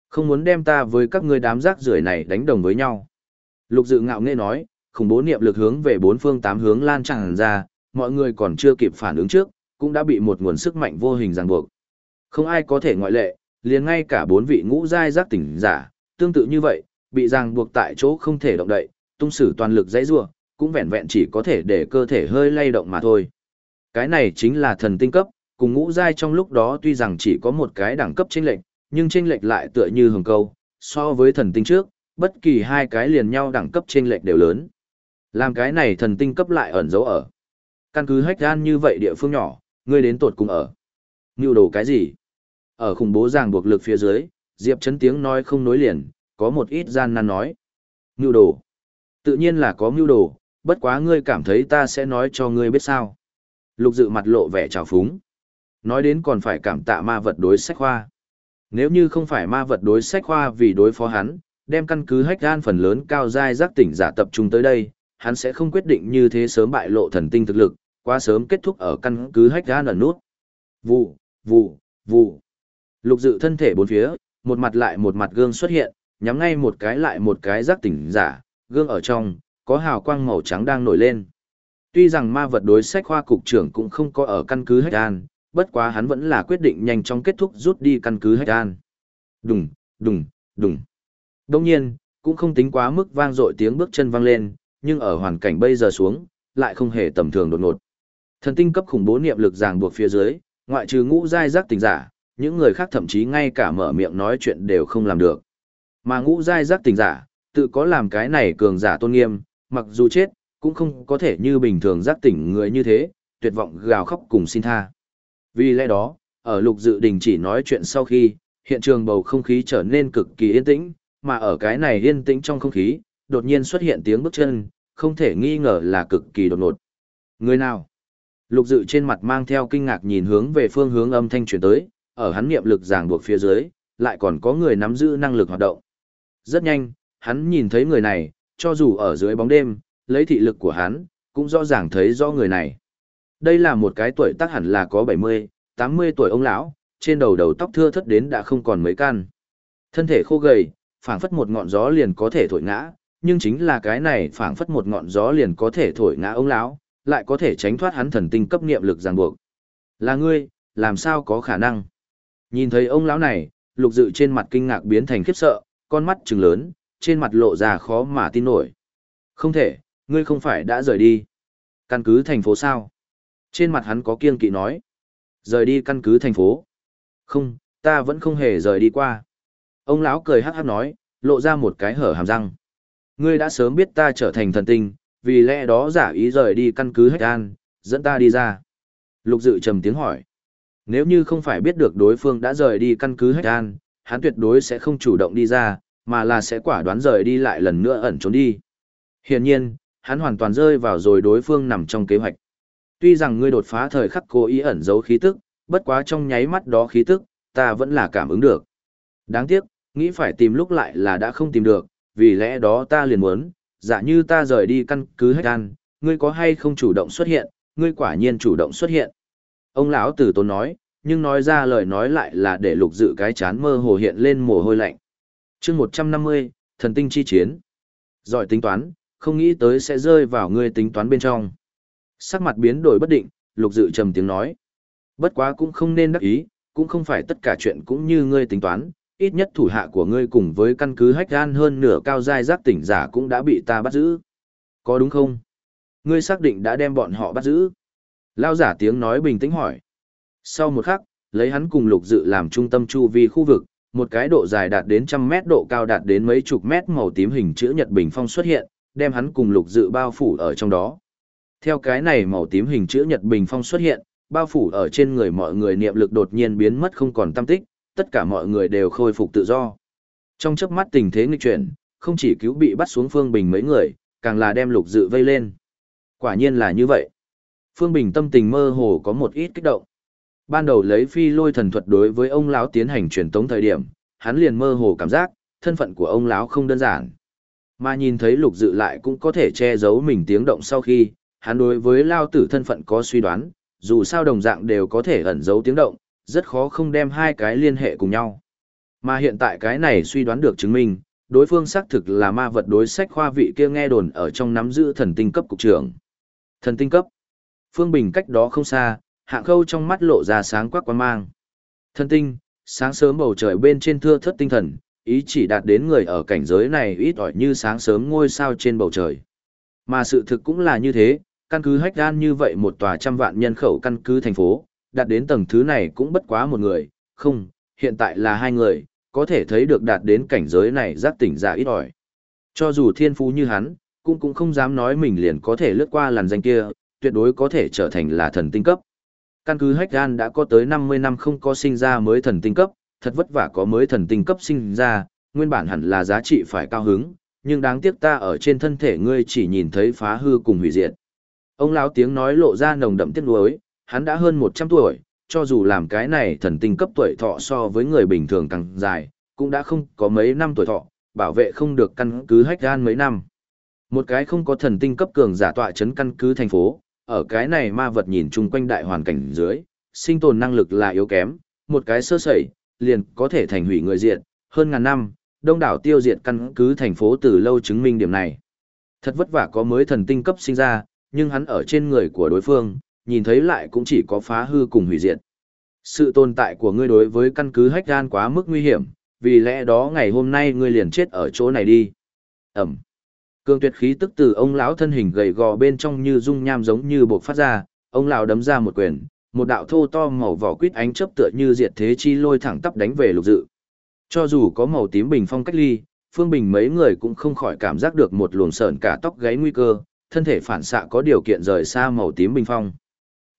Không muốn đem ta với các ngươi đám rác rưởi này đánh đồng với nhau. Lục dự ngạo nghe nói, khủng bố niệm lực hướng về bốn phương tám hướng lan tràn ra, mọi người còn chưa kịp phản ứng trước, cũng đã bị một nguồn sức mạnh vô hình ràng buộc. Không ai có thể ngoại lệ, liền ngay cả bốn vị ngũ giai giác tỉnh giả, tương tự như vậy, bị ràng buộc tại chỗ không thể động đậy, tung sử toàn lực dãy rủa, cũng vẹn vẹn chỉ có thể để cơ thể hơi lay động mà thôi. Cái này chính là thần tinh cấp, cùng ngũ giai trong lúc đó tuy rằng chỉ có một cái đẳng cấp chênh lệch, nhưng chênh lệch lại tựa như hồng câu, so với thần tinh trước, bất kỳ hai cái liền nhau đẳng cấp trên lệch đều lớn. Làm cái này thần tinh cấp lại ẩn giấu ở. Căn cứ hách gan như vậy địa phương nhỏ, ngươi đến tột cùng ở. Ngưu đồ cái gì? Ở khủng bố ràng buộc lực phía dưới, Diệp chấn tiếng nói không nối liền, có một ít gian nan nói. Ngưu đồ. Tự nhiên là có ngưu đồ, bất quá ngươi cảm thấy ta sẽ nói cho ngươi biết sao. Lục dự mặt lộ vẻ trào phúng. Nói đến còn phải cảm tạ ma vật đối sách khoa. Nếu như không phải ma vật đối sách khoa vì đối phó hắn, đem căn cứ hách gan phần lớn cao giai giác tỉnh giả tập trung tới đây, hắn sẽ không quyết định như thế sớm bại lộ thần tinh thực lực, quá sớm kết thúc ở căn cứ hách gan ẩn nút. Vụ, vụ, vụ. Lục dự thân thể bốn phía, một mặt lại một mặt gương xuất hiện, nhắm ngay một cái lại một cái giác tỉnh giả, gương ở trong, có hào quang màu trắng đang nổi lên. Tuy rằng ma vật đối sách khoa cục trưởng cũng không có ở căn cứ Hách An, bất quá hắn vẫn là quyết định nhanh chóng kết thúc rút đi căn cứ Hách An. Đùng, đùng, đùng. Đông nhiên, cũng không tính quá mức vang dội tiếng bước chân vang lên, nhưng ở hoàn cảnh bây giờ xuống, lại không hề tầm thường đột ngột. Thần tinh cấp khủng bố niệm lực ràng buộc phía dưới, ngoại trừ ngũ giai giác tỉnh giả, những người khác thậm chí ngay cả mở miệng nói chuyện đều không làm được. Mà ngũ giai giác tỉnh giả, tự có làm cái này cường giả tôn nghiêm, mặc dù chết, cũng không có thể như bình thường giác tỉnh người như thế, tuyệt vọng gào khóc cùng xin tha. Vì lẽ đó, ở lục dự đình chỉ nói chuyện sau khi, hiện trường bầu không khí trở nên cực kỳ yên tĩnh, mà ở cái này yên tĩnh trong không khí, đột nhiên xuất hiện tiếng bước chân, không thể nghi ngờ là cực kỳ đột ngột. Người nào? Lục dự trên mặt mang theo kinh ngạc nhìn hướng về phương hướng âm thanh chuyển tới, ở hắn niệm lực ràng buộc phía dưới, lại còn có người nắm giữ năng lực hoạt động. Rất nhanh, hắn nhìn thấy người này, cho dù ở dưới bóng đêm, lấy thị lực của hắn, cũng rõ ràng thấy rõ người này. Đây là một cái tuổi tác hẳn là có 70, 80 tuổi ông lão, trên đầu đầu tóc thưa thất đến đã không còn mấy căn. Thân thể khô gầy, phảng phất một ngọn gió liền có thể thổi ngã, nhưng chính là cái này phảng phất một ngọn gió liền có thể thổi ngã ông lão, lại có thể tránh thoát hắn thần tinh cấp niệm lực ràng buộc. Là ngươi, làm sao có khả năng? Nhìn thấy ông lão này, lục dự trên mặt kinh ngạc biến thành khiếp sợ, con mắt trừng lớn, trên mặt lộ ra khó mà tin nổi. Không thể, ngươi không phải đã rời đi. Căn cứ thành phố sao? Trên mặt hắn có kiên kỵ nói. Rời đi căn cứ thành phố. Không, ta vẫn không hề rời đi qua. Ông lão cười hắc hắc nói, lộ ra một cái hở hàm răng. Ngươi đã sớm biết ta trở thành thần tinh, vì lẽ đó giả ý rời đi căn cứ hết an, dẫn ta đi ra. Lục dự trầm tiếng hỏi. Nếu như không phải biết được đối phương đã rời đi căn cứ hết an, hắn tuyệt đối sẽ không chủ động đi ra, mà là sẽ quả đoán rời đi lại lần nữa ẩn trốn đi. Hiển nhiên, hắn hoàn toàn rơi vào rồi đối phương nằm trong kế hoạch. Tuy rằng ngươi đột phá thời khắc cố ý ẩn giấu khí tức, bất quá trong nháy mắt đó khí tức, ta vẫn là cảm ứng được. Đáng tiếc, nghĩ phải tìm lúc lại là đã không tìm được, vì lẽ đó ta liền muốn, giả như ta rời đi căn cứ hết ăn, ngươi có hay không chủ động xuất hiện, ngươi quả nhiên chủ động xuất hiện. Ông lão tử tốn nói, nhưng nói ra lời nói lại là để lục dự cái chán mơ hồ hiện lên mồ hôi lạnh. chương 150, thần tinh chi chiến. Giỏi tính toán, không nghĩ tới sẽ rơi vào ngươi tính toán bên trong. Sắc mặt biến đổi bất định, lục dự trầm tiếng nói. Bất quá cũng không nên đắc ý, cũng không phải tất cả chuyện cũng như ngươi tính toán, ít nhất thủ hạ của ngươi cùng với căn cứ hách gan hơn nửa cao giai giác tỉnh giả cũng đã bị ta bắt giữ. Có đúng không? Ngươi xác định đã đem bọn họ bắt giữ. Lao giả tiếng nói bình tĩnh hỏi. Sau một khắc, lấy hắn cùng lục dự làm trung tâm chu vi khu vực, một cái độ dài đạt đến trăm mét độ cao đạt đến mấy chục mét màu tím hình chữ nhật bình phong xuất hiện, đem hắn cùng lục dự bao phủ ở trong đó. Theo cái này màu tím hình chữ nhật bình phong xuất hiện, bao phủ ở trên người mọi người niệm lực đột nhiên biến mất không còn tâm tích, tất cả mọi người đều khôi phục tự do. Trong chớp mắt tình thế nghịch chuyển, không chỉ cứu bị bắt xuống Phương Bình mấy người, càng là đem lục dự vây lên. Quả nhiên là như vậy. Phương Bình tâm tình mơ hồ có một ít kích động. Ban đầu lấy phi lôi thần thuật đối với ông lão tiến hành truyền tống thời điểm, hắn liền mơ hồ cảm giác, thân phận của ông lão không đơn giản. Mà nhìn thấy lục dự lại cũng có thể che giấu mình tiếng động sau khi, hắn đối với lao tử thân phận có suy đoán, dù sao đồng dạng đều có thể ẩn giấu tiếng động, rất khó không đem hai cái liên hệ cùng nhau. Mà hiện tại cái này suy đoán được chứng minh, đối phương xác thực là ma vật đối sách khoa vị kia nghe đồn ở trong nắm giữ thần tinh cấp cục trưởng. Thần tinh cấp. Phương Bình cách đó không xa, hạng khâu trong mắt lộ ra sáng quắc quan mang. Thần tinh, sáng sớm bầu trời bên trên thưa thất tinh thần, ý chỉ đạt đến người ở cảnh giới này ít ỏi như sáng sớm ngôi sao trên bầu trời. Mà sự thực cũng là như thế, căn cứ hách gan như vậy một tòa trăm vạn nhân khẩu căn cứ thành phố, đạt đến tầng thứ này cũng bất quá một người, không, hiện tại là hai người, có thể thấy được đạt đến cảnh giới này giác tỉnh giả ít ỏi. Cho dù thiên phú như hắn, cũng cũng không dám nói mình liền có thể lướt qua làn danh kia, tuyệt đối có thể trở thành là thần tinh cấp. Căn cứ Hách Gan đã có tới 50 năm không có sinh ra mới thần tinh cấp, thật vất vả có mới thần tinh cấp sinh ra, nguyên bản hẳn là giá trị phải cao hứng, nhưng đáng tiếc ta ở trên thân thể ngươi chỉ nhìn thấy phá hư cùng hủy diệt. Ông lão tiếng nói lộ ra nồng đậm tiếc nuối, hắn đã hơn 100 tuổi, cho dù làm cái này thần tinh cấp tuổi thọ so với người bình thường càng dài, cũng đã không có mấy năm tuổi thọ, bảo vệ không được căn cứ hách gan mấy năm. Một cái không có thần tinh cấp cường giả tọa chấn căn cứ thành phố, ở cái này ma vật nhìn chung quanh đại hoàn cảnh dưới, sinh tồn năng lực là yếu kém, một cái sơ sẩy, liền có thể thành hủy người diện, hơn ngàn năm, đông đảo tiêu diệt căn cứ thành phố từ lâu chứng minh điểm này. Thật vất vả có mới thần tinh cấp sinh ra, nhưng hắn ở trên người của đối phương, nhìn thấy lại cũng chỉ có phá hư cùng hủy diệt. Sự tồn tại của ngươi đối với căn cứ hách gan quá mức nguy hiểm, vì lẽ đó ngày hôm nay ngươi liền chết ở chỗ này đi. Ẩm. Cương tuyệt khí tức từ ông lão thân hình gầy gò bên trong như dung nham giống như bộc phát ra, ông lão đấm ra một quyền, một đạo thô to màu vỏ quýt ánh chớp tựa như diệt thế chi lôi thẳng tắp đánh về lục dự. Cho dù có màu tím bình phong cách ly, Phương Bình mấy người cũng không khỏi cảm giác được một luồng sờn cả tóc gáy nguy cơ, thân thể phản xạ có điều kiện rời xa màu tím bình phong.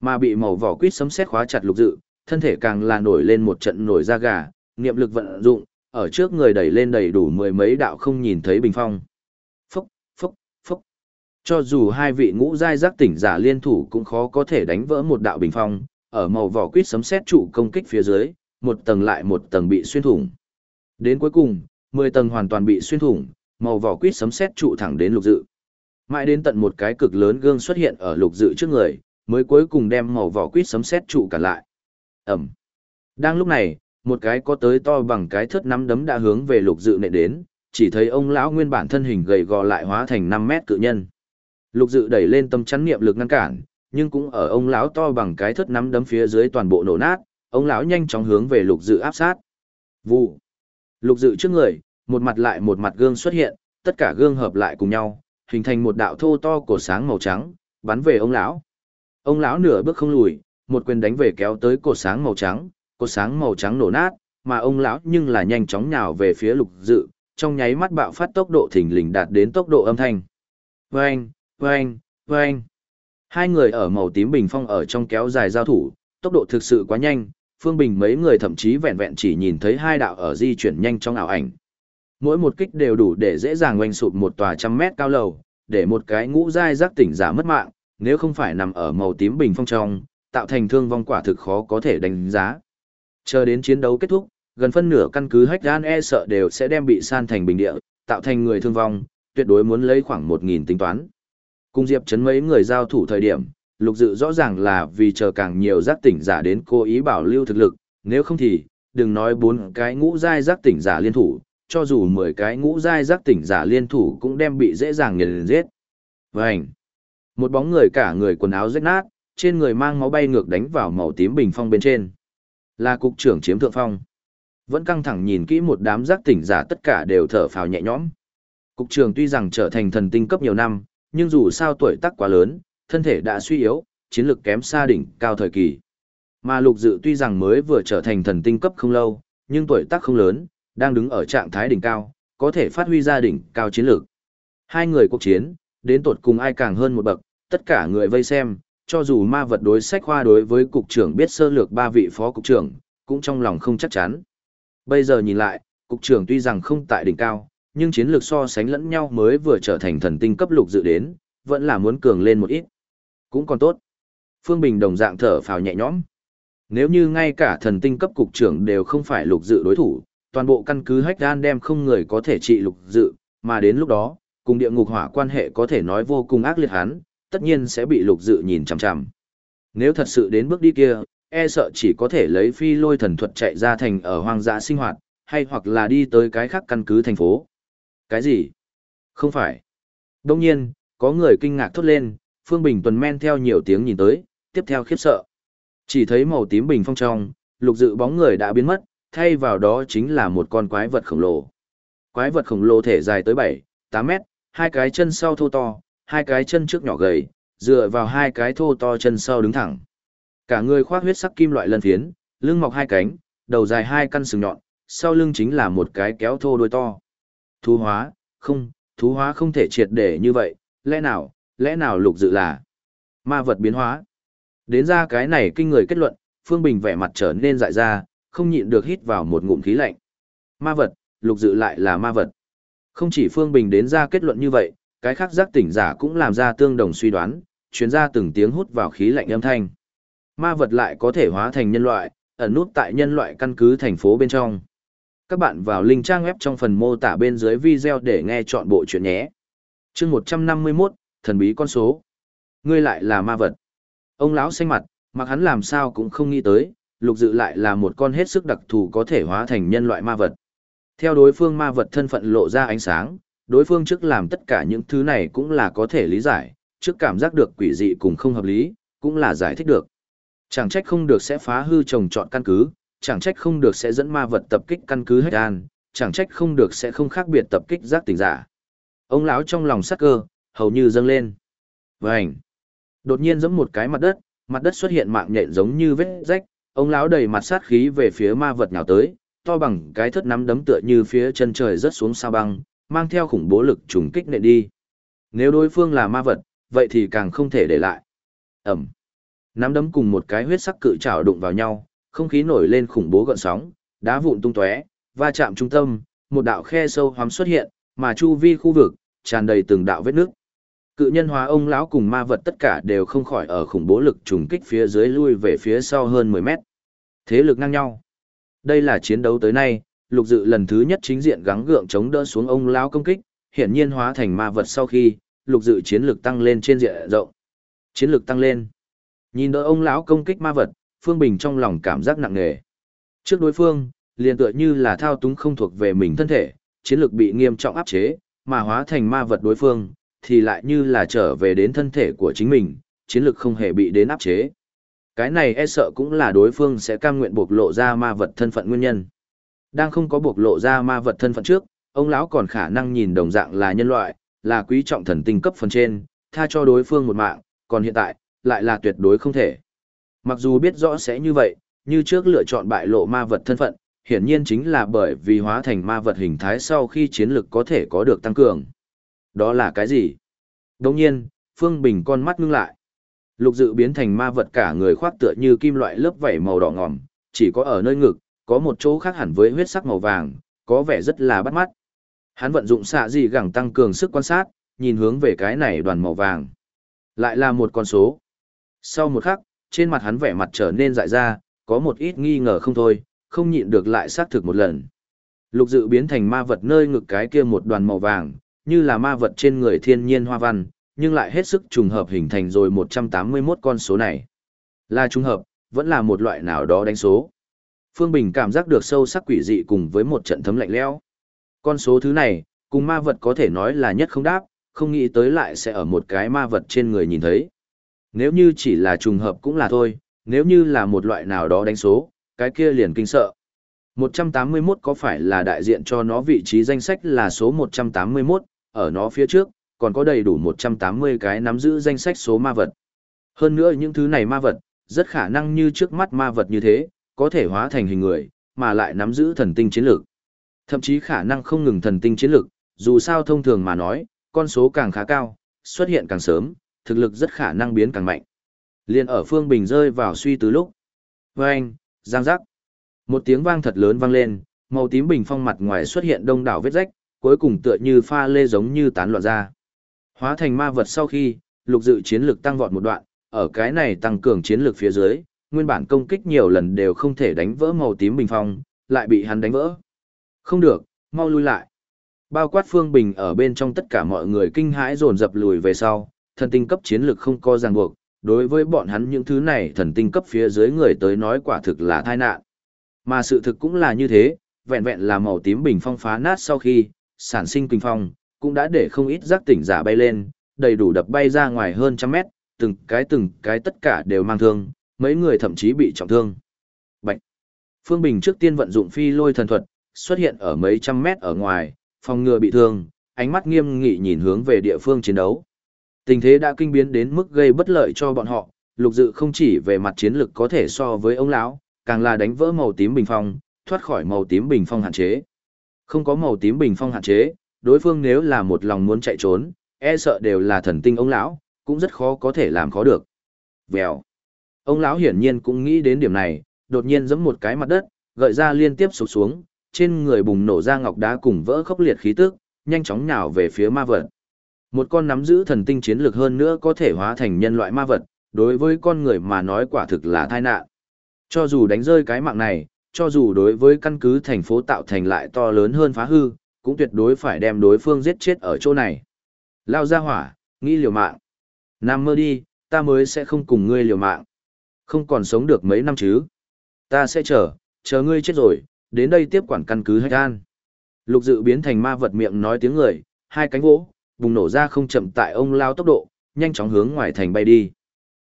Mà bị màu vỏ quýt sấm sét khóa chặt lục dự, thân thể càng là nổi lên một trận nổi da gà, niệm lực vận dụng, ở trước người đẩy lên đầy đủ mười mấy đạo không nhìn thấy bình phong. Phúc, phúc, phúc. Cho dù hai vị ngũ giai giác tỉnh giả liên thủ cũng khó có thể đánh vỡ một đạo bình phong, ở màu vỏ quýt sấm sét trụ công kích phía dưới, một tầng lại một tầng bị xuyên thủng. Đến cuối cùng, mười tầng hoàn toàn bị xuyên thủng, màu vỏ quýt sấm sét trụ thẳng đến lục dự. Mãi đến tận một cái cực lớn gương xuất hiện ở lục dự trước người, mới cuối cùng đem màu vỏ quýt sấm sét trụ cả lại. Ẩm. Đang lúc này, một cái có tới to bằng cái thớt nắm đấm đã hướng về lục dự nệ đến, chỉ thấy ông lão nguyên bản thân hình gầy gò lại hóa thành 5 mét cự nhân. Lục dự đẩy lên tâm chắn niệm lực ngăn cản, nhưng cũng ở ông lão to bằng cái thớt nắm đấm phía dưới toàn bộ nổ nát, ông lão nhanh chóng hướng về lục dự áp sát. Vụ. Lục dự trước người, một mặt lại một mặt gương xuất hiện, tất cả gương hợp lại cùng nhau, hình thành một đạo thô to cổ sáng màu trắng, bắn về ông lão. Ông lão nửa bước không lùi, một quyền đánh về kéo tới cột sáng màu trắng, cột sáng màu trắng nổ nát, mà ông lão nhưng là nhanh chóng nhào về phía lục dự, trong nháy mắt bạo phát tốc độ thình lình đạt đến tốc độ âm thanh. Vâng, vâng, vâng. Hai người ở màu tím bình phong ở trong kéo dài giao thủ, tốc độ thực sự quá nhanh, Phương Bình mấy người thậm chí vẹn vẹn chỉ nhìn thấy hai đạo ở di chuyển nhanh trong ảo ảnh. Mỗi một kích đều đủ để dễ dàng oanh sụp một tòa trăm mét cao lầu, để một cái ngũ giai giác tỉnh giả mất mạng, nếu không phải nằm ở màu tím bình phong trong, tạo thành thương vong quả thực khó có thể đánh giá. Chờ đến chiến đấu kết thúc, gần phân nửa căn cứ hách gan e sợ đều sẽ đem bị san thành bình địa, tạo thành người thương vong, tuyệt đối muốn lấy khoảng 1.000 tính toán. Cùng Diệp chấn mấy người giao thủ thời điểm, lục dự rõ ràng là vì chờ càng nhiều giác tỉnh giả đến cố ý bảo lưu thực lực, nếu không thì, đừng nói bốn cái ngũ giai giác tỉnh giả liên thủ, cho dù 10 cái ngũ giai giác tỉnh giả liên thủ cũng đem bị dễ dàng nghiền giết. Vành! Một bóng người cả người quần áo rách nát, trên người mang máu bay ngược đánh vào màu tím bình phong bên trên. Là cục trưởng chiếm thượng phong. Vẫn căng thẳng nhìn kỹ một đám giác tỉnh giả tất cả đều thở phào nhẹ nhõm. Cục trưởng tuy rằng trở thành thần tinh cấp nhiều năm, nhưng dù sao tuổi tác quá lớn, thân thể đã suy yếu, chiến lược kém xa đỉnh cao thời kỳ. Mà lục dự tuy rằng mới vừa trở thành thần tinh cấp không lâu, nhưng tuổi tác không lớn, đang đứng ở trạng thái đỉnh cao, có thể phát huy ra đỉnh cao chiến lược. Hai người cuộc chiến, đến tột cùng ai càng hơn một bậc, tất cả người vây xem, cho dù ma vật đối sách khoa đối với cục trưởng biết sơ lược ba vị phó cục trưởng, cũng trong lòng không chắc chắn. Bây giờ nhìn lại, cục trưởng tuy rằng không tại đỉnh cao, nhưng chiến lược so sánh lẫn nhau mới vừa trở thành thần tinh cấp lục dự đến, vẫn là muốn cường lên một ít. Cũng còn tốt. Phương Bình đồng dạng thở phào nhẹ nhõm. Nếu như ngay cả thần tinh cấp cục trưởng đều không phải lục dự đối thủ, toàn bộ căn cứ hách đan đem không người có thể trị lục dự, mà đến lúc đó, cùng địa ngục hỏa quan hệ có thể nói vô cùng ác liệt hắn, tất nhiên sẽ bị lục dự nhìn chằm chằm. Nếu thật sự đến bước đi kia, e sợ chỉ có thể lấy phi lôi thần thuật chạy ra thành ở hoang dã sinh hoạt, hay hoặc là đi tới cái khác căn cứ thành phố. Cái gì? Không phải. Đông nhiên, có người kinh ngạc thốt lên, Phương Bình tuần men theo nhiều tiếng nhìn tới, tiếp theo khiếp sợ. Chỉ thấy màu tím bình phong trong, lục dự bóng người đã biến mất, thay vào đó chính là một con quái vật khổng lồ. Quái vật khổng lồ thể dài tới 7, 8 mét, hai cái chân sau thô to, hai cái chân trước nhỏ gầy, dựa vào hai cái thô to chân sau đứng thẳng. Cả người khoác huyết sắc kim loại lân phiến, lưng mọc hai cánh, đầu dài hai căn sừng nhọn, sau lưng chính là một cái kéo thô đuôi to. Thú hóa, không, thú hóa không thể triệt để như vậy, lẽ nào, lẽ nào lục dự là ma vật biến hóa. Đến ra cái này kinh người kết luận, Phương Bình vẻ mặt trở nên dại ra, không nhịn được hít vào một ngụm khí lạnh. Ma vật, lục dự lại là ma vật. Không chỉ Phương Bình đến ra kết luận như vậy, cái khác giác tỉnh giả cũng làm ra tương đồng suy đoán, chuyến ra từng tiếng hút vào khí lạnh âm thanh. Ma vật lại có thể hóa thành nhân loại, ẩn nút tại nhân loại căn cứ thành phố bên trong. Các bạn vào link trang web trong phần mô tả bên dưới video để nghe chọn bộ chuyện nhé. chương 151, thần bí con số. Ngươi lại là ma vật. Ông lão xanh mặt, mặc hắn làm sao cũng không nghĩ tới, lục dự lại là một con hết sức đặc thù có thể hóa thành nhân loại ma vật. Theo đối phương ma vật thân phận lộ ra ánh sáng, đối phương trước làm tất cả những thứ này cũng là có thể lý giải, trước cảm giác được quỷ dị cùng không hợp lý, cũng là giải thích được. Chẳng trách không được sẽ phá hư trồng trọt căn cứ, chẳng trách không được sẽ dẫn ma vật tập kích căn cứ hết an, chẳng trách không được sẽ không khác biệt tập kích giác tỉnh giả. Ông lão trong lòng sắc cơ, hầu như dâng lên. Vành. Đột nhiên giống một cái mặt đất, mặt đất xuất hiện mạng nhện giống như vết rách, ông lão đầy mặt sát khí về phía ma vật nhào tới, to bằng cái thất nắm đấm tựa như phía chân trời rớt xuống sao băng, mang theo khủng bố lực trùng kích nện đi. Nếu đối phương là ma vật, vậy thì càng không thể để lại. Ẩm. Nắm đấm cùng một cái huyết sắc cự trảo đụng vào nhau, không khí nổi lên khủng bố gợn sóng, đá vụn tung tóe, va chạm trung tâm, một đạo khe sâu hoắm xuất hiện, mà chu vi khu vực tràn đầy từng đạo vết nước. Cự nhân hóa ông lão cùng ma vật tất cả đều không khỏi ở khủng bố lực trùng kích phía dưới lui về phía sau hơn 10 mét. Thế lực ngang nhau. Đây là chiến đấu tới nay, lục dự lần thứ nhất chính diện gắng gượng chống đỡ xuống ông lão công kích, hiển nhiên hóa thành ma vật sau khi, lục dự chiến lực tăng lên trên diện rộng. Chiến lực tăng lên. Nhìn đỡ ông lão công kích ma vật, Phương Bình trong lòng cảm giác nặng nề. Trước đối phương, liền tựa như là thao túng không thuộc về mình thân thể, chiến lực bị nghiêm trọng áp chế, mà hóa thành ma vật đối phương, thì lại như là trở về đến thân thể của chính mình, chiến lực không hề bị đến áp chế. Cái này e sợ cũng là đối phương sẽ cam nguyện bộc lộ ra ma vật thân phận nguyên nhân. Đang không có bộc lộ ra ma vật thân phận trước, ông lão còn khả năng nhìn đồng dạng là nhân loại, là quý trọng thần tinh cấp phần trên, tha cho đối phương một mạng, còn hiện tại, lại là tuyệt đối không thể. Mặc dù biết rõ sẽ như vậy, như trước lựa chọn bại lộ ma vật thân phận, hiển nhiên chính là bởi vì hóa thành ma vật hình thái sau khi chiến lực có thể có được tăng cường. Đó là cái gì? Đồng nhiên, Phương Bình con mắt ngưng lại. Lục dự biến thành ma vật cả người khoác tựa như kim loại lớp vảy màu đỏ ngòm, chỉ có ở nơi ngực, có một chỗ khác hẳn với huyết sắc màu vàng, có vẻ rất là bắt mắt. Hắn vận dụng xạ gì gẳng tăng cường sức quan sát, nhìn hướng về cái này đoàn màu vàng. Lại là một con số. Sau một khắc, trên mặt hắn vẻ mặt trở nên dại ra, có một ít nghi ngờ không thôi, không nhịn được lại xác thực một lần. Lục dự biến thành ma vật nơi ngực cái kia một đoàn màu vàng, như là ma vật trên người thiên nhiên hoa văn, nhưng lại hết sức trùng hợp hình thành rồi 181 con số này. Là trùng hợp, vẫn là một loại nào đó đánh số. Phương Bình cảm giác được sâu sắc quỷ dị cùng với một trận thấm lạnh lẽo. Con số thứ này, cùng ma vật có thể nói là nhất không đáp, không nghĩ tới lại sẽ ở một cái ma vật trên người nhìn thấy. Nếu như chỉ là trùng hợp cũng là thôi, nếu như là một loại nào đó đánh số, cái kia liền kinh sợ. 181 có phải là đại diện cho nó vị trí danh sách là số 181, ở nó phía trước, còn có đầy đủ 180 cái nắm giữ danh sách số ma vật. Hơn nữa những thứ này ma vật, rất khả năng như trước mắt ma vật như thế, có thể hóa thành hình người, mà lại nắm giữ thần tinh chiến lược. Thậm chí khả năng không ngừng thần tinh chiến lược, dù sao thông thường mà nói, con số càng khá cao, xuất hiện càng sớm, thực lực rất khả năng biến càng mạnh. Liên ở Phương Bình rơi vào suy tứ lúc. Vâng, giang giác. Một tiếng vang thật lớn vang lên, màu tím bình phong mặt ngoài xuất hiện đông đảo vết rách, cuối cùng tựa như pha lê giống như tán loạn ra. Hóa thành ma vật sau khi, lục dự chiến lực tăng vọt một đoạn, ở cái này tăng cường chiến lực phía dưới, nguyên bản công kích nhiều lần đều không thể đánh vỡ màu tím bình phong, lại bị hắn đánh vỡ. Không được, mau lui lại. Bao quát phương bình ở bên trong tất cả mọi người kinh hãi dồn dập lùi về sau, thần tinh cấp chiến lực không có ràng buộc, đối với bọn hắn những thứ này thần tinh cấp phía dưới người tới nói quả thực là tai nạn. Mà sự thực cũng là như thế, vẹn vẹn là màu tím bình phong phá nát sau khi, sản sinh kinh phong, cũng đã để không ít giác tỉnh giả bay lên, đầy đủ đập bay ra ngoài hơn trăm mét, từng cái từng cái tất cả đều mang thương, mấy người thậm chí bị trọng thương. Bạch! Phương Bình trước tiên vận dụng phi lôi thần thuật, xuất hiện ở mấy trăm mét ở ngoài, phòng ngừa bị thương, ánh mắt nghiêm nghị nhìn hướng về địa phương chiến đấu. Tình thế đã kinh biến đến mức gây bất lợi cho bọn họ, lục dự không chỉ về mặt chiến lực có thể so với ông lão, càng là đánh vỡ màu tím bình phong, thoát khỏi màu tím bình phong hạn chế. Không có màu tím bình phong hạn chế, đối phương nếu là một lòng muốn chạy trốn, e sợ đều là thần tinh ông lão, cũng rất khó có thể làm khó được. Vèo. Ông lão hiển nhiên cũng nghĩ đến điểm này, đột nhiên giẫm một cái mặt đất, gợi ra liên tiếp sụp xuống, trên người bùng nổ ra ngọc đá cùng vỡ khốc liệt khí tức, nhanh chóng nhào về phía ma vật. Một con nắm giữ thần tinh chiến lược hơn nữa có thể hóa thành nhân loại ma vật, đối với con người mà nói quả thực là tai nạn. Cho dù đánh rơi cái mạng này, cho dù đối với căn cứ thành phố tạo thành lại to lớn hơn phá hư, cũng tuyệt đối phải đem đối phương giết chết ở chỗ này. Lao ra hỏa, nghĩ liều mạng. Nam mơ đi, ta mới sẽ không cùng ngươi liều mạng. Không còn sống được mấy năm chứ. Ta sẽ chờ, chờ ngươi chết rồi, đến đây tiếp quản căn cứ hay an. Lục dự biến thành ma vật miệng nói tiếng người, hai cánh vỗ, bùng nổ ra không chậm tại ông lao tốc độ, nhanh chóng hướng ngoài thành bay đi.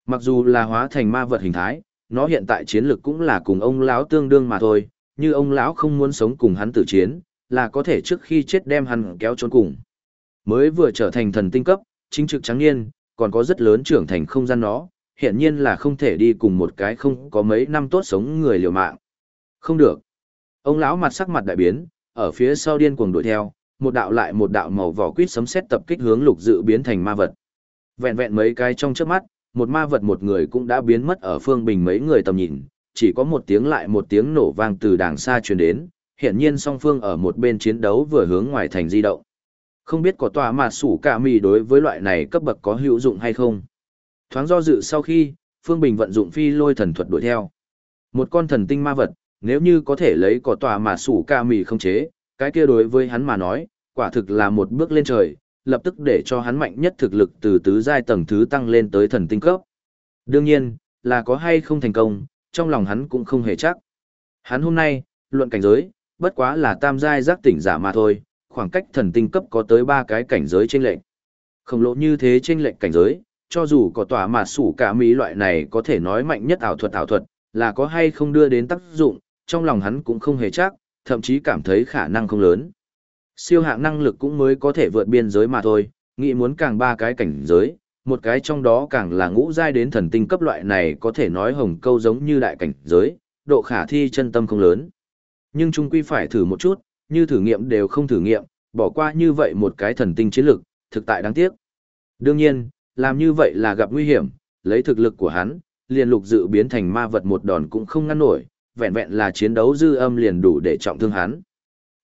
Mặc dù là hóa thành ma vật hình thái, nó hiện tại chiến lực cũng là cùng ông lão tương đương mà thôi, như ông lão không muốn sống cùng hắn tử chiến, là có thể trước khi chết đem hắn kéo trốn cùng. Mới vừa trở thành thần tinh cấp, chính trực trắng niên, còn có rất lớn trưởng thành không gian nó, hiện nhiên là không thể đi cùng một cái không có mấy năm tốt sống người liều mạng. Không được. Ông lão mặt sắc mặt đại biến, ở phía sau điên cuồng đuổi theo, một đạo lại một đạo màu vỏ quýt sấm sét tập kích hướng lục dự biến thành ma vật. Vẹn vẹn mấy cái trong trước mắt, một ma vật một người cũng đã biến mất ở phương bình mấy người tầm nhìn, chỉ có một tiếng lại một tiếng nổ vang từ đàng xa truyền đến, hiện nhiên song phương ở một bên chiến đấu vừa hướng ngoài thành di động. Không biết có tòa mà sủ cả mì đối với loại này cấp bậc có hữu dụng hay không. Thoáng do dự sau khi, Phương Bình vận dụng phi lôi thần thuật đuổi theo. Một con thần tinh ma vật, nếu như có thể lấy cỏ tòa mà sủ ca mì không chế, cái kia đối với hắn mà nói, quả thực là một bước lên trời, lập tức để cho hắn mạnh nhất thực lực từ tứ giai tầng thứ tăng lên tới thần tinh cấp. Đương nhiên, là có hay không thành công, trong lòng hắn cũng không hề chắc. Hắn hôm nay, luận cảnh giới, bất quá là tam giai giác tỉnh giả mà thôi, khoảng cách thần tinh cấp có tới ba cái cảnh giới trên lệnh. khổng lộ như thế trên lệnh cảnh giới, cho dù có tỏa mà sủ cả mỹ loại này có thể nói mạnh nhất ảo thuật ảo thuật, là có hay không đưa đến tác dụng, trong lòng hắn cũng không hề chắc, thậm chí cảm thấy khả năng không lớn. Siêu hạng năng lực cũng mới có thể vượt biên giới mà thôi, nghĩ muốn càng ba cái cảnh giới, một cái trong đó càng là ngũ giai đến thần tinh cấp loại này có thể nói hồng câu giống như đại cảnh giới, độ khả thi chân tâm không lớn. Nhưng chung quy phải thử một chút, như thử nghiệm đều không thử nghiệm, bỏ qua như vậy một cái thần tinh chiến lực, thực tại đáng tiếc. Đương nhiên, làm như vậy là gặp nguy hiểm, lấy thực lực của hắn, liền lục dự biến thành ma vật một đòn cũng không ngăn nổi, vẹn vẹn là chiến đấu dư âm liền đủ để trọng thương hắn.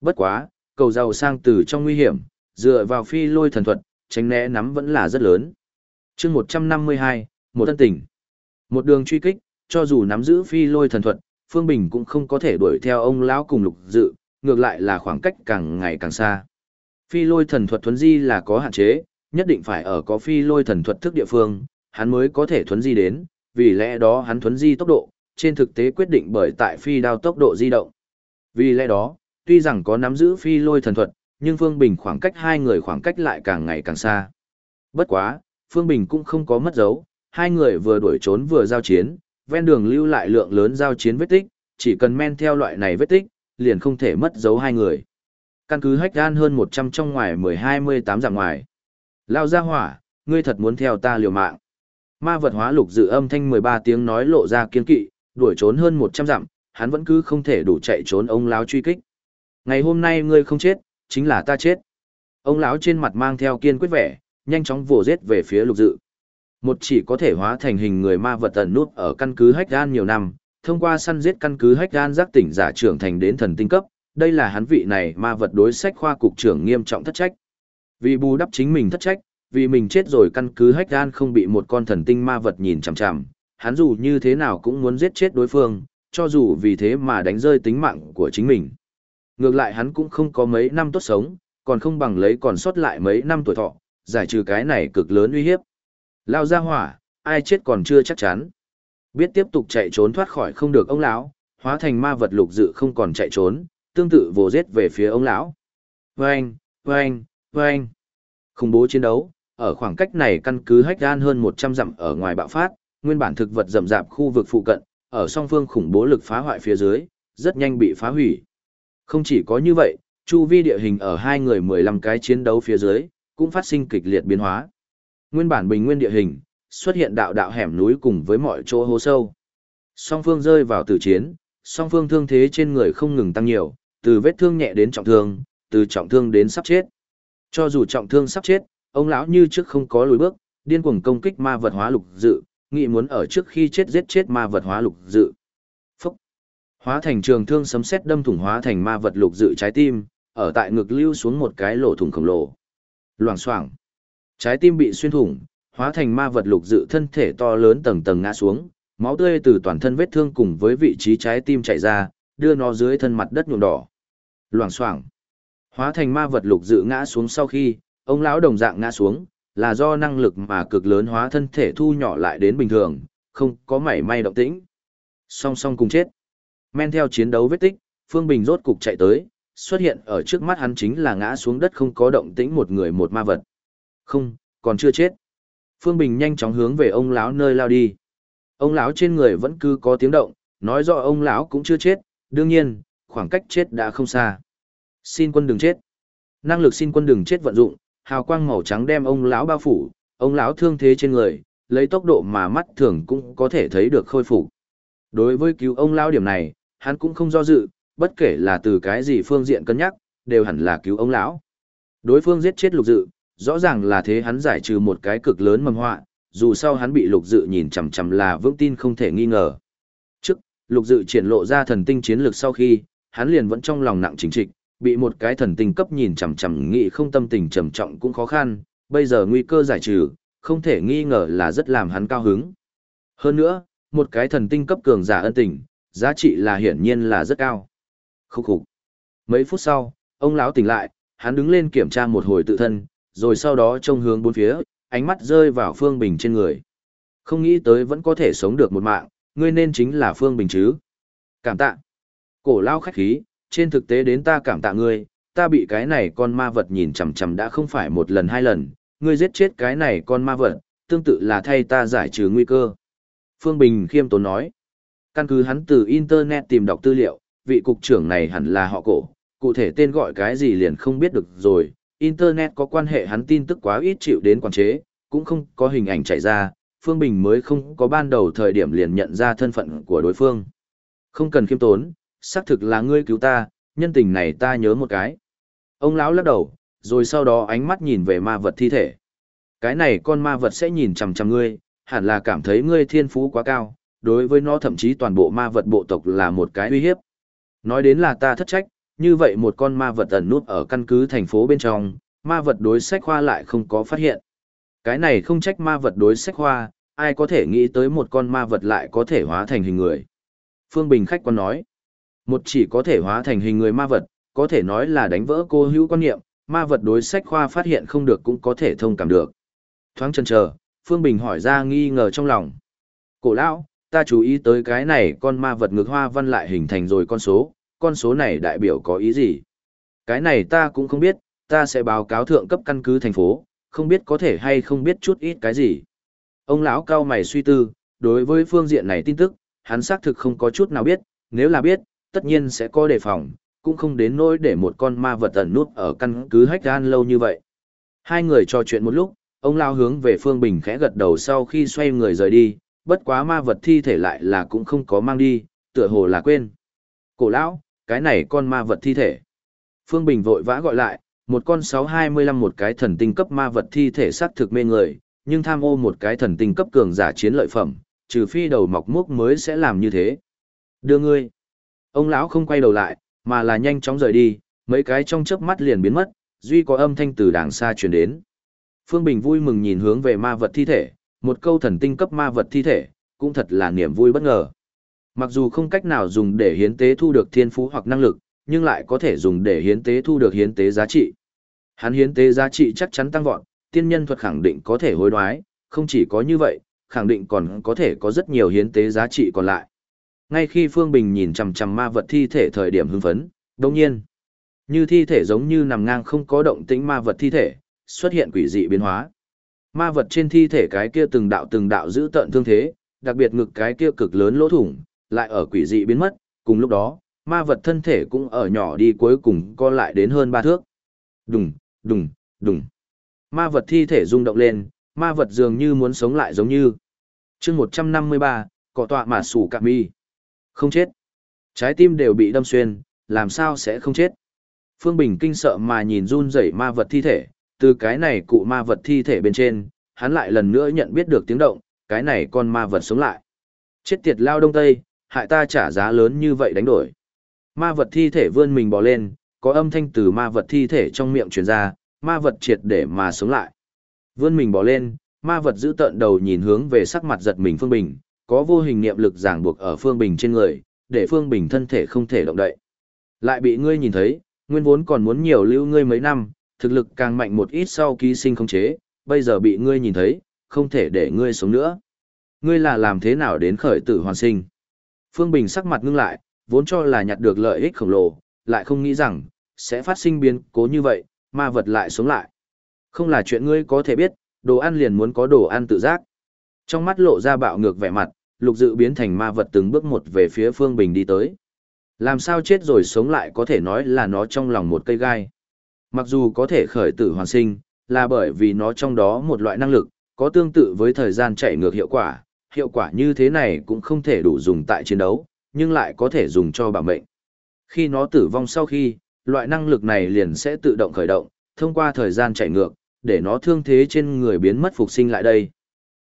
Bất quá, cầu giàu sang từ trong nguy hiểm, dựa vào phi lôi thần thuật, tránh né nắm vẫn là rất lớn. chương 152, một thân tình. Một đường truy kích, cho dù nắm giữ phi lôi thần thuật, Phương Bình cũng không có thể đuổi theo ông lão cùng lục dự, ngược lại là khoảng cách càng ngày càng xa. Phi lôi thần thuật thuấn di là có hạn chế, nhất định phải ở có phi lôi thần thuật thức địa phương, hắn mới có thể thuấn di đến, vì lẽ đó hắn thuấn di tốc độ, trên thực tế quyết định bởi tại phi đao tốc độ di động. Vì lẽ đó, tuy rằng có nắm giữ phi lôi thần thuật, nhưng Phương Bình khoảng cách hai người khoảng cách lại càng ngày càng xa. Bất quá, Phương Bình cũng không có mất dấu, hai người vừa đuổi trốn vừa giao chiến, ven đường lưu lại lượng lớn giao chiến vết tích, chỉ cần men theo loại này vết tích, liền không thể mất dấu hai người. Căn cứ hách gan hơn 100 trong ngoài 10-28 giảm ngoài. Lao ra hỏa, ngươi thật muốn theo ta liều mạng. Ma vật hóa lục dự âm thanh 13 tiếng nói lộ ra kiên kỵ, đuổi trốn hơn 100 dặm, hắn vẫn cứ không thể đủ chạy trốn ông lão truy kích. Ngày hôm nay ngươi không chết, chính là ta chết. Ông lão trên mặt mang theo kiên quyết vẻ, nhanh chóng vồ giết về phía lục dự. Một chỉ có thể hóa thành hình người ma vật tận nút ở căn cứ hách gan nhiều năm, thông qua săn giết căn cứ hách gan giác tỉnh giả trưởng thành đến thần tinh cấp, đây là hắn vị này ma vật đối sách khoa cục trưởng nghiêm trọng thất trách. Vì bù đắp chính mình thất trách, vì mình chết rồi căn cứ hách gan không bị một con thần tinh ma vật nhìn chằm chằm, hắn dù như thế nào cũng muốn giết chết đối phương, cho dù vì thế mà đánh rơi tính mạng của chính mình. Ngược lại hắn cũng không có mấy năm tốt sống, còn không bằng lấy còn sót lại mấy năm tuổi thọ, giải trừ cái này cực lớn uy hiếp. Lao ra hỏa, ai chết còn chưa chắc chắn. Biết tiếp tục chạy trốn thoát khỏi không được ông lão, hóa thành ma vật lục dự không còn chạy trốn, tương tự vồ giết về phía ông lão. Vâng, vâng, vâng. Khủng bố chiến đấu, ở khoảng cách này căn cứ hách gan hơn 100 dặm ở ngoài bạo phát, nguyên bản thực vật rậm rạp khu vực phụ cận, ở song phương khủng bố lực phá hoại phía dưới, rất nhanh bị phá hủy. Không chỉ có như vậy, chu vi địa hình ở hai người 15 cái chiến đấu phía dưới, cũng phát sinh kịch liệt biến hóa. Nguyên bản bình nguyên địa hình, xuất hiện đạo đạo hẻm núi cùng với mọi chỗ hố sâu. Song phương rơi vào tử chiến, song phương thương thế trên người không ngừng tăng nhiều, từ vết thương nhẹ đến trọng thương, từ trọng thương đến sắp chết. Cho dù trọng thương sắp chết, ông lão như trước không có lùi bước, điên cuồng công kích ma vật hóa lục dự, nghĩ muốn ở trước khi chết giết chết ma vật hóa lục dự. Phúc! Hóa thành trường thương sấm sét đâm thủng hóa thành ma vật lục dự trái tim, ở tại ngực lưu xuống một cái lỗ thủng khổng lồ. Loảng xoảng. Trái tim bị xuyên thủng, hóa thành ma vật lục dự thân thể to lớn tầng tầng ngã xuống, máu tươi từ toàn thân vết thương cùng với vị trí trái tim chảy ra, đưa nó dưới thân mặt đất nhuộm đỏ. Loảng xoảng. Hóa thành ma vật lục dự ngã xuống sau khi, ông lão đồng dạng ngã xuống, là do năng lực mà cực lớn hóa thân thể thu nhỏ lại đến bình thường, không có mảy may động tĩnh. Song song cùng chết. Men theo chiến đấu vết tích, Phương Bình rốt cục chạy tới, xuất hiện ở trước mắt hắn chính là ngã xuống đất không có động tĩnh một người một ma vật. Không, còn chưa chết. Phương Bình nhanh chóng hướng về ông lão nơi lao đi. Ông lão trên người vẫn cứ có tiếng động, nói rõ ông lão cũng chưa chết, đương nhiên, khoảng cách chết đã không xa. Xin quân đừng chết. Năng lực xin quân đừng chết vận dụng, hào quang màu trắng đem ông lão bao phủ, ông lão thương thế trên người, lấy tốc độ mà mắt thường cũng có thể thấy được khôi phục. Đối với cứu ông lão điểm này, hắn cũng không do dự, bất kể là từ cái gì phương diện cân nhắc, đều hẳn là cứu ông lão. Đối phương giết chết lục dự, rõ ràng là thế hắn giải trừ một cái cực lớn mầm họa, dù sao hắn bị lục dự nhìn chằm chằm là vững tin không thể nghi ngờ. Trước, lục dự triển lộ ra thần tinh chiến lược sau khi, hắn liền vẫn trong lòng nặng chính trịch, bị một cái thần tinh cấp nhìn chằm chằm nghĩ không tâm tình trầm trọng cũng khó khăn, bây giờ nguy cơ giải trừ, không thể nghi ngờ là rất làm hắn cao hứng. Hơn nữa, một cái thần tinh cấp cường giả ân tình, giá trị là hiển nhiên là rất cao. Khúc khục. Mấy phút sau, ông lão tỉnh lại, hắn đứng lên kiểm tra một hồi tự thân, rồi sau đó trông hướng bốn phía, ánh mắt rơi vào Phương Bình trên người. Không nghĩ tới vẫn có thể sống được một mạng, ngươi nên chính là Phương Bình chứ. Cảm tạ. Cổ lao khách khí, trên thực tế đến ta cảm tạ ngươi, ta bị cái này con ma vật nhìn chằm chằm đã không phải một lần hai lần, ngươi giết chết cái này con ma vật, tương tự là thay ta giải trừ nguy cơ. Phương Bình khiêm tốn nói, căn cứ hắn từ Internet tìm đọc tư liệu, vị cục trưởng này hẳn là họ cổ, cụ thể tên gọi cái gì liền không biết được rồi, Internet có quan hệ hắn tin tức quá ít chịu đến quản chế, cũng không có hình ảnh chạy ra, Phương Bình mới không có ban đầu thời điểm liền nhận ra thân phận của đối phương. Không cần khiêm tốn, xác thực là ngươi cứu ta, nhân tình này ta nhớ một cái. Ông lão lắc đầu, rồi sau đó ánh mắt nhìn về ma vật thi thể. Cái này con ma vật sẽ nhìn chằm chằm ngươi, hẳn là cảm thấy ngươi thiên phú quá cao, đối với nó thậm chí toàn bộ ma vật bộ tộc là một cái uy hiếp. Nói đến là ta thất trách, như vậy một con ma vật ẩn nút ở căn cứ thành phố bên trong, ma vật đối sách khoa lại không có phát hiện. Cái này không trách ma vật đối sách khoa, ai có thể nghĩ tới một con ma vật lại có thể hóa thành hình người. Phương Bình khách quan nói, một chỉ có thể hóa thành hình người ma vật, có thể nói là đánh vỡ cô hữu quan niệm, ma vật đối sách khoa phát hiện không được cũng có thể thông cảm được. Thoáng chân chờ, Phương Bình hỏi ra nghi ngờ trong lòng. Cổ lão, ta chú ý tới cái này con ma vật ngược hoa văn lại hình thành rồi con số, con số này đại biểu có ý gì? Cái này ta cũng không biết, ta sẽ báo cáo thượng cấp căn cứ thành phố, không biết có thể hay không biết chút ít cái gì. Ông lão cao mày suy tư, đối với phương diện này tin tức, hắn xác thực không có chút nào biết, nếu là biết, tất nhiên sẽ có đề phòng, cũng không đến nỗi để một con ma vật ẩn nút ở căn cứ hách gan lâu như vậy. Hai người trò chuyện một lúc, ông lão hướng về Phương Bình khẽ gật đầu sau khi xoay người rời đi, bất quá ma vật thi thể lại là cũng không có mang đi, tựa hồ là quên. Cổ lão, cái này con ma vật thi thể. Phương Bình vội vã gọi lại, một con 625 một cái thần tinh cấp ma vật thi thể sát thực mê người, nhưng tham ô một cái thần tinh cấp cường giả chiến lợi phẩm, trừ phi đầu mọc múc mới sẽ làm như thế. Đưa ngươi. Ông lão không quay đầu lại, mà là nhanh chóng rời đi, mấy cái trong chớp mắt liền biến mất, duy có âm thanh từ đàng xa truyền đến. Phương Bình vui mừng nhìn hướng về ma vật thi thể, một câu thần tinh cấp ma vật thi thể, cũng thật là niềm vui bất ngờ. Mặc dù không cách nào dùng để hiến tế thu được thiên phú hoặc năng lực, nhưng lại có thể dùng để hiến tế thu được hiến tế giá trị. Hắn hiến tế giá trị chắc chắn tăng vọt, tiên nhân thuật khẳng định có thể hối đoái, không chỉ có như vậy, khẳng định còn có thể có rất nhiều hiến tế giá trị còn lại. Ngay khi Phương Bình nhìn chằm chằm ma vật thi thể thời điểm hưng phấn, đồng nhiên, như thi thể giống như nằm ngang không có động tĩnh ma vật thi thể, xuất hiện quỷ dị biến hóa. Ma vật trên thi thể cái kia từng đạo từng đạo giữ tận thương thế, đặc biệt ngực cái kia cực lớn lỗ thủng, lại ở quỷ dị biến mất, cùng lúc đó, ma vật thân thể cũng ở nhỏ đi cuối cùng co lại đến hơn ba thước. Đùng, đùng, đùng. Ma vật thi thể rung động lên, ma vật dường như muốn sống lại giống như. chương 153, cọ tọa mà sủ cạm mi. Không chết. Trái tim đều bị đâm xuyên, làm sao sẽ không chết. Phương Bình kinh sợ mà nhìn run rẩy ma vật thi thể, từ cái này cụ ma vật thi thể bên trên, hắn lại lần nữa nhận biết được tiếng động, cái này con ma vật sống lại. Chết tiệt lao đông tây, hại ta trả giá lớn như vậy đánh đổi. Ma vật thi thể vươn mình bò lên, có âm thanh từ ma vật thi thể trong miệng truyền ra, ma vật triệt để mà sống lại. Vươn mình bò lên, ma vật giữ tận đầu nhìn hướng về sắc mặt giật mình Phương Bình, có vô hình niệm lực giảng buộc ở Phương Bình trên người, để Phương Bình thân thể không thể động đậy. Lại bị ngươi nhìn thấy, nguyên vốn còn muốn nhiều lưu ngươi mấy năm, thực lực càng mạnh một ít sau ký sinh không chế, bây giờ bị ngươi nhìn thấy, không thể để ngươi sống nữa. Ngươi là làm thế nào đến khởi tử hoàn sinh? Phương Bình sắc mặt ngưng lại, vốn cho là nhặt được lợi ích khổng lồ, lại không nghĩ rằng, sẽ phát sinh biến cố như vậy, ma vật lại sống lại. Không là chuyện ngươi có thể biết, đồ ăn liền muốn có đồ ăn tự giác. Trong mắt lộ ra bạo ngược vẻ mặt, lục dự biến thành ma vật từng bước một về phía Phương Bình đi tới. Làm sao chết rồi sống lại có thể nói là nó trong lòng một cây gai. Mặc dù có thể khởi tử hoàn sinh, là bởi vì nó trong đó một loại năng lực, có tương tự với thời gian chạy ngược hiệu quả, hiệu quả như thế này cũng không thể đủ dùng tại chiến đấu, nhưng lại có thể dùng cho bảo mệnh. Khi nó tử vong sau khi, loại năng lực này liền sẽ tự động khởi động, thông qua thời gian chạy ngược, để nó thương thế trên người biến mất phục sinh lại đây.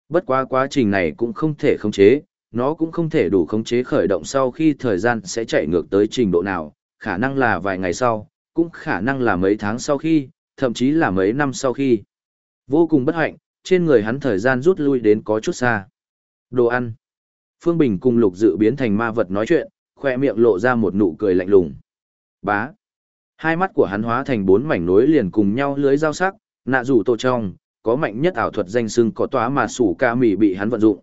Bất quá quá trình này cũng không thể khống chế, nó cũng không thể đủ khống chế khởi động sau khi thời gian sẽ chạy ngược tới trình độ nào, khả năng là vài ngày sau, cũng khả năng là mấy tháng sau khi, thậm chí là mấy năm sau khi. Vô cùng bất hạnh, trên người hắn thời gian rút lui đến có chút xa. Đồ ăn. Phương Bình cùng Lục Dự biến thành ma vật nói chuyện, khoe miệng lộ ra một nụ cười lạnh lùng. Bá. Hai mắt của hắn hóa thành bốn mảnh nối liền cùng nhau lưới dao sắc, nạ rủ tô trong, có mạnh nhất ảo thuật danh xưng có tóa mà sủ ca mì bị hắn vận dụng.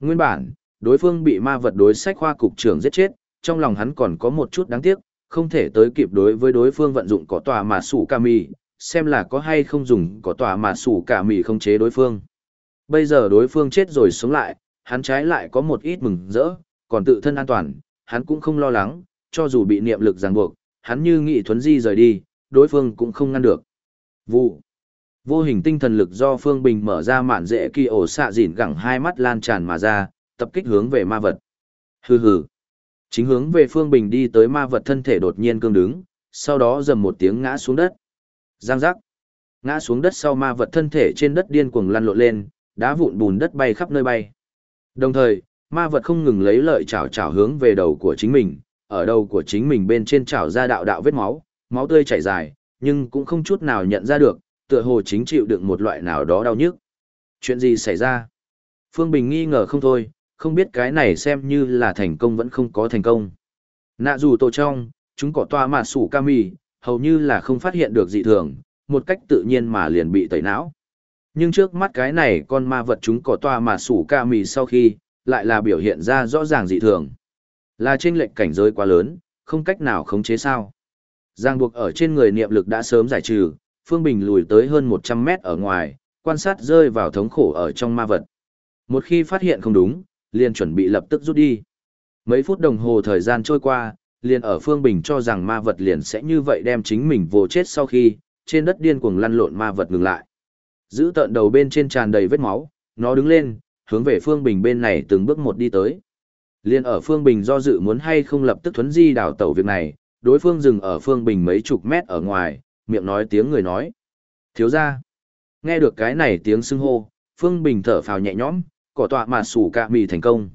Nguyên bản, đối phương bị ma vật đối sách khoa cục trưởng giết chết, trong lòng hắn còn có một chút đáng tiếc, không thể tới kịp đối với đối phương vận dụng có tòa mà sủ ca mì, xem là có hay không dùng có tòa mà sủ ca mì không chế đối phương. Bây giờ đối phương chết rồi sống lại, hắn trái lại có một ít mừng rỡ, còn tự thân an toàn, hắn cũng không lo lắng, cho dù bị niệm lực ràng buộc, hắn như nghị thuấn di rời đi, đối phương cũng không ngăn được. Vụ. Vô hình tinh thần lực do Phương Bình mở ra mạn dễ kỳ ổ xạ dịn gẳng hai mắt lan tràn mà ra, tập kích hướng về ma vật. Hừ hừ. Chính hướng về Phương Bình đi tới ma vật thân thể đột nhiên cương đứng, sau đó dầm một tiếng ngã xuống đất. Giang giác. Ngã xuống đất sau ma vật thân thể trên đất điên cuồng lăn lộn lên, đá vụn bùn đất bay khắp nơi bay. Đồng thời, ma vật không ngừng lấy lợi chảo chảo hướng về đầu của chính mình, ở đầu của chính mình bên trên chảo ra đạo đạo vết máu, máu tươi chảy dài, nhưng cũng không chút nào nhận ra được, tựa hồ chính chịu đựng một loại nào đó đau nhức. Chuyện gì xảy ra? Phương Bình nghi ngờ không thôi, không biết cái này xem như là thành công vẫn không có thành công. Nạ dù tổ trong, chúng có toa mà sủ kami, hầu như là không phát hiện được dị thường, một cách tự nhiên mà liền bị tẩy não. Nhưng trước mắt cái này con ma vật chúng có toa mà sủ kami sau khi, lại là biểu hiện ra rõ ràng dị thường. Là trên lệnh cảnh giới quá lớn, không cách nào khống chế sao. Giang buộc ở trên người niệm lực đã sớm giải trừ, Phương Bình lùi tới hơn 100 mét ở ngoài, quan sát rơi vào thống khổ ở trong ma vật. Một khi phát hiện không đúng, liền chuẩn bị lập tức rút đi. Mấy phút đồng hồ thời gian trôi qua, liền ở Phương Bình cho rằng ma vật liền sẽ như vậy đem chính mình vô chết sau khi, trên đất điên cuồng lăn lộn ma vật ngừng lại. Giữ tợn đầu bên trên tràn đầy vết máu, nó đứng lên, hướng về Phương Bình bên này từng bước một đi tới. Liên ở Phương Bình do dự muốn hay không lập tức thuấn di đào tẩu việc này, đối phương dừng ở Phương Bình mấy chục mét ở ngoài, miệng nói tiếng người nói. Thiếu ra. Nghe được cái này tiếng xưng hô, Phương Bình thở phào nhẹ nhõm, cỏ tọa mà sủ cạ mì thành công.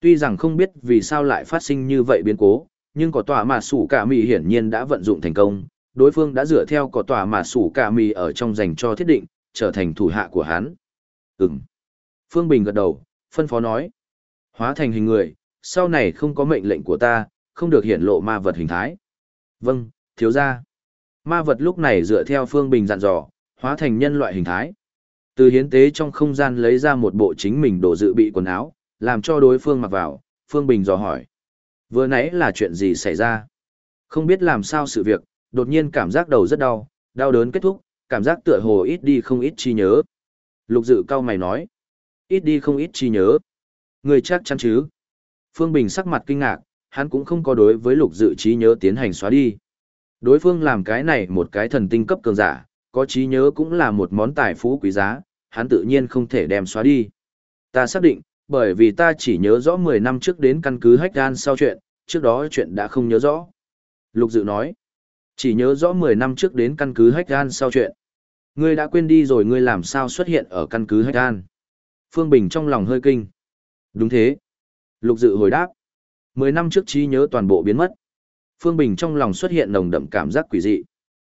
Tuy rằng không biết vì sao lại phát sinh như vậy biến cố, nhưng cỏ tọa mà sủ cạ mì hiển nhiên đã vận dụng thành công, đối phương đã dựa theo cỏ tọa mà sủ cạ mì ở trong dành cho thiết định, trở thành thủ hạ của hắn. Ừm. Phương Bình gật đầu, phân phó nói. Hóa thành hình người, sau này không có mệnh lệnh của ta, không được hiển lộ ma vật hình thái. Vâng, thiếu gia. Ma vật lúc này dựa theo Phương Bình dặn dò, hóa thành nhân loại hình thái. Từ hiến tế trong không gian lấy ra một bộ chính mình đồ dự bị quần áo, làm cho đối phương mặc vào, Phương Bình dò hỏi. Vừa nãy là chuyện gì xảy ra? Không biết làm sao sự việc, đột nhiên cảm giác đầu rất đau, đau đớn kết thúc, cảm giác tựa hồ ít đi không ít chi nhớ. Lục dự cao mày nói. Ít đi không ít chi nhớ. Người chắc chắn chứ? Phương Bình sắc mặt kinh ngạc, hắn cũng không có đối với lục dự trí nhớ tiến hành xóa đi. Đối phương làm cái này một cái thần tinh cấp cường giả, có trí nhớ cũng là một món tài phú quý giá, hắn tự nhiên không thể đem xóa đi. Ta xác định, bởi vì ta chỉ nhớ rõ 10 năm trước đến căn cứ hách gan sau chuyện, trước đó chuyện đã không nhớ rõ. Lục dự nói, chỉ nhớ rõ 10 năm trước đến căn cứ hách gan sau chuyện. Ngươi đã quên đi rồi ngươi làm sao xuất hiện ở căn cứ hách gan. Phương Bình trong lòng hơi kinh. Đúng thế. Lục dự hồi đáp. 10 năm trước trí nhớ toàn bộ biến mất. Phương Bình trong lòng xuất hiện nồng đậm cảm giác quỷ dị.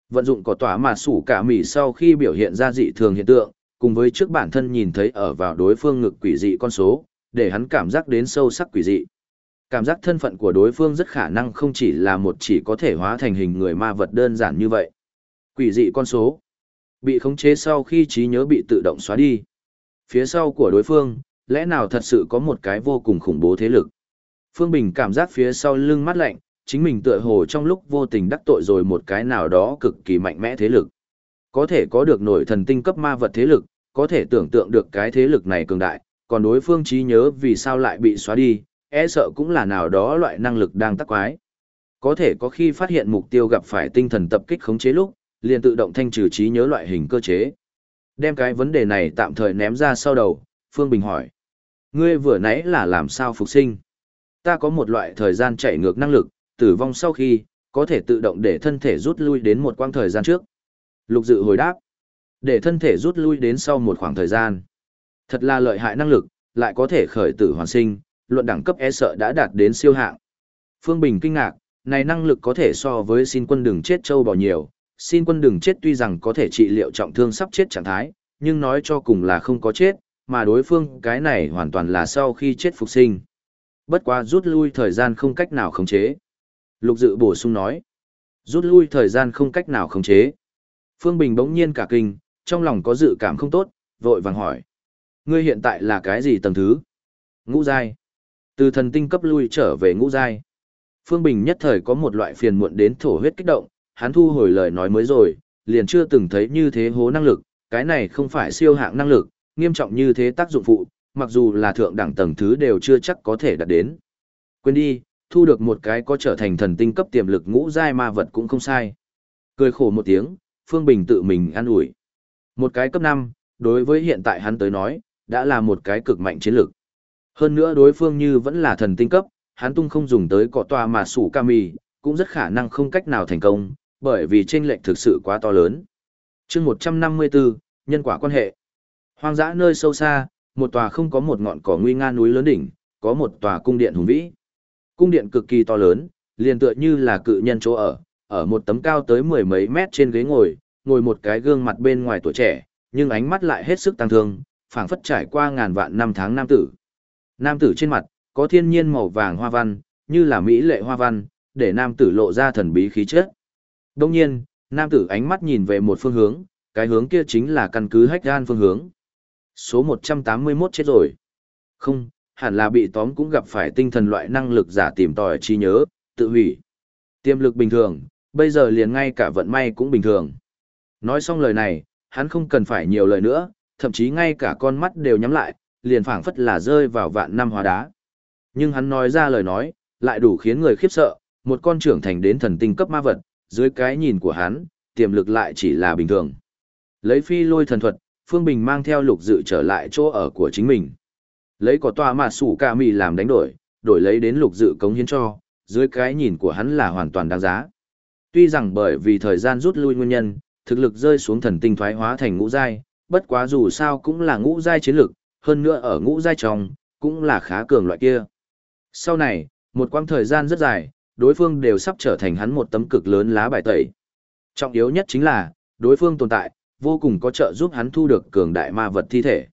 Vận dụng cỏ tỏa mà sủ cả mỉ sau khi biểu hiện ra dị thường hiện tượng, cùng với trước bản thân nhìn thấy ở vào đối phương ngực quỷ dị con số, để hắn cảm giác đến sâu sắc quỷ dị. Cảm giác thân phận của đối phương rất khả năng không chỉ là một chỉ có thể hóa thành hình người ma vật đơn giản như vậy. Quỷ dị con số bị khống chế sau khi trí nhớ bị tự động xóa đi. Phía sau của đối phương, lẽ nào thật sự có một cái vô cùng khủng bố thế lực. Phương Bình cảm giác phía sau lưng mắt lạnh, chính mình tựa hồ trong lúc vô tình đắc tội rồi một cái nào đó cực kỳ mạnh mẽ thế lực. Có thể có được nổi thần tinh cấp ma vật thế lực, có thể tưởng tượng được cái thế lực này cường đại, còn đối phương trí nhớ vì sao lại bị xóa đi, e sợ cũng là nào đó loại năng lực đang tắc quái. Có thể có khi phát hiện mục tiêu gặp phải tinh thần tập kích khống chế lúc, liền tự động thanh trừ trí nhớ loại hình cơ chế. Đem cái vấn đề này tạm thời ném ra sau đầu, Phương Bình hỏi. Ngươi vừa nãy là làm sao phục sinh? Ta có một loại thời gian chạy ngược năng lực, tử vong sau khi, có thể tự động để thân thể rút lui đến một quãng thời gian trước. Lục dự hồi đáp. Để thân thể rút lui đến sau một khoảng thời gian. Thật là lợi hại năng lực, lại có thể khởi tử hoàn sinh, luận đẳng cấp e sợ đã đạt đến siêu hạng. Phương Bình kinh ngạc, này năng lực có thể so với xin quân đừng chết châu bò nhiều. Xin quân đừng chết tuy rằng có thể trị liệu trọng thương sắp chết trạng thái, nhưng nói cho cùng là không có chết, mà đối phương cái này hoàn toàn là sau khi chết phục sinh. Bất quá rút lui thời gian không cách nào khống chế. Lục dự bổ sung nói. Rút lui thời gian không cách nào khống chế. Phương Bình bỗng nhiên cả kinh, trong lòng có dự cảm không tốt, vội vàng hỏi. Ngươi hiện tại là cái gì tầng thứ? Ngũ giai. Từ thần tinh cấp lui trở về ngũ giai. Phương Bình nhất thời có một loại phiền muộn đến thổ huyết kích động, hắn thu hồi lời nói mới rồi, liền chưa từng thấy như thế hố năng lực, cái này không phải siêu hạng năng lực, nghiêm trọng như thế tác dụng phụ, mặc dù là thượng đẳng tầng thứ đều chưa chắc có thể đạt đến. Quên đi, thu được một cái có trở thành thần tinh cấp tiềm lực ngũ giai ma vật cũng không sai. Cười khổ một tiếng, Phương Bình tự mình an ủi. Một cái cấp 5, đối với hiện tại hắn tới nói, đã là một cái cực mạnh chiến lực. Hơn nữa đối phương như vẫn là thần tinh cấp, hắn tung không dùng tới cọ tòa mà sủ kami, cũng rất khả năng không cách nào thành công, bởi vì chênh lệch thực sự quá to lớn. chương 154, nhân quả quan hệ. Hoang dã nơi sâu xa, một tòa không có một ngọn cỏ nguy nga núi lớn đỉnh, có một tòa cung điện hùng vĩ. Cung điện cực kỳ to lớn, liền tựa như là cự nhân chỗ ở, ở một tấm cao tới mười mấy mét trên ghế ngồi, ngồi một cái gương mặt bên ngoài tuổi trẻ, nhưng ánh mắt lại hết sức tăng thương, phảng phất trải qua ngàn vạn năm tháng nam tử. Nam tử trên mặt, có thiên nhiên màu vàng hoa văn, như là mỹ lệ hoa văn, để nam tử lộ ra thần bí khí chất. Đông nhiên, nam tử ánh mắt nhìn về một phương hướng, cái hướng kia chính là căn cứ hách gan phương hướng. Số 181 chết rồi. Không, hẳn là bị tóm cũng gặp phải tinh thần loại năng lực giả tìm tòi trí nhớ, tự hủy. Tiềm lực bình thường, bây giờ liền ngay cả vận may cũng bình thường. Nói xong lời này, hắn không cần phải nhiều lời nữa, thậm chí ngay cả con mắt đều nhắm lại, liền phảng phất là rơi vào vạn năm hóa đá. Nhưng hắn nói ra lời nói, lại đủ khiến người khiếp sợ, một con trưởng thành đến thần tinh cấp ma vật, dưới cái nhìn của hắn, tiềm lực lại chỉ là bình thường. Lấy phi lôi thần thuật, Phương Bình mang theo lục dự trở lại chỗ ở của chính mình. Lấy có tòa mà sủ ca mì làm đánh đổi, đổi lấy đến lục dự cống hiến cho, dưới cái nhìn của hắn là hoàn toàn đáng giá. Tuy rằng bởi vì thời gian rút lui nguyên nhân, thực lực rơi xuống thần tinh thoái hóa thành ngũ giai, bất quá dù sao cũng là ngũ giai chiến lực, hơn nữa ở ngũ giai trong, cũng là khá cường loại kia. Sau này, một quãng thời gian rất dài, đối phương đều sắp trở thành hắn một tấm cực lớn lá bài tẩy. Trọng yếu nhất chính là, đối phương tồn tại, vô cùng có trợ giúp hắn thu được cường đại ma vật thi thể.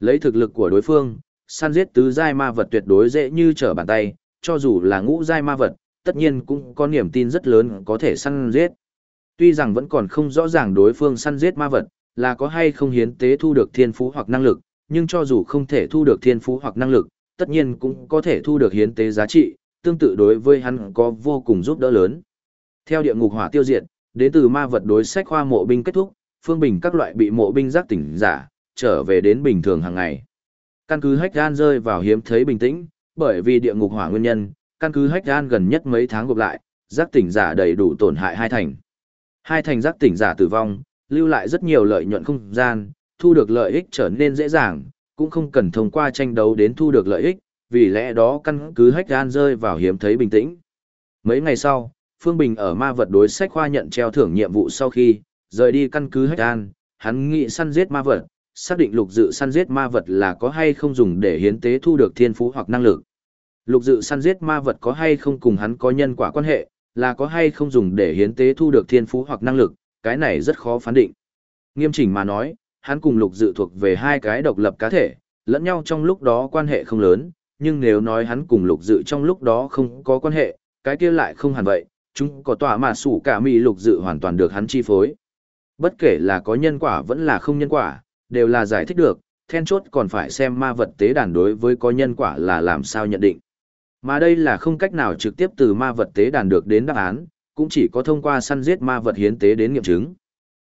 Lấy thực lực của đối phương, săn giết tứ giai ma vật tuyệt đối dễ như trở bàn tay, cho dù là ngũ giai ma vật, tất nhiên cũng có niềm tin rất lớn có thể săn giết. Tuy rằng vẫn còn không rõ ràng đối phương săn giết ma vật, là có hay không hiến tế thu được thiên phú hoặc năng lực, nhưng cho dù không thể thu được thiên phú hoặc năng lực, tất nhiên cũng có thể thu được hiến tế giá trị, tương tự đối với hắn có vô cùng giúp đỡ lớn. Theo địa ngục hỏa tiêu diệt, đến từ ma vật đối sách khoa mộ binh kết thúc, phương bình các loại bị mộ binh giác tỉnh giả, trở về đến bình thường hàng ngày. Căn cứ hách gan rơi vào hiếm thấy bình tĩnh, bởi vì địa ngục hỏa nguyên nhân, căn cứ hách gan gần nhất mấy tháng gộp lại, giác tỉnh giả đầy đủ tổn hại hai thành. Hai thành giác tỉnh giả tử vong, lưu lại rất nhiều lợi nhuận không gian, thu được lợi ích trở nên dễ dàng, cũng không cần thông qua tranh đấu đến thu được lợi ích, vì lẽ đó căn cứ hách gan rơi vào hiếm thấy bình tĩnh. Mấy ngày sau, Phương Bình ở ma vật đối sách khoa nhận treo thưởng nhiệm vụ sau khi, rời đi căn cứ hách gan, hắn nghị săn giết ma vật, xác định lục dự săn giết ma vật là có hay không dùng để hiến tế thu được thiên phú hoặc năng lực. Lục dự săn giết ma vật có hay không cùng hắn có nhân quả quan hệ, là có hay không dùng để hiến tế thu được thiên phú hoặc năng lực, cái này rất khó phán định. Nghiêm chỉnh mà nói, hắn cùng lục dự thuộc về hai cái độc lập cá thể, lẫn nhau trong lúc đó quan hệ không lớn, nhưng nếu nói hắn cùng lục dự trong lúc đó không có quan hệ, cái kia lại không hẳn vậy, chúng có tỏa mà sủ cả mì lục dự hoàn toàn được hắn chi phối. Bất kể là có nhân quả vẫn là không nhân quả, đều là giải thích được, then chốt còn phải xem ma vật tế đàn đối với có nhân quả là làm sao nhận định. Mà đây là không cách nào trực tiếp từ ma vật tế đàn được đến đáp án, cũng chỉ có thông qua săn giết ma vật hiến tế đến nghiệm chứng.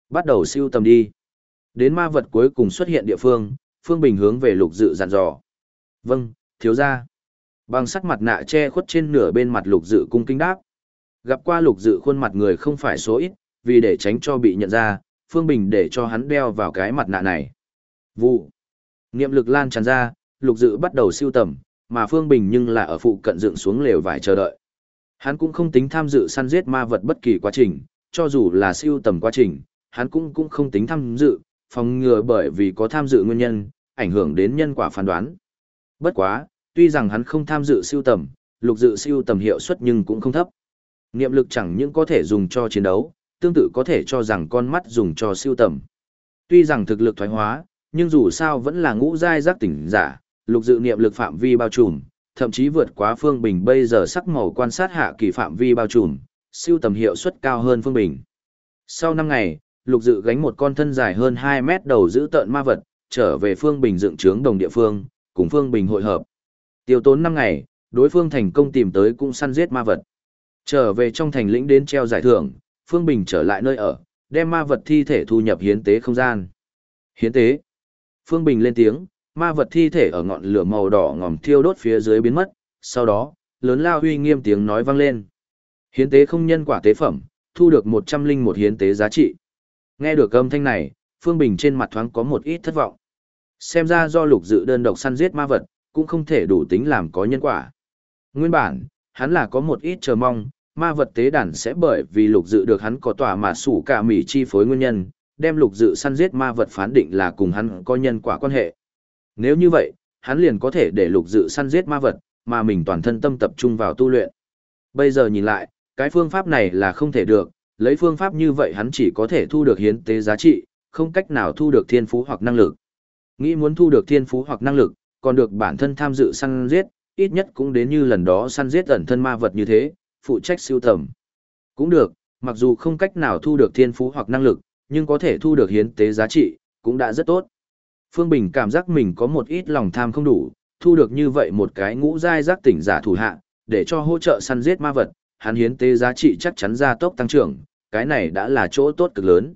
Bắt đầu siêu tầm đi. Đến ma vật cuối cùng xuất hiện địa phương, Phương Bình hướng về lục dự dặn dò. Vâng, thiếu gia. Bằng sắc mặt nạ che khuất trên nửa bên mặt lục dự cung kinh đáp. Gặp qua lục dự khuôn mặt người không phải số ít, vì để tránh cho bị nhận ra, Phương Bình để cho hắn đeo vào cái mặt nạ này. Vụ. Niệm lực lan tràn ra, lục dự bắt đầu siêu tầm, mà Phương Bình nhưng là ở phụ cận dựng xuống lều vải chờ đợi. Hắn cũng không tính tham dự săn giết ma vật bất kỳ quá trình, cho dù là siêu tầm quá trình, hắn cũng cũng không tính tham dự, phòng ngừa bởi vì có tham dự nguyên nhân, ảnh hưởng đến nhân quả phán đoán. Bất quá, tuy rằng hắn không tham dự siêu tầm, lục dự siêu tầm hiệu suất nhưng cũng không thấp. Niệm lực chẳng những có thể dùng cho chiến đấu, tương tự có thể cho rằng con mắt dùng cho siêu tầm. Tuy rằng thực lực thoái hóa, nhưng dù sao vẫn là ngũ giai giác tỉnh giả, lục dự niệm lực phạm vi bao trùm, thậm chí vượt quá Phương Bình bây giờ sắc màu quan sát hạ kỳ phạm vi bao trùm, siêu tầm hiệu suất cao hơn Phương Bình. Sau 5 ngày, lục dự gánh một con thân dài hơn 2 mét đầu giữ tợn ma vật, trở về Phương Bình dựng trướng đồng địa phương, cùng Phương Bình hội hợp. Tiêu tốn 5 ngày, đối phương thành công tìm tới cũng săn giết ma vật. Trở về trong thành lĩnh đến treo giải thưởng, Phương Bình trở lại nơi ở, đem ma vật thi thể thu nhập hiến tế không gian. Hiến tế. Phương Bình lên tiếng, ma vật thi thể ở ngọn lửa màu đỏ ngòm thiêu đốt phía dưới biến mất, sau đó, lớn lao huy nghiêm tiếng nói vang lên. Hiến tế không nhân quả tế phẩm, thu được 101 hiến tế giá trị. Nghe được âm thanh này, Phương Bình trên mặt thoáng có một ít thất vọng. Xem ra do lục dự đơn độc săn giết ma vật, cũng không thể đủ tính làm có nhân quả. Nguyên bản, hắn là có một ít chờ mong, ma vật tế đàn sẽ bởi vì lục dự được hắn có tòa mà sủ cả mỉ chi phối nguyên nhân, đem lục dự săn giết ma vật phán định là cùng hắn có nhân quả quan hệ. Nếu như vậy, hắn liền có thể để lục dự săn giết ma vật, mà mình toàn thân tâm tập trung vào tu luyện. Bây giờ nhìn lại, cái phương pháp này là không thể được, lấy phương pháp như vậy hắn chỉ có thể thu được hiến tế giá trị, không cách nào thu được thiên phú hoặc năng lực. Nghĩ muốn thu được thiên phú hoặc năng lực, còn được bản thân tham dự săn giết, ít nhất cũng đến như lần đó săn giết ẩn thân ma vật như thế, phụ trách siêu tầm. Cũng được, mặc dù không cách nào thu được thiên phú hoặc năng lực, nhưng có thể thu được hiến tế giá trị, cũng đã rất tốt. Phương Bình cảm giác mình có một ít lòng tham không đủ, thu được như vậy một cái ngũ giai giác tỉnh giả thủ hạ, để cho hỗ trợ săn giết ma vật, hắn hiến tế giá trị chắc chắn gia tốc tăng trưởng, cái này đã là chỗ tốt cực lớn.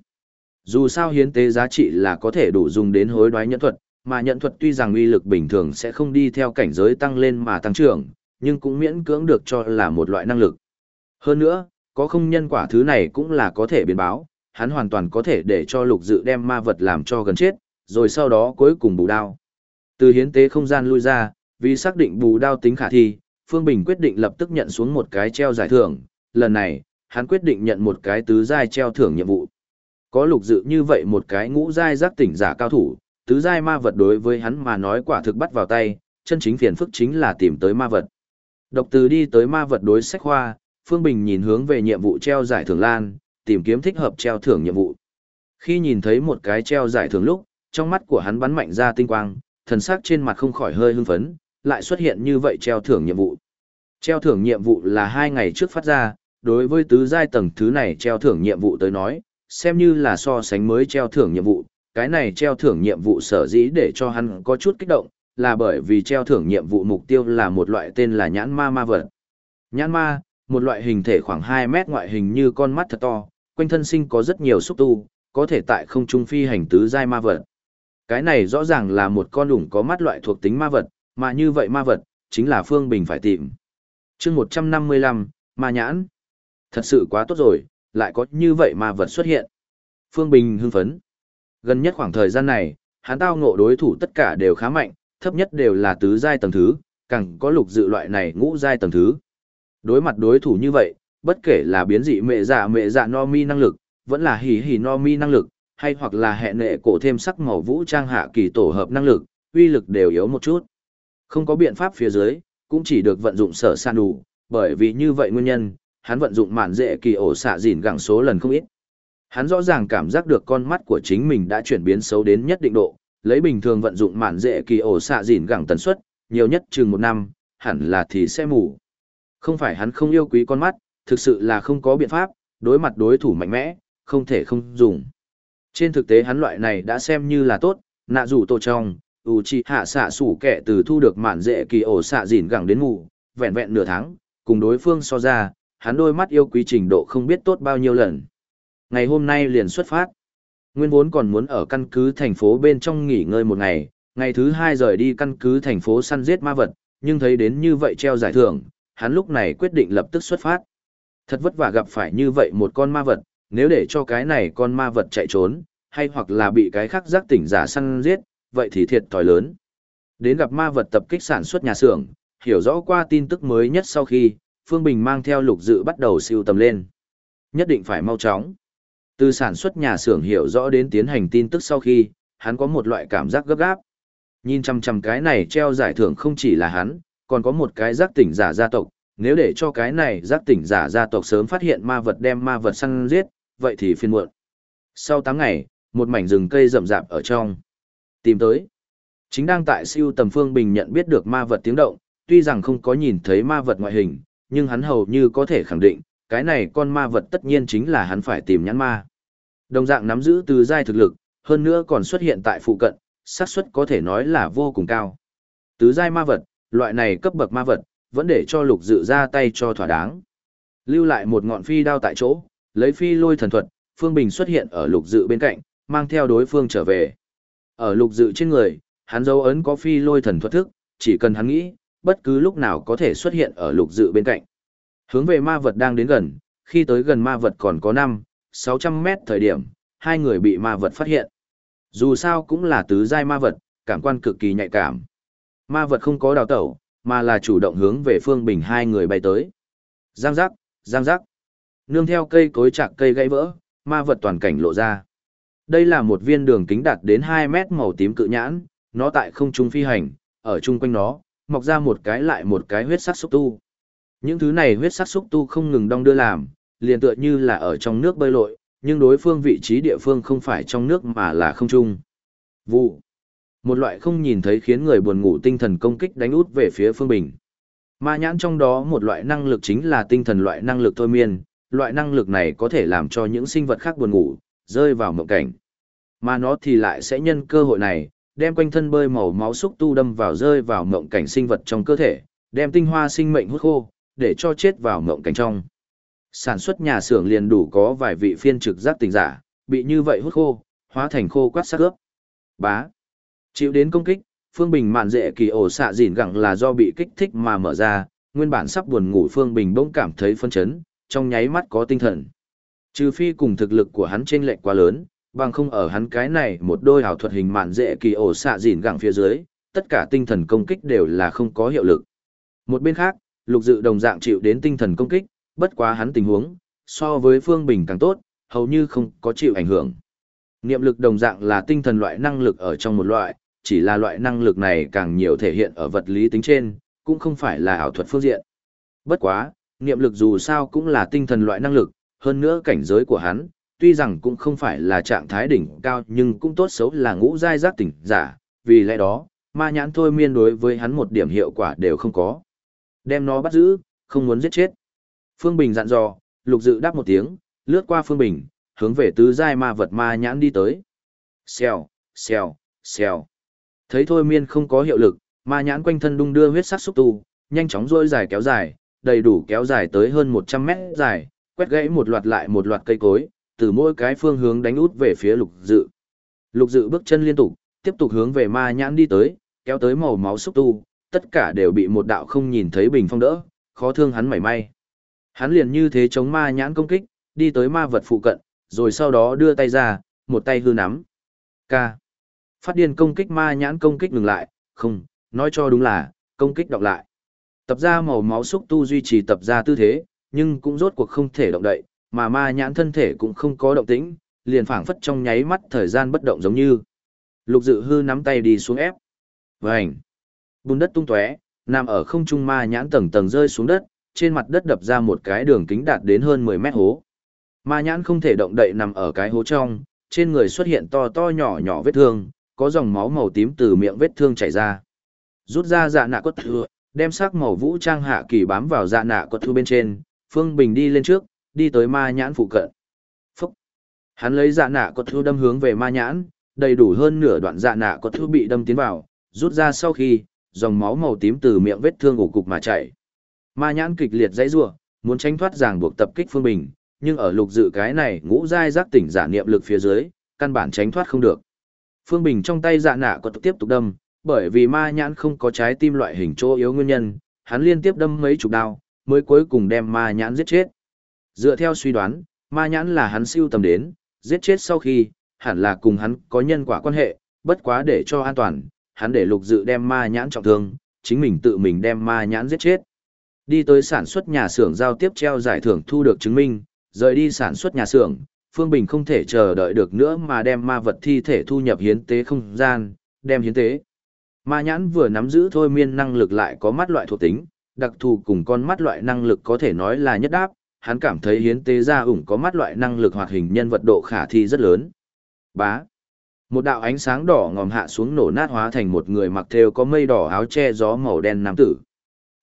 Dù sao hiến tế giá trị là có thể đủ dùng đến hối đoái nhận thuật, mà nhận thuật tuy rằng uy lực bình thường sẽ không đi theo cảnh giới tăng lên mà tăng trưởng, nhưng cũng miễn cưỡng được cho là một loại năng lực. Hơn nữa, có không nhân quả thứ này cũng là có thể biến báo, hắn hoàn toàn có thể để cho lục dự đem ma vật làm cho gần chết, rồi sau đó cuối cùng bù đao. Từ hiến tế không gian lui ra, vì xác định bù đao tính khả thi, Phương Bình quyết định lập tức nhận xuống một cái treo giải thưởng, lần này, hắn quyết định nhận một cái tứ giai treo thưởng nhiệm vụ. Có lục dự như vậy một cái ngũ giai giác tỉnh giả cao thủ, tứ giai ma vật đối với hắn mà nói quả thực bắt vào tay, chân chính phiền phức chính là tìm tới ma vật. Độc từ đi tới ma vật đối sách khoa, Phương Bình nhìn hướng về nhiệm vụ treo giải thưởng lan, tìm kiếm thích hợp treo thưởng nhiệm vụ. Khi nhìn thấy một cái treo giải thưởng lúc, trong mắt của hắn bắn mạnh ra tinh quang, thần sắc trên mặt không khỏi hơi hưng phấn, lại xuất hiện như vậy treo thưởng nhiệm vụ. Treo thưởng nhiệm vụ là hai ngày trước phát ra, đối với tứ giai tầng thứ này treo thưởng nhiệm vụ tới nói, xem như là so sánh mới treo thưởng nhiệm vụ, cái này treo thưởng nhiệm vụ sở dĩ để cho hắn có chút kích động, là bởi vì treo thưởng nhiệm vụ mục tiêu là một loại tên là nhãn ma ma vật. Nhãn ma, một loại hình thể khoảng 2 mét ngoại hình như con mắt thật to, quanh thân sinh có rất nhiều xúc tu, có thể tại không trung phi hành tứ giai ma vật. Cái này rõ ràng là một con đủng có mắt loại thuộc tính ma vật, mà như vậy ma vật, chính là Phương Bình phải tìm. chương 155, ma nhãn. Thật sự quá tốt rồi, lại có như vậy ma vật xuất hiện. Phương Bình hưng phấn. Gần nhất khoảng thời gian này, hắn tao ngộ đối thủ tất cả đều khá mạnh, thấp nhất đều là tứ giai tầng thứ, càng có lục dự loại này ngũ giai tầng thứ. Đối mặt đối thủ như vậy, bất kể là biến dị mẹ dạ mẹ dạ no mi năng lực, vẫn là hỉ hỉ no mi năng lực, hay hoặc là hệ nệ cổ thêm sắc màu vũ trang hạ kỳ tổ hợp năng lực, uy lực đều yếu một chút. Không có biện pháp phía dưới, cũng chỉ được vận dụng sở san đủ, bởi vì như vậy nguyên nhân, hắn vận dụng mạn dễ kỳ ổ xạ dỉn gẳng số lần không ít. Hắn rõ ràng cảm giác được con mắt của chính mình đã chuyển biến xấu đến nhất định độ, lấy bình thường vận dụng mạn dễ kỳ ổ xạ dỉn gẳng tần suất, nhiều nhất chừng một năm, hẳn là thì sẽ mù. Không phải hắn không yêu quý con mắt, thực sự là không có biện pháp, đối mặt đối thủ mạnh mẽ, không thể không dùng. Trên thực tế hắn loại này đã xem như là tốt, nạ rủ tổ trong, ủ trì hạ xạ sủ kẻ từ thu được mạn dễ kỳ ổ xạ dỉn gẳng đến mù, vẹn vẹn nửa tháng, cùng đối phương so ra, hắn đôi mắt yêu quý trình độ không biết tốt bao nhiêu lần. Ngày hôm nay liền xuất phát. Nguyên vốn còn muốn ở căn cứ thành phố bên trong nghỉ ngơi một ngày, ngày thứ hai rời đi căn cứ thành phố săn giết ma vật, nhưng thấy đến như vậy treo giải thưởng, hắn lúc này quyết định lập tức xuất phát. Thật vất vả gặp phải như vậy một con ma vật, nếu để cho cái này con ma vật chạy trốn, hay hoặc là bị cái khác giác tỉnh giả săn giết, vậy thì thiệt thòi lớn. Đến gặp ma vật tập kích sản xuất nhà xưởng, hiểu rõ qua tin tức mới nhất sau khi, Phương Bình mang theo lục dự bắt đầu siêu tầm lên. Nhất định phải mau chóng. Từ sản xuất nhà xưởng hiểu rõ đến tiến hành tin tức sau khi, hắn có một loại cảm giác gấp gáp. Nhìn chằm chằm cái này treo giải thưởng không chỉ là hắn, còn có một cái giác tỉnh giả gia tộc, nếu để cho cái này giác tỉnh giả gia tộc sớm phát hiện ma vật đem ma vật săn giết, vậy thì phiền muộn. Sau 8 ngày, một mảnh rừng cây rậm rạp ở trong. Tìm tới. Chính đang tại siêu tầm phương bình nhận biết được ma vật tiếng động, tuy rằng không có nhìn thấy ma vật ngoại hình, nhưng hắn hầu như có thể khẳng định, cái này con ma vật tất nhiên chính là hắn phải tìm nhãn ma. Đồng dạng nắm giữ từ giai thực lực, hơn nữa còn xuất hiện tại phụ cận, xác suất có thể nói là vô cùng cao. Tứ giai ma vật, loại này cấp bậc ma vật, vẫn để cho lục dự ra tay cho thỏa đáng. Lưu lại một ngọn phi đao tại chỗ, lấy phi lôi thần thuật, Phương Bình xuất hiện ở lục dự bên cạnh, mang theo đối phương trở về. Ở lục dự trên người, hắn dấu ấn có phi lôi thần thuật thức, chỉ cần hắn nghĩ, bất cứ lúc nào có thể xuất hiện ở lục dự bên cạnh. Hướng về ma vật đang đến gần, khi tới gần ma vật còn có 5, 600 mét thời điểm, hai người bị ma vật phát hiện. Dù sao cũng là tứ giai ma vật, cảm quan cực kỳ nhạy cảm. Ma vật không có đào tẩu, mà là chủ động hướng về phương bình hai người bay tới. Giang giác, giang giác. Nương theo cây cối chạc cây gãy vỡ, ma vật toàn cảnh lộ ra. Đây là một viên đường kính đạt đến 2 mét màu tím cự nhãn, nó tại không trung phi hành, ở chung quanh nó, mọc ra một cái lại một cái huyết sắc xúc tu. Những thứ này huyết sắc xúc tu không ngừng đong đưa làm, liền tựa như là ở trong nước bơi lội, nhưng đối phương vị trí địa phương không phải trong nước mà là không trung. Vụ. Một loại không nhìn thấy khiến người buồn ngủ tinh thần công kích đánh út về phía Phương Bình. Ma nhãn trong đó một loại năng lực chính là tinh thần loại năng lực thôi miên, loại năng lực này có thể làm cho những sinh vật khác buồn ngủ, rơi vào mộng cảnh. Mà nó thì lại sẽ nhân cơ hội này, đem quanh thân bơi màu máu xúc tu đâm vào rơi vào mộng cảnh sinh vật trong cơ thể, đem tinh hoa sinh mệnh hút khô, để cho chết vào mộng cảnh trong. Sản xuất nhà xưởng liền đủ có vài vị phiên trực giác tình giả, bị như vậy hút khô, hóa thành khô quát sắc ướp. Bá. Chịu đến công kích, Phương Bình mạn dễ kỳ ổ xạ dỉn gẳng là do bị kích thích mà mở ra, nguyên bản sắp buồn ngủ Phương Bình bỗng cảm thấy phân chấn, trong nháy mắt có tinh thần. Trừ phi cùng thực lực của hắn chênh lệch quá lớn, bằng không ở hắn cái này một đôi ảo thuật hình mạn dễ kỳ ổ xạ dỉn gẳng phía dưới, tất cả tinh thần công kích đều là không có hiệu lực. Một bên khác, lục dự đồng dạng chịu đến tinh thần công kích, bất quá hắn tình huống, so với Phương Bình càng tốt, hầu như không có chịu ảnh hưởng. Niệm lực đồng dạng là tinh thần loại năng lực ở trong một loại, chỉ là loại năng lực này càng nhiều thể hiện ở vật lý tính trên, cũng không phải là ảo thuật phương diện. Bất quá, niệm lực dù sao cũng là tinh thần loại năng lực, hơn nữa cảnh giới của hắn, tuy rằng cũng không phải là trạng thái đỉnh cao nhưng cũng tốt xấu là ngũ giai giác tỉnh giả, vì lẽ đó, ma nhãn thôi miên đối với hắn một điểm hiệu quả đều không có. Đem nó bắt giữ, không muốn giết chết. Phương Bình dặn dò, lục dự đáp một tiếng, lướt qua Phương Bình, hướng về tứ giai ma vật ma nhãn đi tới. Xèo, xèo, xèo. Thấy thôi miên không có hiệu lực, ma nhãn quanh thân đung đưa huyết sắc xúc tu, nhanh chóng rôi dài kéo dài, đầy đủ kéo dài tới hơn 100 mét dài, quét gãy một loạt lại một loạt cây cối, từ mỗi cái phương hướng đánh út về phía lục dự. Lục dự bước chân liên tục, tiếp tục hướng về ma nhãn đi tới, kéo tới màu máu xúc tu, tất cả đều bị một đạo không nhìn thấy bình phong đỡ, khó thương hắn mảy may. Hắn liền như thế chống ma nhãn công kích, đi tới ma vật phụ cận, rồi sau đó đưa tay ra, một tay hư nắm. K. Phát điên công kích ma nhãn công kích ngừng lại, không, nói cho đúng là, công kích đọc lại. Tập ra màu máu xúc tu duy trì tập ra tư thế, nhưng cũng rốt cuộc không thể động đậy, mà ma nhãn thân thể cũng không có động tĩnh, liền phảng phất trong nháy mắt thời gian bất động giống như. Lục dự hư nắm tay đi xuống ép. Vành. Bùn đất tung tóe, nằm ở không trung ma nhãn tầng tầng rơi xuống đất, trên mặt đất đập ra một cái đường kính đạt đến hơn 10 mét hố. Ma nhãn không thể động đậy nằm ở cái hố trong, trên người xuất hiện to to nhỏ nhỏ vết thương, có dòng máu màu tím từ miệng vết thương chảy ra. Rút ra dạ nạ quất thừa, đem sắc màu vũ trang hạ kỳ bám vào dạ nạ quất thư bên trên, Phương Bình đi lên trước, đi tới ma nhãn phụ cận. Phúc! Hắn lấy dạ nạ quất thư đâm hướng về ma nhãn, đầy đủ hơn nửa đoạn dạ nạ quất thư bị đâm tiến vào, rút ra sau khi, dòng máu màu tím từ miệng vết thương ổ cục mà chảy. Ma nhãn kịch liệt dãy rủa, muốn tránh thoát ràng buộc tập kích Phương Bình, nhưng ở lục dự cái này ngũ giai giác tỉnh giả niệm lực phía dưới, căn bản tránh thoát không được. Phương Bình trong tay dạ nạ có tiếp tục đâm, bởi vì ma nhãn không có trái tim loại hình chỗ yếu nguyên nhân, hắn liên tiếp đâm mấy chục đao, mới cuối cùng đem ma nhãn giết chết. Dựa theo suy đoán, ma nhãn là hắn siêu tầm đến, giết chết sau khi, hẳn là cùng hắn có nhân quả quan hệ, bất quá để cho an toàn, hắn để lục dự đem ma nhãn trọng thương, chính mình tự mình đem ma nhãn giết chết. Đi tới sản xuất nhà xưởng giao tiếp treo giải thưởng thu được chứng minh, rời đi sản xuất nhà xưởng, Phương Bình không thể chờ đợi được nữa mà đem ma vật thi thể thu nhập hiến tế không gian, đem hiến tế. Ma nhãn vừa nắm giữ thôi miên năng lực lại có mắt loại thuộc tính, đặc thù cùng con mắt loại năng lực có thể nói là nhất đáp, hắn cảm thấy hiến tế ra ủng có mắt loại năng lực hoạt hình nhân vật độ khả thi rất lớn. Bá. Một đạo ánh sáng đỏ ngòm hạ xuống nổ nát hóa thành một người mặc theo có mây đỏ áo che gió màu đen nam tử.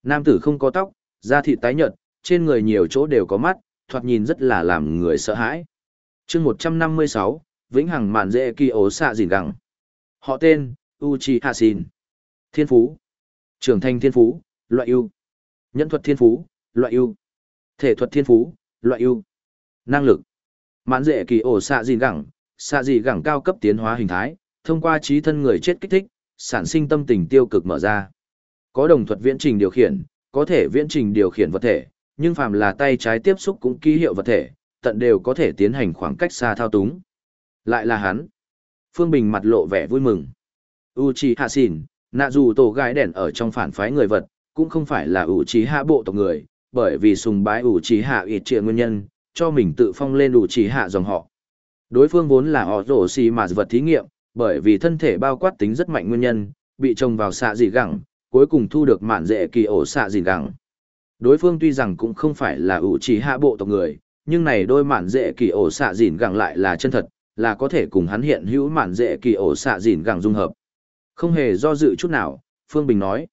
Nam tử không có tóc, da thịt tái nhợt, trên người nhiều chỗ đều có mắt, thoạt nhìn rất là làm người sợ hãi. chương 156, Vĩnh Hằng Mạn Dễ Kỳ Ố Xạ Dìn Gẳng. Họ tên, Uchiha Shin. Thiên Phú. Trưởng thành Thiên Phú, loại ưu. Nhân thuật Thiên Phú, loại ưu. Thể thuật Thiên Phú, loại ưu. Năng lực. Mạn Dễ Kỳ Ố Xạ Dìn Gẳng, xạ dị gẳng cao cấp tiến hóa hình thái, thông qua trí thân người chết kích thích, sản sinh tâm tình tiêu cực mở ra. Có đồng thuật viễn trình điều khiển, có thể viễn trình điều khiển vật thể, nhưng phàm là tay trái tiếp xúc cũng ký hiệu vật thể, tận đều có thể tiến hành khoảng cách xa thao túng. Lại là hắn. Phương Bình mặt lộ vẻ vui mừng. Uchiha Shin, nạ dù tổ gái đèn ở trong phản phái người vật, cũng không phải là Uchiha bộ tộc người, bởi vì sùng bái Uchiha ít trịa nguyên nhân, cho mình tự phong lên Uchiha dòng họ. Đối phương vốn là họ rổ xì mà vật thí nghiệm, bởi vì thân thể bao quát tính rất mạnh nguyên nhân, bị trồng vào xạ dị gẳng, cuối cùng thu được mạn dễ kỳ ổ xạ dìn gẳng. Đối phương tuy rằng cũng không phải là ủ chỉ hạ bộ tộc người, nhưng này đôi mạn dễ kỳ ổ xạ dìn gẳng lại là chân thật, là có thể cùng hắn hiện hữu mạn dễ kỳ ổ xạ dìn gẳng dung hợp. Không hề do dự chút nào, Phương Bình nói.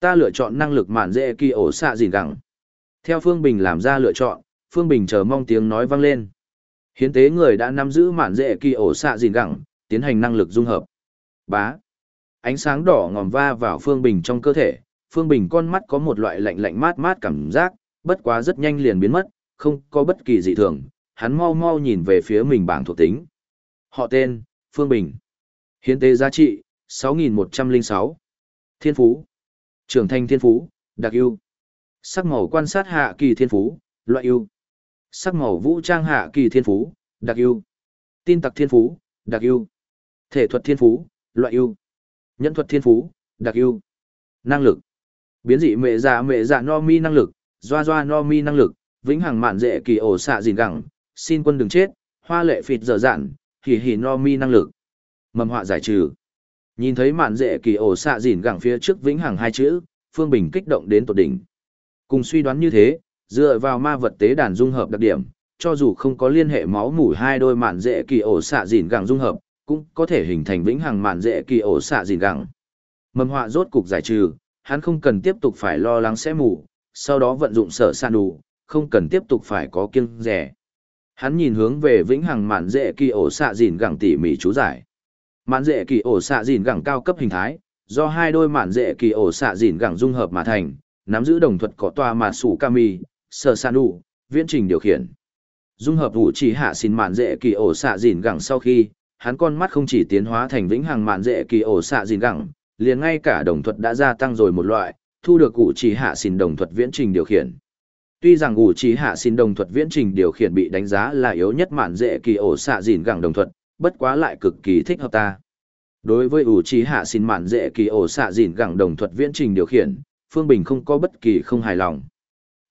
Ta lựa chọn năng lực mạn dễ kỳ ổ xạ dìn gẳng. Theo Phương Bình làm ra lựa chọn, Phương Bình chờ mong tiếng nói vang lên. Hiến tế người đã nắm giữ mạn dễ kỳ ổ xạ dìn gẳng, tiến hành năng lực dung hợp. Bá. Ánh sáng đỏ ngòm va vào Phương Bình trong cơ thể, Phương Bình con mắt có một loại lạnh lạnh mát mát cảm giác, bất quá rất nhanh liền biến mất, không có bất kỳ dị thường, hắn mau mau nhìn về phía mình bảng thuộc tính. Họ tên, Phương Bình. Hiến tế giá trị, 6.106. Thiên Phú. Trưởng thành Thiên Phú, đặc ưu. Sắc màu quan sát hạ kỳ Thiên Phú, loại ưu. Sắc màu vũ trang hạ kỳ Thiên Phú, đặc ưu. Tin tặc Thiên Phú, đặc ưu. Thể thuật Thiên Phú, loại ưu. Nhân thuật Thiên Phú, đặc ưu. Năng lực. Biến dị mẹ dạ mẹ dạ no mi năng lực, doa doa no mi năng lực, vĩnh hằng mạn dễ kỳ ổ xạ gìn gẳng, xin quân đừng chết, hoa lệ phịt dở dạn, hỉ hỉ no mi năng lực. Mầm họa giải trừ. Nhìn thấy mạn dễ kỳ ổ xạ dìn gẳng phía trước vĩnh hằng hai chữ, Phương Bình kích động đến tột đỉnh. Cùng suy đoán như thế, dựa vào ma vật tế đàn dung hợp đặc điểm, cho dù không có liên hệ máu mủ hai đôi mạn dễ kỳ ổ xạ dìn gẳng dung hợp, cũng có thể hình thành vĩnh hằng mạn dễ kỳ ổ xạ dìn gẳng. Mầm họa rốt cục giải trừ, hắn không cần tiếp tục phải lo lắng sẽ mù, sau đó vận dụng sở san đủ, không cần tiếp tục phải có kiêng rẻ. Hắn nhìn hướng về vĩnh hằng mạn dễ kỳ ổ xạ dìn gẳng tỉ mỉ chú giải. Mạn dễ kỳ ổ xạ dìn gẳng cao cấp hình thái, do hai đôi mạn dễ kỳ ổ xạ dìn gẳng dung hợp mà thành, nắm giữ đồng thuật có toa mà sủ kami, sở san đủ, viễn trình điều khiển. Dung hợp vũ chỉ hạ xin mạn dễ kỳ ổ xạ dìn gẳng sau khi, hắn con mắt không chỉ tiến hóa thành vĩnh hằng mạn dễ kỳ ổ xạ dìn gẳng, liền ngay cả đồng thuật đã gia tăng rồi một loại, thu được ủ chỉ hạ xin đồng thuật viễn trình điều khiển. Tuy rằng ủ trì hạ xin đồng thuật viễn trình điều khiển bị đánh giá là yếu nhất mạn dễ kỳ ổ xạ dìn gẳng đồng thuật, bất quá lại cực kỳ thích hợp ta. Đối với ủ trì hạ xin mạn dễ kỳ ổ xạ dìn gẳng đồng thuật viễn trình điều khiển, Phương Bình không có bất kỳ không hài lòng.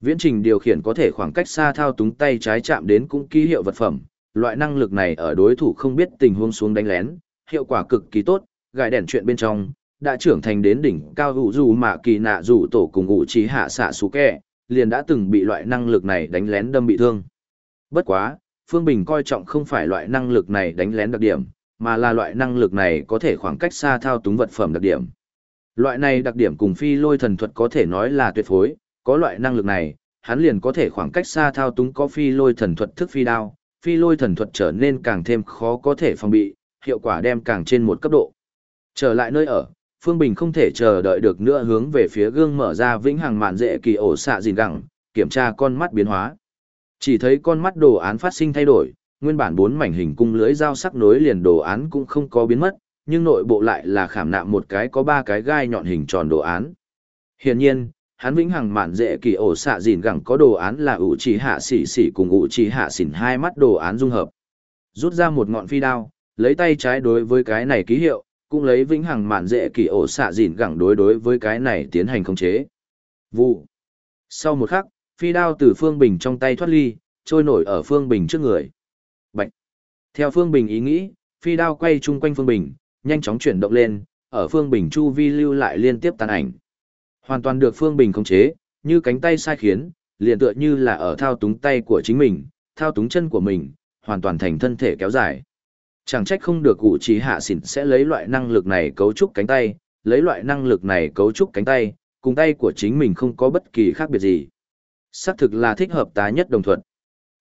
Viễn trình điều khiển có thể khoảng cách xa thao túng tay trái chạm đến cũng ký hiệu vật phẩm, loại năng lực này ở đối thủ không biết tình huống xuống đánh lén, hiệu quả cực kỳ tốt, gài đèn chuyện bên trong, đã trưởng thành đến đỉnh cao hữu dù mà kỳ nạ dù tổ cùng ngụ trí hạ xạ xú kẹ, liền đã từng bị loại năng lực này đánh lén đâm bị thương. Bất quá, Phương Bình coi trọng không phải loại năng lực này đánh lén đặc điểm, mà là loại năng lực này có thể khoảng cách xa thao túng vật phẩm đặc điểm. Loại này đặc điểm cùng phi lôi thần thuật có thể nói là tuyệt phối, có loại năng lực này, hắn liền có thể khoảng cách xa thao túng có phi lôi thần thuật thức phi đao, phi lôi thần thuật trở nên càng thêm khó có thể phòng bị, hiệu quả đem càng trên một cấp độ. Trở lại nơi ở, Phương Bình không thể chờ đợi được nữa hướng về phía gương mở ra vĩnh hằng màn dễ kỳ ổ xạ gìn gẳng, kiểm tra con mắt biến hóa. Chỉ thấy con mắt đồ án phát sinh thay đổi, nguyên bản bốn mảnh hình cung lưới dao sắc nối liền đồ án cũng không có biến mất, nhưng nội bộ lại là khảm nạm một cái có ba cái gai nhọn hình tròn đồ án. Hiển nhiên, hắn vĩnh hằng mạn dễ kỳ ổ xạ dìn gẳng có đồ án là ủ trì hạ xỉ xỉ cùng ủ trì hạ xỉn hai mắt đồ án dung hợp. Rút ra một ngọn phi đao, lấy tay trái đối với cái này ký hiệu, cũng lấy vĩnh hằng mạn dễ kỳ ổ xạ dìn gẳng đối đối với cái này tiến hành khống chế. Vụ. Sau một khắc, phi đao từ Phương Bình trong tay thoát ly, trôi nổi ở Phương Bình trước người. Bạch. Theo Phương Bình ý nghĩ, phi đao quay chung quanh Phương Bình, nhanh chóng chuyển động lên, ở Phương Bình chu vi lưu lại liên tiếp tàn ảnh. Hoàn toàn được Phương Bình khống chế, như cánh tay sai khiến, liền tựa như là ở thao túng tay của chính mình, thao túng chân của mình, hoàn toàn thành thân thể kéo dài. Chẳng trách không được cụ trí hạ xỉn sẽ lấy loại năng lực này cấu trúc cánh tay, lấy loại năng lực này cấu trúc cánh tay, cùng tay của chính mình không có bất kỳ khác biệt gì. Xác thực là thích hợp tá nhất đồng thuận.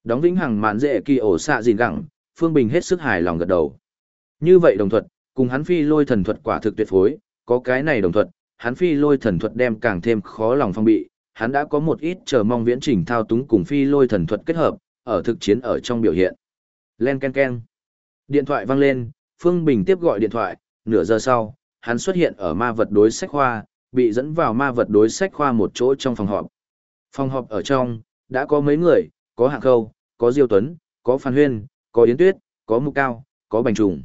Đóng vĩnh hằng mạn dễ kỳ ổ xạ gìn gẳng, Phương Bình hết sức hài lòng gật đầu. Như vậy đồng thuận, cùng hắn phi lôi thần thuật quả thực tuyệt phối, có cái này đồng thuận, hắn phi lôi thần thuật đem càng thêm khó lòng phong bị, hắn đã có một ít chờ mong viễn trình thao túng cùng phi lôi thần thuật kết hợp, ở thực chiến ở trong biểu hiện. Len ken ken. Điện thoại vang lên, Phương Bình tiếp gọi điện thoại, nửa giờ sau, hắn xuất hiện ở ma vật đối sách khoa, bị dẫn vào ma vật đối sách khoa một chỗ trong phòng họp. Phòng họp ở trong, đã có mấy người, có Hạng Khâu, có Diêu Tuấn, có Phan Huyên, có Yến Tuyết, có Mục Cao, có Bành Trùng.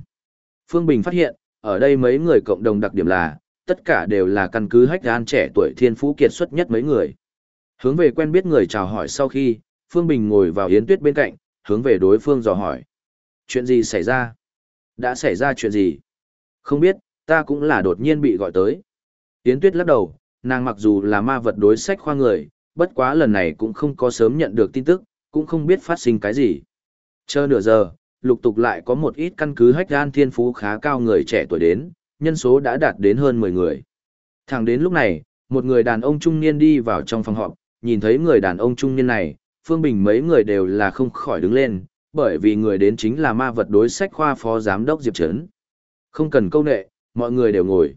Phương Bình phát hiện, ở đây mấy người cộng đồng đặc điểm là, tất cả đều là căn cứ hách gan trẻ tuổi thiên phú kiệt xuất nhất mấy người. Hướng về quen biết người chào hỏi sau khi, Phương Bình ngồi vào Yến Tuyết bên cạnh, hướng về đối phương dò hỏi. Chuyện gì xảy ra? Đã xảy ra chuyện gì? Không biết, ta cũng là đột nhiên bị gọi tới. Yến Tuyết lắc đầu, nàng mặc dù là ma vật đối sách khoa người, bất quá lần này cũng không có sớm nhận được tin tức, cũng không biết phát sinh cái gì. Chờ nửa giờ, lục tục lại có một ít căn cứ hách gan thiên phú khá cao người trẻ tuổi đến, nhân số đã đạt đến hơn 10 người. Thẳng đến lúc này, một người đàn ông trung niên đi vào trong phòng họp, nhìn thấy người đàn ông trung niên này, Phương Bình mấy người đều là không khỏi đứng lên, bởi vì người đến chính là ma vật đối sách khoa phó giám đốc Diệp Trấn. Không cần câu nệ, mọi người đều ngồi.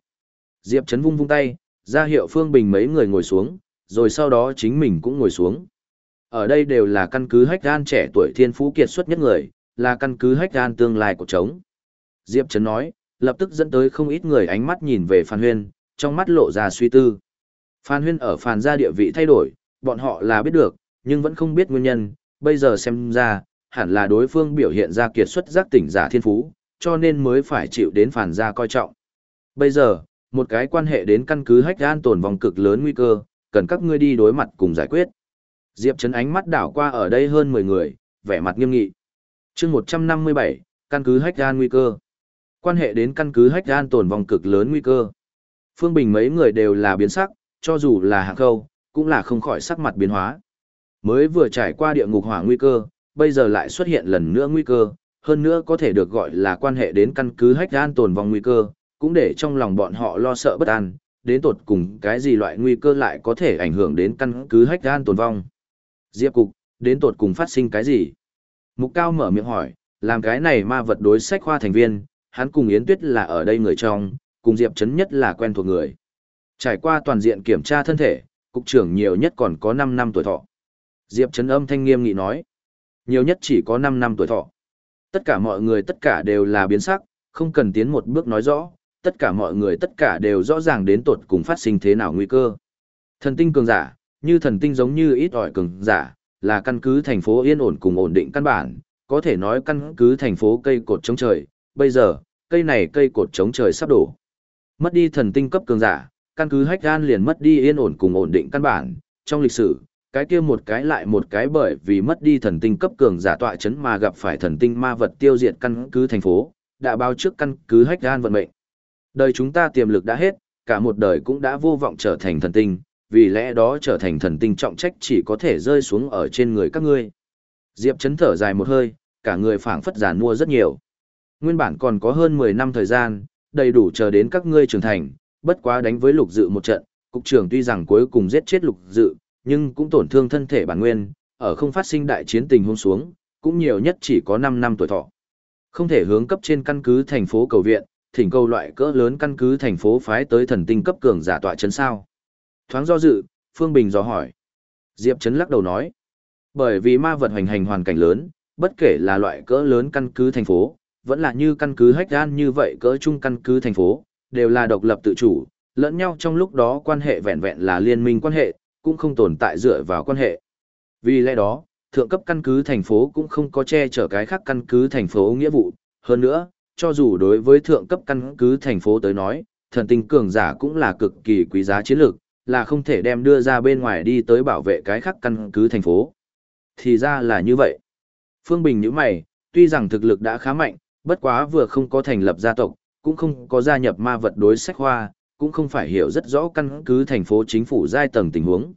Diệp Trấn vung vung tay, ra hiệu Phương Bình mấy người ngồi xuống, rồi sau đó chính mình cũng ngồi xuống. Ở đây đều là căn cứ hách gan trẻ tuổi thiên phú kiệt xuất nhất người, là căn cứ hách gan tương lai của trống. Diệp Trấn nói, lập tức dẫn tới không ít người ánh mắt nhìn về Phan Huyên, trong mắt lộ ra suy tư. Phan Huyên ở Phan gia địa vị thay đổi, bọn họ là biết được, nhưng vẫn không biết nguyên nhân, bây giờ xem ra, hẳn là đối phương biểu hiện ra kiệt xuất giác tỉnh giả thiên phú, cho nên mới phải chịu đến Phan gia coi trọng. Bây giờ, một cái quan hệ đến căn cứ hách an tồn vòng cực lớn nguy cơ, cần các ngươi đi đối mặt cùng giải quyết. Diệp Trấn ánh mắt đảo qua ở đây hơn 10 người, vẻ mặt nghiêm nghị. chương 157, căn cứ hách an nguy cơ. Quan hệ đến căn cứ hách gan tồn vòng cực lớn nguy cơ. Phương Bình mấy người đều là biến sắc, cho dù là hạng khâu, cũng là không khỏi sắc mặt biến hóa. Mới vừa trải qua địa ngục hỏa nguy cơ, bây giờ lại xuất hiện lần nữa nguy cơ, hơn nữa có thể được gọi là quan hệ đến căn cứ hách gan tồn vòng nguy cơ, cũng để trong lòng bọn họ lo sợ bất an, đến tột cùng cái gì loại nguy cơ lại có thể ảnh hưởng đến căn cứ hách gan tồn vong. Diệp Cục, đến tột cùng phát sinh cái gì? Mục Cao mở miệng hỏi, làm cái này ma vật đối sách khoa thành viên, hắn cùng Yến Tuyết là ở đây người trong, cùng Diệp Trấn nhất là quen thuộc người. Trải qua toàn diện kiểm tra thân thể, cục trưởng nhiều nhất còn có 5 năm tuổi thọ. Diệp Trấn âm thanh nghiêm nghị nói, nhiều nhất chỉ có 5 năm tuổi thọ. Tất cả mọi người tất cả đều là biến sắc, không cần tiến một bước nói rõ, tất cả mọi người tất cả đều rõ ràng đến tột cùng phát sinh thế nào nguy cơ. Thần tinh cường giả, như thần tinh giống như ít ỏi cường giả, là căn cứ thành phố yên ổn cùng ổn định căn bản, có thể nói căn cứ thành phố cây cột chống trời, bây giờ, cây này cây cột chống trời sắp đổ. Mất đi thần tinh cấp cường giả, căn cứ hách gan liền mất đi yên ổn cùng ổn định căn bản, trong lịch sử, cái kia một cái lại một cái bởi vì mất đi thần tinh cấp cường giả tọa chấn mà gặp phải thần tinh ma vật tiêu diệt căn cứ thành phố, đã báo trước căn cứ hách gan vận mệnh. Đời chúng ta tiềm lực đã hết, cả một đời cũng đã vô vọng trở thành thần tinh, vì lẽ đó trở thành thần tinh trọng trách chỉ có thể rơi xuống ở trên người các ngươi. Diệp chấn thở dài một hơi, cả người phảng phất giàn mua rất nhiều. Nguyên bản còn có hơn 10 năm thời gian, đầy đủ chờ đến các ngươi trưởng thành, bất quá đánh với lục dự một trận, cục trưởng tuy rằng cuối cùng giết chết lục dự, nhưng cũng tổn thương thân thể bản nguyên, ở không phát sinh đại chiến tình hôn xuống, cũng nhiều nhất chỉ có 5 năm tuổi thọ. Không thể hướng cấp trên căn cứ thành phố cầu viện, thỉnh cầu loại cỡ lớn căn cứ thành phố phái tới thần tinh cấp cường giả tọa chấn sao. Thoáng do dự, Phương Bình dò hỏi. Diệp Trấn lắc đầu nói. Bởi vì ma vật hoành hành hoàn cảnh lớn, bất kể là loại cỡ lớn căn cứ thành phố, vẫn là như căn cứ hách gan như vậy cỡ chung căn cứ thành phố, đều là độc lập tự chủ, lẫn nhau trong lúc đó quan hệ vẹn vẹn là liên minh quan hệ, cũng không tồn tại dựa vào quan hệ. Vì lẽ đó, thượng cấp căn cứ thành phố cũng không có che chở cái khác căn cứ thành phố nghĩa vụ. Hơn nữa, cho dù đối với thượng cấp căn cứ thành phố tới nói, thần tinh cường giả cũng là cực kỳ quý giá chiến lược, là không thể đem đưa ra bên ngoài đi tới bảo vệ cái khác căn cứ thành phố. Thì ra là như vậy. Phương Bình như mày, tuy rằng thực lực đã khá mạnh, bất quá vừa không có thành lập gia tộc, cũng không có gia nhập ma vật đối sách hoa, cũng không phải hiểu rất rõ căn cứ thành phố chính phủ giai tầng tình huống.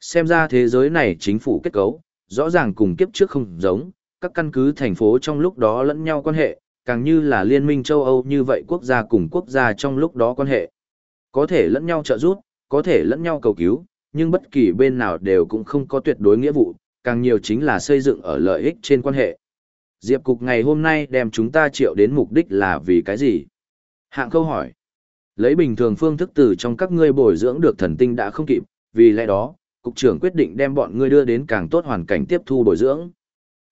Xem ra thế giới này chính phủ kết cấu, rõ ràng cùng kiếp trước không giống, các căn cứ thành phố trong lúc đó lẫn nhau quan hệ, càng như là liên minh châu Âu như vậy quốc gia cùng quốc gia trong lúc đó quan hệ. Có thể lẫn nhau trợ giúp, có thể lẫn nhau cầu cứu, nhưng bất kỳ bên nào đều cũng không có tuyệt đối nghĩa vụ, càng nhiều chính là xây dựng ở lợi ích trên quan hệ. Diệp Cục ngày hôm nay đem chúng ta triệu đến mục đích là vì cái gì? Hạng câu hỏi. Lấy bình thường phương thức từ trong các ngươi bồi dưỡng được thần tinh đã không kịp, vì lẽ đó, Cục trưởng quyết định đem bọn ngươi đưa đến càng tốt hoàn cảnh tiếp thu bồi dưỡng.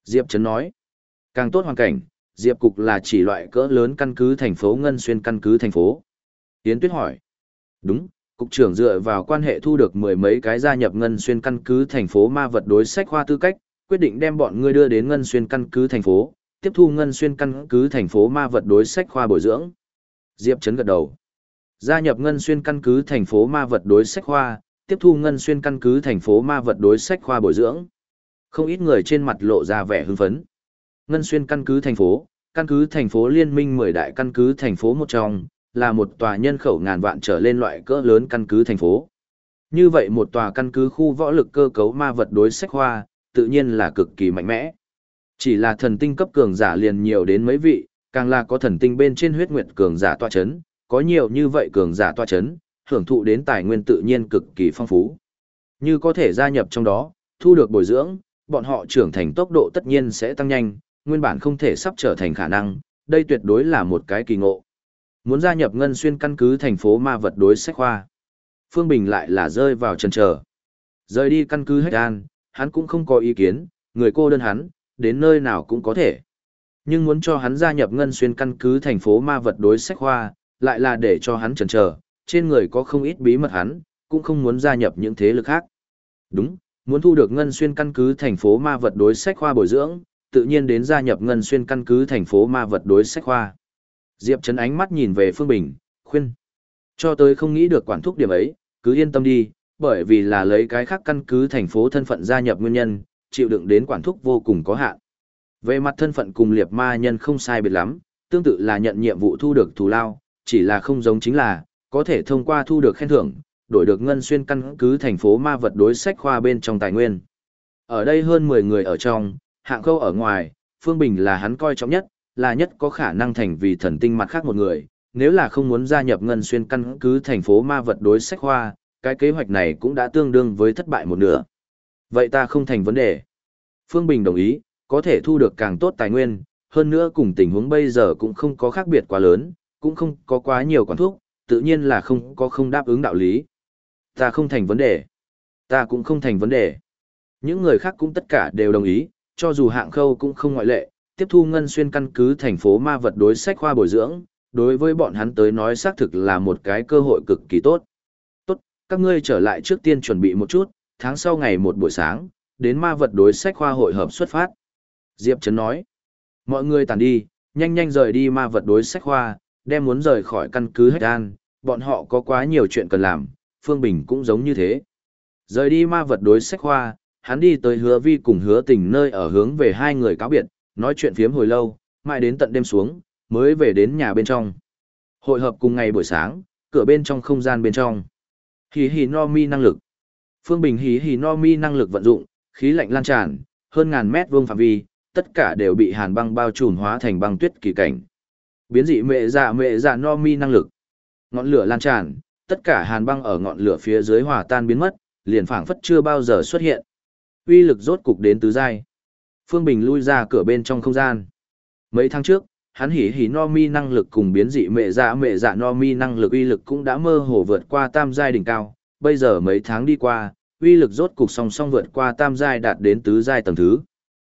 Diệp Trấn nói. Càng tốt hoàn cảnh, Diệp Cục là chỉ loại cỡ lớn căn cứ thành phố Ngân Xuyên căn cứ thành phố. Yến Tuyết hỏi. Đúng, Cục trưởng dựa vào quan hệ thu được mười mấy cái gia nhập Ngân Xuyên căn cứ thành phố ma vật đối sách khoa tư cách, quyết định đem bọn ngươi đưa đến Ngân Xuyên căn cứ thành phố, tiếp thu Ngân Xuyên căn cứ thành phố ma vật đối sách khoa bồi dưỡng. Diệp Trấn gật đầu. Gia nhập Ngân Xuyên căn cứ thành phố ma vật đối sách khoa, tiếp thu Ngân Xuyên căn cứ thành phố ma vật đối sách khoa bồi dưỡng. Không ít người trên mặt lộ ra vẻ hưng phấn. Ngân Xuyên căn cứ thành phố, căn cứ thành phố liên minh 10 đại căn cứ thành phố một trong, là một tòa nhân khẩu ngàn vạn trở lên loại cỡ lớn căn cứ thành phố. Như vậy một tòa căn cứ khu võ lực cơ cấu ma vật đối sách hoa, tự nhiên là cực kỳ mạnh mẽ. Chỉ là thần tinh cấp cường giả liền nhiều đến mấy vị, càng là có thần tinh bên trên huyết nguyệt cường giả tọa chấn, có nhiều như vậy cường giả tọa chấn, hưởng thụ đến tài nguyên tự nhiên cực kỳ phong phú. Như có thể gia nhập trong đó, thu được bồi dưỡng, bọn họ trưởng thành tốc độ tất nhiên sẽ tăng nhanh, nguyên bản không thể sắp trở thành khả năng, đây tuyệt đối là một cái kỳ ngộ. Muốn gia nhập ngân xuyên căn cứ thành phố ma vật đối sách khoa. Phương Bình lại là rơi vào chân chờ. Rời đi căn cứ hết an, hắn cũng không có ý kiến, người cô đơn hắn, đến nơi nào cũng có thể. Nhưng muốn cho hắn gia nhập ngân xuyên căn cứ thành phố ma vật đối sách hoa, lại là để cho hắn chần chờ, trên người có không ít bí mật hắn, cũng không muốn gia nhập những thế lực khác. Đúng, muốn thu được ngân xuyên căn cứ thành phố ma vật đối sách khoa bồi dưỡng, tự nhiên đến gia nhập ngân xuyên căn cứ thành phố ma vật đối sách khoa. Diệp Trấn ánh mắt nhìn về Phương Bình, khuyên. Cho tới không nghĩ được quản thúc điểm ấy, cứ yên tâm đi, bởi vì là lấy cái khác căn cứ thành phố thân phận gia nhập nguyên nhân, chịu đựng đến quản thúc vô cùng có hạn. Về mặt thân phận cùng liệt ma nhân không sai biệt lắm, tương tự là nhận nhiệm vụ thu được thù lao, chỉ là không giống chính là, có thể thông qua thu được khen thưởng, đổi được ngân xuyên căn cứ thành phố ma vật đối sách khoa bên trong tài nguyên. Ở đây hơn 10 người ở trong, hạng khâu ở ngoài, Phương Bình là hắn coi trọng nhất, là nhất có khả năng thành vì thần tinh mặt khác một người, nếu là không muốn gia nhập ngân xuyên căn cứ thành phố ma vật đối sách khoa, cái kế hoạch này cũng đã tương đương với thất bại một nửa. Vậy ta không thành vấn đề. Phương Bình đồng ý, có thể thu được càng tốt tài nguyên, hơn nữa cùng tình huống bây giờ cũng không có khác biệt quá lớn, cũng không có quá nhiều quản thuốc, tự nhiên là không có không đáp ứng đạo lý. Ta không thành vấn đề. Ta cũng không thành vấn đề. Những người khác cũng tất cả đều đồng ý, cho dù hạng khâu cũng không ngoại lệ, tiếp thu ngân xuyên căn cứ thành phố ma vật đối sách khoa bồi dưỡng, đối với bọn hắn tới nói xác thực là một cái cơ hội cực kỳ tốt. Các ngươi trở lại trước tiên chuẩn bị một chút, tháng sau ngày một buổi sáng, đến ma vật đối sách khoa hội hợp xuất phát. Diệp Trấn nói, mọi người tàn đi, nhanh nhanh rời đi ma vật đối sách khoa, đem muốn rời khỏi căn cứ hết an, bọn họ có quá nhiều chuyện cần làm, Phương Bình cũng giống như thế. Rời đi ma vật đối sách khoa, hắn đi tới hứa vi cùng hứa tình nơi ở hướng về hai người cáo biệt, nói chuyện phiếm hồi lâu, mãi đến tận đêm xuống, mới về đến nhà bên trong. Hội hợp cùng ngày buổi sáng, cửa bên trong không gian bên trong. Hì hì no mi năng lực. Phương Bình hì hì no mi năng lực vận dụng, khí lạnh lan tràn, hơn ngàn mét vuông phạm vi, tất cả đều bị hàn băng bao trùm hóa thành băng tuyết kỳ cảnh. Biến dị mệ dạ mệ dạ no mi năng lực. Ngọn lửa lan tràn, tất cả hàn băng ở ngọn lửa phía dưới hòa tan biến mất, liền phảng phất chưa bao giờ xuất hiện. Uy lực rốt cục đến tứ giai. Phương Bình lui ra cửa bên trong không gian. Mấy tháng trước, hắn hỉ hỉ no mi năng lực cùng biến dị mẹ dạ mẹ dạ no mi năng lực uy lực cũng đã mơ hồ vượt qua tam giai đỉnh cao. Bây giờ mấy tháng đi qua, uy lực rốt cục song song vượt qua tam giai đạt đến tứ giai tầng thứ.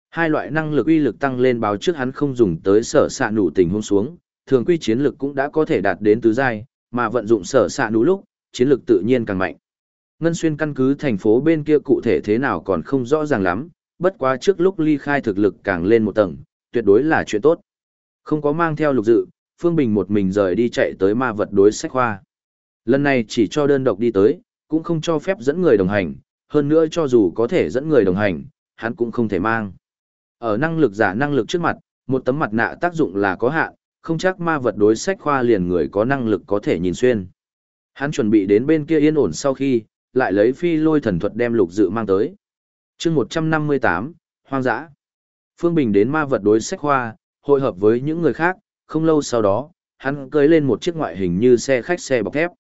Hai loại năng lực uy lực tăng lên báo trước hắn không dùng tới sở xạ nụ tình hôn xuống, thường quy chiến lực cũng đã có thể đạt đến tứ giai, mà vận dụng sở xạ nụ lúc, chiến lực tự nhiên càng mạnh. Ngân xuyên căn cứ thành phố bên kia cụ thể thế nào còn không rõ ràng lắm, bất quá trước lúc ly khai thực lực càng lên một tầng, tuyệt đối là chuyện tốt. Không có mang theo lục dự, Phương Bình một mình rời đi chạy tới ma vật đối sách khoa. Lần này chỉ cho đơn độc đi tới, cũng không cho phép dẫn người đồng hành, hơn nữa cho dù có thể dẫn người đồng hành, hắn cũng không thể mang. Ở năng lực giả năng lực trước mặt, một tấm mặt nạ tác dụng là có hạn, không chắc ma vật đối sách khoa liền người có năng lực có thể nhìn xuyên. Hắn chuẩn bị đến bên kia yên ổn sau khi, lại lấy phi lôi thần thuật đem lục dự mang tới. chương 158, Hoang dã. Phương Bình đến ma vật đối sách khoa, hội hợp với những người khác, không lâu sau đó, hắn cưới lên một chiếc ngoại hình như xe khách xe bọc thép.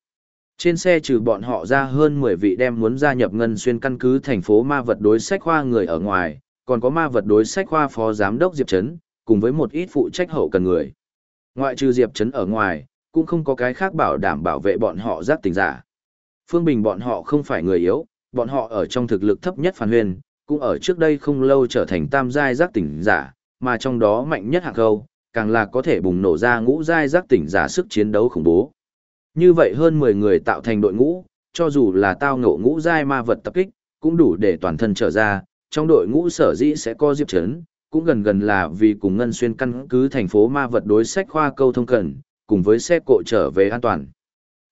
Trên xe trừ bọn họ ra hơn 10 vị đem muốn gia nhập ngân xuyên căn cứ thành phố ma vật đối sách khoa người ở ngoài, còn có ma vật đối sách khoa phó giám đốc Diệp Trấn, cùng với một ít phụ trách hậu cần người. Ngoại trừ Diệp Trấn ở ngoài, cũng không có cái khác bảo đảm bảo vệ bọn họ giác tình giả. Phương Bình bọn họ không phải người yếu, bọn họ ở trong thực lực thấp nhất phản huyền, cũng ở trước đây không lâu trở thành tam giai giác tỉnh giả, mà trong đó mạnh nhất hạng khâu, càng là có thể bùng nổ ra ngũ giai giác tỉnh giả sức chiến đấu khủng bố. Như vậy hơn 10 người tạo thành đội ngũ, cho dù là tao ngộ ngũ giai ma vật tập kích, cũng đủ để toàn thân trở ra, trong đội ngũ sở dĩ sẽ có diệp chấn, cũng gần gần là vì cùng ngân xuyên căn cứ thành phố ma vật đối sách khoa câu thông cần, cùng với xe cộ trở về an toàn.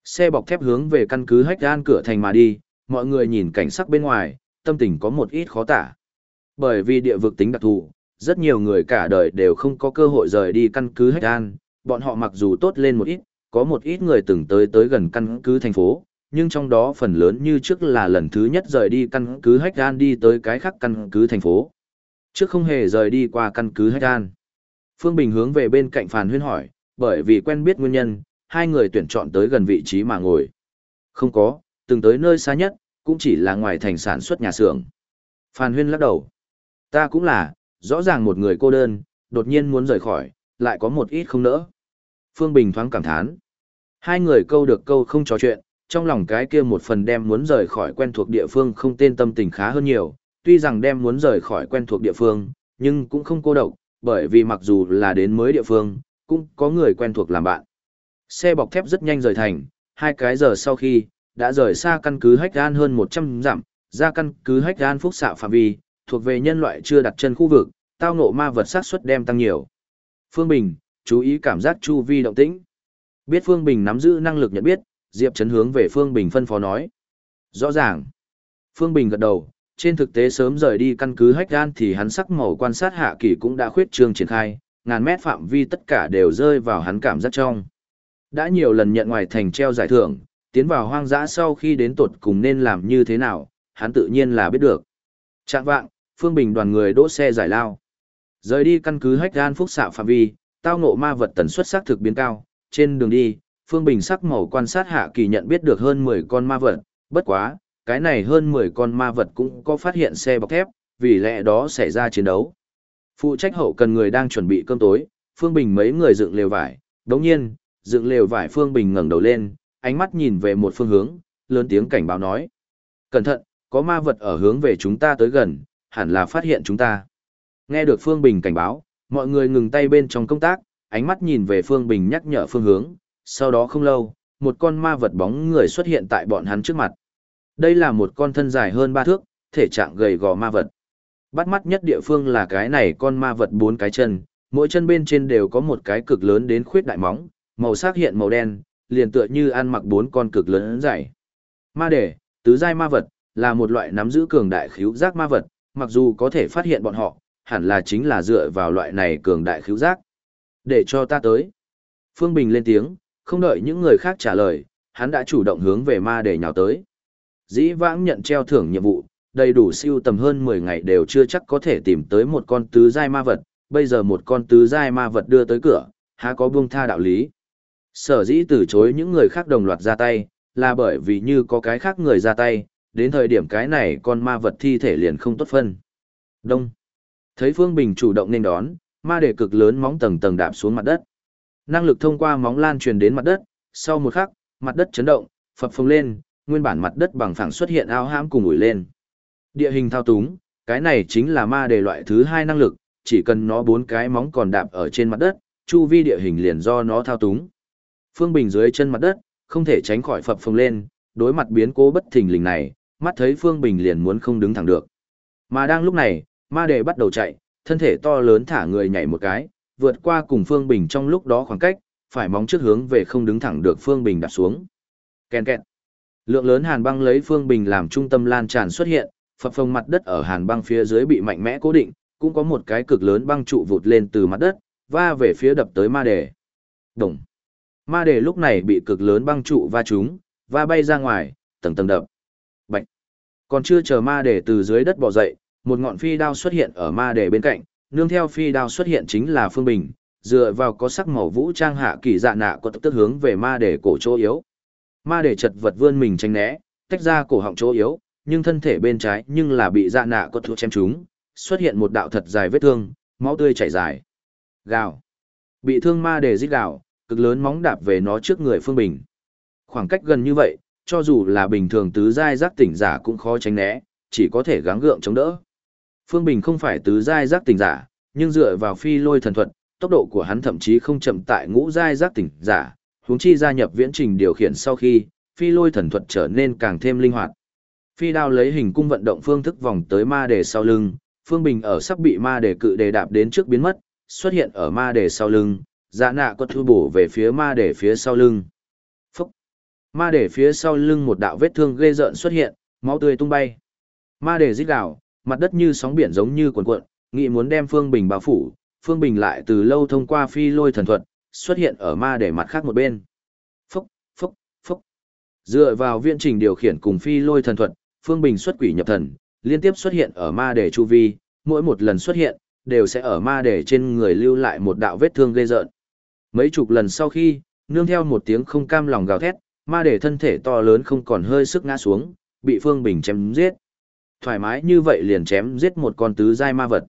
Xe bọc thép hướng về căn cứ hách gan cửa thành mà đi, mọi người nhìn cảnh sắc bên ngoài, tâm tình có một ít khó tả. Bởi vì địa vực tính đặc thù, rất nhiều người cả đời đều không có cơ hội rời đi căn cứ hách An, bọn họ mặc dù tốt lên một ít, có một ít người từng tới tới gần căn cứ thành phố, nhưng trong đó phần lớn như trước là lần thứ nhất rời đi căn cứ Hách An đi tới cái khác căn cứ thành phố. Trước không hề rời đi qua căn cứ Hách An. Phương Bình hướng về bên cạnh Phàn Huyên hỏi, bởi vì quen biết nguyên nhân, hai người tuyển chọn tới gần vị trí mà ngồi. Không có, từng tới nơi xa nhất, cũng chỉ là ngoài thành sản xuất nhà xưởng. Phan Huyên lắc đầu. Ta cũng là, rõ ràng một người cô đơn, đột nhiên muốn rời khỏi, lại có một ít không nỡ. Phương Bình thoáng cảm thán. Hai người câu được câu không trò chuyện, trong lòng cái kia một phần đem muốn rời khỏi quen thuộc địa phương không tên tâm tình khá hơn nhiều, tuy rằng đem muốn rời khỏi quen thuộc địa phương, nhưng cũng không cô độc, bởi vì mặc dù là đến mới địa phương, cũng có người quen thuộc làm bạn. Xe bọc thép rất nhanh rời thành, hai cái giờ sau khi, đã rời xa căn cứ Hách An hơn 100 dặm, ra căn cứ Hách An phúc xạ phạm vi, thuộc về nhân loại chưa đặt chân khu vực, tao ngộ ma vật sát suất đem tăng nhiều. Phương Bình, chú ý cảm giác chu vi động tĩnh. Biết Phương Bình nắm giữ năng lực nhận biết, Diệp Trấn hướng về Phương Bình phân phó nói. Rõ ràng. Phương Bình gật đầu, trên thực tế sớm rời đi căn cứ hách gan thì hắn sắc màu quan sát hạ kỳ cũng đã khuyết trương triển khai, ngàn mét phạm vi tất cả đều rơi vào hắn cảm giác trong. Đã nhiều lần nhận ngoài thành treo giải thưởng, tiến vào hoang dã sau khi đến tột cùng nên làm như thế nào, hắn tự nhiên là biết được. Trạng vạng, Phương Bình đoàn người đỗ xe giải lao. Rời đi căn cứ hách gan phúc xạ phạm vi, tao ngộ ma vật tần suất xác thực biến cao, trên đường đi, Phương Bình sắc màu quan sát hạ kỳ nhận biết được hơn 10 con ma vật, bất quá, cái này hơn 10 con ma vật cũng có phát hiện xe bọc thép, vì lẽ đó xảy ra chiến đấu. Phụ trách hậu cần người đang chuẩn bị cơm tối, Phương Bình mấy người dựng lều vải, đồng nhiên, dựng lều vải Phương Bình ngẩng đầu lên, ánh mắt nhìn về một phương hướng, lớn tiếng cảnh báo nói. Cẩn thận, có ma vật ở hướng về chúng ta tới gần, hẳn là phát hiện chúng ta. Nghe được Phương Bình cảnh báo, mọi người ngừng tay bên trong công tác, ánh mắt nhìn về Phương Bình nhắc nhở phương hướng, sau đó không lâu, một con ma vật bóng người xuất hiện tại bọn hắn trước mặt. Đây là một con thân dài hơn ba thước, thể trạng gầy gò ma vật. Bắt mắt nhất địa phương là cái này con ma vật bốn cái chân, mỗi chân bên trên đều có một cái cực lớn đến khuyết đại móng, màu sắc hiện màu đen, liền tựa như ăn mặc bốn con cực lớn dày. Ma đề, tứ giai ma vật, là một loại nắm giữ cường đại khíu giác ma vật, mặc dù có thể phát hiện bọn họ, hẳn là chính là dựa vào loại này cường đại khíu giác. Để cho ta tới. Phương Bình lên tiếng, không đợi những người khác trả lời, hắn đã chủ động hướng về ma để nhào tới. Dĩ vãng nhận treo thưởng nhiệm vụ, đầy đủ siêu tầm hơn 10 ngày đều chưa chắc có thể tìm tới một con tứ giai ma vật, bây giờ một con tứ giai ma vật đưa tới cửa, há có buông tha đạo lý. Sở dĩ từ chối những người khác đồng loạt ra tay, là bởi vì như có cái khác người ra tay, đến thời điểm cái này con ma vật thi thể liền không tốt phân. Đông. Thấy Phương Bình chủ động nên đón, ma để cực lớn móng tầng tầng đạp xuống mặt đất. Năng lực thông qua móng lan truyền đến mặt đất, sau một khắc, mặt đất chấn động, phập phồng lên, nguyên bản mặt đất bằng phẳng xuất hiện ao hãm cùng ủi lên. Địa hình thao túng, cái này chính là ma đề loại thứ hai năng lực, chỉ cần nó bốn cái móng còn đạp ở trên mặt đất, chu vi địa hình liền do nó thao túng. Phương Bình dưới chân mặt đất, không thể tránh khỏi phập phồng lên, đối mặt biến cố bất thình lình này, mắt thấy Phương Bình liền muốn không đứng thẳng được. Mà đang lúc này, ma đề bắt đầu chạy, thân thể to lớn thả người nhảy một cái, vượt qua cùng Phương Bình trong lúc đó khoảng cách, phải móng trước hướng về không đứng thẳng được Phương Bình đạp xuống. Ken kẹt. Lượng lớn hàn băng lấy Phương Bình làm trung tâm lan tràn xuất hiện, phập phồng mặt đất ở hàn băng phía dưới bị mạnh mẽ cố định, cũng có một cái cực lớn băng trụ vụt lên từ mặt đất, va về phía đập tới ma đề. Đồng. Ma đề lúc này bị cực lớn băng trụ va trúng, va bay ra ngoài, tầng tầng đập. Còn chưa chờ ma đề từ dưới đất bò dậy, một ngọn phi đao xuất hiện ở ma đề bên cạnh, nương theo phi đao xuất hiện chính là Phương Bình, dựa vào có sắc màu vũ trang hạ kỳ dạ nạ có tức hướng về ma đề cổ chỗ yếu. Ma đề chật vật vươn mình tránh né, tách ra cổ họng chỗ yếu, nhưng thân thể bên trái nhưng là bị dạ nạ có thuốc chém trúng, xuất hiện một đạo thật dài vết thương, máu tươi chảy dài. Gào. Bị thương ma đề giết gào, cực lớn móng đạp về nó trước người Phương Bình. Khoảng cách gần như vậy, cho dù là bình thường tứ giai giác tỉnh giả cũng khó tránh né, chỉ có thể gắng gượng chống đỡ. Phương Bình không phải tứ giai giác tỉnh giả, nhưng dựa vào phi lôi thần thuật, tốc độ của hắn thậm chí không chậm tại ngũ giai giác tỉnh giả, huống chi gia nhập viễn trình điều khiển sau khi, phi lôi thần thuật trở nên càng thêm linh hoạt. Phi đao lấy hình cung vận động phương thức vòng tới ma đề sau lưng, Phương Bình ở sắp bị ma đề cự đề đạp đến trước biến mất, xuất hiện ở ma đề sau lưng, dạ nạ có thu bổ về phía ma đề phía sau lưng. Ma để phía sau lưng một đạo vết thương ghê rợn xuất hiện, máu tươi tung bay. Ma để rít đảo, mặt đất như sóng biển giống như cuộn cuộn, nghị muốn đem Phương Bình bao phủ, Phương Bình lại từ lâu thông qua phi lôi thần thuật, xuất hiện ở ma để mặt khác một bên. Phúc, phúc, phúc. Dựa vào viên trình điều khiển cùng phi lôi thần thuật, Phương Bình xuất quỷ nhập thần, liên tiếp xuất hiện ở ma để chu vi, mỗi một lần xuất hiện, đều sẽ ở ma để trên người lưu lại một đạo vết thương gây rợn. Mấy chục lần sau khi, nương theo một tiếng không cam lòng gào thét, ma để thân thể to lớn không còn hơi sức ngã xuống, bị Phương Bình chém giết. Thoải mái như vậy liền chém giết một con tứ giai ma vật.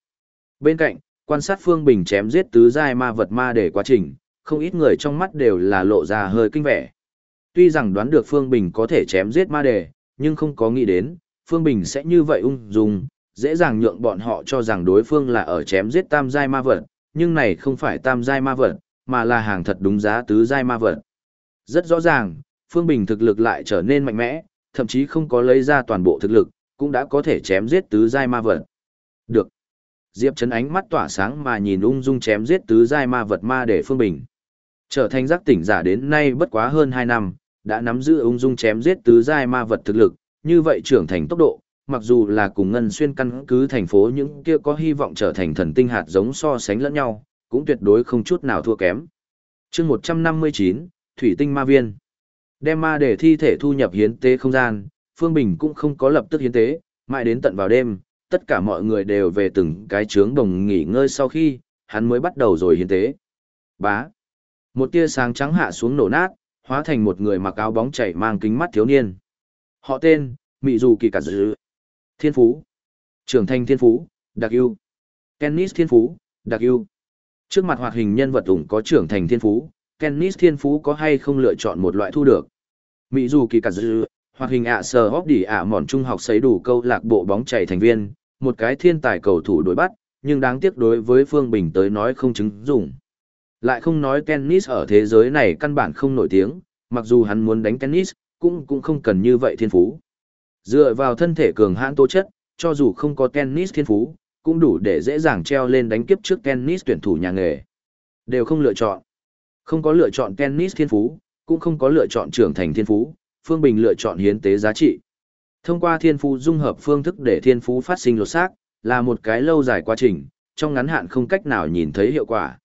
Bên cạnh, quan sát Phương Bình chém giết tứ giai ma vật ma để quá trình, không ít người trong mắt đều là lộ ra hơi kinh vẻ. Tuy rằng đoán được Phương Bình có thể chém giết ma đề, nhưng không có nghĩ đến, Phương Bình sẽ như vậy ung dung, dễ dàng nhượng bọn họ cho rằng đối phương là ở chém giết tam giai ma vật, nhưng này không phải tam giai ma vật, mà là hàng thật đúng giá tứ giai ma vật. Rất rõ ràng, Phương Bình thực lực lại trở nên mạnh mẽ, thậm chí không có lấy ra toàn bộ thực lực, cũng đã có thể chém giết tứ giai ma vật. Được. Diệp Trấn ánh mắt tỏa sáng mà nhìn ung dung chém giết tứ giai ma vật ma để Phương Bình. Trở thành giác tỉnh giả đến nay bất quá hơn 2 năm, đã nắm giữ ung dung chém giết tứ giai ma vật thực lực, như vậy trưởng thành tốc độ, mặc dù là cùng ngân xuyên căn cứ thành phố những kia có hy vọng trở thành thần tinh hạt giống so sánh lẫn nhau, cũng tuyệt đối không chút nào thua kém. chương 159, Thủy tinh ma viên. Đem ma để thi thể thu nhập hiến tế không gian, Phương Bình cũng không có lập tức hiến tế, mãi đến tận vào đêm, tất cả mọi người đều về từng cái trướng đồng nghỉ ngơi sau khi, hắn mới bắt đầu rồi hiến tế. Bá. Một tia sáng trắng hạ xuống nổ nát, hóa thành một người mặc áo bóng chảy mang kính mắt thiếu niên. Họ tên, Mị Dù Kỳ Cả Dữ. Thiên Phú. Trưởng thành Thiên Phú, Đặc ưu Kennis Thiên Phú, Đặc ưu Trước mặt hoạt hình nhân vật ủng có trưởng thành Thiên Phú, Kennis Thiên Phú có hay không lựa chọn một loại thu được. Mỹ Dù Kỳ Cả Dư, hoặc hình ạ sờ hóc đỉ ạ mòn trung học sấy đủ câu lạc bộ bóng chảy thành viên, một cái thiên tài cầu thủ đối bắt, nhưng đáng tiếc đối với Phương Bình tới nói không chứng dụng. Lại không nói tennis ở thế giới này căn bản không nổi tiếng, mặc dù hắn muốn đánh tennis, cũng cũng không cần như vậy thiên phú. Dựa vào thân thể cường hãn tố chất, cho dù không có tennis thiên phú, cũng đủ để dễ dàng treo lên đánh kiếp trước tennis tuyển thủ nhà nghề. Đều không lựa chọn. Không có lựa chọn tennis thiên phú, cũng không có lựa chọn trưởng thành thiên phú, Phương Bình lựa chọn hiến tế giá trị. Thông qua thiên phú dung hợp phương thức để thiên phú phát sinh lột xác, là một cái lâu dài quá trình, trong ngắn hạn không cách nào nhìn thấy hiệu quả.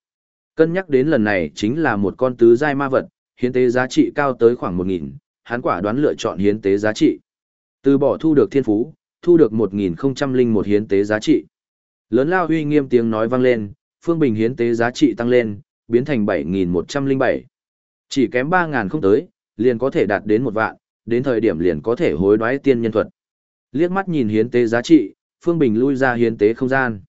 Cân nhắc đến lần này chính là một con tứ giai ma vật, hiến tế giá trị cao tới khoảng 1.000, hắn quả đoán lựa chọn hiến tế giá trị. Từ bỏ thu được thiên phú, thu được 1.001 hiến tế giá trị. Lớn lao huy nghiêm tiếng nói vang lên, phương bình hiến tế giá trị tăng lên, biến thành 7.107. Chỉ kém 3.000 không tới, liền có thể đạt đến một vạn, đến thời điểm liền có thể hối đoái tiên nhân thuật. Liếc mắt nhìn hiến tế giá trị, phương bình lui ra hiến tế không gian.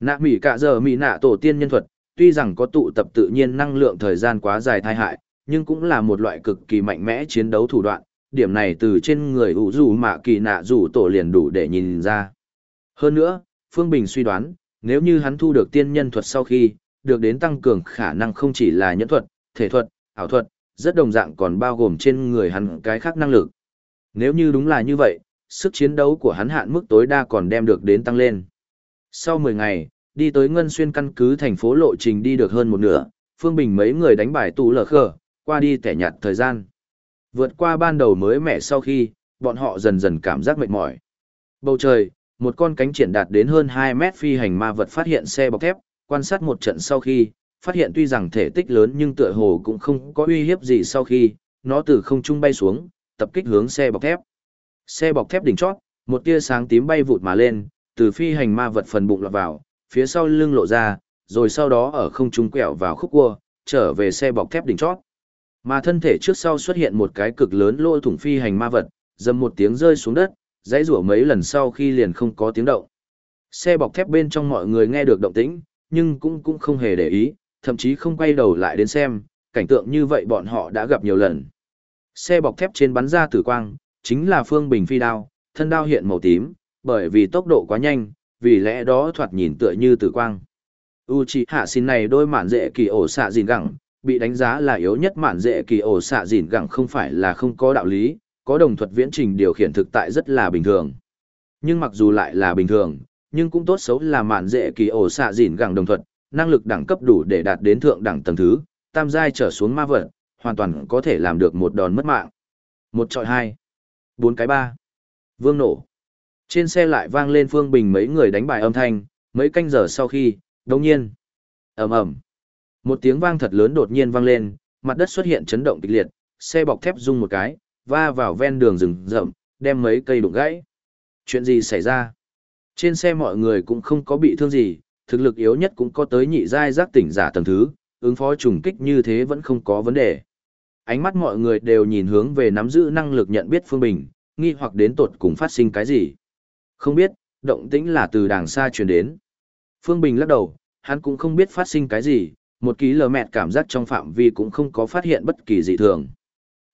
Nạ mỉ cả giờ mỉ nạ tổ tiên nhân thuật, tuy rằng có tụ tập tự nhiên năng lượng thời gian quá dài thai hại, nhưng cũng là một loại cực kỳ mạnh mẽ chiến đấu thủ đoạn, điểm này từ trên người ủ dù mạ kỳ nạ rủ tổ liền đủ để nhìn ra. Hơn nữa, Phương Bình suy đoán, nếu như hắn thu được tiên nhân thuật sau khi, được đến tăng cường khả năng không chỉ là nhẫn thuật, thể thuật, ảo thuật, rất đồng dạng còn bao gồm trên người hắn cái khác năng lực. Nếu như đúng là như vậy, sức chiến đấu của hắn hạn mức tối đa còn đem được đến tăng lên. Sau 10 ngày, đi tới Ngân Xuyên căn cứ thành phố lộ trình đi được hơn một nửa, Phương Bình mấy người đánh bài tù lở khờ, qua đi tẻ nhạt thời gian. Vượt qua ban đầu mới mẻ sau khi, bọn họ dần dần cảm giác mệt mỏi. Bầu trời, một con cánh triển đạt đến hơn 2 mét phi hành ma vật phát hiện xe bọc thép, quan sát một trận sau khi, phát hiện tuy rằng thể tích lớn nhưng tựa hồ cũng không có uy hiếp gì sau khi, nó từ không trung bay xuống, tập kích hướng xe bọc thép. Xe bọc thép đỉnh chót, một tia sáng tím bay vụt mà lên, từ phi hành ma vật phần bụng lọt vào, phía sau lưng lộ ra, rồi sau đó ở không trung quẹo vào khúc cua, trở về xe bọc thép đỉnh chót. Mà thân thể trước sau xuất hiện một cái cực lớn lỗ thủng phi hành ma vật, dầm một tiếng rơi xuống đất, dãy rủa mấy lần sau khi liền không có tiếng động. Xe bọc thép bên trong mọi người nghe được động tĩnh, nhưng cũng cũng không hề để ý, thậm chí không quay đầu lại đến xem, cảnh tượng như vậy bọn họ đã gặp nhiều lần. Xe bọc thép trên bắn ra tử quang, chính là phương bình phi đao, thân đao hiện màu tím, bởi vì tốc độ quá nhanh, vì lẽ đó thoạt nhìn tựa như tử quang. Uchiha xin này đôi mạn dễ kỳ ổ xạ gìn gẳng, bị đánh giá là yếu nhất mạn dễ kỳ ổ xạ dìn gẳng không phải là không có đạo lý, có đồng thuật viễn trình điều khiển thực tại rất là bình thường. Nhưng mặc dù lại là bình thường, nhưng cũng tốt xấu là mạn dễ kỳ ổ xạ dìn gẳng đồng thuật, năng lực đẳng cấp đủ để đạt đến thượng đẳng tầng thứ, tam giai trở xuống ma vật, hoàn toàn có thể làm được một đòn mất mạng. Một trọi hai, bốn cái ba, vương nổ. Trên xe lại vang lên phương bình mấy người đánh bài âm thanh, mấy canh giờ sau khi, đồng nhiên, ầm ầm một tiếng vang thật lớn đột nhiên vang lên, mặt đất xuất hiện chấn động kịch liệt, xe bọc thép rung một cái, va vào ven đường rừng rậm, đem mấy cây đụng gãy. Chuyện gì xảy ra? Trên xe mọi người cũng không có bị thương gì, thực lực yếu nhất cũng có tới nhị giai giác tỉnh giả tầng thứ, ứng phó trùng kích như thế vẫn không có vấn đề. Ánh mắt mọi người đều nhìn hướng về nắm giữ năng lực nhận biết Phương Bình, nghi hoặc đến tột cùng phát sinh cái gì. Không biết, động tĩnh là từ đàng xa truyền đến. Phương Bình lắc đầu, hắn cũng không biết phát sinh cái gì, một ký lờ mẹt cảm giác trong phạm vi cũng không có phát hiện bất kỳ dị thường.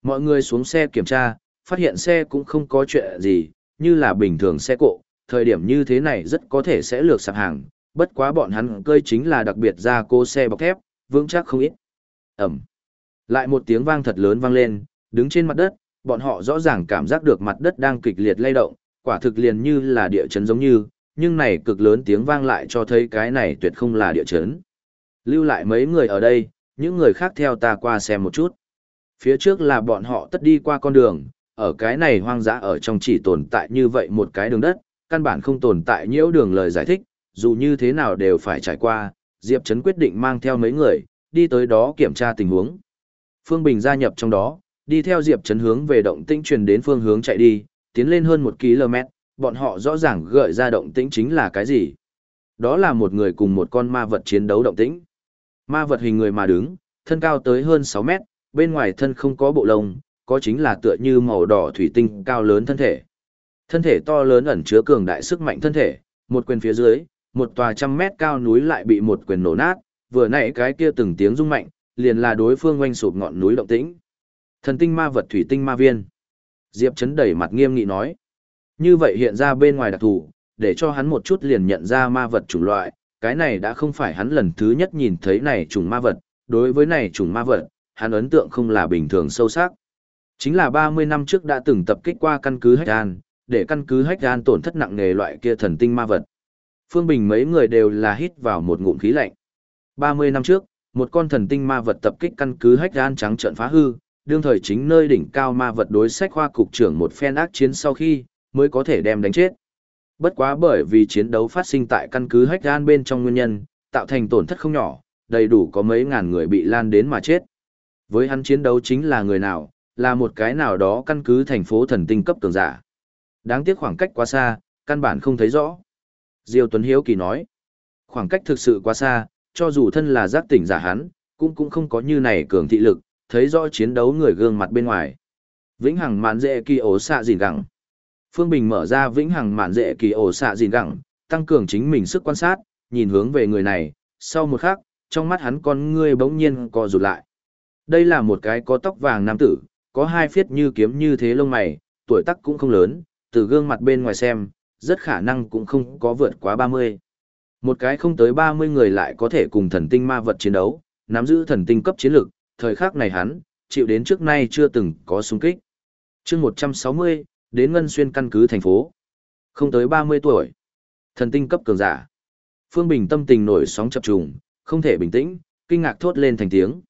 Mọi người xuống xe kiểm tra, phát hiện xe cũng không có chuyện gì, như là bình thường xe cộ, thời điểm như thế này rất có thể sẽ lược sạp hàng, bất quá bọn hắn cơi chính là đặc biệt ra cô xe bọc thép, vững chắc không ít. Ẩm. Lại một tiếng vang thật lớn vang lên, đứng trên mặt đất, bọn họ rõ ràng cảm giác được mặt đất đang kịch liệt lay động, quả thực liền như là địa chấn giống như, nhưng này cực lớn tiếng vang lại cho thấy cái này tuyệt không là địa chấn. Lưu lại mấy người ở đây, những người khác theo ta qua xem một chút. Phía trước là bọn họ tất đi qua con đường, ở cái này hoang dã ở trong chỉ tồn tại như vậy một cái đường đất, căn bản không tồn tại nhiễu đường lời giải thích, dù như thế nào đều phải trải qua, Diệp Trấn quyết định mang theo mấy người, đi tới đó kiểm tra tình huống. Phương Bình gia nhập trong đó, đi theo Diệp Trấn hướng về động tĩnh truyền đến phương hướng chạy đi, tiến lên hơn một km, bọn họ rõ ràng gợi ra động tĩnh chính là cái gì. Đó là một người cùng một con ma vật chiến đấu động tĩnh. Ma vật hình người mà đứng, thân cao tới hơn 6 mét, bên ngoài thân không có bộ lông, có chính là tựa như màu đỏ thủy tinh cao lớn thân thể. Thân thể to lớn ẩn chứa cường đại sức mạnh thân thể, một quyền phía dưới, một tòa trăm mét cao núi lại bị một quyền nổ nát, vừa nãy cái kia từng tiếng rung mạnh, liền là đối phương oanh sụp ngọn núi động tĩnh. Thần tinh ma vật thủy tinh ma viên. Diệp chấn đẩy mặt nghiêm nghị nói. Như vậy hiện ra bên ngoài đặc thù, để cho hắn một chút liền nhận ra ma vật chủng loại, cái này đã không phải hắn lần thứ nhất nhìn thấy này chủng ma vật, đối với này chủng ma vật, hắn ấn tượng không là bình thường sâu sắc. Chính là 30 năm trước đã từng tập kích qua căn cứ Hách An, để căn cứ Hách gan tổn thất nặng nề loại kia thần tinh ma vật. Phương Bình mấy người đều là hít vào một ngụm khí lạnh. 30 năm trước, một con thần tinh ma vật tập kích căn cứ Hách gan trắng trợn phá hư, đương thời chính nơi đỉnh cao ma vật đối sách khoa cục trưởng một phen ác chiến sau khi, mới có thể đem đánh chết. Bất quá bởi vì chiến đấu phát sinh tại căn cứ Hách gan bên trong nguyên nhân, tạo thành tổn thất không nhỏ, đầy đủ có mấy ngàn người bị lan đến mà chết. Với hắn chiến đấu chính là người nào, là một cái nào đó căn cứ thành phố thần tinh cấp cường giả. Đáng tiếc khoảng cách quá xa, căn bản không thấy rõ. Diêu Tuấn Hiếu kỳ nói, khoảng cách thực sự quá xa, cho dù thân là giác tỉnh giả hắn, cũng cũng không có như này cường thị lực, thấy rõ chiến đấu người gương mặt bên ngoài. Vĩnh Hằng mạn dễ kỳ ổ xạ gìn gẳng. Phương Bình mở ra Vĩnh Hằng mạn dễ kỳ ổ xạ gìn gẳng, tăng cường chính mình sức quan sát, nhìn hướng về người này, sau một khắc, trong mắt hắn con ngươi bỗng nhiên co rụt lại. Đây là một cái có tóc vàng nam tử, có hai phiết như kiếm như thế lông mày, tuổi tác cũng không lớn, từ gương mặt bên ngoài xem, rất khả năng cũng không có vượt quá 30. Một cái không tới 30 người lại có thể cùng thần tinh ma vật chiến đấu, nắm giữ thần tinh cấp chiến lực, thời khắc này hắn, chịu đến trước nay chưa từng có xung kích. chương 160, đến Ngân Xuyên căn cứ thành phố. Không tới 30 tuổi. Thần tinh cấp cường giả. Phương Bình tâm tình nổi sóng chập trùng, không thể bình tĩnh, kinh ngạc thốt lên thành tiếng.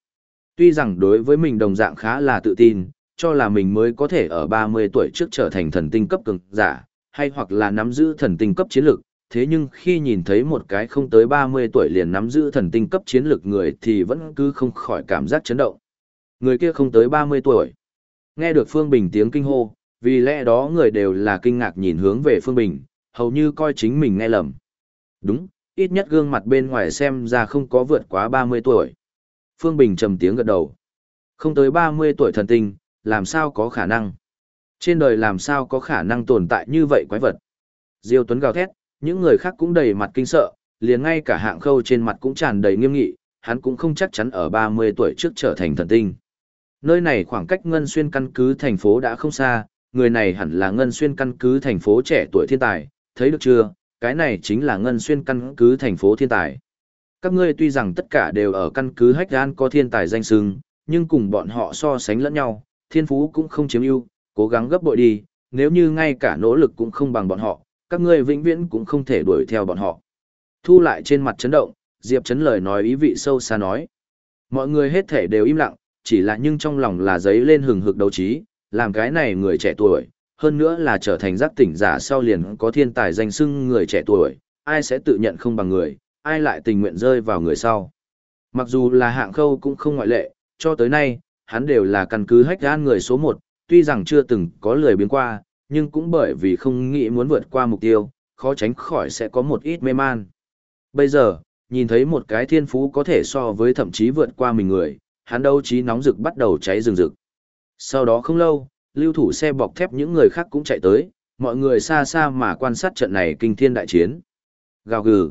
Tuy rằng đối với mình đồng dạng khá là tự tin, cho là mình mới có thể ở 30 tuổi trước trở thành thần tinh cấp cường giả, hay hoặc là nắm giữ thần tinh cấp chiến lực, thế nhưng khi nhìn thấy một cái không tới 30 tuổi liền nắm giữ thần tinh cấp chiến lực người thì vẫn cứ không khỏi cảm giác chấn động. Người kia không tới 30 tuổi. Nghe được Phương Bình tiếng kinh hô, vì lẽ đó người đều là kinh ngạc nhìn hướng về Phương Bình, hầu như coi chính mình nghe lầm. Đúng, ít nhất gương mặt bên ngoài xem ra không có vượt quá 30 tuổi. Phương Bình trầm tiếng gật đầu. Không tới 30 tuổi thần tinh, làm sao có khả năng? Trên đời làm sao có khả năng tồn tại như vậy quái vật? Diêu Tuấn gào thét, những người khác cũng đầy mặt kinh sợ, liền ngay cả hạng khâu trên mặt cũng tràn đầy nghiêm nghị, hắn cũng không chắc chắn ở 30 tuổi trước trở thành thần tinh. Nơi này khoảng cách Ngân Xuyên căn cứ thành phố đã không xa, người này hẳn là Ngân Xuyên căn cứ thành phố trẻ tuổi thiên tài, thấy được chưa, cái này chính là Ngân Xuyên căn cứ thành phố thiên tài. Các ngươi tuy rằng tất cả đều ở căn cứ Hách Gan có thiên tài danh xưng, nhưng cùng bọn họ so sánh lẫn nhau, thiên phú cũng không chiếm ưu, cố gắng gấp bội đi, nếu như ngay cả nỗ lực cũng không bằng bọn họ, các ngươi vĩnh viễn cũng không thể đuổi theo bọn họ. Thu lại trên mặt chấn động, Diệp chấn lời nói ý vị sâu xa nói. Mọi người hết thể đều im lặng, chỉ là nhưng trong lòng là giấy lên hừng hực đấu trí, làm cái này người trẻ tuổi, hơn nữa là trở thành giác tỉnh giả sau liền có thiên tài danh xưng người trẻ tuổi, ai sẽ tự nhận không bằng người, ai lại tình nguyện rơi vào người sau. Mặc dù là hạng khâu cũng không ngoại lệ, cho tới nay, hắn đều là căn cứ hách gan người số một, tuy rằng chưa từng có lười biến qua, nhưng cũng bởi vì không nghĩ muốn vượt qua mục tiêu, khó tránh khỏi sẽ có một ít mê man. Bây giờ, nhìn thấy một cái thiên phú có thể so với thậm chí vượt qua mình người, hắn đâu trí nóng rực bắt đầu cháy rừng rực. Sau đó không lâu, lưu thủ xe bọc thép những người khác cũng chạy tới, mọi người xa xa mà quan sát trận này kinh thiên đại chiến. Gào gừ.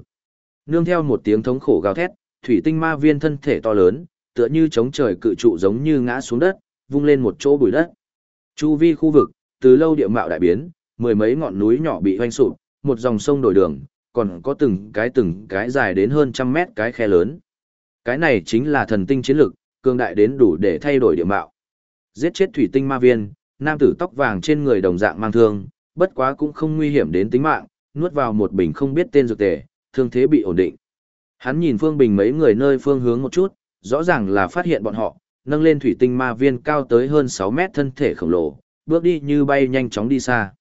Nương theo một tiếng thống khổ gào thét, thủy tinh ma viên thân thể to lớn, tựa như chống trời cự trụ giống như ngã xuống đất, vung lên một chỗ bụi đất. Chu vi khu vực, từ lâu địa mạo đại biến, mười mấy ngọn núi nhỏ bị hoanh sụp, một dòng sông đổi đường, còn có từng cái từng cái dài đến hơn trăm mét cái khe lớn. Cái này chính là thần tinh chiến lực, cường đại đến đủ để thay đổi địa mạo. Giết chết thủy tinh ma viên, nam tử tóc vàng trên người đồng dạng mang thương, bất quá cũng không nguy hiểm đến tính mạng, nuốt vào một bình không biết tên dược tề, thương thế bị ổn định. Hắn nhìn Phương Bình mấy người nơi phương hướng một chút, rõ ràng là phát hiện bọn họ, nâng lên thủy tinh ma viên cao tới hơn 6 mét thân thể khổng lồ, bước đi như bay nhanh chóng đi xa.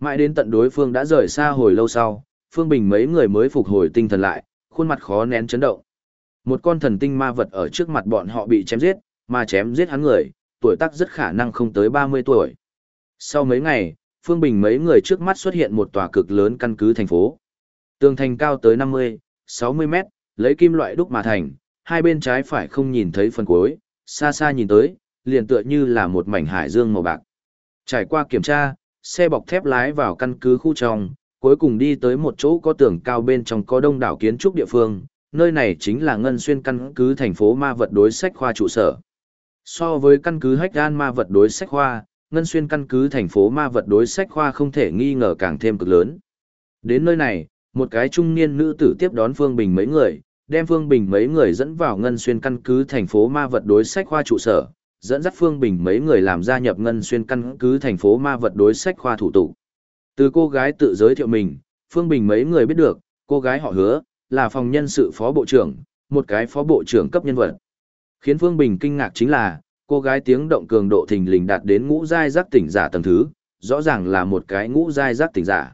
Mãi đến tận đối phương đã rời xa hồi lâu sau, Phương Bình mấy người mới phục hồi tinh thần lại, khuôn mặt khó nén chấn động. Một con thần tinh ma vật ở trước mặt bọn họ bị chém giết, mà chém giết hắn người, tuổi tác rất khả năng không tới 30 tuổi. Sau mấy ngày, Phương Bình mấy người trước mắt xuất hiện một tòa cực lớn căn cứ thành phố. Tường thành cao tới 50, 60 mét, lấy kim loại đúc mà thành, hai bên trái phải không nhìn thấy phần cuối, xa xa nhìn tới, liền tựa như là một mảnh hải dương màu bạc. Trải qua kiểm tra, xe bọc thép lái vào căn cứ khu trong, cuối cùng đi tới một chỗ có tường cao bên trong có đông đảo kiến trúc địa phương, nơi này chính là ngân xuyên căn cứ thành phố ma vật đối sách khoa trụ sở. So với căn cứ hách gan ma vật đối sách khoa, ngân xuyên căn cứ thành phố ma vật đối sách khoa không thể nghi ngờ càng thêm cực lớn. Đến nơi này, một cái trung niên nữ tử tiếp đón Phương Bình mấy người, đem Phương Bình mấy người dẫn vào ngân xuyên căn cứ thành phố ma vật đối sách khoa trụ sở, dẫn dắt Phương Bình mấy người làm gia nhập ngân xuyên căn cứ thành phố ma vật đối sách khoa thủ tục. Từ cô gái tự giới thiệu mình, Phương Bình mấy người biết được, cô gái họ hứa, là phòng nhân sự phó bộ trưởng, một cái phó bộ trưởng cấp nhân vật. Khiến Phương Bình kinh ngạc chính là, cô gái tiếng động cường độ thình lình đạt đến ngũ giai giác tỉnh giả tầng thứ, rõ ràng là một cái ngũ giai giác tỉnh giả.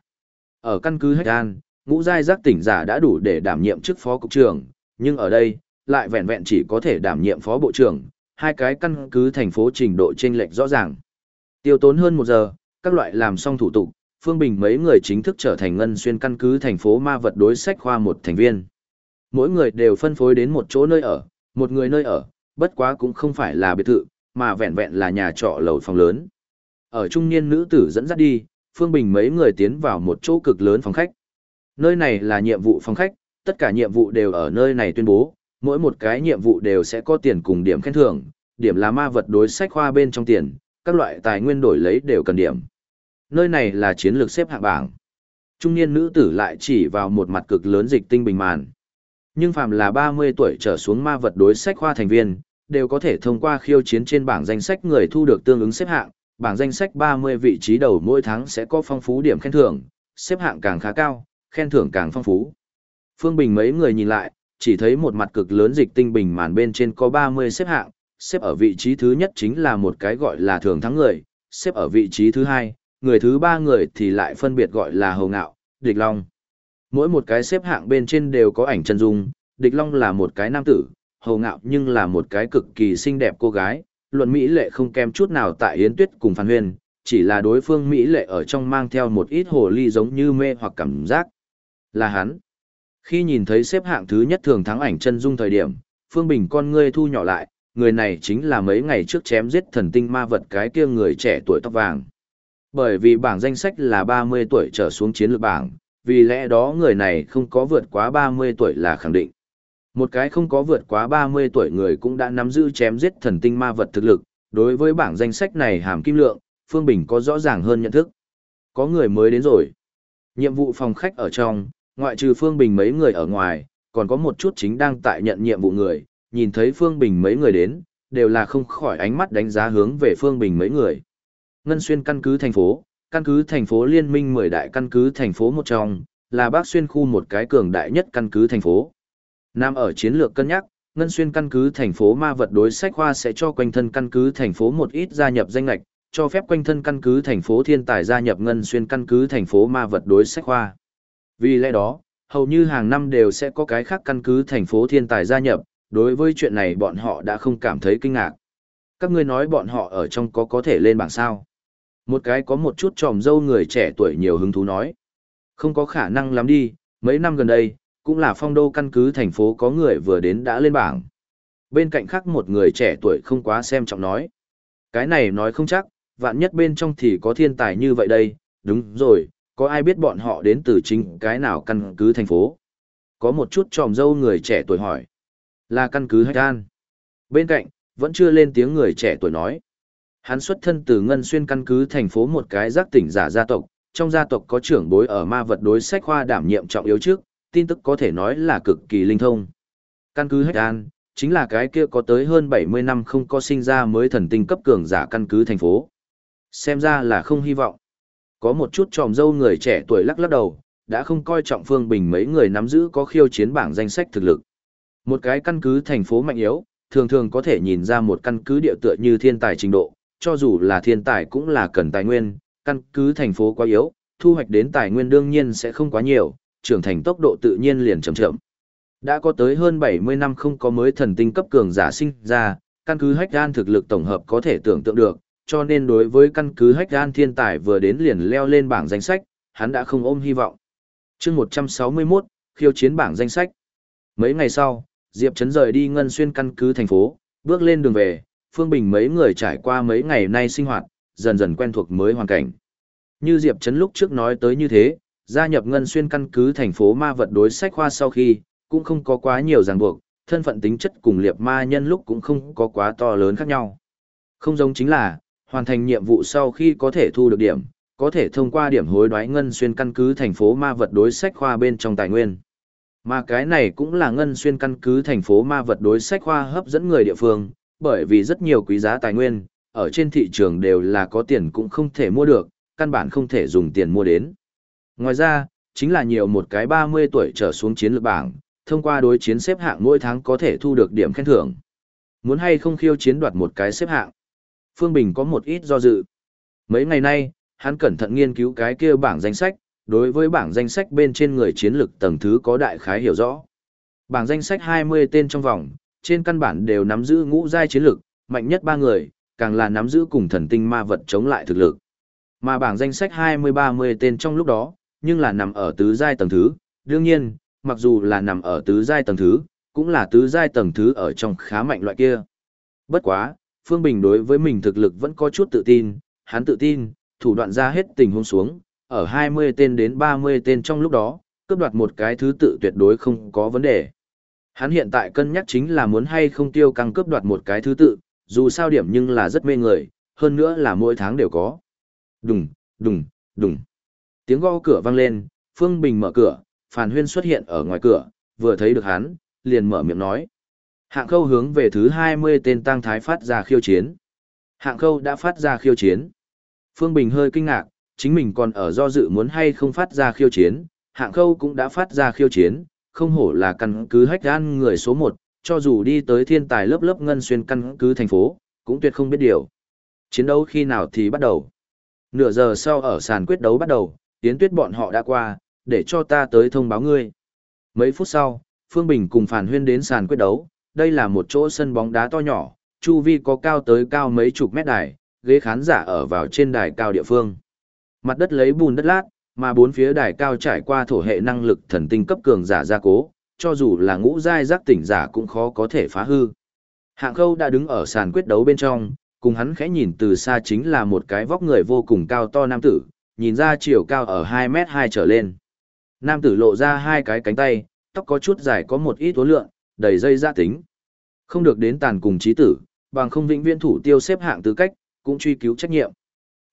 Ở căn cứ Hách An, ngũ giai giác tỉnh giả đã đủ để đảm nhiệm chức phó cục trưởng, nhưng ở đây, lại vẹn vẹn chỉ có thể đảm nhiệm phó bộ trưởng, hai cái căn cứ thành phố trình độ chênh lệch rõ ràng. Tiêu tốn hơn một giờ, các loại làm xong thủ tục, Phương Bình mấy người chính thức trở thành ngân xuyên căn cứ thành phố ma vật đối sách khoa một thành viên. Mỗi người đều phân phối đến một chỗ nơi ở, một người nơi ở, bất quá cũng không phải là biệt thự, mà vẹn vẹn là nhà trọ lầu phòng lớn. Ở trung niên nữ tử dẫn dắt đi, Phương Bình mấy người tiến vào một chỗ cực lớn phòng khách. Nơi này là nhiệm vụ phòng khách, tất cả nhiệm vụ đều ở nơi này tuyên bố, mỗi một cái nhiệm vụ đều sẽ có tiền cùng điểm khen thưởng, điểm là ma vật đối sách khoa bên trong tiền, các loại tài nguyên đổi lấy đều cần điểm. Nơi này là chiến lược xếp hạng bảng. Trung niên nữ tử lại chỉ vào một mặt cực lớn dịch tinh bình màn. Nhưng phàm là 30 tuổi trở xuống ma vật đối sách khoa thành viên, đều có thể thông qua khiêu chiến trên bảng danh sách người thu được tương ứng xếp hạng, bảng danh sách 30 vị trí đầu mỗi tháng sẽ có phong phú điểm khen thưởng, xếp hạng càng khá cao, khen thưởng càng phong phú. Phương Bình mấy người nhìn lại, chỉ thấy một mặt cực lớn dịch tinh bình màn bên trên có 30 xếp hạng, xếp ở vị trí thứ nhất chính là một cái gọi là thường thắng người, xếp ở vị trí thứ hai, người thứ ba người thì lại phân biệt gọi là hầu ngạo, địch long. Mỗi một cái xếp hạng bên trên đều có ảnh chân dung, địch long là một cái nam tử, hầu ngạo nhưng là một cái cực kỳ xinh đẹp cô gái, luận Mỹ lệ không kém chút nào tại Yến Tuyết cùng Phan Huyền, chỉ là đối phương Mỹ lệ ở trong mang theo một ít hồ ly giống như mê hoặc cảm giác. Là hắn. Khi nhìn thấy xếp hạng thứ nhất thường thắng ảnh chân dung thời điểm, Phương Bình con ngươi thu nhỏ lại, người này chính là mấy ngày trước chém giết thần tinh ma vật cái kia người trẻ tuổi tóc vàng. Bởi vì bảng danh sách là 30 tuổi trở xuống chiến lược bảng, vì lẽ đó người này không có vượt quá 30 tuổi là khẳng định. Một cái không có vượt quá 30 tuổi người cũng đã nắm giữ chém giết thần tinh ma vật thực lực, đối với bảng danh sách này hàm kim lượng, Phương Bình có rõ ràng hơn nhận thức. Có người mới đến rồi. Nhiệm vụ phòng khách ở trong, ngoại trừ Phương Bình mấy người ở ngoài, còn có một chút chính đang tại nhận nhiệm vụ người, nhìn thấy Phương Bình mấy người đến, đều là không khỏi ánh mắt đánh giá hướng về Phương Bình mấy người. Ngân Xuyên căn cứ thành phố, căn cứ thành phố liên minh 10 đại căn cứ thành phố một trong, là Bắc Xuyên khu một cái cường đại nhất căn cứ thành phố. Nam ở chiến lược cân nhắc, Ngân Xuyên căn cứ thành phố ma vật đối sách khoa sẽ cho quanh thân căn cứ thành phố một ít gia nhập danh lạch, cho phép quanh thân căn cứ thành phố thiên tài gia nhập Ngân Xuyên căn cứ thành phố ma vật đối sách khoa. Vì lẽ đó, hầu như hàng năm đều sẽ có cái khác căn cứ thành phố thiên tài gia nhập, đối với chuyện này bọn họ đã không cảm thấy kinh ngạc. Các ngươi nói bọn họ ở trong có có thể lên bảng sao. Một cái có một chút tròm dâu người trẻ tuổi nhiều hứng thú nói. Không có khả năng lắm đi, mấy năm gần đây, cũng là phong đô căn cứ thành phố có người vừa đến đã lên bảng. Bên cạnh khác một người trẻ tuổi không quá xem trọng nói. Cái này nói không chắc, vạn nhất bên trong thì có thiên tài như vậy đây, đúng rồi, có ai biết bọn họ đến từ chính cái nào căn cứ thành phố? Có một chút tròm dâu người trẻ tuổi hỏi. Là căn cứ Hạch An. Bên cạnh, vẫn chưa lên tiếng người trẻ tuổi nói. Hắn xuất thân từ Ngân Xuyên căn cứ thành phố một cái giác tỉnh giả gia tộc, trong gia tộc có trưởng bối ở ma vật đối sách khoa đảm nhiệm trọng yếu trước, tin tức có thể nói là cực kỳ linh thông. Căn cứ Hạch An, chính là cái kia có tới hơn 70 năm không có sinh ra mới thần tinh cấp cường giả căn cứ thành phố. Xem ra là không hy vọng. Có một chút tròm dâu người trẻ tuổi lắc lắc đầu, đã không coi trọng Phương Bình mấy người nắm giữ có khiêu chiến bảng danh sách thực lực. Một cái căn cứ thành phố mạnh yếu, thường thường có thể nhìn ra một căn cứ địa tựa như thiên tài trình độ, cho dù là thiên tài cũng là cần tài nguyên, căn cứ thành phố quá yếu, thu hoạch đến tài nguyên đương nhiên sẽ không quá nhiều, trưởng thành tốc độ tự nhiên liền chậm chậm. Đã có tới hơn 70 năm không có mới thần tinh cấp cường giả sinh ra, căn cứ hách gan thực lực tổng hợp có thể tưởng tượng được, cho nên đối với căn cứ hách gan thiên tài vừa đến liền leo lên bảng danh sách, hắn đã không ôm hy vọng. chương 161, khiêu chiến bảng danh sách. Mấy ngày sau, Diệp Trấn rời đi ngân xuyên căn cứ thành phố, bước lên đường về, Phương Bình mấy người trải qua mấy ngày nay sinh hoạt, dần dần quen thuộc mới hoàn cảnh. Như Diệp Trấn lúc trước nói tới như thế, gia nhập ngân xuyên căn cứ thành phố ma vật đối sách khoa sau khi, cũng không có quá nhiều ràng buộc, thân phận tính chất cùng liệp ma nhân lúc cũng không có quá to lớn khác nhau. Không giống chính là, hoàn thành nhiệm vụ sau khi có thể thu được điểm, có thể thông qua điểm hối đoái ngân xuyên căn cứ thành phố ma vật đối sách khoa bên trong tài nguyên. Mà cái này cũng là ngân xuyên căn cứ thành phố ma vật đối sách khoa hấp dẫn người địa phương, bởi vì rất nhiều quý giá tài nguyên, ở trên thị trường đều là có tiền cũng không thể mua được, căn bản không thể dùng tiền mua đến. Ngoài ra, chính là nhiều một cái 30 tuổi trở xuống chiến lược bảng, thông qua đối chiến xếp hạng mỗi tháng có thể thu được điểm khen thưởng. Muốn hay không khiêu chiến đoạt một cái xếp hạng. Phương Bình có một ít do dự. Mấy ngày nay, hắn cẩn thận nghiên cứu cái kia bảng danh sách, đối với bảng danh sách bên trên người chiến lược tầng thứ có đại khái hiểu rõ. Bảng danh sách 20 tên trong vòng, trên căn bản đều nắm giữ ngũ giai chiến lược, mạnh nhất ba người, càng là nắm giữ cùng thần tinh ma vật chống lại thực lực. Mà bảng danh sách 20-30 tên trong lúc đó, nhưng là nằm ở tứ giai tầng thứ, đương nhiên, mặc dù là nằm ở tứ giai tầng thứ, cũng là tứ giai tầng thứ ở trong khá mạnh loại kia. Bất quá, Phương Bình đối với mình thực lực vẫn có chút tự tin, hắn tự tin, thủ đoạn ra hết tình huống xuống, ở 20 tên đến 30 tên trong lúc đó, cướp đoạt một cái thứ tự tuyệt đối không có vấn đề. Hắn hiện tại cân nhắc chính là muốn hay không tiêu căng cướp đoạt một cái thứ tự, dù sao điểm nhưng là rất mê người, hơn nữa là mỗi tháng đều có. Đùng, đùng, đùng. Tiếng gõ cửa vang lên, Phương Bình mở cửa, Phàn Huyên xuất hiện ở ngoài cửa, vừa thấy được hắn, liền mở miệng nói. Hạng khâu hướng về thứ 20 tên tăng thái phát ra khiêu chiến. Hạng khâu đã phát ra khiêu chiến. Phương Bình hơi kinh ngạc, chính mình còn ở do dự muốn hay không phát ra khiêu chiến, hạng khâu cũng đã phát ra khiêu chiến, không hổ là căn cứ hách gan người số 1, cho dù đi tới thiên tài lớp lớp ngân xuyên căn cứ thành phố, cũng tuyệt không biết điều. Chiến đấu khi nào thì bắt đầu. Nửa giờ sau ở sàn quyết đấu bắt đầu, tiến tuyết bọn họ đã qua, để cho ta tới thông báo ngươi. Mấy phút sau, Phương Bình cùng Phản Huyên đến sàn quyết đấu, đây là một chỗ sân bóng đá to nhỏ, chu vi có cao tới cao mấy chục mét đài, ghế khán giả ở vào trên đài cao địa phương. Mặt đất lấy bùn đất lát, mà bốn phía đài cao trải qua thổ hệ năng lực thần tinh cấp cường giả gia cố, cho dù là ngũ giai giác tỉnh giả cũng khó có thể phá hư. Hạng Khâu đã đứng ở sàn quyết đấu bên trong, cùng hắn khẽ nhìn từ xa chính là một cái vóc người vô cùng cao to nam tử, nhìn ra chiều cao ở 2 mét 2 trở lên. Nam tử lộ ra hai cái cánh tay, tóc có chút dài có một ít tố lượng, đầy dây da tính. Không được đến tàn cùng trí tử, bằng không vĩnh viễn thủ tiêu xếp hạng tư cách, cũng truy cứu trách nhiệm.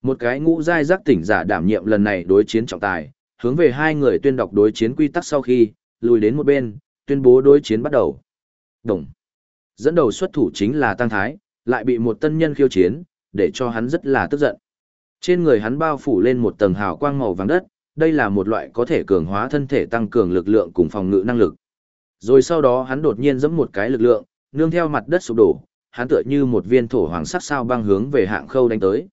Một cái ngũ giai giác tỉnh giả đảm nhiệm lần này đối chiến trọng tài, hướng về hai người tuyên đọc đối chiến quy tắc sau khi, lùi đến một bên, tuyên bố đối chiến bắt đầu. Đồng. Dẫn đầu xuất thủ chính là Tăng Thái, lại bị một tân nhân khiêu chiến, để cho hắn rất là tức giận. Trên người hắn bao phủ lên một tầng hào quang màu vàng đất, đây là một loại có thể cường hóa thân thể tăng cường lực lượng cùng phòng ngự năng lực. Rồi sau đó hắn đột nhiên giẫm một cái lực lượng, nương theo mặt đất sụp đổ, hắn tựa như một viên thổ hoàng sắc sao băng hướng về hạng khâu đánh tới.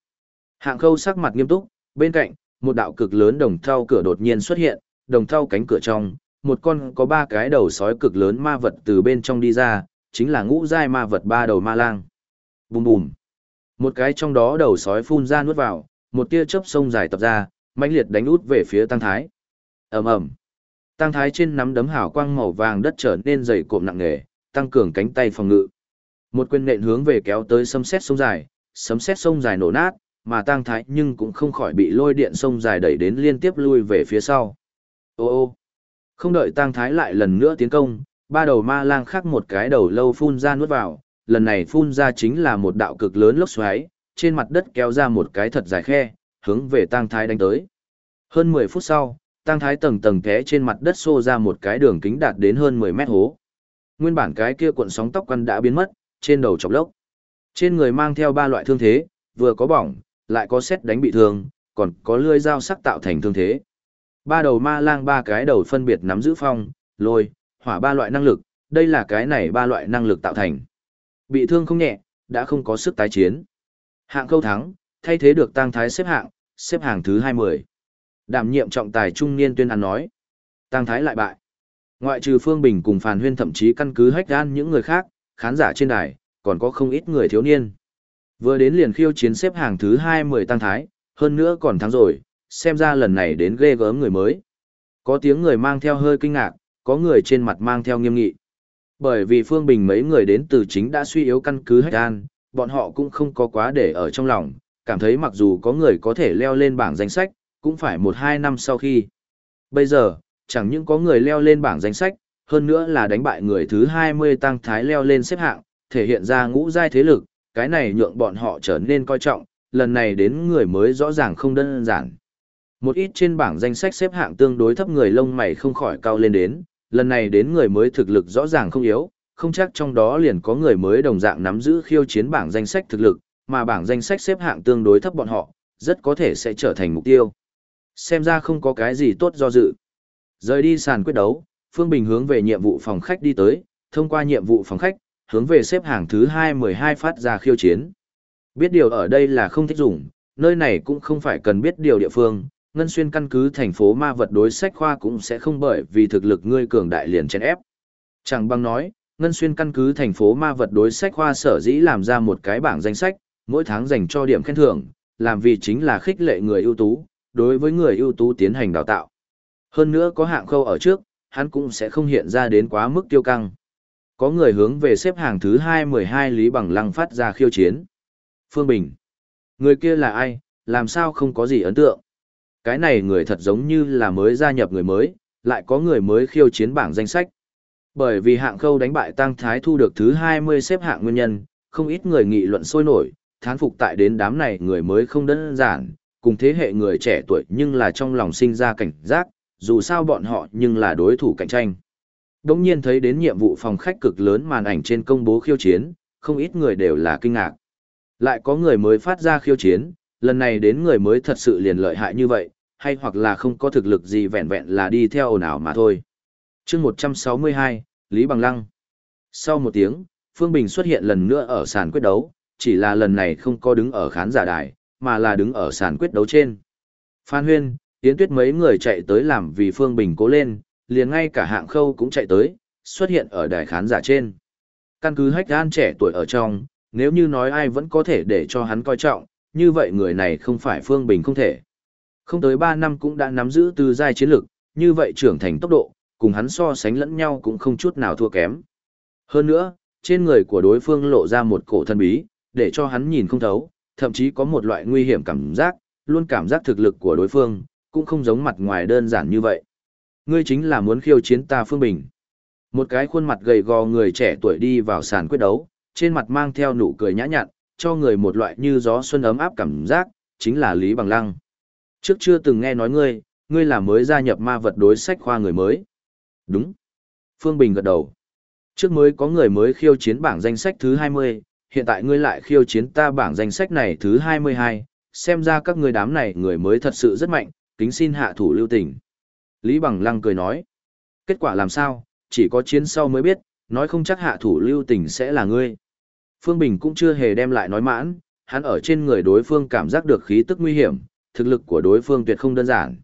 Hạng khâu sắc mặt nghiêm túc, bên cạnh, một đạo cực lớn đồng thau cửa đột nhiên xuất hiện, đồng thau cánh cửa trong, một con có ba cái đầu sói cực lớn ma vật từ bên trong đi ra, chính là ngũ giai ma vật ba đầu ma lang. Bùm bùm. Một cái trong đó đầu sói phun ra nuốt vào, một tia chớp sông dài tập ra, mãnh liệt đánh út về phía Tăng Thái. Ầm ầm. Tăng Thái trên nắm đấm hào quang màu vàng đất trở nên dày cộm nặng nề, tăng cường cánh tay phòng ngự. Một quyền nện hướng về kéo tới sấm sét sông dài, sấm sét sông dài nổ nát, mà tăng thái nhưng cũng không khỏi bị lôi điện sông dài đẩy đến liên tiếp lui về phía sau. Ô ô, không đợi tăng thái lại lần nữa tiến công, ba đầu ma lang khác một cái đầu lâu phun ra nuốt vào, lần này phun ra chính là một đạo cực lớn lốc xoáy, trên mặt đất kéo ra một cái thật dài khe, hướng về tăng thái đánh tới. Hơn 10 phút sau, tăng thái tầng tầng té trên mặt đất xô ra một cái đường kính đạt đến hơn 10 mét hố. Nguyên bản cái kia cuộn sóng tóc quăn đã biến mất, trên đầu chọc lốc. Trên người mang theo ba loại thương thế, vừa có bỏng, lại có xét đánh bị thương, còn có lưỡi dao sắc tạo thành thương thế. Ba đầu ma lang ba cái đầu phân biệt nắm giữ phong, lôi, hỏa ba loại năng lực, đây là cái này ba loại năng lực tạo thành. Bị thương không nhẹ, đã không có sức tái chiến. Hạng câu thắng, thay thế được tăng thái xếp hạng, xếp hạng thứ 20. Đảm nhiệm trọng tài trung niên tuyên án nói. Tăng thái lại bại. Ngoại trừ Phương Bình cùng Phàn Huyên thậm chí căn cứ hách gan những người khác, khán giả trên đài, còn có không ít người thiếu niên. Vừa đến liền khiêu chiến xếp hàng thứ 20 tăng thái, hơn nữa còn thắng rồi, xem ra lần này đến ghê gớm người mới. Có tiếng người mang theo hơi kinh ngạc, có người trên mặt mang theo nghiêm nghị. Bởi vì Phương Bình mấy người đến từ chính đã suy yếu căn cứ hách gan, bọn họ cũng không có quá để ở trong lòng, cảm thấy mặc dù có người có thể leo lên bảng danh sách, cũng phải một hai năm sau khi. Bây giờ, chẳng những có người leo lên bảng danh sách, hơn nữa là đánh bại người thứ 20 tăng thái leo lên xếp hạng, thể hiện ra ngũ giai thế lực, cái này nhượng bọn họ trở nên coi trọng, lần này đến người mới rõ ràng không đơn giản. Một ít trên bảng danh sách xếp hạng tương đối thấp người lông mày không khỏi cao lên đến, lần này đến người mới thực lực rõ ràng không yếu, không chắc trong đó liền có người mới đồng dạng nắm giữ khiêu chiến bảng danh sách thực lực, mà bảng danh sách xếp hạng tương đối thấp bọn họ, rất có thể sẽ trở thành mục tiêu. Xem ra không có cái gì tốt do dự. Rời đi sàn quyết đấu, Phương Bình hướng về nhiệm vụ phòng khách đi tới, thông qua nhiệm vụ phòng khách, hướng về xếp hàng thứ 212 phát ra khiêu chiến. Biết điều ở đây là không thích dùng, nơi này cũng không phải cần biết điều địa phương, Ngân Xuyên căn cứ thành phố ma vật đối sách khoa cũng sẽ không bởi vì thực lực ngươi cường đại liền chèn ép. Chẳng bằng nói, Ngân Xuyên căn cứ thành phố ma vật đối sách khoa sở dĩ làm ra một cái bảng danh sách, mỗi tháng dành cho điểm khen thưởng, làm vì chính là khích lệ người ưu tú, đối với người ưu tú tiến hành đào tạo. Hơn nữa có hạng khâu ở trước, hắn cũng sẽ không hiện ra đến quá mức tiêu căng. Có người hướng về xếp hàng thứ 212 Lý Bằng Lăng phát ra khiêu chiến. Phương Bình. Người kia là ai, làm sao không có gì ấn tượng. Cái này người thật giống như là mới gia nhập người mới, lại có người mới khiêu chiến bảng danh sách. Bởi vì hạng khâu đánh bại Tăng Thái thu được thứ 20 xếp hạng nguyên nhân, không ít người nghị luận sôi nổi, thán phục tại đến đám này người mới không đơn giản, cùng thế hệ người trẻ tuổi nhưng là trong lòng sinh ra cảnh giác, dù sao bọn họ nhưng là đối thủ cạnh tranh. Đống nhiên thấy đến nhiệm vụ phòng khách cực lớn màn ảnh trên công bố khiêu chiến, không ít người đều là kinh ngạc. Lại có người mới phát ra khiêu chiến, lần này đến người mới thật sự liền lợi hại như vậy, hay hoặc là không có thực lực gì vẹn vẹn là đi theo ồn ào mà thôi. chương 162, Lý Bằng Lăng. Sau một tiếng, Phương Bình xuất hiện lần nữa ở sàn quyết đấu, chỉ là lần này không có đứng ở khán giả đài, mà là đứng ở sàn quyết đấu trên. Phan Huyên, Yến Tuyết mấy người chạy tới làm vì Phương Bình cố lên, liền ngay cả hạng khâu cũng chạy tới, xuất hiện ở đài khán giả trên. Căn cứ hách gan trẻ tuổi ở trong, nếu như nói ai vẫn có thể để cho hắn coi trọng, như vậy người này không phải Phương Bình không thể. Không tới 3 năm cũng đã nắm giữ từ giai chiến lực, như vậy trưởng thành tốc độ, cùng hắn so sánh lẫn nhau cũng không chút nào thua kém. Hơn nữa, trên người của đối phương lộ ra một cổ thân bí, để cho hắn nhìn không thấu, thậm chí có một loại nguy hiểm cảm giác, luôn cảm giác thực lực của đối phương, cũng không giống mặt ngoài đơn giản như vậy. Ngươi chính là muốn khiêu chiến ta Phương Bình. Một cái khuôn mặt gầy gò người trẻ tuổi đi vào sàn quyết đấu, trên mặt mang theo nụ cười nhã nhặn, cho người một loại như gió xuân ấm áp cảm giác, chính là Lý Bằng Lăng. Trước chưa từng nghe nói ngươi, ngươi là mới gia nhập ma vật đối sách khoa người mới. Đúng. Phương Bình gật đầu. Trước mới có người mới khiêu chiến bảng danh sách thứ 20, hiện tại ngươi lại khiêu chiến ta bảng danh sách này thứ 22, xem ra các ngươi đám này người mới thật sự rất mạnh, kính xin hạ thủ lưu tình. Lý Bằng Lăng cười nói. Kết quả làm sao, chỉ có chiến sau mới biết, nói không chắc hạ thủ lưu tình sẽ là ngươi. Phương Bình cũng chưa hề đem lại nói mãn, hắn ở trên người đối phương cảm giác được khí tức nguy hiểm, thực lực của đối phương tuyệt không đơn giản.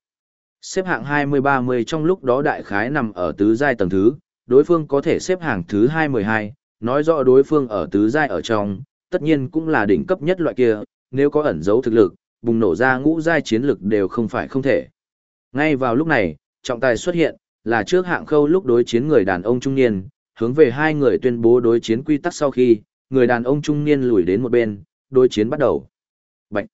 Xếp hạng 20-30 trong lúc đó đại khái nằm ở tứ giai tầng thứ, đối phương có thể xếp hạng thứ 212, nói rõ đối phương ở tứ giai ở trong, tất nhiên cũng là đỉnh cấp nhất loại kia, nếu có ẩn giấu thực lực, bùng nổ ra ngũ giai chiến lực đều không phải không thể. Ngay vào lúc này, trọng tài xuất hiện, là trước hạng khâu lúc đối chiến người đàn ông trung niên, hướng về hai người tuyên bố đối chiến quy tắc sau khi, người đàn ông trung niên lùi đến một bên, đối chiến bắt đầu. Bạch.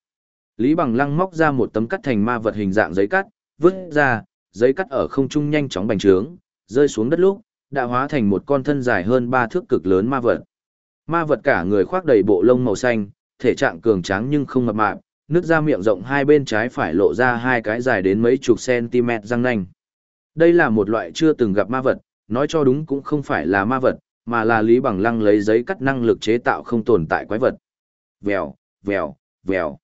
Lý Bằng Lăng móc ra một tấm cắt thành ma vật hình dạng giấy cắt, vứt ra, giấy cắt ở không trung nhanh chóng bành trướng, rơi xuống đất lúc, đã hóa thành một con thân dài hơn ba thước cực lớn ma vật. Ma vật cả người khoác đầy bộ lông màu xanh, thể trạng cường tráng nhưng không mập mạp, nước ra miệng rộng hai bên trái phải lộ ra hai cái dài đến mấy chục cm răng nanh. Đây là một loại chưa từng gặp ma vật, nói cho đúng cũng không phải là ma vật, mà là Lý Bằng Lăng lấy giấy cắt năng lực chế tạo không tồn tại quái vật. Vèo, vèo, vèo.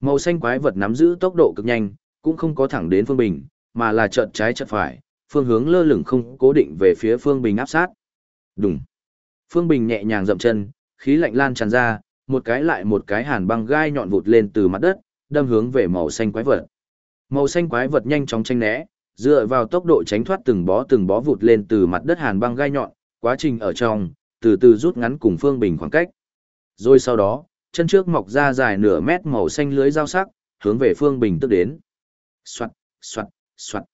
Màu xanh quái vật nắm giữ tốc độ cực nhanh, cũng không có thẳng đến Phương Bình, mà là chợt trái chợt phải, phương hướng lơ lửng không cố định về phía Phương Bình áp sát. Đùng. Phương Bình nhẹ nhàng dậm chân, khí lạnh lan tràn ra, một cái lại một cái hàn băng gai nhọn vụt lên từ mặt đất, đâm hướng về màu xanh quái vật. Màu xanh quái vật nhanh chóng tranh né, dựa vào tốc độ tránh thoát từng bó từng bó vụt lên từ mặt đất hàn băng gai nhọn, quá trình ở trong, từ từ rút ngắn cùng Phương Bình khoảng cách. Rồi sau đó, chân trước mọc ra dài nửa mét màu xanh lưới dao sắc, hướng về Phương Bình tức đến. Soạt, soạt, soạt.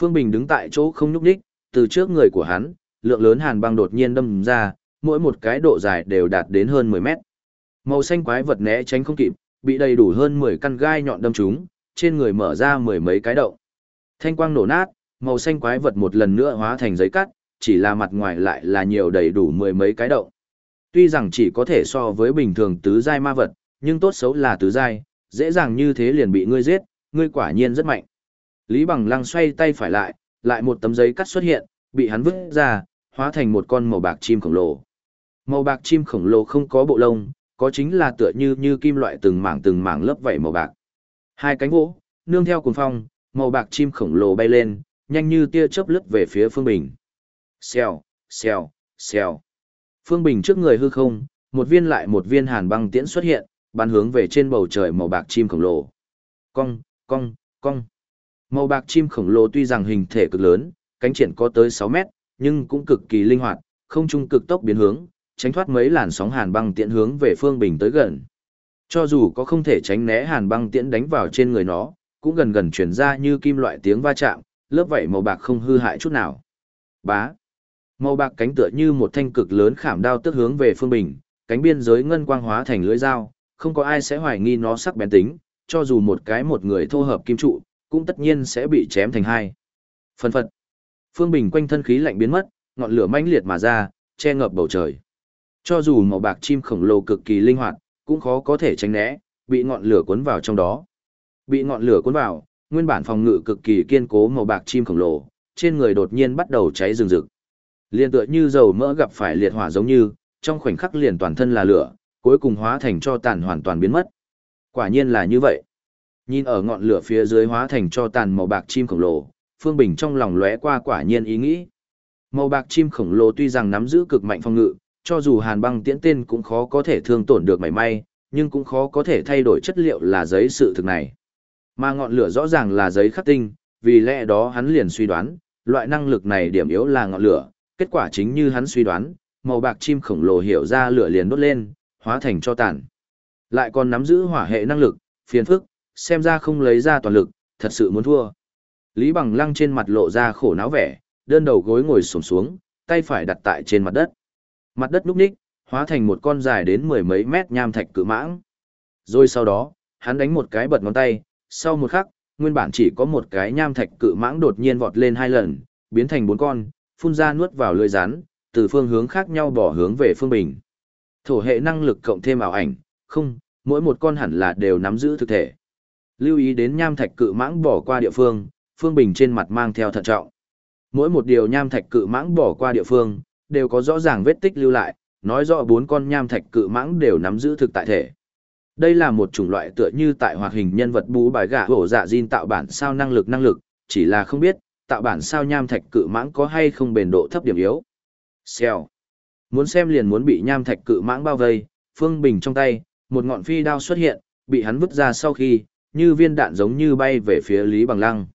Phương Bình đứng tại chỗ không nhúc nhích, từ trước người của hắn, lượng lớn hàn băng đột nhiên đâm ra, mỗi một cái độ dài đều đạt đến hơn 10 mét. Màu xanh quái vật né tránh không kịp, bị đầy đủ hơn 10 căn gai nhọn đâm trúng, trên người mở ra mười mấy cái động. Thanh quang nổ nát, màu xanh quái vật một lần nữa hóa thành giấy cắt, chỉ là mặt ngoài lại là nhiều đầy đủ mười mấy cái động. Tuy rằng chỉ có thể so với bình thường tứ giai ma vật, nhưng tốt xấu là tứ giai, dễ dàng như thế liền bị ngươi giết, ngươi quả nhiên rất mạnh. Lý Bằng Lăng xoay tay phải lại, lại một tấm giấy cắt xuất hiện, bị hắn vứt ra, hóa thành một con màu bạc chim khổng lồ. Màu bạc chim khổng lồ không có bộ lông, có chính là tựa như như kim loại từng mảng từng mảng lớp vảy màu bạc. Hai cánh vỗ, nương theo cuồng phong, màu bạc chim khổng lồ bay lên, nhanh như tia chớp lướt về phía Phương Bình. Xèo, xèo, xèo. Phương Bình trước người hư không, một viên lại một viên hàn băng tiễn xuất hiện, bắn hướng về trên bầu trời màu bạc chim khổng lồ. Cong, cong, cong. Màu bạc chim khổng lồ tuy rằng hình thể cực lớn, cánh triển có tới 6 mét, nhưng cũng cực kỳ linh hoạt, không trung cực tốc biến hướng, tránh thoát mấy làn sóng hàn băng tiễn hướng về Phương Bình tới gần. Cho dù có không thể tránh né hàn băng tiễn đánh vào trên người nó, cũng gần gần chuyển ra như kim loại tiếng va chạm, lớp vảy màu bạc không hư hại chút nào. Bá. Màu bạc cánh tựa như một thanh cực lớn khảm đao tức hướng về Phương Bình, cánh biên giới ngân quang hóa thành lưỡi dao, không có ai sẽ hoài nghi nó sắc bén tính, cho dù một cái một người thô hợp kim trụ, cũng tất nhiên sẽ bị chém thành hai. Phân phật. Phương Bình quanh thân khí lạnh biến mất, ngọn lửa mãnh liệt mà ra, che ngập bầu trời. Cho dù màu bạc chim khổng lồ cực kỳ linh hoạt, cũng khó có thể tránh né, bị ngọn lửa cuốn vào trong đó. Bị ngọn lửa cuốn vào, nguyên bản phòng ngự cực kỳ kiên cố màu bạc chim khổng lồ, trên người đột nhiên bắt đầu cháy rừng rực. Liên tựa như dầu mỡ gặp phải liệt hỏa giống như, trong khoảnh khắc liền toàn thân là lửa, cuối cùng hóa thành cho tàn hoàn toàn biến mất. Quả nhiên là như vậy. Nhìn ở ngọn lửa phía dưới hóa thành cho tàn màu bạc chim khổng lồ, Phương Bình trong lòng lóe qua quả nhiên ý nghĩ. Màu bạc chim khổng lồ tuy rằng nắm giữ cực mạnh phòng ngự, cho dù hàn băng tiễn tên cũng khó có thể thương tổn được mảy may, nhưng cũng khó có thể thay đổi chất liệu là giấy sự thực này. Mà ngọn lửa rõ ràng là giấy khắc tinh, vì lẽ đó hắn liền suy đoán, loại năng lực này điểm yếu là ngọn lửa, kết quả chính như hắn suy đoán, màu bạc chim khổng lồ hiểu ra lửa liền đốt lên, hóa thành cho tàn. Lại còn nắm giữ hỏa hệ năng lực, phiền phức, xem ra không lấy ra toàn lực, thật sự muốn thua. Lý Bằng Lăng trên mặt lộ ra khổ não vẻ, đơn đầu gối ngồi xổm xuống, tay phải đặt tại trên mặt đất. Mặt đất núc ních, hóa thành một con dài đến mười mấy mét nham thạch cự mãng. Rồi sau đó, hắn đánh một cái bật ngón tay, sau một khắc, nguyên bản chỉ có một cái nham thạch cự mãng đột nhiên vọt lên hai lần, biến thành bốn con, phun ra nuốt vào lưỡi rắn, từ phương hướng khác nhau bỏ hướng về phương bình. Thổ hệ năng lực cộng thêm ảo ảnh, không, mỗi một con hẳn là đều nắm giữ thực thể. Lưu ý đến nham thạch cự mãng bỏ qua địa phương, phương bình trên mặt mang theo thận trọng. Mỗi một điều nham thạch cự mãng bỏ qua địa phương, đều có rõ ràng vết tích lưu lại, nói rõ bốn con nham thạch cự mãng đều nắm giữ thực tại thể. Đây là một chủng loại tựa như tại hoạt hình nhân vật bú bài gà hổ dạ Jin tạo bản sao năng lực năng lực, chỉ là không biết, tạo bản sao nham thạch cự mãng có hay không bền độ thấp điểm yếu. Xèo. Muốn xem liền muốn bị nham thạch cự mãng bao vây, Phương Bình trong tay, một ngọn phi đao xuất hiện, bị hắn vứt ra sau khi, như viên đạn giống như bay về phía Lý Bằng Lăng.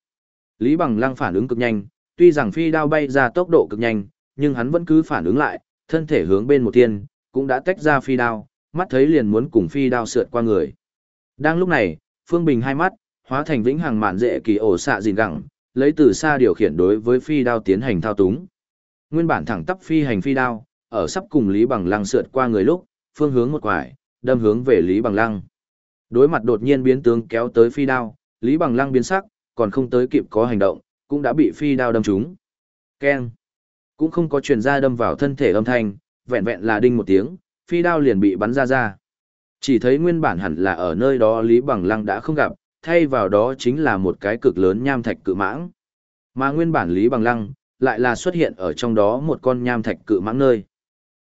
Lý Bằng Lăng phản ứng cực nhanh, tuy rằng phi đao bay ra tốc độ cực nhanh, nhưng hắn vẫn cứ phản ứng lại, thân thể hướng bên một tiên, cũng đã tách ra phi đao, mắt thấy liền muốn cùng phi đao sượt qua người. Đang lúc này, Phương Bình hai mắt, hóa thành vĩnh hằng mạn dễ kỳ ổ xạ gìn gẳng, lấy từ xa điều khiển đối với phi đao tiến hành thao túng. Nguyên bản thẳng tắp phi hành phi đao, ở sắp cùng Lý Bằng Lăng sượt qua người lúc, phương hướng một quải, đâm hướng về Lý Bằng Lăng. Đối mặt đột nhiên biến tướng kéo tới phi đao, Lý Bằng Lăng biến sắc, còn không tới kịp có hành động, cũng đã bị phi đao đâm trúng. Keng! Cũng không có truyền ra đâm vào thân thể âm thanh, vẹn vẹn là đinh một tiếng, phi đao liền bị bắn ra ra. Chỉ thấy nguyên bản hẳn là ở nơi đó Lý Bằng Lăng đã không gặp, thay vào đó chính là một cái cực lớn nham thạch cự mãng. Mà nguyên bản Lý Bằng Lăng, lại là xuất hiện ở trong đó một con nham thạch cự mãng nơi.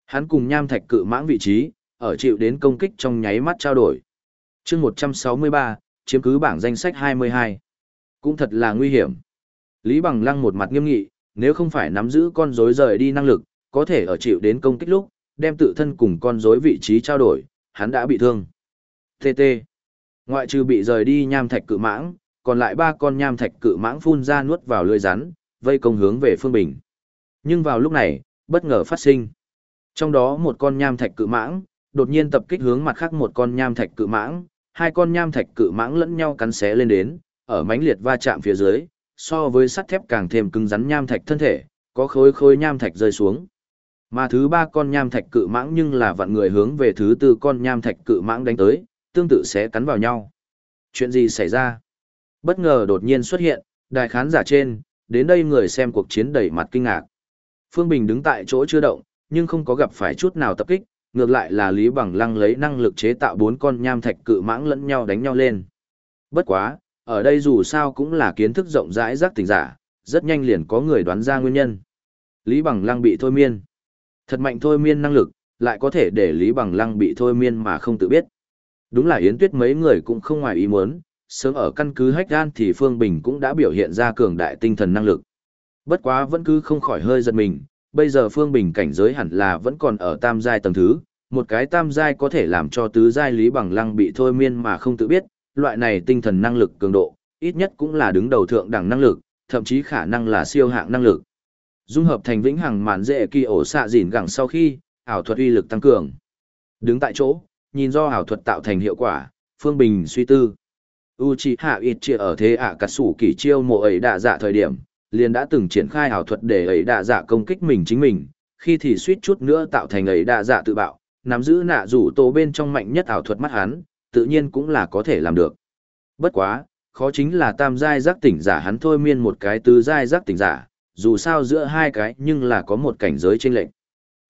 Hắn cùng nham thạch cự mãng vị trí, ở chịu đến công kích trong nháy mắt trao đổi. chương 163, chiếm cứ bảng danh sách 22. Cũng thật là nguy hiểm. Lý Bằng Lăng một mặt nghiêm nghị, nếu không phải nắm giữ con rối rời đi năng lực, có thể ở chịu đến công kích lúc, đem tự thân cùng con rối vị trí trao đổi, hắn đã bị thương. TT. Ngoại trừ bị rời đi nham thạch cự mãng, còn lại ba con nham thạch cự mãng phun ra nuốt vào lưỡi rắn, vây công hướng về Phương Bình. Nhưng vào lúc này, bất ngờ phát sinh. Trong đó một con nham thạch cự mãng, đột nhiên tập kích hướng mặt khác một con nham thạch cự mãng, hai con nham thạch cự mãng lẫn nhau cắn xé lên đến, ở mãnh liệt va chạm phía dưới, so với sắt thép càng thêm cứng rắn nham thạch thân thể, có khối khối nham thạch rơi xuống. Mà thứ ba con nham thạch cự mãng nhưng là vặn người hướng về thứ tư con nham thạch cự mãng đánh tới, tương tự sẽ cắn vào nhau. Chuyện gì xảy ra? Bất ngờ đột nhiên xuất hiện, đài khán giả trên, đến đây người xem cuộc chiến đầy mặt kinh ngạc. Phương Bình đứng tại chỗ chưa động, nhưng không có gặp phải chút nào tập kích, ngược lại là Lý Bằng Lăng lấy năng lực chế tạo bốn con nham thạch cự mãng lẫn nhau đánh nhau lên. Bất quá, ở đây dù sao cũng là kiến thức rộng rãi giác tỉnh giả, rất nhanh liền có người đoán ra nguyên nhân. Lý Bằng Lăng bị thôi miên. Thật mạnh thôi miên năng lực, lại có thể để Lý Bằng Lăng bị thôi miên mà không tự biết. Đúng là Yến Tuyết mấy người cũng không ngoài ý muốn, sớm ở căn cứ hách gan thì Phương Bình cũng đã biểu hiện ra cường đại tinh thần năng lực. Bất quá vẫn cứ không khỏi hơi giật mình, bây giờ Phương Bình cảnh giới hẳn là vẫn còn ở tam giai tầng thứ, một cái tam giai có thể làm cho tứ giai Lý Bằng Lăng bị thôi miên mà không tự biết, loại này tinh thần năng lực cường độ, ít nhất cũng là đứng đầu thượng đẳng năng lực, thậm chí khả năng là siêu hạng năng lực. Dung hợp thành vĩnh hằng mạn dễ kỳ ổ xạ dỉn gẳng sau khi, ảo thuật uy lực tăng cường. Đứng tại chỗ, nhìn do ảo thuật tạo thành hiệu quả, Phương Bình suy tư. Uchiha Itchia ở thế ạ cắt sủ kỳ chiêu mộ ấy đã dạ thời điểm, liền đã từng triển khai ảo thuật để ấy đã dạ công kích mình chính mình, khi thì suýt chút nữa tạo thành ấy đã dạ tự bạo, nắm giữ nạ rủ tổ bên trong mạnh nhất ảo thuật mắt hắn, tự nhiên cũng là có thể làm được. Bất quá, khó chính là tam giai giác tỉnh giả hắn thôi miên một cái tứ giai giác tỉnh giả, dù sao giữa hai cái nhưng là có một cảnh giới chênh lệch.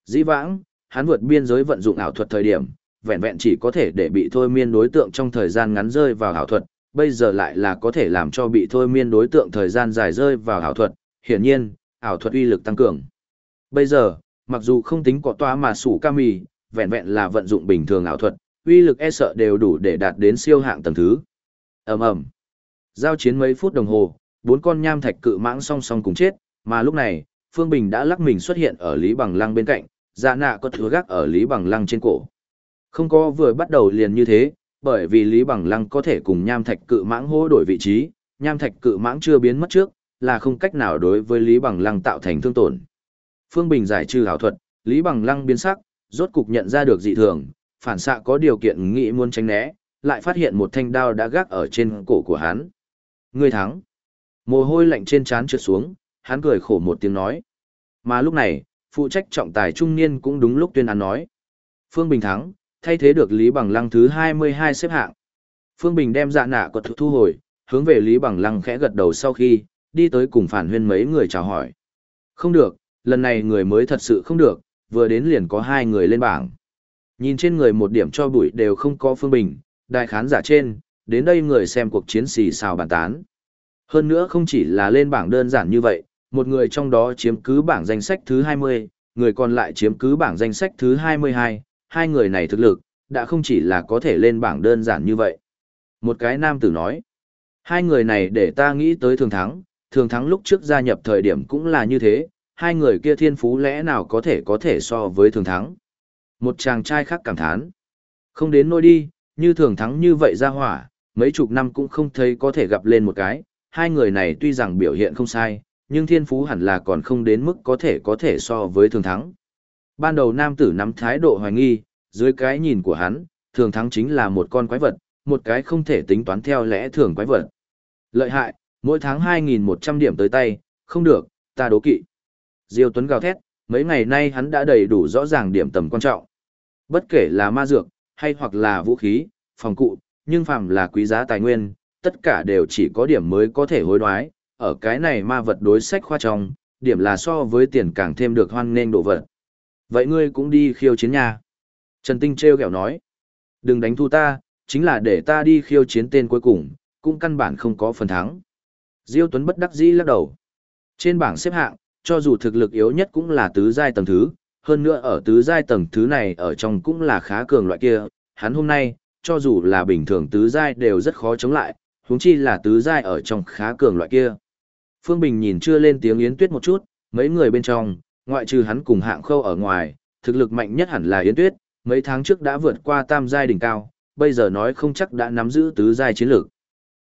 Dĩ vãng, hắn vượt biên giới vận dụng ảo thuật thời điểm, vẹn vẹn chỉ có thể để bị thôi miên đối tượng trong thời gian ngắn rơi vào ảo thuật, bây giờ lại là có thể làm cho bị thôi miên đối tượng thời gian dài rơi vào ảo thuật, hiển nhiên, ảo thuật uy lực tăng cường. Bây giờ, mặc dù không tính có toa mà sủ kami, vẹn vẹn là vận dụng bình thường ảo thuật, uy lực e sợ đều đủ để đạt đến siêu hạng tầng thứ. Ầm ầm. Giao chiến mấy phút đồng hồ, bốn con nham thạch cự mãng song song cùng chết, mà lúc này, Phương Bình đã lắc mình xuất hiện ở Lý Bằng Lăng bên cạnh, dạ nạ có thừa gác ở Lý Bằng Lăng trên cổ. Không có vừa bắt đầu liền như thế, bởi vì Lý Bằng Lăng có thể cùng nham thạch cự mãng hô đổi vị trí, nham thạch cự mãng chưa biến mất trước, là không cách nào đối với Lý Bằng Lăng tạo thành thương tổn. Phương Bình giải trừ ảo thuật, Lý Bằng Lăng biến sắc, rốt cục nhận ra được dị thường, phản xạ có điều kiện nghĩ muốn tránh né, lại phát hiện một thanh đao đã gác ở trên cổ của hắn. Ngươi thắng. Mồ hôi lạnh trên trán trượt xuống, hắn cười khổ một tiếng nói. Mà lúc này, phụ trách trọng tài trung niên cũng đúng lúc tuyên án nói. Phương Bình thắng, thay thế được Lý Bằng Lăng thứ 22 xếp hạng. Phương Bình đem dạ nạ quật thu hồi, hướng về Lý Bằng Lăng khẽ gật đầu sau khi, đi tới cùng phản huyên mấy người chào hỏi. Không được, lần này người mới thật sự không được, vừa đến liền có hai người lên bảng. Nhìn trên người một điểm cho bụi đều không có Phương Bình, đại khán giả trên, đến đây người xem cuộc chiến xì xào bàn tán. Hơn nữa không chỉ là lên bảng đơn giản như vậy, một người trong đó chiếm cứ bảng danh sách thứ 20, người còn lại chiếm cứ bảng danh sách thứ 22, hai người này thực lực, đã không chỉ là có thể lên bảng đơn giản như vậy. Một cái nam tử nói, hai người này để ta nghĩ tới thường thắng, thường thắng lúc trước gia nhập thời điểm cũng là như thế, hai người kia thiên phú lẽ nào có thể có thể so với thường thắng. Một chàng trai khác cảm thán, không đến nôi đi, như thường thắng như vậy ra hỏa, mấy chục năm cũng không thấy có thể gặp lên một cái, hai người này tuy rằng biểu hiện không sai, nhưng thiên phú hẳn là còn không đến mức có thể có thể so với thường thắng. Ban đầu nam tử nắm thái độ hoài nghi, dưới cái nhìn của hắn, thường thắng chính là một con quái vật, một cái không thể tính toán theo lẽ thường quái vật. Lợi hại, mỗi tháng 2.100 điểm tới tay, không được, ta đố kỵ. Diêu Tuấn gào thét, mấy ngày nay hắn đã đầy đủ rõ ràng điểm tầm quan trọng. Bất kể là ma dược, hay hoặc là vũ khí, phòng cụ, nhưng phàm là quý giá tài nguyên, tất cả đều chỉ có điểm mới có thể hối đoái, ở cái này ma vật đối sách khoa trong, điểm là so với tiền càng thêm được hoan nghênh độ vật. Vậy ngươi cũng đi khiêu chiến nha. Trần Tinh treo kẹo nói. Đừng đánh thu ta, chính là để ta đi khiêu chiến tên cuối cùng, cũng căn bản không có phần thắng. Diêu Tuấn bất đắc dĩ lắc đầu. Trên bảng xếp hạng, cho dù thực lực yếu nhất cũng là tứ giai tầng thứ, hơn nữa ở tứ giai tầng thứ này ở trong cũng là khá cường loại kia, hắn hôm nay, cho dù là bình thường tứ giai đều rất khó chống lại, huống chi là tứ giai ở trong khá cường loại kia. Phương Bình nhìn chưa lên tiếng Yến Tuyết một chút, mấy người bên trong, ngoại trừ hắn cùng hạng khâu ở ngoài, thực lực mạnh nhất hẳn là Yến Tuyết, mấy tháng trước đã vượt qua tam giai đỉnh cao, bây giờ nói không chắc đã nắm giữ tứ giai chiến lược.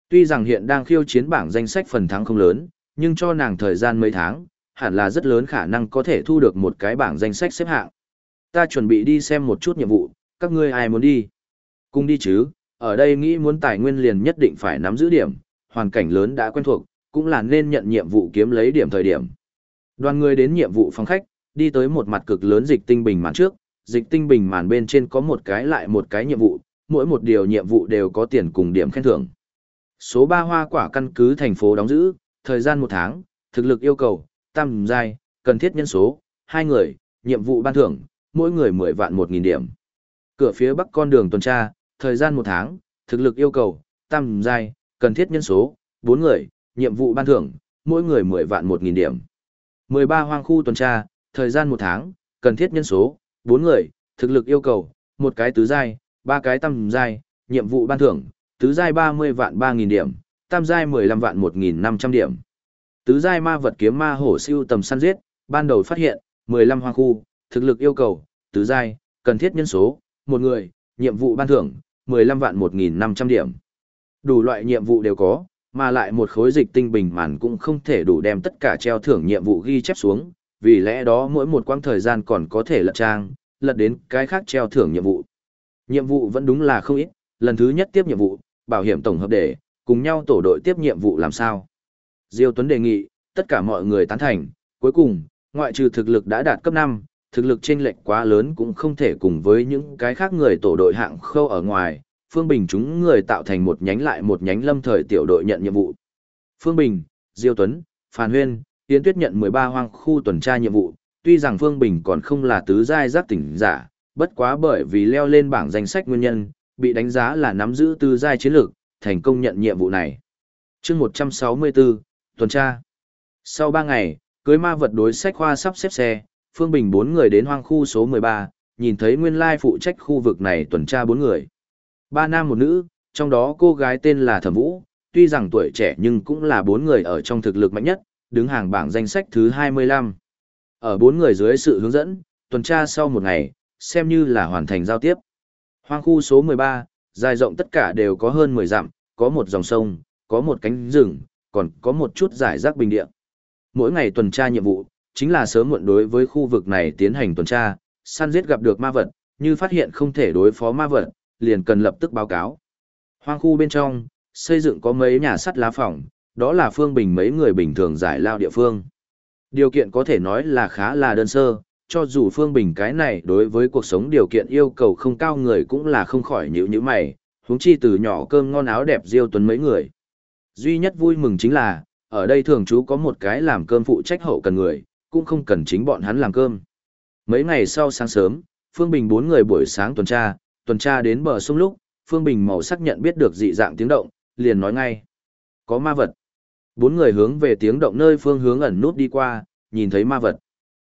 Tuy rằng hiện đang khiêu chiến bảng danh sách phần thắng không lớn, nhưng cho nàng thời gian mấy tháng, hẳn là rất lớn khả năng có thể thu được một cái bảng danh sách xếp hạng. Ta chuẩn bị đi xem một chút nhiệm vụ, các ngươi ai muốn đi? Cùng đi chứ, ở đây nghĩ muốn tài nguyên liền nhất định phải nắm giữ điểm, hoàn cảnh lớn đã quen thuộc, cũng là nên nhận nhiệm vụ kiếm lấy điểm thời điểm. Đoàn người đến nhiệm vụ phòng khách, đi tới một mặt cực lớn dịch tinh bình màn trước, dịch tinh bình màn bên trên có một cái lại một cái nhiệm vụ, mỗi một điều nhiệm vụ đều có tiền cùng điểm khen thưởng. Số 3 hoa quả căn cứ thành phố đóng giữ, thời gian một tháng, thực lực yêu cầu, tam giai, cần thiết nhân số, hai người, nhiệm vụ ban thưởng, mỗi người 10 vạn 1.000 điểm. Cửa phía bắc con đường tuần tra, thời gian một tháng, thực lực yêu cầu, tam giai, cần thiết nhân số, 4 người, nhiệm vụ ban thưởng, mỗi người 10 vạn 1.000 điểm. 13 hoang khu tuần tra, thời gian một tháng, cần thiết nhân số, 4 người, thực lực yêu cầu, một cái tứ giai, ba cái tam giai, nhiệm vụ ban thưởng, tứ giai 30 vạn 3.000 điểm, tam giai 15 vạn 1.500 điểm. Tứ giai ma vật kiếm ma hổ siêu tầm săn giết, ban đầu phát hiện, 15 hoang khu, thực lực yêu cầu, tứ giai, cần thiết nhân số, một người, nhiệm vụ ban thưởng, 15 vạn 1.500 điểm. Đủ loại nhiệm vụ đều có, mà lại một khối dịch tinh bình màn cũng không thể đủ đem tất cả treo thưởng nhiệm vụ ghi chép xuống, vì lẽ đó mỗi một quãng thời gian còn có thể lật trang, lật đến cái khác treo thưởng nhiệm vụ. Nhiệm vụ vẫn đúng là không ít, lần thứ nhất tiếp nhiệm vụ, bảo hiểm tổng hợp để, cùng nhau tổ đội tiếp nhiệm vụ làm sao. Diêu Tuấn đề nghị, tất cả mọi người tán thành, cuối cùng, ngoại trừ thực lực đã đạt cấp 5, thực lực chênh lệch quá lớn cũng không thể cùng với những cái khác người tổ đội hạng khâu ở ngoài, Phương Bình chúng người tạo thành một nhánh lại một nhánh lâm thời tiểu đội nhận nhiệm vụ. Phương Bình, Diêu Tuấn, Phan Huyên, Yến Tuyết nhận 13 hoang khu tuần tra nhiệm vụ, tuy rằng Phương Bình còn không là tứ giai giác tỉnh giả, bất quá bởi vì leo lên bảng danh sách nguyên nhân, bị đánh giá là nắm giữ tứ giai chiến lược, thành công nhận nhiệm vụ này. Chương 164, tuần tra. Sau 3 ngày, cưới ma vật đối sách khoa sắp xếp xe, Phương Bình bốn người đến hoang khu số 13, nhìn thấy nguyên lai phụ trách khu vực này tuần tra bốn người. Ba nam một nữ, trong đó cô gái tên là Thẩm Vũ, tuy rằng tuổi trẻ nhưng cũng là bốn người ở trong thực lực mạnh nhất, đứng hàng bảng danh sách thứ 25. Ở bốn người dưới sự hướng dẫn, tuần tra sau một ngày, xem như là hoàn thành giao tiếp. Hoang khu số 13, dài rộng tất cả đều có hơn 10 dặm, có một dòng sông, có một cánh rừng, còn có một chút giải rác bình địa. Mỗi ngày tuần tra nhiệm vụ, chính là sớm muộn đối với khu vực này tiến hành tuần tra, săn giết gặp được ma vật, như phát hiện không thể đối phó ma vật, liền cần lập tức báo cáo. Hoang khu bên trong, xây dựng có mấy nhà sắt lá phòng, đó là phương bình mấy người bình thường giải lao địa phương. Điều kiện có thể nói là khá là đơn sơ, cho dù phương bình cái này đối với cuộc sống điều kiện yêu cầu không cao người cũng là không khỏi nhữ như mày, huống chi từ nhỏ cơm ngon áo đẹp diêu tuấn mấy người. Duy nhất vui mừng chính là, ở đây thường chú có một cái làm cơm phụ trách hậu cần người, cũng không cần chính bọn hắn làm cơm. Mấy ngày sau sáng sớm, Phương Bình bốn người buổi sáng tuần tra, tuần tra đến bờ sông lúc, Phương Bình màu sắc nhận biết được dị dạng tiếng động, liền nói ngay. Có ma vật. Bốn người hướng về tiếng động nơi phương hướng ẩn nút đi qua, nhìn thấy ma vật.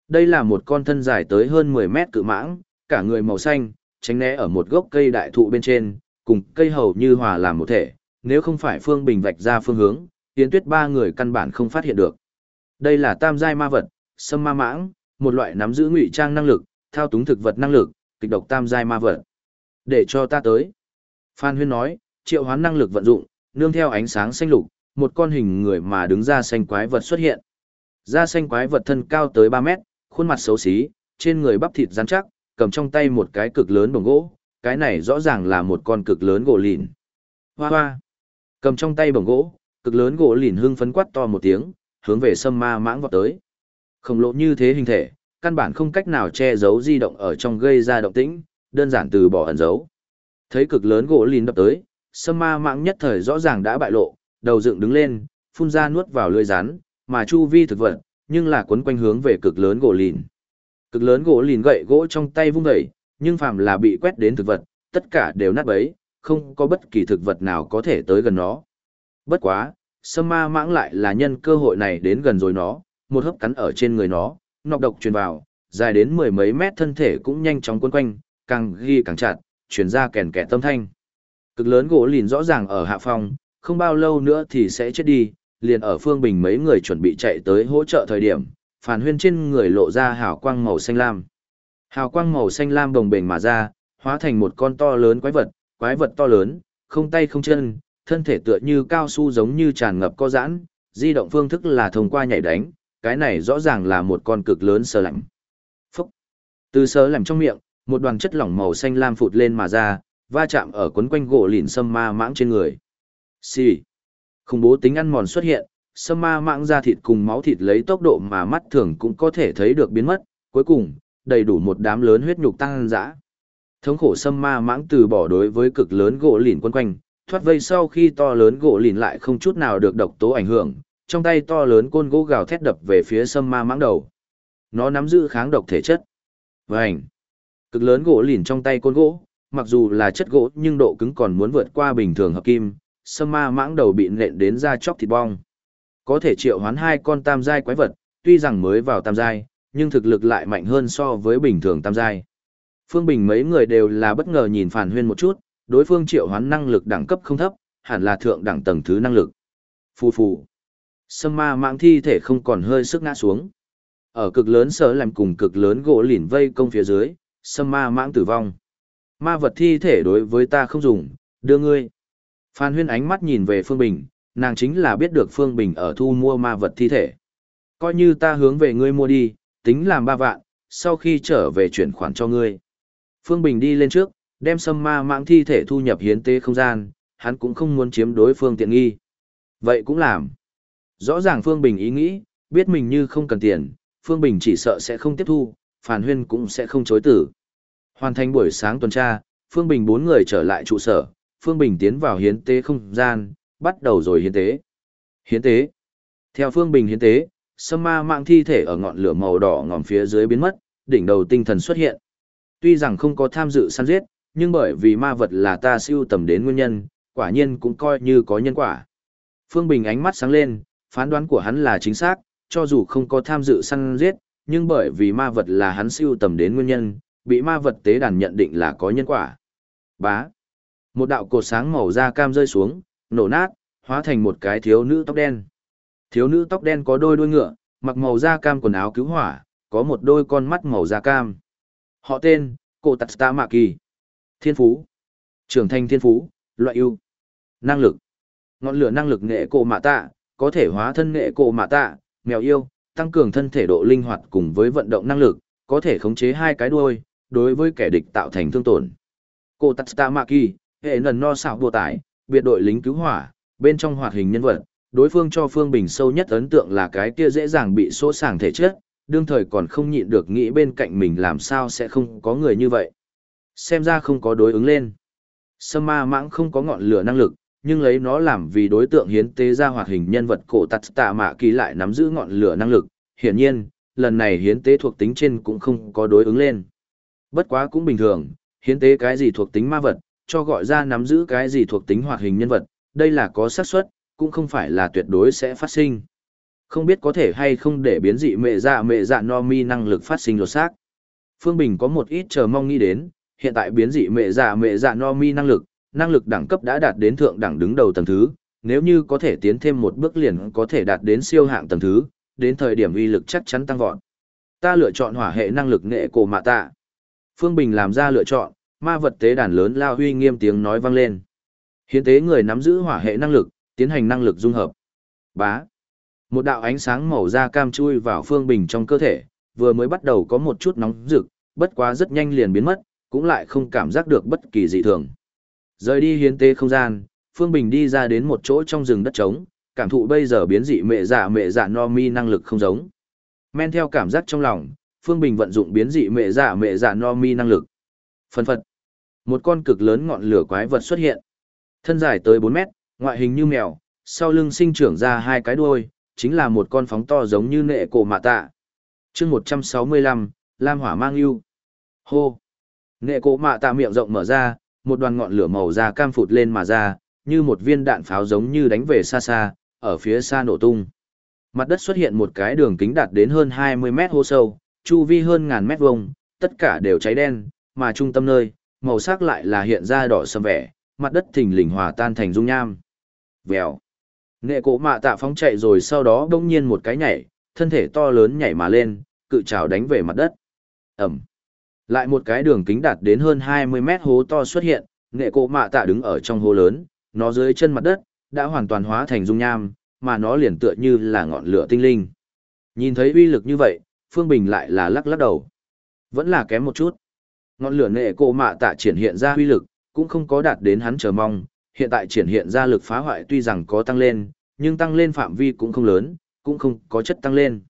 Đây là một con thân dài tới hơn 10 mét cự mãng, cả người màu xanh, tránh né ở một gốc cây đại thụ bên trên, cùng cây hầu như hòa làm một thể, nếu không phải Phương Bình vạch ra phương hướng, Tiến Tuyết ba người căn bản không phát hiện được. Đây là tam giai ma vật, sâm ma mãng, một loại nắm giữ ngụy trang năng lực, thao túng thực vật năng lực, kịch độc tam giai ma vật. Để cho ta tới. Phan Huyên nói, triệu hoán năng lực vận dụng, nương theo ánh sáng xanh lục, một con hình người mà đứng ra xanh quái vật xuất hiện. Da xanh quái vật thân cao tới 3 mét, khuôn mặt xấu xí, trên người bắp thịt rắn chắc, cầm trong tay một cái cực lớn bồng gỗ, cái này rõ ràng là một con cực lớn gỗ lìn. Hoa hoa. Cầm trong tay bồng gỗ, cực lớn gỗ lìn hưng phấn quát to một tiếng, hướng về sâm ma mãng vọt tới. Khổng lồ như thế hình thể, căn bản không cách nào che giấu di động ở trong gây ra động tĩnh, đơn giản từ bỏ ẩn giấu. Thấy cực lớn gỗ lìn đập tới, sâm ma mãng nhất thời rõ ràng đã bại lộ, đầu dựng đứng lên, phun ra nuốt vào lưỡi rắn, mà chu vi thực vật, nhưng là quấn quanh hướng về cực lớn gỗ lìn. Cực lớn gỗ lìn gậy gỗ trong tay vung dậy, nhưng phàm là bị quét đến thực vật, tất cả đều nát bấy, không có bất kỳ thực vật nào có thể tới gần nó. Bất quá, sâm ma mãng lại là nhân cơ hội này đến gần rồi nó, một hớp cắn ở trên người nó, nọc độc truyền vào, dài đến mười mấy mét thân thể cũng nhanh chóng quấn quanh, càng ghi càng chặt, truyền ra kèn kẹt tâm thanh. Cực lớn gỗ lìn rõ ràng ở hạ phòng, không bao lâu nữa thì sẽ chết đi, liền ở phương bình mấy người chuẩn bị chạy tới hỗ trợ thời điểm, phản huyên trên người lộ ra hào quang màu xanh lam. Hào quang màu xanh lam bồng bềnh mà ra, hóa thành một con to lớn quái vật, quái vật to lớn, không tay không chân, thân thể tựa như cao su giống như tràn ngập co giãn, di động phương thức là thông qua nhảy đánh, cái này rõ ràng là một con cực lớn sờ lạnh. Phúc! Từ sờ lạnh trong miệng, một đoàn chất lỏng màu xanh lam phụt lên mà ra, va chạm ở quấn quanh gỗ lìn sâm ma mãng trên người. Xì! Khủng bố tính ăn mòn xuất hiện, sâm ma mãng ra thịt cùng máu thịt lấy tốc độ mà mắt thường cũng có thể thấy được biến mất, cuối cùng, đầy đủ một đám lớn huyết nhục tăng dã. Thống khổ xâm ma mãng từ bỏ đối với cực lớn gỗ lìn quân quanh, thoát vây sau khi to lớn gỗ lìn lại không chút nào được độc tố ảnh hưởng, trong tay to lớn côn gỗ gào thét đập về phía xâm ma mãng đầu. Nó nắm giữ kháng độc thể chất. Vành. Cực lớn gỗ lìn trong tay côn gỗ, mặc dù là chất gỗ nhưng độ cứng còn muốn vượt qua bình thường hợp kim, xâm ma mãng đầu bị nện đến ra chóc thịt bong. Có thể triệu hoán hai con tam giai quái vật, tuy rằng mới vào tam giai, nhưng thực lực lại mạnh hơn so với bình thường tam giai. Phương Bình mấy người đều là bất ngờ nhìn Phản Huyên một chút, đối phương triệu hoán năng lực đẳng cấp không thấp, hẳn là thượng đẳng tầng thứ năng lực. Phù phù. Sâm ma mạng thi thể không còn hơi sức ngã xuống. Ở cực lớn sở làm cùng cực lớn gỗ lỉn vây công phía dưới, sâm ma mạng tử vong. Ma vật thi thể đối với ta không dùng, đưa ngươi. Phan huyên ánh mắt nhìn về Phương Bình, nàng chính là biết được Phương Bình ở thu mua ma vật thi thể. Coi như ta hướng về ngươi mua đi, tính làm ba vạn, sau khi trở về chuyển khoản cho ngươi. Phương Bình đi lên trước, đem sâm ma mạng thi thể thu nhập hiến tế không gian, hắn cũng không muốn chiếm đối phương tiện nghi. Vậy cũng làm. Rõ ràng Phương Bình ý nghĩ, biết mình như không cần tiền, Phương Bình chỉ sợ sẽ không tiếp thu, Phản Huyên cũng sẽ không chối tử. Hoàn thành buổi sáng tuần tra, Phương Bình bốn người trở lại trụ sở, Phương Bình tiến vào hiến tế không gian, bắt đầu rồi hiến tế. Hiến tế. Theo Phương Bình hiến tế, sâm ma mạng thi thể ở ngọn lửa màu đỏ ngòm phía dưới biến mất, đỉnh đầu tinh thần xuất hiện. Tuy rằng không có tham dự săn giết, nhưng bởi vì ma vật là ta siêu tầm đến nguyên nhân, quả nhiên cũng coi như có nhân quả. Phương Bình ánh mắt sáng lên, phán đoán của hắn là chính xác, cho dù không có tham dự săn giết, nhưng bởi vì ma vật là hắn siêu tầm đến nguyên nhân, bị ma vật tế đàn nhận định là có nhân quả. Bá. Một đạo cột sáng màu da cam rơi xuống, nổ nát, hóa thành một cái thiếu nữ tóc đen. Thiếu nữ tóc đen có đôi đuôi ngựa, mặc màu da cam quần áo cứu hỏa, có một đôi con mắt màu da cam. Họ tên, Cổ Tạc Stạ Mạ Kỳ. Thiên Phú. Trưởng thành Thiên Phú, loại ưu. Năng lực. Ngọn lửa năng lực nghệ cổ mạ tạ, có thể hóa thân nghệ cổ mạ tạ, mèo yêu, tăng cường thân thể độ linh hoạt cùng với vận động năng lực, có thể khống chế hai cái đuôi, đối với kẻ địch tạo thành thương tổn. Cổ Tạt Stạ Mạ Kỳ, hệ nần no xảo đùa tải, biệt đội lính cứu hỏa, bên trong hoạt hình nhân vật, đối phương cho Phương Bình sâu nhất ấn tượng là cái kia dễ dàng bị số sàng thể chất, đương thời còn không nhịn được nghĩ bên cạnh mình làm sao sẽ không có người như vậy. Xem ra không có đối ứng lên. Sâm ma mãng không có ngọn lửa năng lực, nhưng lấy nó làm vì đối tượng hiến tế ra hoạt hình nhân vật cổ tạt tạ mạ kỳ lại nắm giữ ngọn lửa năng lực. Hiển nhiên, lần này hiến tế thuộc tính trên cũng không có đối ứng lên. Bất quá cũng bình thường, hiến tế cái gì thuộc tính ma vật, cho gọi ra nắm giữ cái gì thuộc tính hoạt hình nhân vật, đây là có xác suất, cũng không phải là tuyệt đối sẽ phát sinh. Không biết có thể hay không để biến dị mẹ dạ mẹ dạ no mi năng lực phát sinh lột xác. Phương Bình có một ít chờ mong nghĩ đến, hiện tại biến dị mẹ dạ mẹ dạ no mi năng lực, năng lực đẳng cấp đã đạt đến thượng đẳng đứng đầu tầng thứ, nếu như có thể tiến thêm một bước liền có thể đạt đến siêu hạng tầng thứ, đến thời điểm uy lực chắc chắn tăng vọt. Ta lựa chọn hỏa hệ năng lực nghệ cổ mạ tạ. Phương Bình làm ra lựa chọn, ma vật tế đàn lớn lao huy nghiêm tiếng nói vang lên. Hiến tế người nắm giữ hỏa hệ năng lực, tiến hành năng lực dung hợp. Bá. Một đạo ánh sáng màu da cam chui vào Phương Bình trong cơ thể, vừa mới bắt đầu có một chút nóng rực, bất quá rất nhanh liền biến mất, cũng lại không cảm giác được bất kỳ dị thường. Rời đi hiến tế không gian, Phương Bình đi ra đến một chỗ trong rừng đất trống, cảm thụ bây giờ biến dị mẹ dạ mẹ dạ no mi năng lực không giống. Men theo cảm giác trong lòng, Phương Bình vận dụng biến dị mẹ dạ mẹ dạ no mi năng lực. Phân phật. Một con cực lớn ngọn lửa quái vật xuất hiện. Thân dài tới 4 mét, ngoại hình như mèo, sau lưng sinh trưởng ra hai cái đuôi, chính là một con phóng to giống như nệ cổ mạ tạ. chương 165, Lam Hỏa mang yêu. Hô. Nệ cổ mạ tạ miệng rộng mở ra, một đoàn ngọn lửa màu da cam phụt lên mà ra, như một viên đạn pháo giống như đánh về xa xa, ở phía xa nổ tung. Mặt đất xuất hiện một cái đường kính đạt đến hơn 20 mét hô sâu, chu vi hơn ngàn mét vuông, tất cả đều cháy đen, mà trung tâm nơi, màu sắc lại là hiện ra đỏ sầm vẻ, mặt đất thình lình hòa tan thành dung nham. Vèo. Nghệ cổ mạ tạ phóng chạy rồi sau đó đông nhiên một cái nhảy, thân thể to lớn nhảy mà lên, cự trào đánh về mặt đất. Ẩm. Lại một cái đường kính đạt đến hơn 20 mét hố to xuất hiện, nghệ cổ mạ tạ đứng ở trong hố lớn, nó dưới chân mặt đất, đã hoàn toàn hóa thành dung nham, mà nó liền tựa như là ngọn lửa tinh linh. Nhìn thấy uy lực như vậy, Phương Bình lại là lắc lắc đầu. Vẫn là kém một chút. Ngọn lửa nghệ cổ mạ tạ triển hiện ra uy lực, cũng không có đạt đến hắn chờ mong, hiện tại triển hiện ra lực phá hoại tuy rằng có tăng lên, nhưng tăng lên phạm vi cũng không lớn, cũng không có chất tăng lên.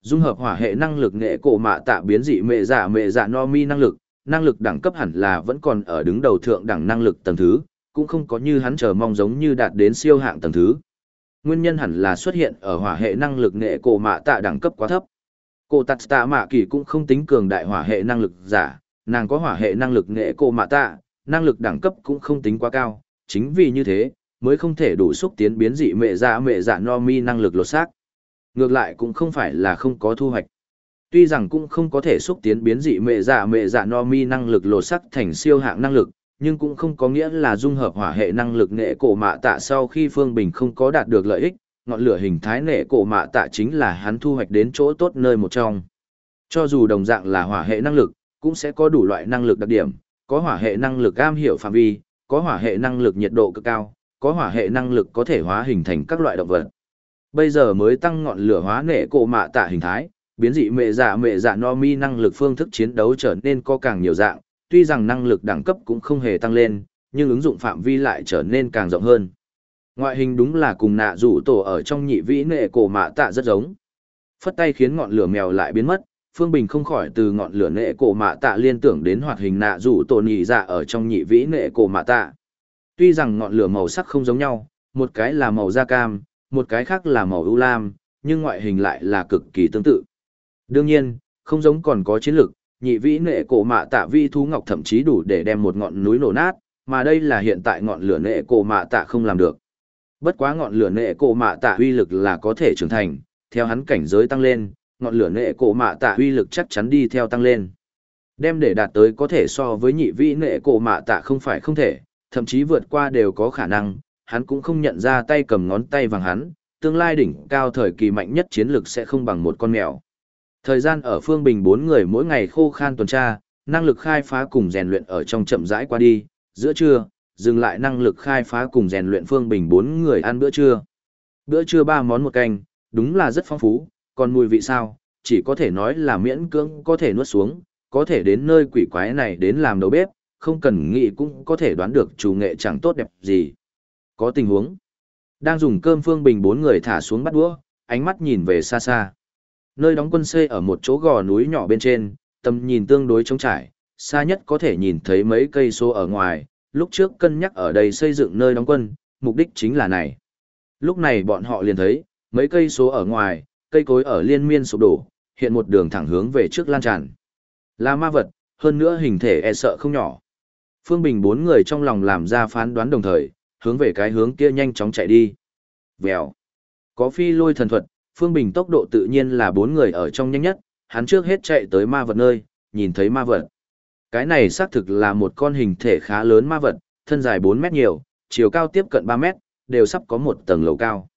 Dung hợp hỏa hệ năng lực nghệ cổ mạ tạ biến dị mẹ giả mẹ giả no mi năng lực, năng lực đẳng cấp hẳn là vẫn còn ở đứng đầu thượng đẳng năng lực tầng thứ, cũng không có như hắn chờ mong giống như đạt đến siêu hạng tầng thứ. Nguyên nhân hẳn là xuất hiện ở hỏa hệ năng lực nghệ cổ mạ tạ đẳng cấp quá thấp. Cổ tạt tạ mạ kỳ cũng không tính cường đại hỏa hệ năng lực giả, nàng có hỏa hệ năng lực nghệ cổ mạ tạ, năng lực đẳng cấp cũng không tính quá cao, chính vì như thế, mới không thể đủ xúc tiến biến dị mẹ dạ mẹ dạ no mi năng lực lột xác. Ngược lại cũng không phải là không có thu hoạch. Tuy rằng cũng không có thể xúc tiến biến dị mẹ dạ mẹ dạ no mi năng lực lột xác thành siêu hạng năng lực, nhưng cũng không có nghĩa là dung hợp hỏa hệ năng lực nệ cổ mạ tạ sau khi Phương Bình không có đạt được lợi ích, ngọn lửa hình thái nệ cổ mạ tạ chính là hắn thu hoạch đến chỗ tốt nơi một trong. Cho dù đồng dạng là hỏa hệ năng lực, cũng sẽ có đủ loại năng lực đặc điểm, có hỏa hệ năng lực am hiểu phạm vi, có hỏa hệ năng lực nhiệt độ cực cao, có hỏa hệ năng lực có thể hóa hình thành các loại động vật. Bây giờ mới tăng ngọn lửa hóa nệ cổ mạ tạ hình thái, biến dị mẹ dạ mẹ dạ no mi năng lực phương thức chiến đấu trở nên có càng nhiều dạng, tuy rằng năng lực đẳng cấp cũng không hề tăng lên, nhưng ứng dụng phạm vi lại trở nên càng rộng hơn. Ngoại hình đúng là cùng nạ rủ tổ ở trong nhị vĩ nệ cổ mạ tạ rất giống. Phất tay khiến ngọn lửa mèo lại biến mất, Phương Bình không khỏi từ ngọn lửa nệ cổ mạ tạ liên tưởng đến hoạt hình nạ rủ tổ nhị dạ ở trong nhị vĩ nệ cổ mạ tạ. Tuy rằng ngọn lửa màu sắc không giống nhau, một cái là màu da cam, một cái khác là màu ưu lam, nhưng ngoại hình lại là cực kỳ tương tự. Đương nhiên, không giống còn có chiến lực, nhị vĩ nệ cổ mạ tạ vi thú ngọc thậm chí đủ để đem một ngọn núi nổ nát, mà đây là hiện tại ngọn lửa nệ cổ mạ tạ không làm được. Bất quá ngọn lửa nệ cổ mạ tạ uy lực là có thể trưởng thành, theo hắn cảnh giới tăng lên, ngọn lửa nệ cổ mạ tạ uy lực chắc chắn đi theo tăng lên. Đem để đạt tới có thể so với nhị vĩ nệ cổ mạ tạ không phải không thể, thậm chí vượt qua đều có khả năng, hắn cũng không nhận ra tay cầm ngón tay vàng hắn, tương lai đỉnh cao thời kỳ mạnh nhất chiến lực sẽ không bằng một con mèo. Thời gian ở phương bình bốn người mỗi ngày khô khan tuần tra, năng lực khai phá cùng rèn luyện ở trong chậm rãi qua đi, giữa trưa, dừng lại năng lực khai phá cùng rèn luyện phương bình bốn người ăn bữa trưa. Bữa trưa ba món một canh, đúng là rất phong phú, còn mùi vị sao, chỉ có thể nói là miễn cưỡng có thể nuốt xuống, có thể đến nơi quỷ quái này đến làm đầu bếp, không cần nghĩ cũng có thể đoán được chủ nghệ chẳng tốt đẹp gì. Có tình huống. Đang dùng cơm phương bình bốn người thả xuống bắt đũa, ánh mắt nhìn về xa xa. Nơi đóng quân xây ở một chỗ gò núi nhỏ bên trên, tầm nhìn tương đối trống trải, xa nhất có thể nhìn thấy mấy cây số ở ngoài, lúc trước cân nhắc ở đây xây dựng nơi đóng quân, mục đích chính là này. Lúc này bọn họ liền thấy, mấy cây số ở ngoài, cây cối ở liên miên sụp đổ, hiện một đường thẳng hướng về trước lan tràn. Là ma vật, hơn nữa hình thể e sợ không nhỏ. Phương Bình bốn người trong lòng làm ra phán đoán đồng thời, hướng về cái hướng kia nhanh chóng chạy đi. Vèo. Có phi lôi thần thuật, Phương Bình tốc độ tự nhiên là bốn người ở trong nhanh nhất, hắn trước hết chạy tới ma vật nơi, nhìn thấy ma vật. Cái này xác thực là một con hình thể khá lớn ma vật, thân dài 4 mét nhiều, chiều cao tiếp cận 3 mét, đều sắp có một tầng lầu cao.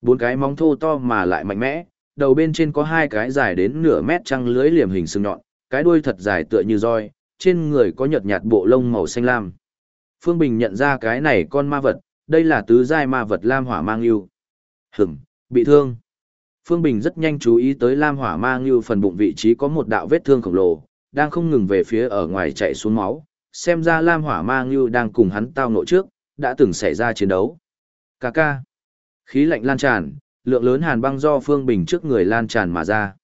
Bốn cái móng thô to mà lại mạnh mẽ, đầu bên trên có hai cái dài đến nửa mét trăng lưới liềm hình sừng nhọn, cái đuôi thật dài tựa như roi, trên người có nhợt nhạt bộ lông màu xanh lam. Phương Bình nhận ra cái này con ma vật, đây là tứ giai ma vật lam hỏa mang yêu. Hửm, bị thương. Phương Bình rất nhanh chú ý tới lam hỏa mang yêu phần bụng vị trí có một đạo vết thương khổng lồ, đang không ngừng về phía ở ngoài chạy xuống máu. Xem ra lam hỏa mang yêu đang cùng hắn tao nội trước, đã từng xảy ra chiến đấu. Cà ca. Khí lạnh lan tràn, lượng lớn hàn băng do Phương Bình trước người lan tràn mà ra.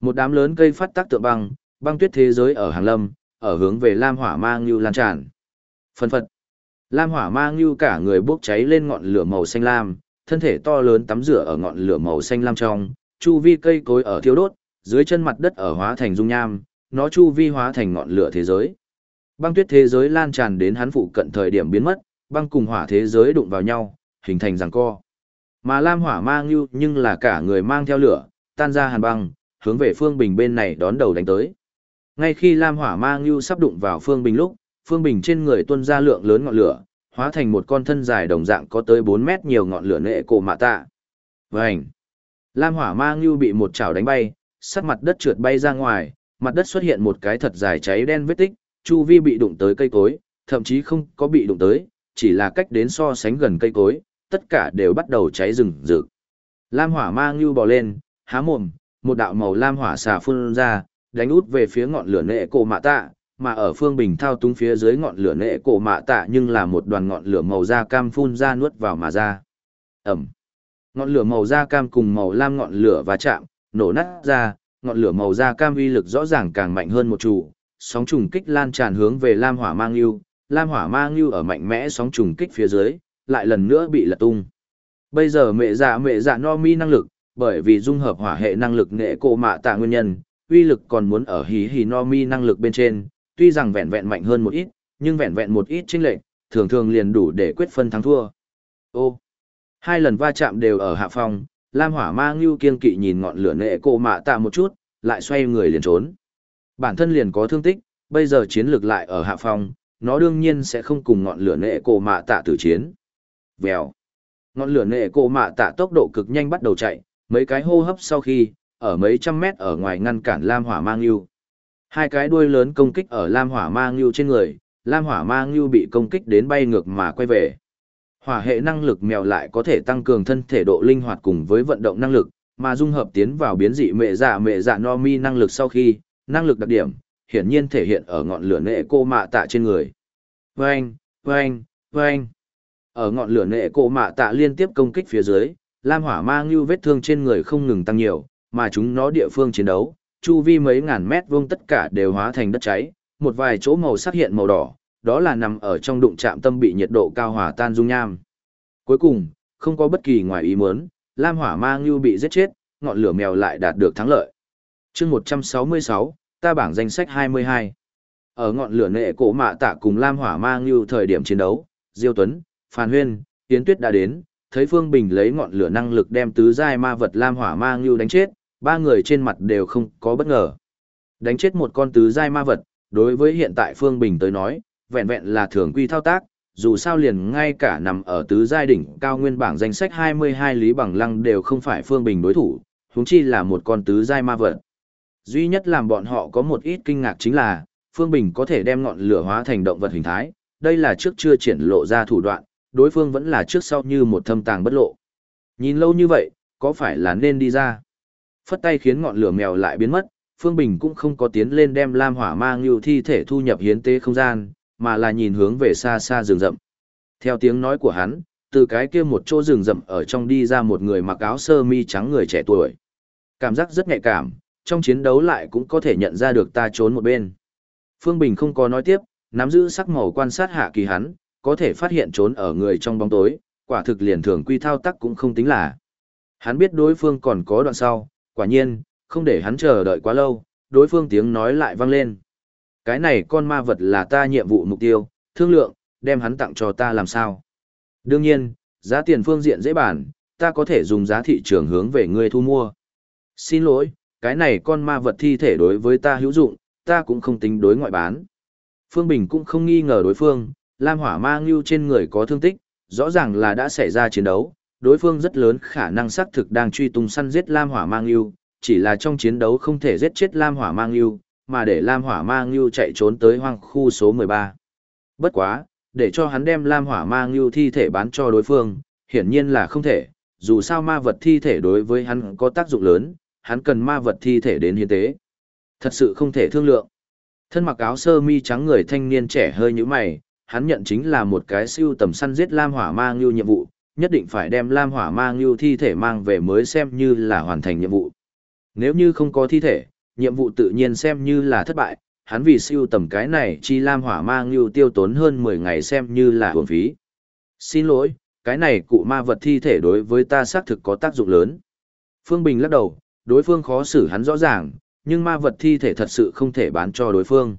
Một đám lớn cây phát tác tượng băng, băng tuyết thế giới ở hàng lâm, ở hướng về Lam Hỏa Ma Ngưu lan tràn. Phân phật. Lam Hỏa Ma Ngưu cả người bốc cháy lên ngọn lửa màu xanh lam, thân thể to lớn tắm rửa ở ngọn lửa màu xanh lam trong, chu vi cây cối ở thiêu đốt, dưới chân mặt đất ở hóa thành dung nham, nó chu vi hóa thành ngọn lửa thế giới. Băng tuyết thế giới lan tràn đến hắn phụ cận thời điểm biến mất, băng cùng hỏa thế giới đụng vào nhau, hình thành giằng co. Mà Lam Hỏa Ma Ngưu nhưng là cả người mang theo lửa, tan ra hàn băng, hướng về Phương Bình bên này đón đầu đánh tới. Ngay khi Lam Hỏa Ma Ngưu sắp đụng vào Phương Bình lúc, Phương Bình trên người tuôn ra lượng lớn ngọn lửa, hóa thành một con thân dài đồng dạng có tới 4 mét nhiều ngọn lửa nệ cổ mạ tạ. Vành! Lam Hỏa Ma Ngưu bị một chảo đánh bay, sát mặt đất trượt bay ra ngoài, mặt đất xuất hiện một cái thật dài cháy đen vết tích, chu vi bị đụng tới cây cối, thậm chí không có bị đụng tới, chỉ là cách đến so sánh gần cây cối, tất cả đều bắt đầu cháy rừng rực. Lam hỏa ma ngưu bò lên, há mồm, một đạo màu lam hỏa xà phun ra, đánh út về phía ngọn lửa nệ cổ mạ tạ, mà ở phương bình thao túng phía dưới ngọn lửa nệ cổ mạ tạ nhưng là một đoàn ngọn lửa màu da cam phun ra nuốt vào mà ra. Ẩm. Ngọn lửa màu da cam cùng màu lam ngọn lửa va chạm, nổ nát ra, ngọn lửa màu da cam uy lực rõ ràng càng mạnh hơn một chủ, sóng trùng kích lan tràn hướng về lam hỏa mang lưu, lam hỏa mang lưu ở mạnh mẽ sóng trùng kích phía dưới, lại lần nữa bị lật tung. Bây giờ mẹ dạ mẹ dạ no mi năng lực, bởi vì dung hợp hỏa hệ năng lực nghệ cổ mạ tạ nguyên nhân, uy lực còn muốn ở hí hí no mi năng lực bên trên, tuy rằng vẹn vẹn mạnh hơn một ít, nhưng vẹn vẹn một ít chênh lệch, thường thường liền đủ để quyết phân thắng thua. Ô, hai lần va chạm đều ở hạ phòng, Lam Hỏa Ma Ngưu kiên kỵ nhìn ngọn lửa nghệ cổ mạ tạ một chút, lại xoay người liền trốn. Bản thân liền có thương tích, bây giờ chiến lược lại ở hạ phòng, nó đương nhiên sẽ không cùng ngọn lửa nghệ cổ mạ tạ tử chiến. Vèo. Ngọn lửa nệ cổ mạ tạ tốc độ cực nhanh bắt đầu chạy, mấy cái hô hấp sau khi, ở mấy trăm mét ở ngoài ngăn cản Lam Hỏa Mang Yêu. Hai cái đuôi lớn công kích ở Lam Hỏa Mang Yêu trên người, Lam Hỏa Mang Yêu bị công kích đến bay ngược mà quay về. Hỏa hệ năng lực mèo lại có thể tăng cường thân thể độ linh hoạt cùng với vận động năng lực, mà dung hợp tiến vào biến dị mẹ dạ mẹ dạ no mi năng lực sau khi, năng lực đặc điểm, hiển nhiên thể hiện ở ngọn lửa nệ cô mạ tạ trên người. Vâng, vâng, vâng. Ở ngọn lửa nệ cổ mạ tạ liên tiếp công kích phía dưới, lam hỏa ma ngưu vết thương trên người không ngừng tăng nhiều, mà chúng nó địa phương chiến đấu, chu vi mấy ngàn mét vuông tất cả đều hóa thành đất cháy, một vài chỗ màu sắc hiện màu đỏ, đó là nằm ở trong đụng chạm tâm bị nhiệt độ cao hỏa tan dung nham. Cuối cùng, không có bất kỳ ngoài ý muốn, lam hỏa ma ngưu bị giết chết, ngọn lửa mèo lại đạt được thắng lợi. chương 166, ta bảng danh sách 22. Ở ngọn lửa nệ cổ mạ tạ cùng lam hỏa ma ngưu thời điểm chiến đấu, Diêu Tuấn, Phan Huyên, Yến Tuyết đã đến, thấy Phương Bình lấy ngọn lửa năng lực đem tứ giai ma vật Lam Hỏa Ma Ngưu đánh chết, ba người trên mặt đều không có bất ngờ. Đánh chết một con tứ giai ma vật, đối với hiện tại Phương Bình tới nói, vẹn vẹn là thường quy thao tác, dù sao liền ngay cả nằm ở tứ giai đỉnh cao nguyên bảng danh sách 22 lý bằng lăng đều không phải Phương Bình đối thủ, huống chi là một con tứ giai ma vật. Duy nhất làm bọn họ có một ít kinh ngạc chính là, Phương Bình có thể đem ngọn lửa hóa thành động vật hình thái, đây là trước chưa triển lộ ra thủ đoạn, đối phương vẫn là trước sau như một thâm tàng bất lộ. Nhìn lâu như vậy, có phải là nên đi ra? Phất tay khiến ngọn lửa mèo lại biến mất, Phương Bình cũng không có tiến lên đem Lam Hỏa mang lưu thi thể thu nhập hiến tế không gian, mà là nhìn hướng về xa xa rừng rậm. Theo tiếng nói của hắn, từ cái kia một chỗ rừng rậm ở trong đi ra một người mặc áo sơ mi trắng người trẻ tuổi. Cảm giác rất nhạy cảm, trong chiến đấu lại cũng có thể nhận ra được ta trốn một bên. Phương Bình không có nói tiếp, nắm giữ sắc màu quan sát hạ kỳ hắn, có thể phát hiện trốn ở người trong bóng tối, quả thực liền thường quy thao tác cũng không tính là. Hắn biết đối phương còn có đoạn sau, quả nhiên, không để hắn chờ đợi quá lâu, đối phương tiếng nói lại vang lên. Cái này con ma vật là ta nhiệm vụ mục tiêu, thương lượng, đem hắn tặng cho ta làm sao. Đương nhiên, giá tiền phương diện dễ bản, ta có thể dùng giá thị trường hướng về ngươi thu mua. Xin lỗi, cái này con ma vật thi thể đối với ta hữu dụng, ta cũng không tính đối ngoại bán. Phương Bình cũng không nghi ngờ đối phương, Lam Hỏa Ma Ngưu trên người có thương tích, rõ ràng là đã xảy ra chiến đấu, đối phương rất lớn khả năng xác thực đang truy tung săn giết Lam Hỏa Ma Ngưu, chỉ là trong chiến đấu không thể giết chết Lam Hỏa Ma Ngưu, mà để Lam Hỏa Ma Ngưu chạy trốn tới hoang khu số 13. Bất quá, để cho hắn đem Lam Hỏa Ma Ngưu thi thể bán cho đối phương, hiển nhiên là không thể, dù sao ma vật thi thể đối với hắn có tác dụng lớn, hắn cần ma vật thi thể đến hiến tế. Thật sự không thể thương lượng. Thân mặc áo sơ mi trắng người thanh niên trẻ hơi như mày, hắn nhận chính là một cái siêu tầm săn giết Lam Hỏa Ma Ngưu nhiệm vụ, nhất định phải đem Lam Hỏa Ma Ngưu thi thể mang về mới xem như là hoàn thành nhiệm vụ. Nếu như không có thi thể, nhiệm vụ tự nhiên xem như là thất bại, hắn vì siêu tầm cái này chi lam hỏa ma ngưu tiêu tốn hơn 10 ngày xem như là uổng phí. Xin lỗi, cái này cụ ma vật thi thể đối với ta xác thực có tác dụng lớn. Phương Bình lắc đầu, đối phương khó xử hắn rõ ràng, nhưng ma vật thi thể thật sự không thể bán cho đối phương.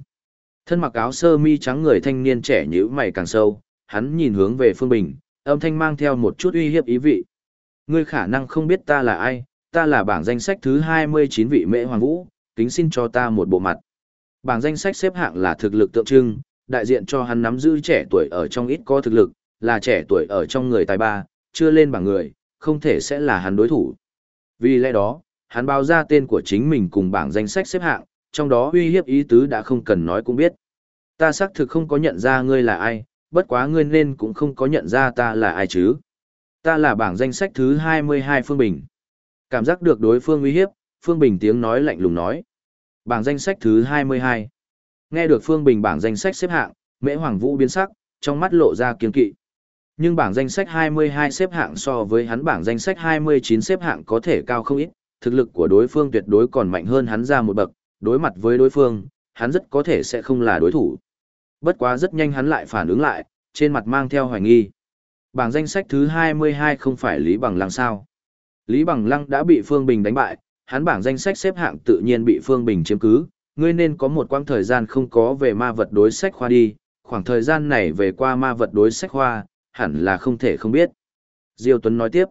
Thân mặc áo sơ mi trắng người thanh niên trẻ nhữ mày càng sâu, hắn nhìn hướng về Phương Bình, âm thanh mang theo một chút uy hiếp ý vị. Ngươi khả năng không biết ta là ai, ta là bảng danh sách thứ 29 vị mễ hoàng vũ, kính xin cho ta một bộ mặt. Bảng danh sách xếp hạng là thực lực tượng trưng, đại diện cho hắn nắm giữ trẻ tuổi ở trong ít có thực lực, là trẻ tuổi ở trong người tài ba, chưa lên bảng người, không thể sẽ là hắn đối thủ. Vì lẽ đó, hắn báo ra tên của chính mình cùng bảng danh sách xếp hạng, trong đó uy hiếp ý tứ đã không cần nói cũng biết. Ta xác thực không có nhận ra ngươi là ai, bất quá ngươi nên cũng không có nhận ra ta là ai chứ. Ta là bảng danh sách thứ 22 Phương Bình. Cảm giác được đối phương uy hiếp, Phương Bình tiếng nói lạnh lùng nói. Bảng danh sách thứ 22. Nghe được Phương Bình bảng danh sách xếp hạng, Mễ Hoàng Vũ biến sắc, trong mắt lộ ra kiên kỵ. Nhưng bảng danh sách 22 xếp hạng so với hắn bảng danh sách 29 xếp hạng có thể cao không ít, thực lực của đối phương tuyệt đối còn mạnh hơn hắn ra một bậc, đối mặt với đối phương, hắn rất có thể sẽ không là đối thủ. Bất quá rất nhanh hắn lại phản ứng lại, trên mặt mang theo hoài nghi. Bảng danh sách thứ 22 không phải Lý Bằng Lăng sao? Lý Bằng Lăng đã bị Phương Bình đánh bại, hắn bảng danh sách xếp hạng tự nhiên bị Phương Bình chiếm cứ, ngươi nên có một quãng thời gian không có về ma vật đối sách khoa đi, khoảng thời gian này về qua ma vật đối sách khoa, hẳn là không thể không biết. Diêu Tuấn nói tiếp,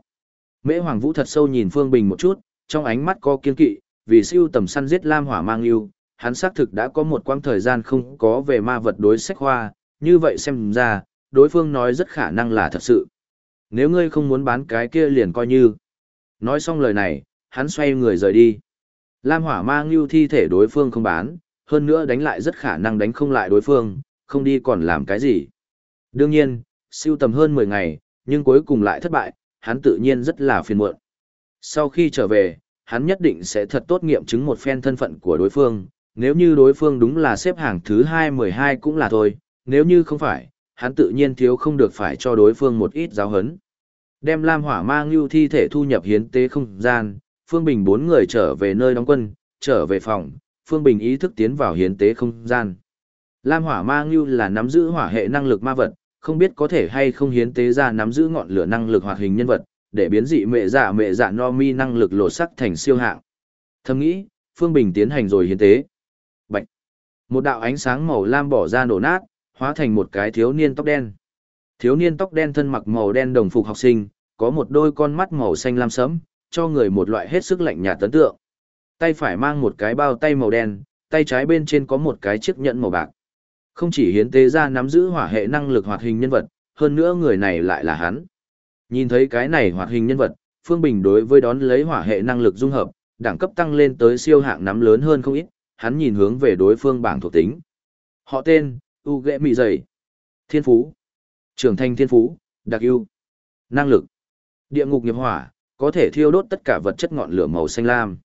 Mễ Hoàng Vũ thật sâu nhìn Phương Bình một chút, trong ánh mắt có kiên kỵ, vì siêu tầm săn giết lam hỏa mang yêu, hắn xác thực đã có một quãng thời gian không có về ma vật đối sách hoa như vậy xem ra, đối phương nói rất khả năng là thật sự. Nếu ngươi không muốn bán cái kia liền coi như. Nói xong lời này, hắn xoay người rời đi. Lam hỏa mang yêu thi thể đối phương không bán, hơn nữa đánh lại rất khả năng đánh không lại đối phương, không đi còn làm cái gì. Đương nhiên, siêu tầm hơn 10 ngày, nhưng cuối cùng lại thất bại, hắn tự nhiên rất là phiền muộn. Sau khi trở về, hắn nhất định sẽ thật tốt nghiệm chứng một phen thân phận của đối phương, nếu như đối phương đúng là xếp hàng thứ 212 cũng là thôi, nếu như không phải, hắn tự nhiên thiếu không được phải cho đối phương một ít giáo hấn. Đem Lam Hỏa mang lưu thi thể thu nhập hiến tế không gian, Phương Bình bốn người trở về nơi đóng quân, trở về phòng, Phương Bình ý thức tiến vào hiến tế không gian. Lam Hỏa mang lưu là nắm giữ hỏa hệ năng lực ma vật, không biết có thể hay không hiến tế ra nắm giữ ngọn lửa năng lực hoạt hình nhân vật, để biến dị mẹ dạ mẹ dạ no mi năng lực lột sắc thành siêu hạng. Thầm nghĩ, Phương Bình tiến hành rồi hiến tế. Bạch. Một đạo ánh sáng màu lam bỏ ra nổ nát, hóa thành một cái thiếu niên tóc đen. Thiếu niên tóc đen thân mặc màu đen đồng phục học sinh, có một đôi con mắt màu xanh lam sẫm, cho người một loại hết sức lạnh nhạt tấn tượng. Tay phải mang một cái bao tay màu đen, tay trái bên trên có một cái chiếc nhẫn màu bạc. Không chỉ hiến tế ra nắm giữ hỏa hệ năng lực hoạt hình nhân vật, hơn nữa người này lại là hắn. Nhìn thấy cái này hoạt hình nhân vật, Phương Bình đối với đón lấy hỏa hệ năng lực dung hợp, đẳng cấp tăng lên tới siêu hạng nắm lớn hơn không ít, hắn nhìn hướng về đối phương bảng thuộc tính. Họ tên, U Ghệ Mị Dày. Thiên Phú. Trưởng thành Thiên Phú, đặc ưu. Năng lực. Địa ngục nghiệp hỏa, có thể thiêu đốt tất cả vật chất ngọn lửa màu xanh lam.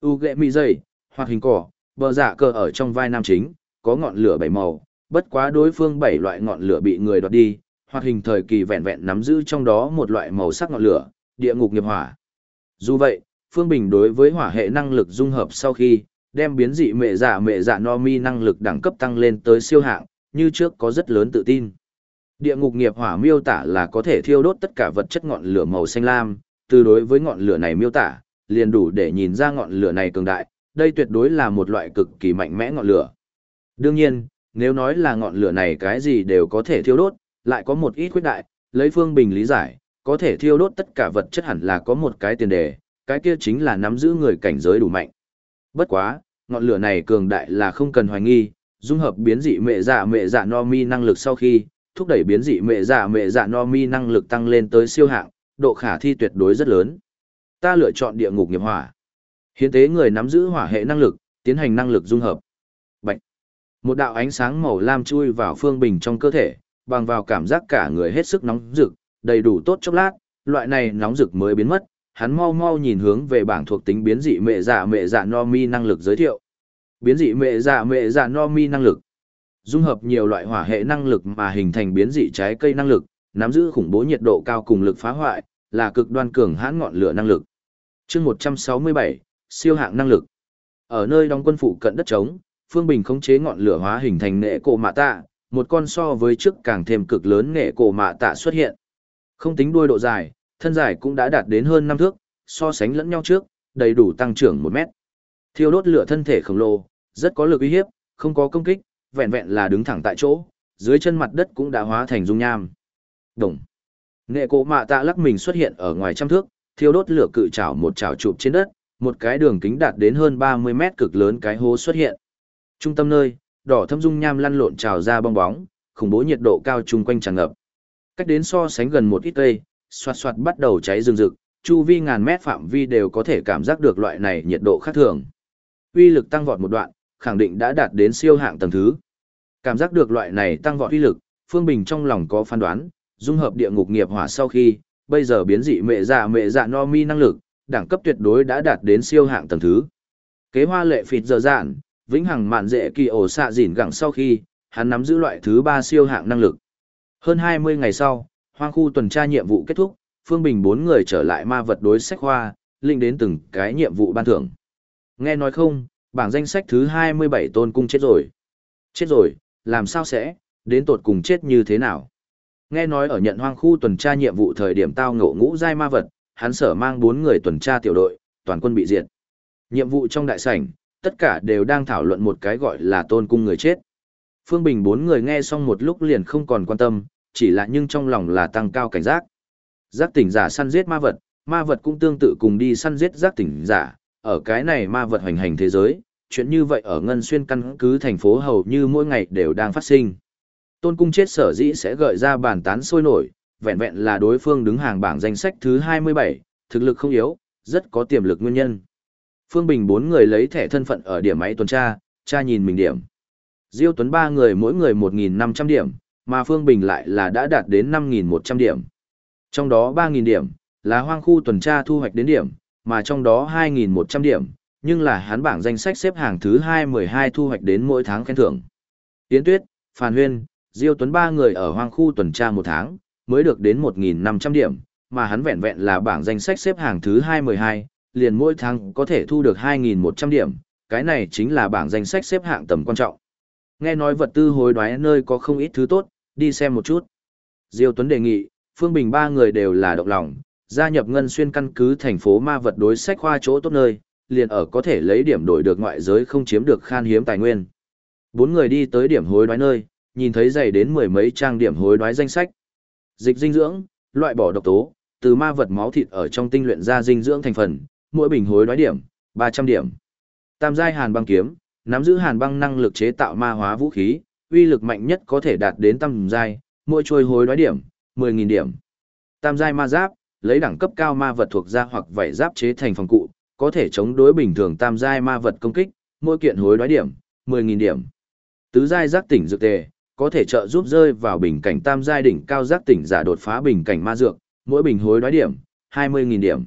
U Ghệ Mị Dày, hoặc hình cỏ, bờ giả dạ cờ ở trong vai nam chính, có ngọn lửa bảy màu, bất quá đối phương bảy loại ngọn lửa bị người đoạt đi, hoặc hình thời kỳ vẹn vẹn nắm giữ trong đó một loại màu sắc ngọn lửa, địa ngục nghiệp hỏa. Dù vậy, Phương Bình đối với hỏa hệ năng lực dung hợp sau khi, đem biến dị mẹ giả mẹ giả no mi năng lực đẳng cấp tăng lên tới siêu hạng, như trước có rất lớn tự tin. Địa ngục nghiệp hỏa miêu tả là có thể thiêu đốt tất cả vật chất ngọn lửa màu xanh lam, từ đối với ngọn lửa này miêu tả, liền đủ để nhìn ra ngọn lửa này cường đại, đây tuyệt đối là một loại cực kỳ mạnh mẽ ngọn lửa. Đương nhiên, nếu nói là ngọn lửa này cái gì đều có thể thiêu đốt, lại có một ít khuyết đại, lấy Phương Bình lý giải, có thể thiêu đốt tất cả vật chất hẳn là có một cái tiền đề, cái kia chính là nắm giữ người cảnh giới đủ mạnh. Bất quá, ngọn lửa này cường đại là không cần hoài nghi, dung hợp biến dị mẹ dạ mẹ dạ no mi năng lực sau khi, thúc đẩy biến dị mẹ dạ mẹ dạ no mi năng lực tăng lên tới siêu hạng, độ khả thi tuyệt đối rất lớn. Ta lựa chọn địa ngục nghiệp hỏa. Hiến tế người nắm giữ hỏa hệ năng lực, tiến hành năng lực dung hợp. Bạch. Một đạo ánh sáng màu lam chui vào Phương Bình trong cơ thể, bằng vào cảm giác cả người hết sức nóng rực, đầy đủ tốt chốc lát, loại này nóng rực mới biến mất, hắn mau mau nhìn hướng về bảng thuộc tính biến dị mẹ dạ mẹ dạ no mi năng lực giới thiệu. Biến dị mẹ dạ mẹ dạ no mi năng lực. Dung hợp nhiều loại hỏa hệ năng lực mà hình thành biến dị trái cây năng lực, nắm giữ khủng bố nhiệt độ cao cùng lực phá hoại, là cực đoan cường hãn ngọn lửa năng lực. Chương 167, siêu hạng năng lực. Ở nơi đóng quân phụ cận đất trống, Phương Bình khống chế ngọn lửa hóa hình thành nệ cổ mạ tạ, một con so với trước càng thêm cực lớn nghệ cổ mạ tạ xuất hiện. Không tính đuôi độ dài, thân dài cũng đã đạt đến hơn năm thước, so sánh lẫn nhau trước, đầy đủ tăng trưởng một mét. Thiêu đốt lửa thân thể khổng lồ, rất có lực uy hiếp, không có công kích, vẹn vẹn là đứng thẳng tại chỗ, dưới chân mặt đất cũng đã hóa thành dung nham. Đồng. nghệ cổ mạ tạ lắc mình xuất hiện ở ngoài trăm thước, thiêu đốt lửa cự chảo một chảo chụp trên đất, một cái đường kính đạt đến hơn 30 mét cực lớn cái hố xuất hiện. Trung tâm nơi, đỏ thâm dung nham lăn lộn trào ra bong bóng, khủng bố nhiệt độ cao chung quanh tràn ngập. Cách đến so sánh gần một ít cây, xoạt xoạt bắt đầu cháy rừng rực, chu vi ngàn mét phạm vi đều có thể cảm giác được loại này nhiệt độ khác thường. Uy lực tăng vọt một đoạn, khẳng định đã đạt đến siêu hạng tầng thứ. Cảm giác được loại này tăng vọt uy lực, Phương Bình trong lòng có phán đoán, dung hợp địa ngục nghiệp hỏa sau khi, bây giờ biến dị mẹ dạ mẹ dạ no mi năng lực, đẳng cấp tuyệt đối đã đạt đến siêu hạng tầng thứ. Kế hoa lệ phịt giờ dạn, vĩnh hằng mạn dễ kỳ ổ xạ dỉn gẳng sau khi, hắn nắm giữ loại thứ ba siêu hạng năng lực. Hơn 20 ngày sau, hoang khu tuần tra nhiệm vụ kết thúc, Phương Bình bốn người trở lại ma vật đối sách hoa, linh đến từng cái nhiệm vụ ban thưởng. Nghe nói không, bảng danh sách thứ 27 tôn cung chết rồi. Chết rồi, làm sao sẽ, đến tột cùng chết như thế nào? Nghe nói ở nhận hoang khu tuần tra nhiệm vụ thời điểm tao ngộ ngũ giai ma vật, hắn sở mang bốn người tuần tra tiểu đội, toàn quân bị diệt. Nhiệm vụ trong đại sảnh, tất cả đều đang thảo luận một cái gọi là tôn cung người chết. Phương Bình bốn người nghe xong một lúc liền không còn quan tâm, chỉ là nhưng trong lòng là tăng cao cảnh giác. Giác tỉnh giả săn giết ma vật, ma vật cũng tương tự cùng đi săn giết giác tỉnh giả, ở cái này ma vật hoành hành thế giới, chuyện như vậy ở Ngân Xuyên căn cứ thành phố hầu như mỗi ngày đều đang phát sinh. Tôn cung chết sở dĩ sẽ gợi ra bàn tán sôi nổi, vẹn vẹn là đối phương đứng hàng bảng danh sách thứ 27, thực lực không yếu, rất có tiềm lực nguyên nhân. Phương Bình bốn người lấy thẻ thân phận ở điểm máy tuần tra, tra nhìn mình điểm. Diêu Tuấn ba người mỗi người 1.500 điểm, mà Phương Bình lại là đã đạt đến 5.100 điểm. Trong đó 3.000 điểm, là hoang khu tuần tra thu hoạch đến điểm, mà trong đó 2.100 điểm, nhưng là hán bảng danh sách xếp hàng thứ 212 thu hoạch đến mỗi tháng khen thưởng. Tiến Tuyết, Phan Huyên, Diêu Tuấn ba người ở hoang khu tuần tra một tháng, mới được đến 1.500 điểm, mà hắn vẹn vẹn là bảng danh sách xếp hàng thứ 212, liền mỗi tháng có thể thu được 2.100 điểm, cái này chính là bảng danh sách xếp hạng tầm quan trọng. Nghe nói vật tư hối đoái nơi có không ít thứ tốt, đi xem một chút. Diêu Tuấn đề nghị, Phương Bình ba người đều là động lòng, gia nhập ngân xuyên căn cứ thành phố ma vật đối sách khoa chỗ tốt nơi, liền ở có thể lấy điểm đổi được ngoại giới không chiếm được khan hiếm tài nguyên. Bốn người đi tới điểm hối đoái nơi, nhìn thấy dày đến mười mấy trang điểm hối đoái danh sách. Dịch dinh dưỡng, loại bỏ độc tố, từ ma vật máu thịt ở trong tinh luyện ra dinh dưỡng thành phần, mỗi bình hối đoái điểm, 300 điểm. Tam giai hàn băng kiếm, nắm giữ hàn băng năng lực chế tạo ma hóa vũ khí, uy lực mạnh nhất có thể đạt đến tam giai, mỗi trôi hối đoái điểm, 10.000 điểm. Tam giai ma giáp, lấy đẳng cấp cao ma vật thuộc ra hoặc vảy giáp chế thành phòng cụ, có thể chống đối bình thường tam giai ma vật công kích, mỗi kiện hối đoái điểm, 10.000 điểm. Tứ giai giác tỉnh dược tề, có thể trợ giúp rơi vào bình cảnh tam giai đỉnh cao giác tỉnh giả đột phá bình cảnh ma dược, mỗi bình hối đoái điểm, 20.000 điểm.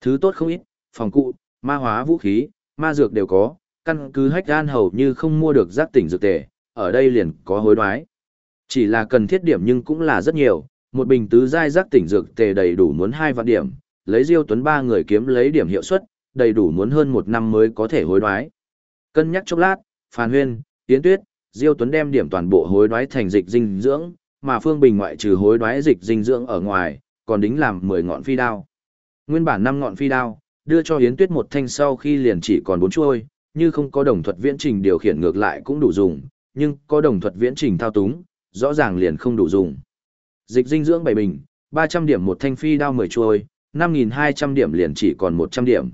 Thứ tốt không ít, phòng cụ, ma hóa vũ khí, ma dược đều có, căn cứ hách gan hầu như không mua được giác tỉnh dược tề, ở đây liền có hối đoái. Chỉ là cần thiết điểm nhưng cũng là rất nhiều, một bình tứ giai giác tỉnh dược tề đầy đủ muốn hai vạn điểm, lấy Diêu Tuấn ba người kiếm lấy điểm hiệu suất, đầy đủ muốn hơn một năm mới có thể hối đoái. Cân nhắc chốc lát, Phan Huyên, Tiến Tuyết, Diêu Tuấn đem điểm toàn bộ hối đoái thành dịch dinh dưỡng, mà Phương Bình ngoại trừ hối đoái dịch dinh dưỡng ở ngoài, còn đính làm 10 ngọn phi đao. Nguyên bản 5 ngọn phi đao, đưa cho Yến Tuyết một thanh sau khi liền chỉ còn bốn chuôi, như không có đồng thuật viễn trình điều khiển ngược lại cũng đủ dùng, nhưng có đồng thuật viễn trình thao túng, rõ ràng liền không đủ dùng. Dịch dinh dưỡng bảy bình, 300 điểm một thanh phi đao 10 chuôi, 5200 điểm liền chỉ còn 100 điểm.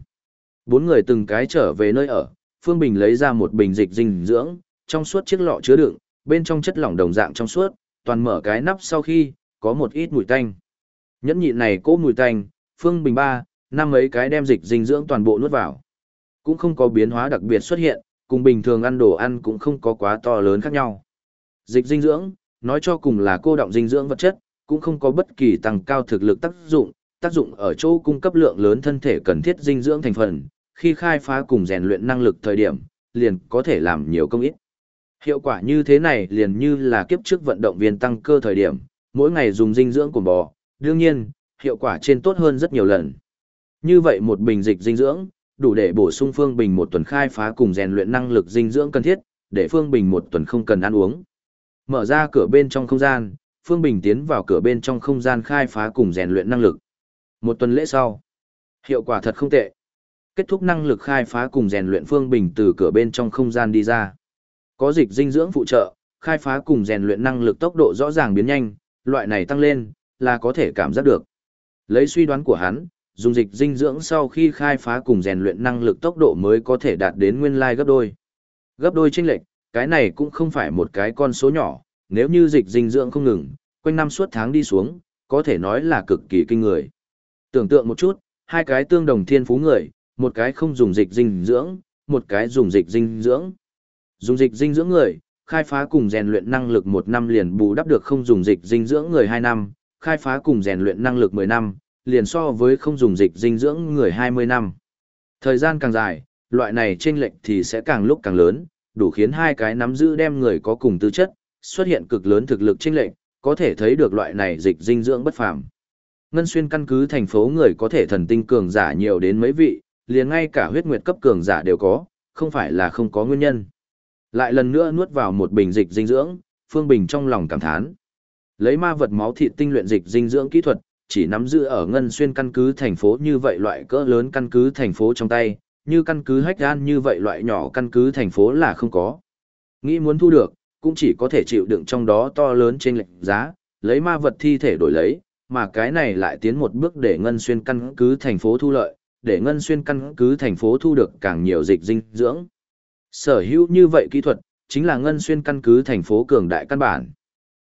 Bốn người từng cái trở về nơi ở, Phương Bình lấy ra một bình dịch dinh dưỡng, trong suốt chiếc lọ chứa đựng, bên trong chất lỏng đồng dạng trong suốt, toàn mở cái nắp sau khi, có một ít mùi tanh. Nhẫn nhịn này cố mùi tanh, Phương Bình ba, năm mấy cái đem dịch dinh dưỡng toàn bộ nuốt vào. Cũng không có biến hóa đặc biệt xuất hiện, cùng bình thường ăn đồ ăn cũng không có quá to lớn khác nhau. Dịch dinh dưỡng, nói cho cùng là cô động dinh dưỡng vật chất, cũng không có bất kỳ tăng cao thực lực tác dụng, tác dụng ở chỗ cung cấp lượng lớn thân thể cần thiết dinh dưỡng thành phần, khi khai phá cùng rèn luyện năng lực thời điểm, liền có thể làm nhiều công ít. Hiệu quả như thế này liền như là kiếp trước vận động viên tăng cơ thời điểm, mỗi ngày dùng dinh dưỡng của bò, đương nhiên, hiệu quả trên tốt hơn rất nhiều lần. Như vậy một bình dịch dinh dưỡng, đủ để bổ sung Phương Bình một tuần khai phá cùng rèn luyện năng lực dinh dưỡng cần thiết, để Phương Bình một tuần không cần ăn uống. Mở ra cửa bên trong không gian, Phương Bình tiến vào cửa bên trong không gian khai phá cùng rèn luyện năng lực. Một tuần lễ sau, hiệu quả thật không tệ. Kết thúc năng lực khai phá cùng rèn luyện Phương Bình từ cửa bên trong không gian đi ra. Có dịch dinh dưỡng phụ trợ, khai phá cùng rèn luyện năng lực tốc độ rõ ràng biến nhanh, loại này tăng lên, là có thể cảm giác được. Lấy suy đoán của hắn, dùng dịch dinh dưỡng sau khi khai phá cùng rèn luyện năng lực tốc độ mới có thể đạt đến nguyên lai gấp đôi. Gấp đôi chênh lệch, cái này cũng không phải một cái con số nhỏ, nếu như dịch dinh dưỡng không ngừng, quanh năm suốt tháng đi xuống, có thể nói là cực kỳ kinh người. Tưởng tượng một chút, hai cái tương đồng thiên phú người, một cái không dùng dịch dinh dưỡng, một cái dùng dịch dinh dưỡng. Dùng dịch dinh dưỡng người, khai phá cùng rèn luyện năng lực một năm liền bù đắp được không dùng dịch dinh dưỡng người hai năm, khai phá cùng rèn luyện năng lực mười năm, liền so với không dùng dịch dinh dưỡng người hai mươi năm. Thời gian càng dài, loại này chênh lệch thì sẽ càng lúc càng lớn, đủ khiến hai cái nắm giữ đem người có cùng tư chất, xuất hiện cực lớn thực lực chênh lệch, có thể thấy được loại này dịch dinh dưỡng bất phàm. Ngân xuyên căn cứ thành phố người có thể thần tinh cường giả nhiều đến mấy vị, liền ngay cả huyết nguyệt cấp cường giả đều có, không phải là không có nguyên nhân. Lại lần nữa nuốt vào một bình dịch dinh dưỡng, Phương Bình trong lòng cảm thán. Lấy ma vật máu thịt tinh luyện dịch dinh dưỡng kỹ thuật, chỉ nắm giữ ở ngân xuyên căn cứ thành phố như vậy loại cỡ lớn căn cứ thành phố trong tay, như căn cứ hách gan như vậy loại nhỏ căn cứ thành phố là không có. Nghĩ muốn thu được, cũng chỉ có thể chịu đựng trong đó to lớn trên lệnh giá, lấy ma vật thi thể đổi lấy, mà cái này lại tiến một bước để ngân xuyên căn cứ thành phố thu lợi, để ngân xuyên căn cứ thành phố thu được càng nhiều dịch dinh dưỡng. Sở hữu như vậy kỹ thuật, chính là ngân xuyên căn cứ thành phố cường đại căn bản.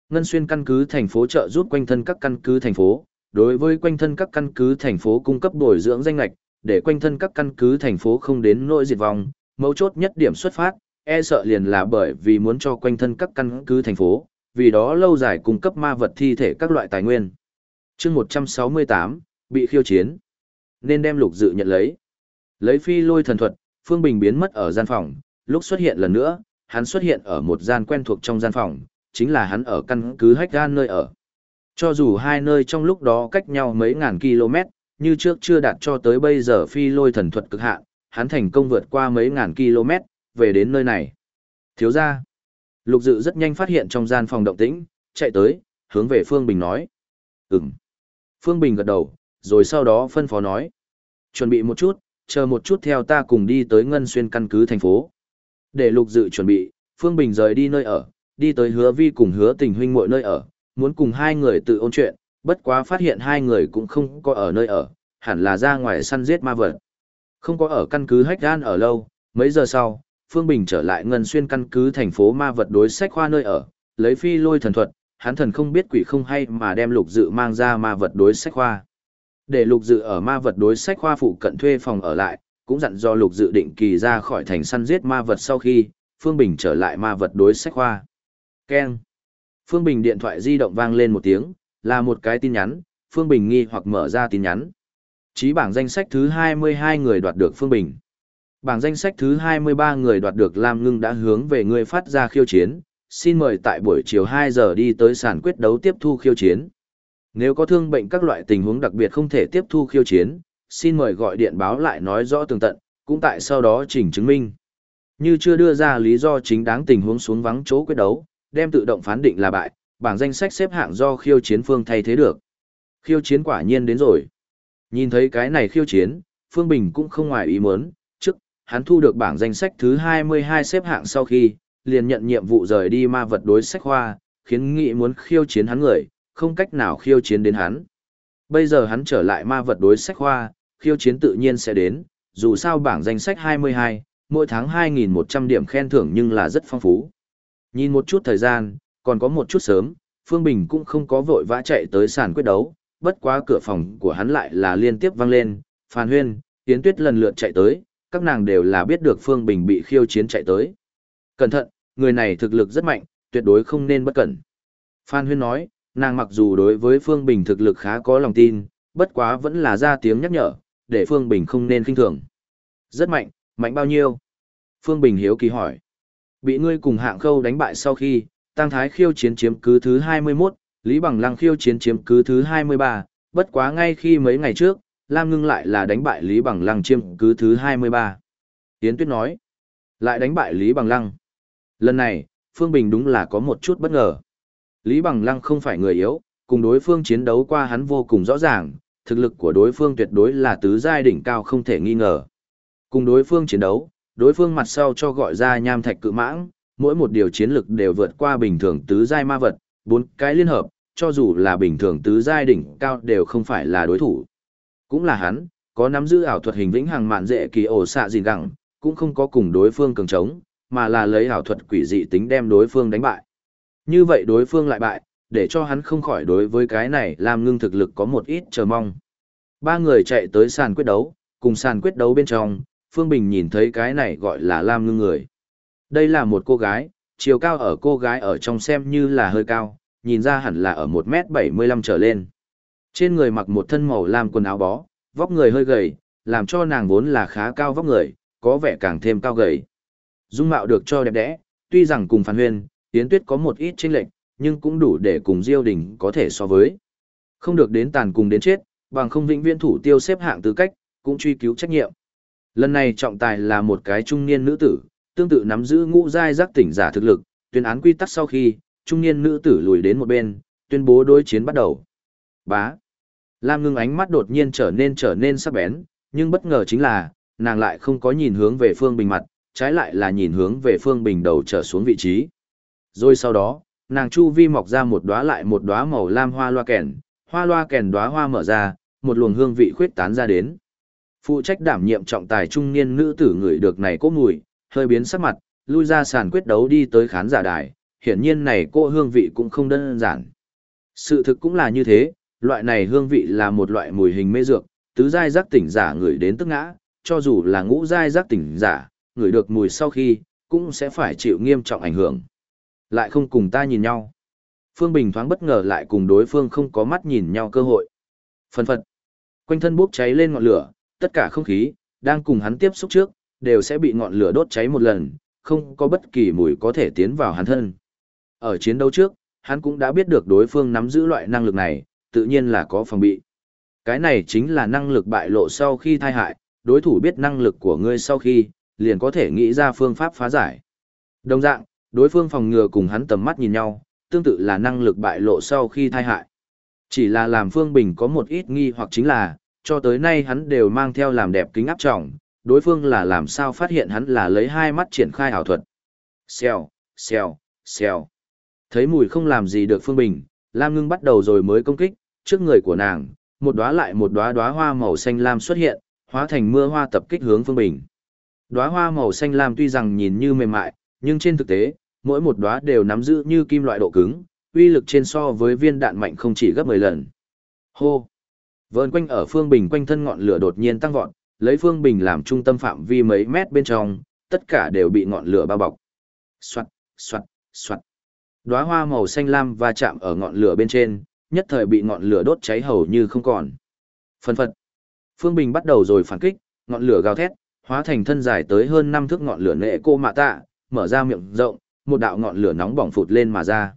Ngân xuyên căn cứ thành phố trợ giúp quanh thân các căn cứ thành phố, đối với quanh thân các căn cứ thành phố cung cấp bồi dưỡng danh lệch, để quanh thân các căn cứ thành phố không đến nỗi diệt vong, mấu chốt nhất điểm xuất phát, e sợ liền là bởi vì muốn cho quanh thân các căn cứ thành phố, vì đó lâu dài cung cấp ma vật thi thể các loại tài nguyên. chương 168, bị khiêu chiến. Nên đem lục dự nhận lấy. Lấy phi lôi thần thuật, Phương Bình biến mất ở gian phòng, lúc xuất hiện lần nữa, hắn xuất hiện ở một gian quen thuộc trong gian phòng, chính là hắn ở căn cứ hách gan nơi ở. Cho dù hai nơi trong lúc đó cách nhau mấy ngàn km, như trước chưa đạt cho tới bây giờ phi lôi thần thuật cực hạn, hắn thành công vượt qua mấy ngàn km, về đến nơi này. Thiếu ra, lục dự rất nhanh phát hiện trong gian phòng động tĩnh, chạy tới, hướng về Phương Bình nói. Ừm. Phương Bình gật đầu, rồi sau đó phân phó nói. Chuẩn bị một chút, chờ một chút theo ta cùng đi tới Ngân Xuyên căn cứ thành phố. Để lục dự chuẩn bị, Phương Bình rời đi nơi ở, đi tới hứa vi cùng hứa tình huynh mọi nơi ở, muốn cùng hai người tự ôn chuyện, bất quá phát hiện hai người cũng không có ở nơi ở, hẳn là ra ngoài săn giết ma vật. Không có ở căn cứ hách gan ở lâu, mấy giờ sau, Phương Bình trở lại ngân xuyên căn cứ thành phố ma vật đối sách khoa nơi ở, lấy phi lôi thần thuật, hắn thần không biết quỷ không hay mà đem lục dự mang ra ma vật đối sách khoa. Để lục dự ở ma vật đối sách khoa phụ cận thuê phòng ở lại, cũng dặn do lục dự định kỳ ra khỏi thành săn giết ma vật sau khi, Phương Bình trở lại ma vật đối sách khoa. Ken. Phương Bình điện thoại di động vang lên một tiếng, là một cái tin nhắn, Phương Bình nghi hoặc mở ra tin nhắn. Chí bảng danh sách thứ 22 người đoạt được Phương Bình. Bảng danh sách thứ 23 người đoạt được Lam Ngưng đã hướng về người phát ra khiêu chiến, xin mời tại buổi chiều 2 giờ đi tới sàn quyết đấu tiếp thu khiêu chiến. Nếu có thương bệnh các loại tình huống đặc biệt không thể tiếp thu khiêu chiến, xin mời gọi điện báo lại nói rõ tường tận, cũng tại sau đó chỉnh chứng minh. Như chưa đưa ra lý do chính đáng tình huống xuống vắng chỗ quyết đấu, đem tự động phán định là bại, bảng danh sách xếp hạng do khiêu chiến phương thay thế được. Khiêu chiến quả nhiên đến rồi. Nhìn thấy cái này khiêu chiến, Phương Bình cũng không ngoài ý muốn, trước, hắn thu được bảng danh sách thứ 22 xếp hạng sau khi, liền nhận nhiệm vụ rời đi ma vật đối sách khoa, khiến nghị muốn khiêu chiến hắn người, không cách nào khiêu chiến đến hắn. Bây giờ hắn trở lại ma vật đối sách khoa, khiêu chiến tự nhiên sẽ đến, dù sao bảng danh sách 22, mỗi tháng 2.100 điểm khen thưởng nhưng là rất phong phú. Nhìn một chút thời gian, còn có một chút sớm, Phương Bình cũng không có vội vã chạy tới sàn quyết đấu, bất quá cửa phòng của hắn lại là liên tiếp vang lên, Phan Huyên, Tiến Tuyết lần lượt chạy tới, các nàng đều là biết được Phương Bình bị khiêu chiến chạy tới. Cẩn thận, người này thực lực rất mạnh, tuyệt đối không nên bất cẩn. Phan Huyên nói, nàng mặc dù đối với Phương Bình thực lực khá có lòng tin, bất quá vẫn là ra tiếng nhắc nhở, để Phương Bình không nên khinh thường. Rất mạnh, mạnh bao nhiêu? Phương Bình hiếu kỳ hỏi. Bị ngươi cùng hạng khâu đánh bại sau khi, Tăng Thái khiêu chiến chiếm cứ thứ 21, Lý Bằng Lăng khiêu chiến chiếm cứ thứ 23, bất quá ngay khi mấy ngày trước, Lam Ngưng lại là đánh bại Lý Bằng Lăng chiếm cứ thứ 23. tiến Tuyết nói, lại đánh bại Lý Bằng Lăng. Lần này, Phương Bình đúng là có một chút bất ngờ. Lý Bằng Lăng không phải người yếu, cùng đối phương chiến đấu qua hắn vô cùng rõ ràng, thực lực của đối phương tuyệt đối là tứ giai đỉnh cao không thể nghi ngờ. Cùng đối phương chiến đấu, đối phương mặt sau cho gọi ra nham thạch cự mãng, mỗi một điều chiến lực đều vượt qua bình thường tứ giai ma vật, bốn cái liên hợp, cho dù là bình thường tứ giai đỉnh cao đều không phải là đối thủ. Cũng là hắn, có nắm giữ ảo thuật hình vĩnh hằng mạn dễ kỳ ổ xạ gì gẳng cũng không có cùng đối phương cường chống mà là lấy ảo thuật quỷ dị tính đem đối phương đánh bại. Như vậy đối phương lại bại, để cho hắn không khỏi đối với cái này làm ngưng thực lực có một ít chờ mong. Ba người chạy tới sàn quyết đấu, cùng sàn quyết đấu bên trong, Phương Bình nhìn thấy cái này gọi là Lam ngưng người. Đây là một cô gái, chiều cao ở cô gái ở trong xem như là hơi cao, nhìn ra hẳn là ở 1m75 trở lên. Trên người mặc một thân màu lam quần áo bó, vóc người hơi gầy, làm cho nàng vốn là khá cao vóc người, có vẻ càng thêm cao gầy. Dung mạo được cho đẹp đẽ, tuy rằng cùng Phan Huyên, Yến Tuyết có một ít chênh lệch, nhưng cũng đủ để cùng Diêu Đình có thể so với. Không được đến tàn cùng đến chết, bằng không vĩnh viễn thủ tiêu xếp hạng tư cách, cũng truy cứu trách nhiệm. Lần này trọng tài là một cái trung niên nữ tử, tương tự nắm giữ ngũ giai giác tỉnh giả thực lực, tuyên án quy tắc sau khi, trung niên nữ tử lùi đến một bên, tuyên bố đối chiến bắt đầu. Bá. Lam ngưng ánh mắt đột nhiên trở nên trở nên sắc bén, nhưng bất ngờ chính là, nàng lại không có nhìn hướng về phương bình mặt, trái lại là nhìn hướng về phương bình đầu trở xuống vị trí. Rồi sau đó, nàng chu vi mọc ra một đóa lại một đóa màu lam hoa loa kèn, hoa loa kèn đóa hoa mở ra, một luồng hương vị khuyết tán ra đến. Phụ trách đảm nhiệm trọng tài trung niên nữ tử người được này cố mùi, hơi biến sắc mặt, lui ra sàn quyết đấu đi tới khán giả đài, hiển nhiên này cô hương vị cũng không đơn giản. Sự thực cũng là như thế, loại này hương vị là một loại mùi hình mê dược, tứ giai giác tỉnh giả người đến tức ngã, cho dù là ngũ giai giác tỉnh giả, người được mùi sau khi, cũng sẽ phải chịu nghiêm trọng ảnh hưởng. Lại không cùng ta nhìn nhau. Phương Bình thoáng bất ngờ lại cùng đối phương không có mắt nhìn nhau cơ hội. Phần phật. Quanh thân bốc cháy lên ngọn lửa, tất cả không khí, đang cùng hắn tiếp xúc trước, đều sẽ bị ngọn lửa đốt cháy một lần, không có bất kỳ mùi có thể tiến vào hắn thân. Ở chiến đấu trước, hắn cũng đã biết được đối phương nắm giữ loại năng lực này, tự nhiên là có phòng bị. Cái này chính là năng lực bại lộ sau khi thai hại, đối thủ biết năng lực của ngươi sau khi, liền có thể nghĩ ra phương pháp phá giải. Đồng dạng, đối phương phòng ngừa cùng hắn tầm mắt nhìn nhau, tương tự là năng lực bại lộ sau khi thai hại. Chỉ là làm Phương Bình có một ít nghi hoặc chính là, cho tới nay hắn đều mang theo làm đẹp kính áp trọng, đối phương là làm sao phát hiện hắn là lấy hai mắt triển khai ảo thuật. Xèo, xèo, xèo. Thấy mùi không làm gì được Phương Bình, Lam Ngưng bắt đầu rồi mới công kích, trước người của nàng, một đóa lại một đóa đóa hoa màu xanh lam xuất hiện, hóa thành mưa hoa tập kích hướng Phương Bình. Đóa hoa màu xanh lam tuy rằng nhìn như mềm mại, nhưng trên thực tế, mỗi một đóa đều nắm giữ như kim loại độ cứng, uy lực trên so với viên đạn mạnh không chỉ gấp 10 lần. Hô! Vờn quanh ở Phương Bình quanh thân ngọn lửa đột nhiên tăng vọt, lấy Phương Bình làm trung tâm phạm vi mấy mét bên trong, tất cả đều bị ngọn lửa bao bọc. Soạt, soạt, soạt. Đóa hoa màu xanh lam va chạm ở ngọn lửa bên trên, nhất thời bị ngọn lửa đốt cháy hầu như không còn. Phần phật. Phương Bình bắt đầu rồi phản kích, ngọn lửa gào thét, hóa thành thân dài tới hơn 5 thước ngọn lửa nệ cô mạ tạ, mở ra miệng rộng, một đạo ngọn lửa nóng bỏng phụt lên mà ra.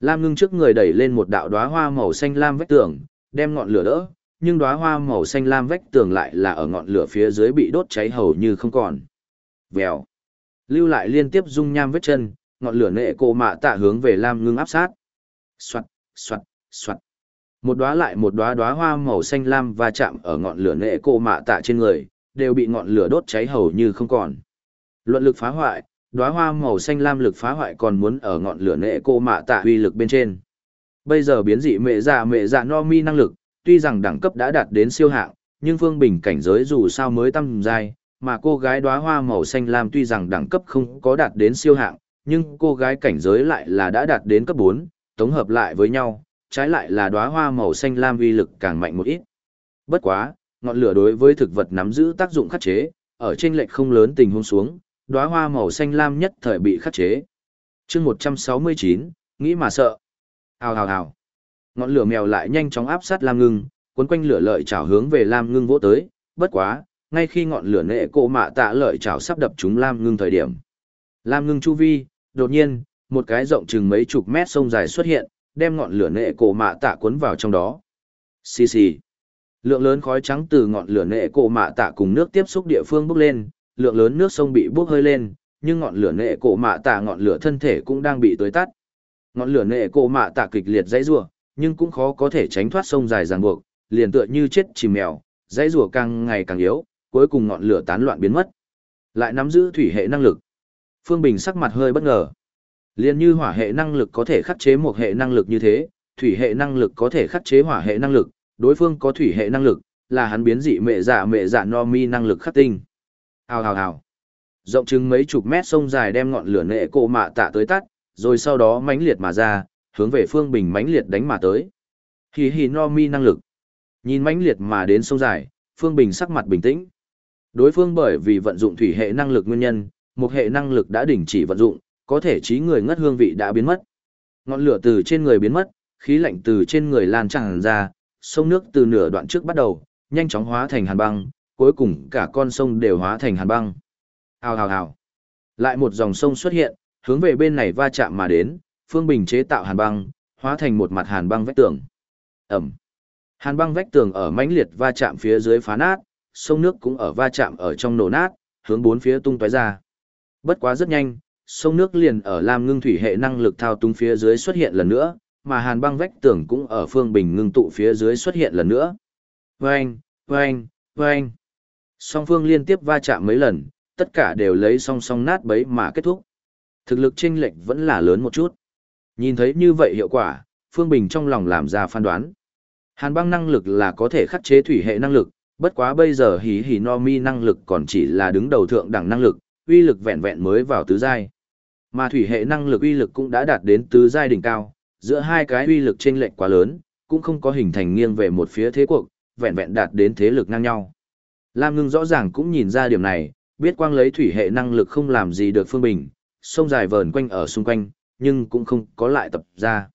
Lam ngưng trước người đẩy lên một đạo đóa hoa màu xanh lam vách tường, đem ngọn lửa đỡ, nhưng đóa hoa màu xanh lam vách tường lại là ở ngọn lửa phía dưới bị đốt cháy hầu như không còn. Vèo. Lưu lại liên tiếp dung nham vết chân, ngọn lửa nệ cổ mạ tạ hướng về Lam ngưng áp sát. Soạt, soạt, soạt. Một đóa lại một đóa đóa hoa màu xanh lam va chạm ở ngọn lửa nệ cổ mạ tạ trên người, đều bị ngọn lửa đốt cháy hầu như không còn. Luận lực phá hoại, đóa hoa màu xanh lam lực phá hoại còn muốn ở ngọn lửa nệ cô mạ tạ uy lực bên trên. Bây giờ biến dị mẹ già mẹ già no mi năng lực, tuy rằng đẳng cấp đã đạt đến siêu hạng, nhưng phương bình cảnh giới dù sao mới tăng dài, mà cô gái đóa hoa màu xanh lam tuy rằng đẳng cấp không có đạt đến siêu hạng, nhưng cô gái cảnh giới lại là đã đạt đến cấp 4, tổng hợp lại với nhau, trái lại là đóa hoa màu xanh lam uy lực càng mạnh một ít. Bất quá, ngọn lửa đối với thực vật nắm giữ tác dụng khắc chế, ở trên lệch không lớn tình huống xuống, đóa hoa màu xanh lam nhất thời bị khắc chế. chương 169, nghĩ mà sợ. Hào hào hào. Ngọn lửa mèo lại nhanh chóng áp sát Lam Ngưng, cuốn quanh lửa lợi chảo hướng về Lam Ngưng vỗ tới, bất quá, ngay khi ngọn lửa nệ cổ mạ tạ lợi chảo sắp đập trúng Lam Ngưng thời điểm. Lam Ngưng chu vi, đột nhiên, một cái rộng chừng mấy chục mét sông dài xuất hiện, đem ngọn lửa nệ cổ mạ tạ cuốn vào trong đó. Xì xì. Lượng lớn khói trắng từ ngọn lửa nệ cổ mạ tạ cùng nước tiếp xúc địa phương bốc lên, lượng lớn nước sông bị bốc hơi lên, nhưng ngọn lửa nệ cổ mạ tạ ngọn lửa thân thể cũng đang bị tới tắt. Ngọn lửa nệ cổ mạ tạ kịch liệt dãy rủa, nhưng cũng khó có thể tránh thoát sông dài ràng buộc, liền tựa như chết chìm mèo, dãy rùa càng ngày càng yếu, cuối cùng ngọn lửa tán loạn biến mất. Lại nắm giữ thủy hệ năng lực. Phương Bình sắc mặt hơi bất ngờ. Liên như hỏa hệ năng lực có thể khắc chế một hệ năng lực như thế, thủy hệ năng lực có thể khắc chế hỏa hệ năng lực, đối phương có thủy hệ năng lực, là hắn biến dị mẹ dạ mẹ dạ no mi năng lực khắc tinh. Hào hào hào. Rộng chừng mấy chục mét sông dài đem ngọn lửa nệ cổ mạ tạ tới tắt, rồi sau đó mãnh liệt mà ra, hướng về phương bình mãnh liệt đánh mà tới. Hì hì no mi năng lực. Nhìn mãnh liệt mà đến sông dài, phương bình sắc mặt bình tĩnh. Đối phương bởi vì vận dụng thủy hệ năng lực nguyên nhân, một hệ năng lực đã đình chỉ vận dụng, có thể trí người ngất hương vị đã biến mất. Ngọn lửa từ trên người biến mất, khí lạnh từ trên người lan tràn ra, sông nước từ nửa đoạn trước bắt đầu, nhanh chóng hóa thành hàn băng, cuối cùng cả con sông đều hóa thành hàn băng. Hào hào hào. Lại một dòng sông xuất hiện, hướng về bên này va chạm mà đến, Phương Bình chế tạo hàn băng, hóa thành một mặt hàn băng vách tường. Ẩm. Hàn băng vách tường ở mãnh liệt va chạm phía dưới phá nát, sông nước cũng ở va chạm ở trong nổ nát, hướng bốn phía tung tóe ra. Bất quá rất nhanh, sông nước liền ở Lam Ngưng thủy hệ năng lực thao túng phía dưới xuất hiện lần nữa, mà hàn băng vách tường cũng ở phương bình ngưng tụ phía dưới xuất hiện lần nữa. Vâng, vâng, vâng. Song phương liên tiếp va chạm mấy lần, tất cả đều lấy song song nát bấy mà kết thúc. Thực lực chênh lệch vẫn là lớn một chút. Nhìn thấy như vậy hiệu quả, Phương Bình trong lòng làm ra phán đoán. Hàn băng năng lực là có thể khắc chế thủy hệ năng lực, bất quá bây giờ hí hí no mi năng lực còn chỉ là đứng đầu thượng đẳng năng lực, uy lực vẹn vẹn mới vào tứ giai. Mà thủy hệ năng lực uy lực cũng đã đạt đến tứ giai đỉnh cao, giữa hai cái uy lực chênh lệch quá lớn, cũng không có hình thành nghiêng về một phía thế cuộc, vẹn vẹn đạt đến thế lực ngang nhau. Lam Ngưng rõ ràng cũng nhìn ra điểm này, biết quang lấy thủy hệ năng lực không làm gì được Phương Bình, sông dài vờn quanh ở xung quanh, nhưng cũng không có lại tập ra.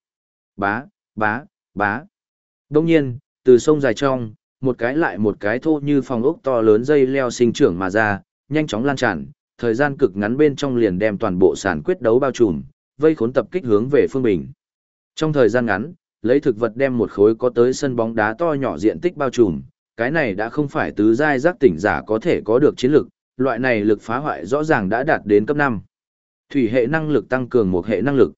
Bá, bá, bá. Đông nhiên, từ sông dài trong, một cái lại một cái thô như phòng ốc to lớn dây leo sinh trưởng mà ra, nhanh chóng lan tràn, thời gian cực ngắn bên trong liền đem toàn bộ sản quyết đấu bao trùm, vây khốn tập kích hướng về Phương Bình. Trong thời gian ngắn, lấy thực vật đem một khối có tới sân bóng đá to nhỏ diện tích bao trùm, cái này đã không phải tứ giai giác tỉnh giả có thể có được chiến lực, loại này lực phá hoại rõ ràng đã đạt đến cấp 5. Thủy hệ năng lực tăng cường một hệ năng lực.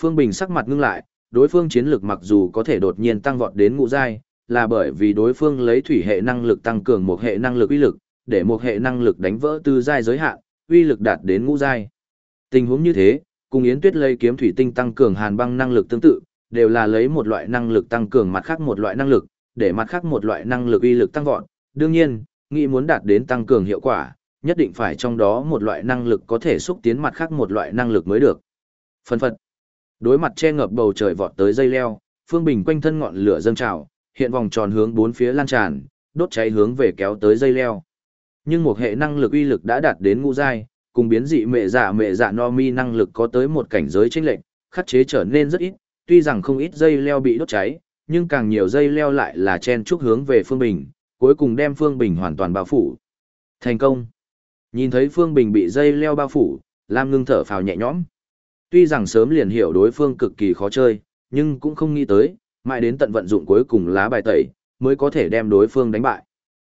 Phương Bình sắc mặt ngưng lại, đối phương chiến lực mặc dù có thể đột nhiên tăng vọt đến ngũ giai, là bởi vì đối phương lấy thủy hệ năng lực tăng cường một hệ năng lực uy lực, để một hệ năng lực đánh vỡ tư giai giới hạn, uy lực đạt đến ngũ giai. Tình huống như thế, cùng Yến Tuyết lấy kiếm thủy tinh tăng cường hàn băng năng lực tương tự, đều là lấy một loại năng lực tăng cường mặt khác một loại năng lực, để mặt khác một loại năng lực uy lực tăng vọt. Đương nhiên, nghĩ muốn đạt đến tăng cường hiệu quả, nhất định phải trong đó một loại năng lực có thể xúc tiến mặt khác một loại năng lực mới được. Phân phật. Đối mặt che ngập bầu trời vọt tới dây leo, Phương Bình quanh thân ngọn lửa dâng trào, hiện vòng tròn hướng bốn phía lan tràn, đốt cháy hướng về kéo tới dây leo. Nhưng một hệ năng lực uy lực đã đạt đến ngũ giai, cùng biến dị mẹ dạ mẹ dạ no mi năng lực có tới một cảnh giới chênh lệch, khắc chế trở nên rất ít, tuy rằng không ít dây leo bị đốt cháy, nhưng càng nhiều dây leo lại là chen chúc hướng về Phương Bình, cuối cùng đem Phương Bình hoàn toàn bao phủ. Thành công. Nhìn thấy Phương Bình bị dây leo bao phủ, Lam ngưng thở phào nhẹ nhõm. Tuy rằng sớm liền hiểu đối phương cực kỳ khó chơi, nhưng cũng không nghĩ tới, mãi đến tận vận dụng cuối cùng lá bài tẩy, mới có thể đem đối phương đánh bại.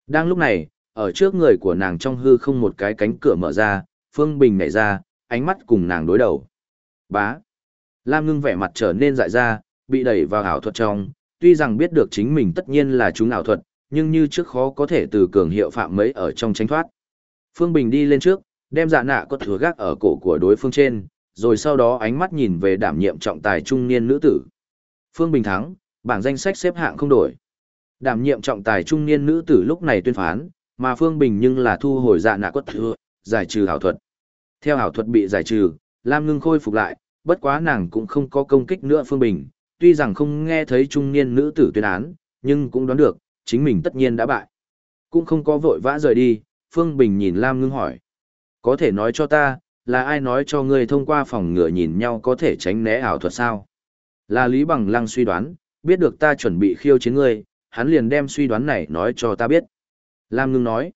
Đang lúc này, ở trước người của nàng trong hư không một cái cánh cửa mở ra, Phương Bình nhảy ra, ánh mắt cùng nàng đối đầu. Bá. Lam ngưng vẻ mặt trở nên dại ra, bị đẩy vào ảo thuật trong, tuy rằng biết được chính mình tất nhiên là chúng ảo thuật, nhưng như trước khó có thể từ cường hiệu phạm mấy ở trong tránh thoát. Phương Bình đi lên trước, đem dạ nạ có thừa gác ở cổ của đối phương trên, rồi sau đó ánh mắt nhìn về đảm nhiệm trọng tài trung niên nữ tử. Phương Bình thắng, bảng danh sách xếp hạng không đổi. Đảm nhiệm trọng tài trung niên nữ tử lúc này tuyên phán, mà Phương Bình nhưng là thu hồi dạ nạ cốt thừa, giải trừ hảo thuật. Theo hảo thuật bị giải trừ, Lam Ngưng khôi phục lại, bất quá nàng cũng không có công kích nữa Phương Bình, tuy rằng không nghe thấy trung niên nữ tử tuyên án, nhưng cũng đoán được, chính mình tất nhiên đã bại. Cũng không có vội vã rời đi, Phương Bình nhìn Lam Ngưng hỏi. Có thể nói cho ta, là ai nói cho ngươi thông qua phòng ngựa nhìn nhau có thể tránh né ảo thuật sao? Là Lý Bằng Lăng suy đoán, biết được ta chuẩn bị khiêu chiến ngươi, hắn liền đem suy đoán này nói cho ta biết. Lam Ngưng nói,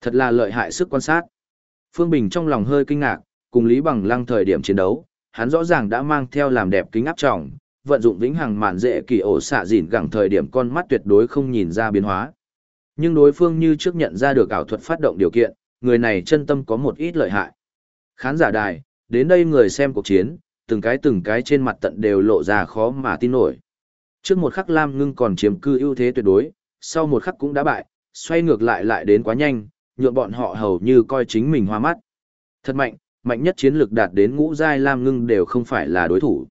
thật là lợi hại sức quan sát. Phương Bình trong lòng hơi kinh ngạc, cùng Lý Bằng Lăng thời điểm chiến đấu, hắn rõ ràng đã mang theo làm đẹp kính áp trọng, vận dụng vĩnh hằng mạn dễ kỳ ổ xạ dịn gẳng thời điểm con mắt tuyệt đối không nhìn ra biến hóa. Nhưng đối phương như trước nhận ra được ảo thuật phát động điều kiện, người này chân tâm có một ít lợi hại. Khán giả đài, đến đây người xem cuộc chiến, từng cái từng cái trên mặt tận đều lộ ra khó mà tin nổi. Trước một khắc Lam Ngưng còn chiếm cư ưu thế tuyệt đối, sau một khắc cũng đã bại, xoay ngược lại lại đến quá nhanh, nhượng bọn họ hầu như coi chính mình hoa mắt. Thật mạnh, mạnh nhất chiến lược đạt đến ngũ giai Lam Ngưng đều không phải là đối thủ.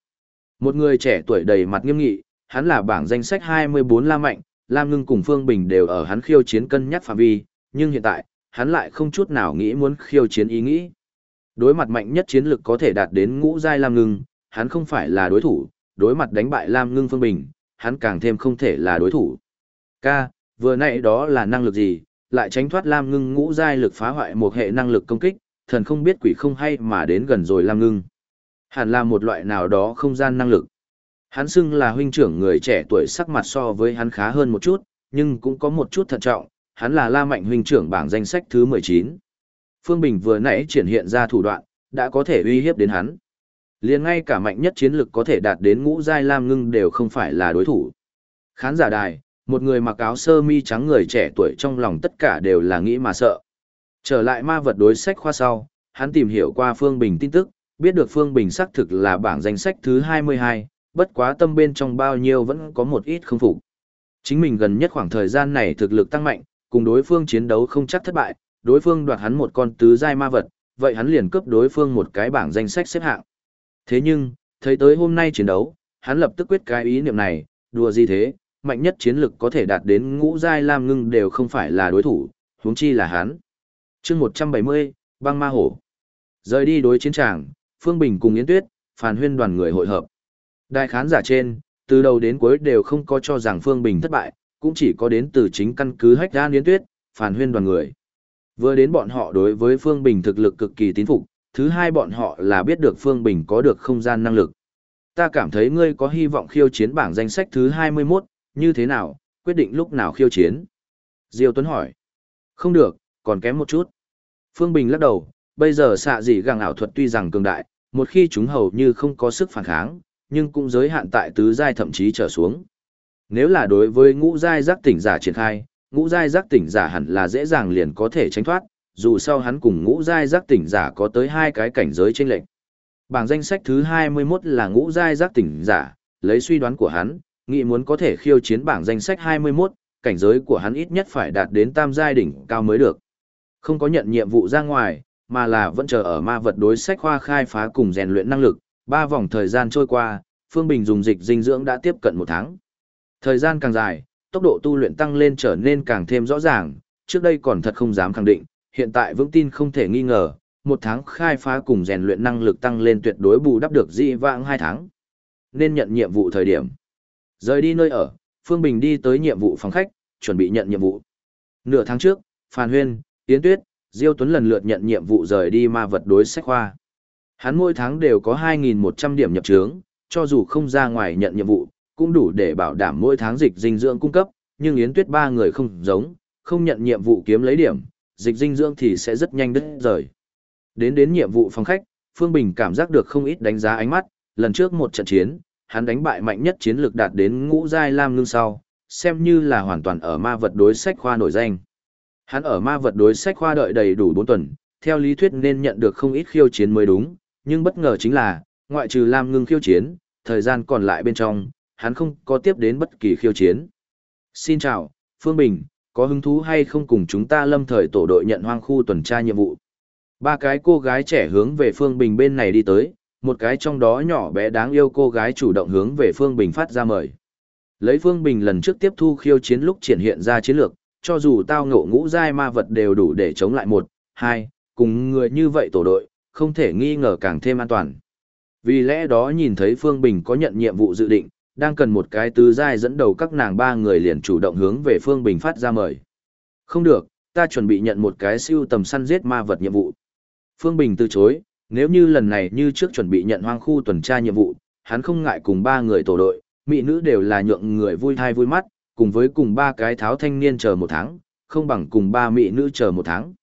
Một người trẻ tuổi đầy mặt nghiêm nghị, hắn là bảng danh sách 24 La Mạnh, Lam Ngưng cùng Phương Bình đều ở hắn khiêu chiến cân nhắc phạm vi, nhưng hiện tại, hắn lại không chút nào nghĩ muốn khiêu chiến ý nghĩ. Đối mặt mạnh nhất chiến lực có thể đạt đến ngũ giai Lam Ngưng, hắn không phải là đối thủ, đối mặt đánh bại Lam Ngưng Phương Bình, hắn càng thêm không thể là đối thủ. Ca, vừa nãy đó là năng lực gì, lại tránh thoát Lam Ngưng ngũ giai lực phá hoại một hệ năng lực công kích, thần không biết quỷ không hay mà đến gần rồi Lam Ngưng. Hẳn là một loại nào đó không gian năng lực. Hắn xưng là huynh trưởng người trẻ tuổi sắc mặt so với hắn khá hơn một chút, nhưng cũng có một chút thận trọng, hắn là La Mạnh huynh trưởng bảng danh sách thứ 19. Phương Bình vừa nãy triển hiện ra thủ đoạn, đã có thể uy hiếp đến hắn. Liền ngay cả mạnh nhất chiến lực có thể đạt đến ngũ giai lam ngưng đều không phải là đối thủ. Khán giả đài, một người mặc áo sơ mi trắng người trẻ tuổi trong lòng tất cả đều là nghĩ mà sợ. Trở lại ma vật đối sách khoa sau, hắn tìm hiểu qua Phương Bình tin tức, biết được Phương Bình xác thực là bảng danh sách thứ 22, bất quá tâm bên trong bao nhiêu vẫn có một ít không phục. Chính mình gần nhất khoảng thời gian này thực lực tăng mạnh, cùng đối phương chiến đấu không chắc thất bại, đối phương đoạt hắn một con tứ giai ma vật, vậy hắn liền cướp đối phương một cái bảng danh sách xếp hạng. Thế nhưng, thấy tới hôm nay chiến đấu, hắn lập tức quyết cái ý niệm này, đùa gì thế, mạnh nhất chiến lực có thể đạt đến ngũ giai lam ngưng đều không phải là đối thủ, huống chi là hắn. chương 170, băng ma hổ. Rời đi đối chiến tràng, Phương Bình cùng Yến Tuyết, phàn huyên đoàn người hội hợp. Đại khán giả trên, từ đầu đến cuối đều không có cho rằng Phương Bình thất bại, cũng chỉ có đến từ chính căn cứ hách đan Yến Tuyết, phản huyên đoàn người. Vừa đến bọn họ đối với Phương Bình thực lực cực kỳ tín phục, thứ hai bọn họ là biết được Phương Bình có được không gian năng lực. Ta cảm thấy ngươi có hy vọng khiêu chiến bảng danh sách thứ 21, như thế nào, quyết định lúc nào khiêu chiến? Diêu Tuấn hỏi. Không được, còn kém một chút. Phương Bình lắc đầu, bây giờ xạ gì gàng ảo thuật tuy rằng cường đại, một khi chúng hầu như không có sức phản kháng, nhưng cũng giới hạn tại tứ giai thậm chí trở xuống. Nếu là đối với ngũ giai giác tỉnh giả triển khai, ngũ giai giác tỉnh giả hẳn là dễ dàng liền có thể tránh thoát, dù sao hắn cùng ngũ giai giác tỉnh giả có tới hai cái cảnh giới trên lệnh. Bảng danh sách thứ 21 là ngũ giai giác tỉnh giả, lấy suy đoán của hắn, nghị muốn có thể khiêu chiến bảng danh sách 21, cảnh giới của hắn ít nhất phải đạt đến tam giai đỉnh cao mới được. Không có nhận nhiệm vụ ra ngoài, mà là vẫn chờ ở ma vật đối sách khoa khai phá cùng rèn luyện năng lực, ba vòng thời gian trôi qua, Phương Bình dùng dịch dinh dưỡng đã tiếp cận một tháng. Thời gian càng dài, tốc độ tu luyện tăng lên trở nên càng thêm rõ ràng, trước đây còn thật không dám khẳng định, hiện tại vững tin không thể nghi ngờ, một tháng khai phá cùng rèn luyện năng lực tăng lên tuyệt đối bù đắp được dị vãng hai tháng. Nên nhận nhiệm vụ thời điểm. Rời đi nơi ở, Phương Bình đi tới nhiệm vụ phòng khách, chuẩn bị nhận nhiệm vụ. Nửa tháng trước, Phan Huyên, Tiến Tuyết, Diêu Tuấn lần lượt nhận nhiệm vụ rời đi ma vật đối sách khoa. Hắn mỗi tháng đều có 2.100 điểm nhập trướng, cho dù không ra ngoài nhận nhiệm vụ, cũng đủ để bảo đảm mỗi tháng dịch dinh dưỡng cung cấp, nhưng Yến Tuyết ba người không giống, không nhận nhiệm vụ kiếm lấy điểm, dịch dinh dưỡng thì sẽ rất nhanh đứt rời. Đến đến nhiệm vụ phòng khách, Phương Bình cảm giác được không ít đánh giá ánh mắt, lần trước một trận chiến, hắn đánh bại mạnh nhất chiến lược đạt đến ngũ giai lam ngưng sau, xem như là hoàn toàn ở ma vật đối sách khoa nổi danh. Hắn ở ma vật đối sách khoa đợi đầy đủ 4 tuần, theo lý thuyết nên nhận được không ít khiêu chiến mới đúng, nhưng bất ngờ chính là, ngoại trừ lam ngưng khiêu chiến, thời gian còn lại bên trong, hắn không có tiếp đến bất kỳ khiêu chiến. Xin chào, Phương Bình, có hứng thú hay không cùng chúng ta lâm thời tổ đội nhận hoang khu tuần tra nhiệm vụ? Ba cái cô gái trẻ hướng về Phương Bình bên này đi tới, một cái trong đó nhỏ bé đáng yêu cô gái chủ động hướng về Phương Bình phát ra mời. Lấy Phương Bình lần trước tiếp thu khiêu chiến lúc triển hiện ra chiến lược, cho dù tao ngộ ngũ giai ma vật đều đủ để chống lại một, hai, cùng người như vậy tổ đội, không thể nghi ngờ càng thêm an toàn. Vì lẽ đó nhìn thấy Phương Bình có nhận nhiệm vụ dự định, đang cần một cái tứ giai dẫn đầu các nàng ba người liền chủ động hướng về Phương Bình phát ra mời. Không được, ta chuẩn bị nhận một cái siêu tầm săn giết ma vật nhiệm vụ. Phương Bình từ chối, nếu như lần này như trước chuẩn bị nhận hoang khu tuần tra nhiệm vụ, hắn không ngại cùng ba người tổ đội, mỹ nữ đều là nhượng người vui thai vui mắt, cùng với cùng ba cái tháo thanh niên chờ một tháng, không bằng cùng ba mỹ nữ chờ một tháng.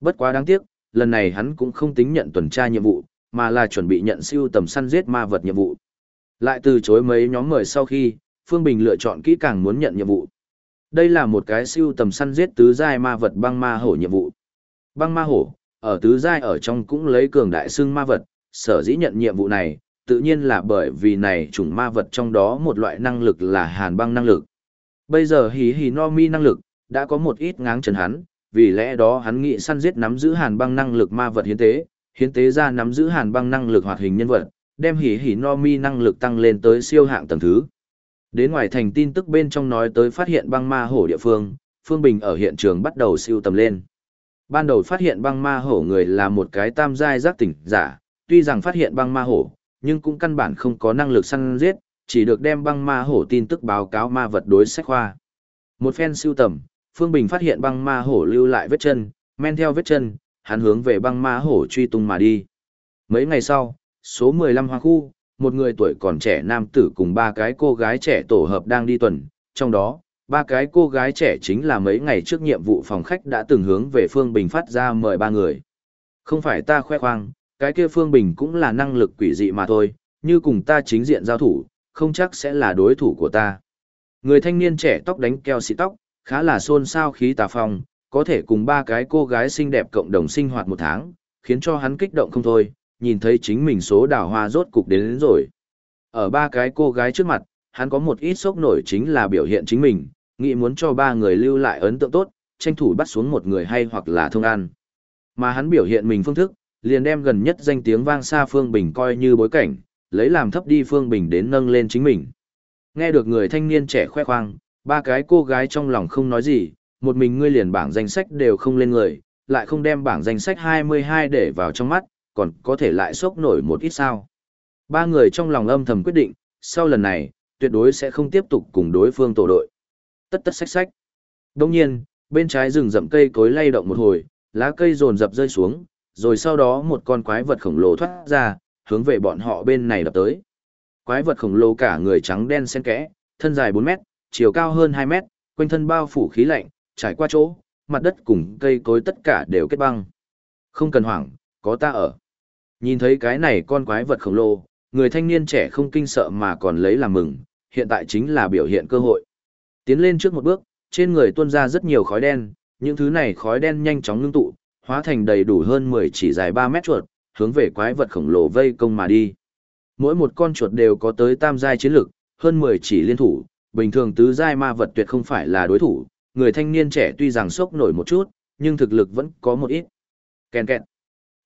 Bất quá đáng tiếc, lần này hắn cũng không tính nhận tuần tra nhiệm vụ, mà là chuẩn bị nhận siêu tầm săn giết ma vật nhiệm vụ. Lại từ chối mấy nhóm mời sau khi, Phương Bình lựa chọn kỹ càng muốn nhận nhiệm vụ. Đây là một cái siêu tầm săn giết tứ giai ma vật băng ma hổ nhiệm vụ. Băng ma hổ, ở tứ giai ở trong cũng lấy cường đại xưng ma vật, sở dĩ nhận nhiệm vụ này, tự nhiên là bởi vì này chủng ma vật trong đó một loại năng lực là hàn băng năng lực. Bây giờ hí hí no mi năng lực, đã có một ít ngáng trần hắn, vì lẽ đó hắn nghĩ săn giết nắm giữ hàn băng năng lực ma vật hiến tế, hiến tế ra nắm giữ hàn băng năng lực hoạt hình nhân vật, đem hỉ hỉ no mi năng lực tăng lên tới siêu hạng tầng thứ. Đến ngoài thành tin tức bên trong nói tới phát hiện băng ma hổ địa phương, Phương Bình ở hiện trường bắt đầu siêu tầm lên. Ban đầu phát hiện băng ma hổ người là một cái tam giai giác tỉnh giả, tuy rằng phát hiện băng ma hổ, nhưng cũng căn bản không có năng lực săn giết, chỉ được đem băng ma hổ tin tức báo cáo ma vật đối sách khoa. Một phen siêu tầm, Phương Bình phát hiện băng ma hổ lưu lại vết chân, men theo vết chân, hắn hướng về băng ma hổ truy tung mà đi. Mấy ngày sau, số 15 hoa khu, một người tuổi còn trẻ nam tử cùng ba cái cô gái trẻ tổ hợp đang đi tuần, trong đó, ba cái cô gái trẻ chính là mấy ngày trước nhiệm vụ phòng khách đã từng hướng về Phương Bình phát ra mời ba người. Không phải ta khoe khoang, cái kia Phương Bình cũng là năng lực quỷ dị mà thôi, như cùng ta chính diện giao thủ, không chắc sẽ là đối thủ của ta. Người thanh niên trẻ tóc đánh keo xị tóc, khá là xôn xao khí tà phong, có thể cùng ba cái cô gái xinh đẹp cộng đồng sinh hoạt một tháng, khiến cho hắn kích động không thôi, nhìn thấy chính mình số đào hoa rốt cục đến, đến rồi. Ở ba cái cô gái trước mặt, hắn có một ít sốc nổi chính là biểu hiện chính mình, nghĩ muốn cho ba người lưu lại ấn tượng tốt, tranh thủ bắt xuống một người hay hoặc là thông an. Mà hắn biểu hiện mình phương thức, liền đem gần nhất danh tiếng vang xa Phương Bình coi như bối cảnh, lấy làm thấp đi Phương Bình đến nâng lên chính mình. Nghe được người thanh niên trẻ khoe khoang, ba cái cô gái trong lòng không nói gì, một mình ngươi liền bảng danh sách đều không lên người, lại không đem bảng danh sách 22 để vào trong mắt, còn có thể lại sốc nổi một ít sao. Ba người trong lòng âm thầm quyết định, sau lần này, tuyệt đối sẽ không tiếp tục cùng đối phương tổ đội. Tất tất sách sách. Đồng nhiên, bên trái rừng rậm cây cối lay động một hồi, lá cây rồn rập rơi xuống, rồi sau đó một con quái vật khổng lồ thoát ra, hướng về bọn họ bên này đập tới. Quái vật khổng lồ cả người trắng đen xen kẽ, thân dài 4 mét, chiều cao hơn 2 mét, quanh thân bao phủ khí lạnh, trải qua chỗ, mặt đất cùng cây cối tất cả đều kết băng. Không cần hoảng, có ta ở. Nhìn thấy cái này con quái vật khổng lồ, người thanh niên trẻ không kinh sợ mà còn lấy làm mừng, hiện tại chính là biểu hiện cơ hội. Tiến lên trước một bước, trên người tuôn ra rất nhiều khói đen, những thứ này khói đen nhanh chóng ngưng tụ, hóa thành đầy đủ hơn 10 chỉ dài 3 mét chuột, hướng về quái vật khổng lồ vây công mà đi. Mỗi một con chuột đều có tới tam giai chiến lực, hơn 10 chỉ liên thủ, bình thường tứ giai ma vật tuyệt không phải là đối thủ, người thanh niên trẻ tuy rằng sốc nổi một chút, nhưng thực lực vẫn có một ít. Kèn kẹt.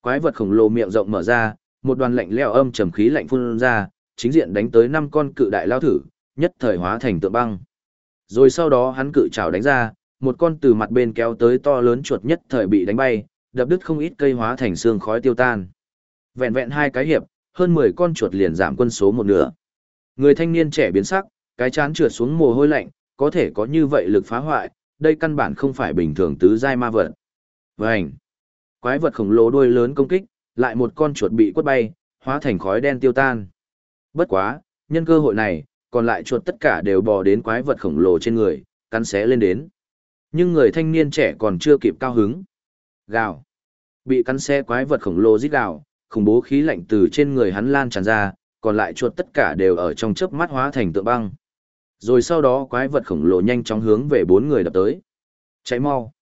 Quái vật khổng lồ miệng rộng mở ra, một đoàn lạnh lẽo âm trầm khí lạnh phun ra, chính diện đánh tới năm con cự đại lao thử, nhất thời hóa thành tượng băng. Rồi sau đó hắn cự chảo đánh ra, một con từ mặt bên kéo tới to lớn chuột nhất thời bị đánh bay, đập đứt không ít cây hóa thành xương khói tiêu tan. Vẹn vẹn hai cái hiệp, hơn 10 con chuột liền giảm quân số một nửa. Người thanh niên trẻ biến sắc, cái chán trượt xuống mồ hôi lạnh, có thể có như vậy lực phá hoại, đây căn bản không phải bình thường tứ giai ma vật. Vành. Quái vật khổng lồ đuôi lớn công kích, lại một con chuột bị quất bay, hóa thành khói đen tiêu tan. Bất quá, nhân cơ hội này, còn lại chuột tất cả đều bò đến quái vật khổng lồ trên người, cắn xé lên đến. Nhưng người thanh niên trẻ còn chưa kịp cao hứng. Gào. Bị cắn xé quái vật khổng lồ rít gào, khủng bố khí lạnh từ trên người hắn lan tràn ra, còn lại chuột tất cả đều ở trong chớp mắt hóa thành tượng băng. Rồi sau đó quái vật khổng lồ nhanh chóng hướng về bốn người đập tới. Cháy mau.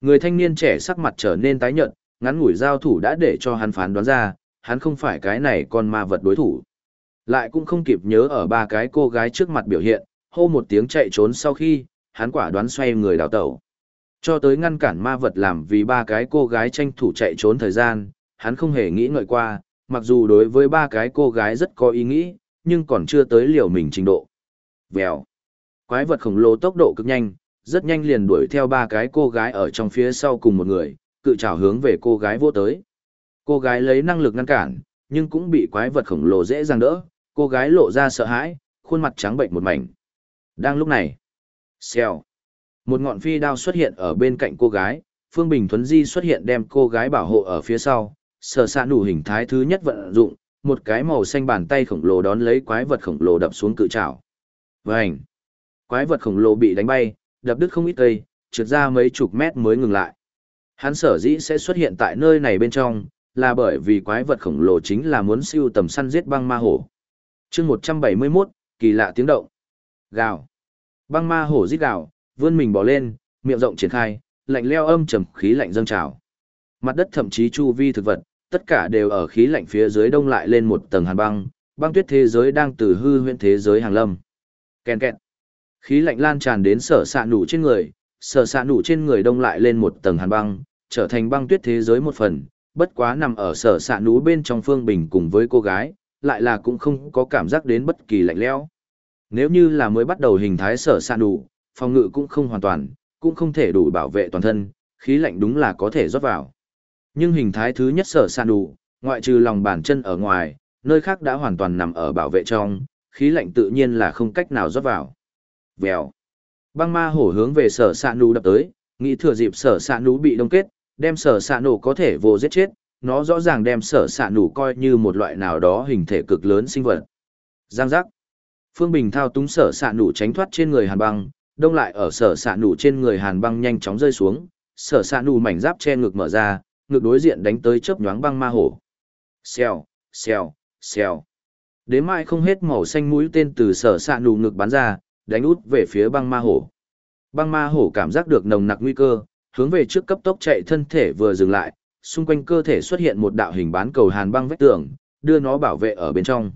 Người thanh niên trẻ sắc mặt trở nên tái nhợt, ngắn ngủi giao thủ đã để cho hắn phán đoán ra, hắn không phải cái này con ma vật đối thủ. Lại cũng không kịp nhớ ở ba cái cô gái trước mặt biểu hiện, hô một tiếng chạy trốn sau khi, hắn quả đoán xoay người đào tẩu. Cho tới ngăn cản ma vật làm vì ba cái cô gái tranh thủ chạy trốn thời gian, hắn không hề nghĩ ngợi qua, mặc dù đối với ba cái cô gái rất có ý nghĩ, nhưng còn chưa tới liều mình trình độ. Vèo. Quái vật khổng lồ tốc độ cực nhanh, rất nhanh liền đuổi theo ba cái cô gái ở trong phía sau cùng một người, cự trảo hướng về cô gái vô tới. Cô gái lấy năng lực ngăn cản, nhưng cũng bị quái vật khổng lồ dễ dàng đỡ, cô gái lộ ra sợ hãi, khuôn mặt trắng bệnh một mảnh. Đang lúc này, xèo. Một ngọn phi đao xuất hiện ở bên cạnh cô gái, Phương Bình Thuấn Di xuất hiện đem cô gái bảo hộ ở phía sau, sở xạ đủ hình thái thứ nhất vận dụng, một cái màu xanh bàn tay khổng lồ đón lấy quái vật khổng lồ đập xuống cự trảo. Vành! Quái vật khổng lồ bị đánh bay, đập đứt không ít cây, trượt ra mấy chục mét mới ngừng lại. Hắn sở dĩ sẽ xuất hiện tại nơi này bên trong, là bởi vì quái vật khổng lồ chính là muốn siêu tầm săn giết băng ma hổ. chương 171, kỳ lạ tiếng động. Gào. Băng ma hổ rít gào, vươn mình bò lên, miệng rộng triển khai, lạnh leo âm trầm khí lạnh dâng trào. Mặt đất thậm chí chu vi thực vật, tất cả đều ở khí lạnh phía dưới đông lại lên một tầng hàn băng, băng tuyết thế giới đang từ hư huyễn thế giới hàng lâm kèn kẹt. Khí lạnh lan tràn đến sở sạ nủ trên người, sở sạ nủ trên người đông lại lên một tầng hàn băng, trở thành băng tuyết thế giới một phần, bất quá nằm ở sở sạ nủ bên trong phương bình cùng với cô gái, lại là cũng không có cảm giác đến bất kỳ lạnh lẽo. Nếu như là mới bắt đầu hình thái sở sạ nủ, phòng ngự cũng không hoàn toàn, cũng không thể đủ bảo vệ toàn thân, khí lạnh đúng là có thể rót vào. Nhưng hình thái thứ nhất sở sạ nủ, ngoại trừ lòng bàn chân ở ngoài, nơi khác đã hoàn toàn nằm ở bảo vệ trong, khí lạnh tự nhiên là không cách nào rót vào. Vèo. Băng ma hổ hướng về sở xạ nụ đập tới, nghĩ thừa dịp sở xạ nụ bị đông kết, đem sở xạ nụ có thể vô giết chết, nó rõ ràng đem sở xạ nụ coi như một loại nào đó hình thể cực lớn sinh vật. Giang giác. Phương Bình thao túng sở xạ nụ tránh thoát trên người hàn băng, đông lại ở sở xạ nụ trên người hàn băng nhanh chóng rơi xuống, sở xạ nụ mảnh giáp che ngực mở ra, ngực đối diện đánh tới chớp nhoáng băng ma hổ. Xèo, xèo, xèo. Đến mai không hết màu xanh mũi tên từ sở xạ nụ ngực bắn ra, đánh út về phía băng ma hổ. Băng ma hổ cảm giác được nồng nặc nguy cơ, hướng về trước cấp tốc chạy thân thể vừa dừng lại, xung quanh cơ thể xuất hiện một đạo hình bán cầu hàn băng vách tường, đưa nó bảo vệ ở bên trong.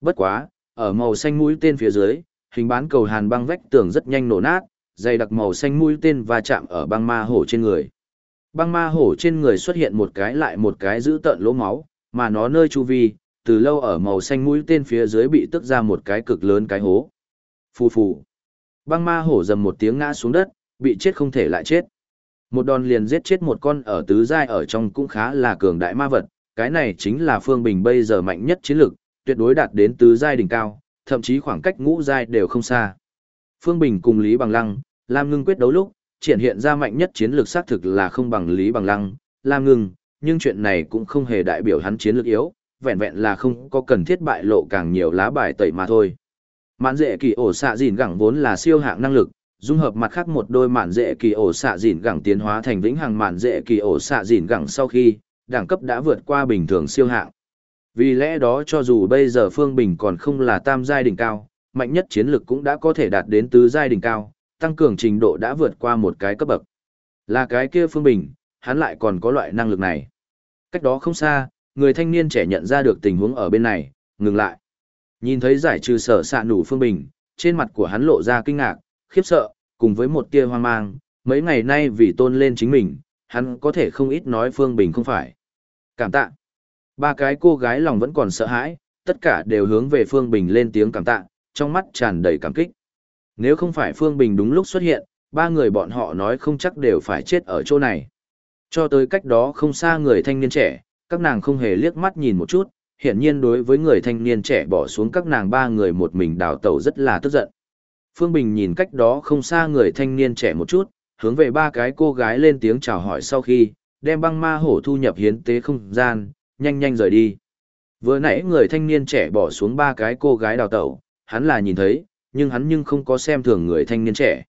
Bất quá, ở màu xanh mũi tên phía dưới, hình bán cầu hàn băng vách tường rất nhanh nổ nát, dày đặc màu xanh mũi tên va chạm ở băng ma hổ trên người. Băng ma hổ trên người xuất hiện một cái lại một cái giữ tợn lỗ máu, mà nó nơi chu vi, từ lâu ở màu xanh mũi tên phía dưới bị tức ra một cái cực lớn cái hố. Phù phù. Băng ma hổ dầm một tiếng ngã xuống đất, bị chết không thể lại chết. Một đòn liền giết chết một con ở tứ giai ở trong cũng khá là cường đại ma vật, cái này chính là Phương Bình bây giờ mạnh nhất chiến lực, tuyệt đối đạt đến tứ giai đỉnh cao, thậm chí khoảng cách ngũ giai đều không xa. Phương Bình cùng Lý Bằng Lăng, Lam Ngưng quyết đấu lúc, triển hiện ra mạnh nhất chiến lược xác thực là không bằng Lý Bằng Lăng, Lam Ngưng, nhưng chuyện này cũng không hề đại biểu hắn chiến lược yếu, vẹn vẹn là không có cần thiết bại lộ càng nhiều lá bài tẩy mà thôi. Mạn dễ kỳ ổ xạ dìn gẳng vốn là siêu hạng năng lực, dung hợp mặt khác một đôi mạn dễ kỳ ổ xạ dìn gẳng tiến hóa thành vĩnh hằng mạn dễ kỳ ổ xạ dìn gẳng sau khi, đẳng cấp đã vượt qua bình thường siêu hạng. Vì lẽ đó cho dù bây giờ Phương Bình còn không là tam giai đỉnh cao, mạnh nhất chiến lực cũng đã có thể đạt đến tứ giai đỉnh cao, tăng cường trình độ đã vượt qua một cái cấp bậc. Là cái kia Phương Bình, hắn lại còn có loại năng lực này. Cách đó không xa, người thanh niên trẻ nhận ra được tình huống ở bên này, ngừng lại. Nhìn thấy giải trừ sở sạ nủ phương bình, trên mặt của hắn lộ ra kinh ngạc, khiếp sợ, cùng với một tia hoang mang, mấy ngày nay vì tôn lên chính mình, hắn có thể không ít nói phương bình không phải. Cảm tạ. Ba cái cô gái lòng vẫn còn sợ hãi, tất cả đều hướng về phương bình lên tiếng cảm tạ, trong mắt tràn đầy cảm kích. Nếu không phải phương bình đúng lúc xuất hiện, ba người bọn họ nói không chắc đều phải chết ở chỗ này. Cho tới cách đó không xa người thanh niên trẻ, các nàng không hề liếc mắt nhìn một chút, hiển nhiên đối với người thanh niên trẻ bỏ xuống các nàng ba người một mình đào tẩu rất là tức giận. Phương Bình nhìn cách đó không xa người thanh niên trẻ một chút, hướng về ba cái cô gái lên tiếng chào hỏi sau khi, đem băng ma hổ thu nhập hiến tế không gian, nhanh nhanh rời đi. Vừa nãy người thanh niên trẻ bỏ xuống ba cái cô gái đào tẩu, hắn là nhìn thấy, nhưng hắn nhưng không có xem thường người thanh niên trẻ.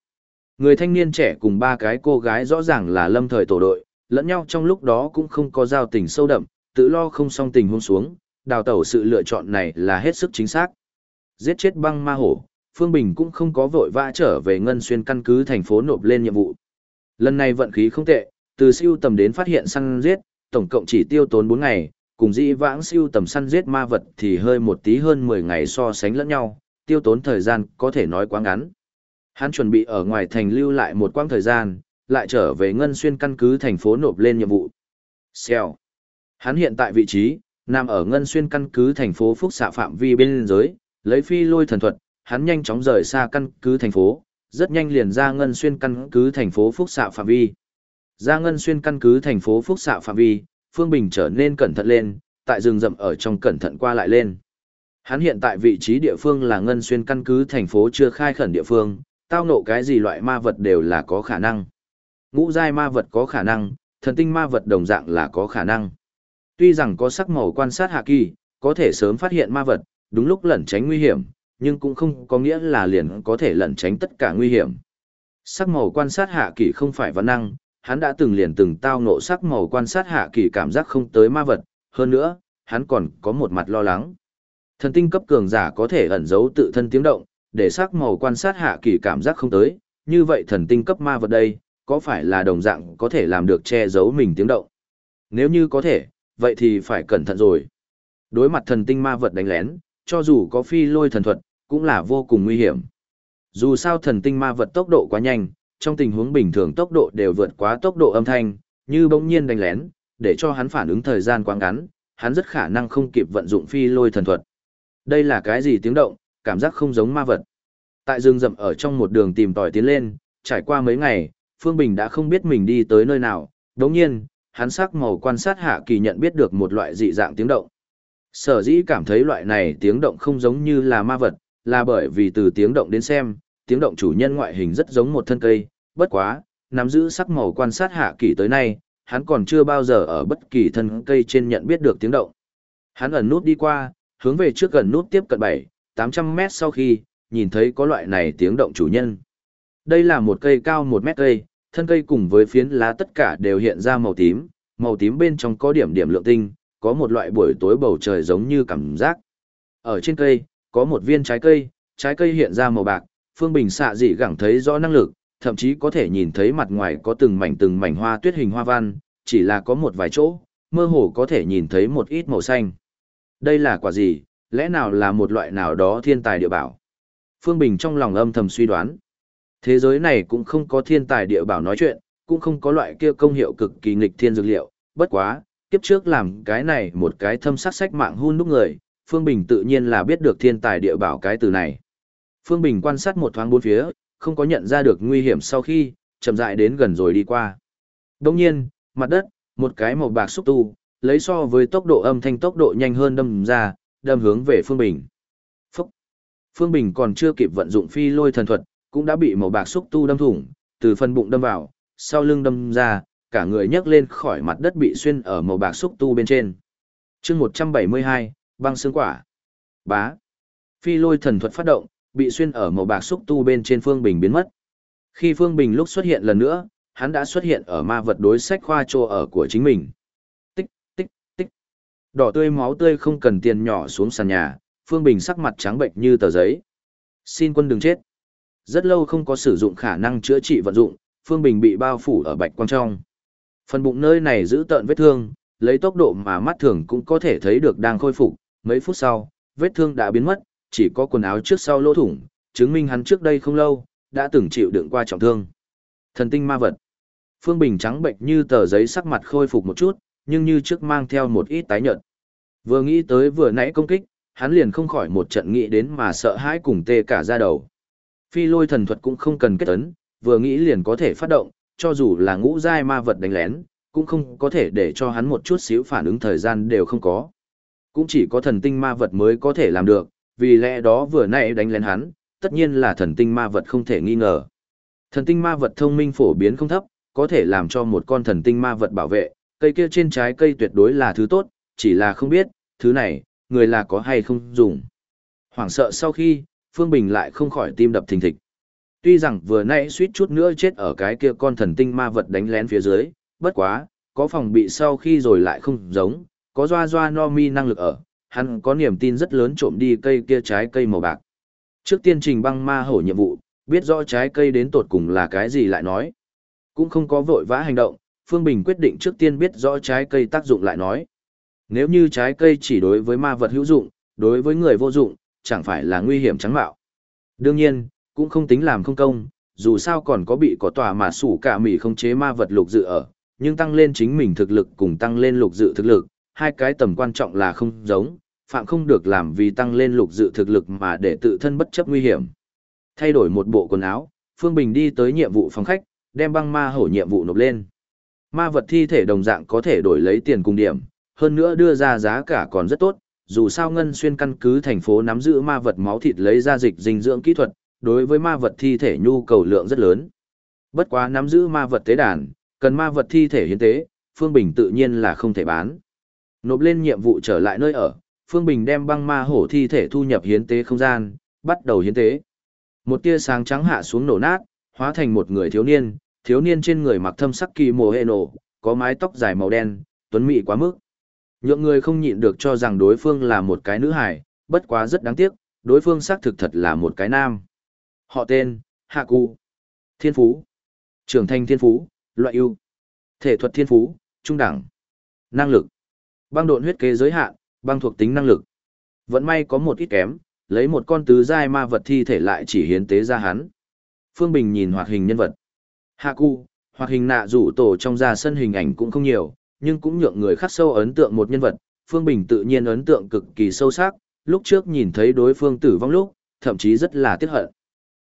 Người thanh niên trẻ cùng ba cái cô gái rõ ràng là lâm thời tổ đội, lẫn nhau trong lúc đó cũng không có giao tình sâu đậm, tự lo không xong tình huống xuống, đào tẩu sự lựa chọn này là hết sức chính xác. Giết chết băng ma hổ, Phương Bình cũng không có vội vã trở về Ngân Xuyên căn cứ thành phố nộp lên nhiệm vụ. Lần này vận khí không tệ, từ siêu tầm đến phát hiện săn giết, tổng cộng chỉ tiêu tốn 4 ngày, cùng dĩ vãng siêu tầm săn giết ma vật thì hơi một tí hơn 10 ngày so sánh lẫn nhau, tiêu tốn thời gian có thể nói quá ngắn. Hắn chuẩn bị ở ngoài thành lưu lại một quãng thời gian, lại trở về Ngân Xuyên căn cứ thành phố nộp lên nhiệm vụ. Xèo. Hắn hiện tại vị trí, nằm ở Ngân Xuyên căn cứ thành phố Phúc xạ phạm vi bên dưới lấy phi lôi thần thuật, hắn nhanh chóng rời xa căn cứ thành phố, rất nhanh liền ra Ngân Xuyên căn cứ thành phố Phúc xạ phạm vi. Ra Ngân Xuyên căn cứ thành phố Phúc xạ phạm vi, Phương Bình trở nên cẩn thận lên, tại rừng rậm ở trong cẩn thận qua lại lên. Hắn hiện tại vị trí địa phương là Ngân Xuyên căn cứ thành phố chưa khai khẩn địa phương, tao nộ cái gì loại ma vật đều là có khả năng. Ngũ giai ma vật có khả năng, thần tinh ma vật đồng dạng là có khả năng. Tuy rằng có sắc màu quan sát hạ kỳ, có thể sớm phát hiện ma vật, đúng lúc lẩn tránh nguy hiểm, nhưng cũng không có nghĩa là liền có thể lẩn tránh tất cả nguy hiểm. Sắc màu quan sát hạ kỳ không phải văn năng, hắn đã từng liền từng tao ngộ sắc màu quan sát hạ kỳ cảm giác không tới ma vật, hơn nữa, hắn còn có một mặt lo lắng. Thần tinh cấp cường giả có thể ẩn giấu tự thân tiếng động, để sắc màu quan sát hạ kỳ cảm giác không tới, như vậy thần tinh cấp ma vật đây, có phải là đồng dạng có thể làm được che giấu mình tiếng động? Nếu như có thể, vậy thì phải cẩn thận rồi. Đối mặt thần tinh ma vật đánh lén, cho dù có phi lôi thần thuật, cũng là vô cùng nguy hiểm. Dù sao thần tinh ma vật tốc độ quá nhanh, trong tình huống bình thường tốc độ đều vượt quá tốc độ âm thanh, như bỗng nhiên đánh lén, để cho hắn phản ứng thời gian quá ngắn, hắn rất khả năng không kịp vận dụng phi lôi thần thuật. Đây là cái gì tiếng động, cảm giác không giống ma vật. Tại rừng rậm ở trong một đường tìm tòi tiến lên, trải qua mấy ngày, Phương Bình đã không biết mình đi tới nơi nào, đồng nhiên, hắn sắc màu quan sát hạ kỳ nhận biết được một loại dị dạng tiếng động. Sở dĩ cảm thấy loại này tiếng động không giống như là ma vật, là bởi vì từ tiếng động đến xem, tiếng động chủ nhân ngoại hình rất giống một thân cây, bất quá, nắm giữ sắc màu quan sát hạ kỳ tới nay, hắn còn chưa bao giờ ở bất kỳ thân cây trên nhận biết được tiếng động. Hắn ẩn nút đi qua, hướng về trước gần nút tiếp cận 7, 800 mét sau khi, nhìn thấy có loại này tiếng động chủ nhân. Đây là một cây cao 1 mét cây, thân cây cùng với phiến lá tất cả đều hiện ra màu tím, màu tím bên trong có điểm điểm lượng tinh, có một loại buổi tối bầu trời giống như cảm giác. Ở trên cây, có một viên trái cây, trái cây hiện ra màu bạc, Phương Bình xạ dị gẳng thấy rõ năng lực, thậm chí có thể nhìn thấy mặt ngoài có từng mảnh từng mảnh hoa tuyết hình hoa văn, chỉ là có một vài chỗ, mơ hồ có thể nhìn thấy một ít màu xanh. Đây là quả gì, lẽ nào là một loại nào đó thiên tài địa bảo? Phương Bình trong lòng âm thầm suy đoán. Thế giới này cũng không có thiên tài địa bảo nói chuyện, cũng không có loại kia công hiệu cực kỳ nghịch thiên dược liệu, bất quá, kiếp trước làm cái này một cái thâm sắc sách mạng hun đúc người, Phương Bình tự nhiên là biết được thiên tài địa bảo cái từ này. Phương Bình quan sát một thoáng bốn phía, không có nhận ra được nguy hiểm sau khi, chậm rãi đến gần rồi đi qua. Đồng nhiên, mặt đất, một cái màu bạc xúc tu, lấy so với tốc độ âm thanh tốc độ nhanh hơn đâm ra, đâm hướng về Phương Bình. Phúc! Phương Bình còn chưa kịp vận dụng phi lôi thần thuật, cũng đã bị màu bạc xúc tu đâm thủng, từ phần bụng đâm vào, sau lưng đâm ra, cả người nhấc lên khỏi mặt đất bị xuyên ở màu bạc xúc tu bên trên. chương 172, băng xương quả. Bá. Phi lôi thần thuật phát động, bị xuyên ở màu bạc xúc tu bên trên Phương Bình biến mất. Khi Phương Bình lúc xuất hiện lần nữa, hắn đã xuất hiện ở ma vật đối sách khoa trô ở của chính mình. Tích, tích, tích. Đỏ tươi máu tươi không cần tiền nhỏ xuống sàn nhà, Phương Bình sắc mặt trắng bệnh như tờ giấy. Xin quân đừng chết. Rất lâu không có sử dụng khả năng chữa trị vận dụng, Phương Bình bị bao phủ ở bạch quang trong. Phần bụng nơi này giữ tợn vết thương, lấy tốc độ mà mắt thường cũng có thể thấy được đang khôi phục, mấy phút sau, vết thương đã biến mất, chỉ có quần áo trước sau lỗ thủng, chứng minh hắn trước đây không lâu, đã từng chịu đựng qua trọng thương. Thần tinh ma vật. Phương Bình trắng bệnh như tờ giấy sắc mặt khôi phục một chút, nhưng như trước mang theo một ít tái nhợt. Vừa nghĩ tới vừa nãy công kích, hắn liền không khỏi một trận nghĩ đến mà sợ hãi cùng tê cả da đầu. Phi lôi thần thuật cũng không cần kết ấn, vừa nghĩ liền có thể phát động, cho dù là ngũ giai ma vật đánh lén, cũng không có thể để cho hắn một chút xíu phản ứng thời gian đều không có. Cũng chỉ có thần tinh ma vật mới có thể làm được, vì lẽ đó vừa nãy đánh lén hắn, tất nhiên là thần tinh ma vật không thể nghi ngờ. Thần tinh ma vật thông minh phổ biến không thấp, có thể làm cho một con thần tinh ma vật bảo vệ, cây kia trên trái cây tuyệt đối là thứ tốt, chỉ là không biết, thứ này, người là có hay không dùng. Hoảng sợ sau khi, Phương Bình lại không khỏi tim đập thình thịch. Tuy rằng vừa nãy suýt chút nữa chết ở cái kia con thần tinh ma vật đánh lén phía dưới, bất quá, có phòng bị sau khi rồi lại không giống, có doa doa no mi năng lực ở, hắn có niềm tin rất lớn trộm đi cây kia trái cây màu bạc. Trước tiên trình băng ma hổ nhiệm vụ, biết rõ trái cây đến tột cùng là cái gì lại nói. Cũng không có vội vã hành động, Phương Bình quyết định trước tiên biết rõ trái cây tác dụng lại nói. Nếu như trái cây chỉ đối với ma vật hữu dụng, đối với người vô dụng, chẳng phải là nguy hiểm trắng mạo. Đương nhiên, cũng không tính làm không công, dù sao còn có bị có tòa mà sủ cả mỉ không chế ma vật lục dự ở, nhưng tăng lên chính mình thực lực cùng tăng lên lục dự thực lực, hai cái tầm quan trọng là không giống, phạm không được làm vì tăng lên lục dự thực lực mà để tự thân bất chấp nguy hiểm. Thay đổi một bộ quần áo, Phương Bình đi tới nhiệm vụ phòng khách, đem băng ma hổ nhiệm vụ nộp lên. Ma vật thi thể đồng dạng có thể đổi lấy tiền cùng điểm, hơn nữa đưa ra giá cả còn rất tốt, dù sao Ngân Xuyên căn cứ thành phố nắm giữ ma vật máu thịt lấy ra dịch dinh dưỡng kỹ thuật, đối với ma vật thi thể nhu cầu lượng rất lớn. Bất quá nắm giữ ma vật tế đàn, cần ma vật thi thể hiến tế, Phương Bình tự nhiên là không thể bán. Nộp lên nhiệm vụ trở lại nơi ở, Phương Bình đem băng ma hổ thi thể thu nhập hiến tế không gian, bắt đầu hiến tế. Một tia sáng trắng hạ xuống nổ nát, hóa thành một người thiếu niên, thiếu niên trên người mặc thâm sắc kỳ mồ hệ nổ, có mái tóc dài màu đen, tuấn mỹ quá mức. Nhượng người không nhịn được cho rằng đối phương là một cái nữ hài, bất quá rất đáng tiếc, đối phương xác thực thật là một cái nam. Họ tên, Hạ Cụ. Thiên Phú. Trưởng thành Thiên Phú, loại ưu. Thể thuật Thiên Phú, trung đẳng. Năng lực. Băng độn huyết kế giới hạn, băng thuộc tính năng lực. Vẫn may có một ít kém, lấy một con tứ giai ma vật thi thể lại chỉ hiến tế ra hắn. Phương Bình nhìn hoạt hình nhân vật. Hạ Cụ, hoạt hình nạ rủ tổ trong ra sân hình ảnh cũng không nhiều, nhưng cũng nhượng người khắc sâu ấn tượng một nhân vật. Phương Bình tự nhiên ấn tượng cực kỳ sâu sắc, lúc trước nhìn thấy đối phương tử vong lúc, thậm chí rất là tiếc hận.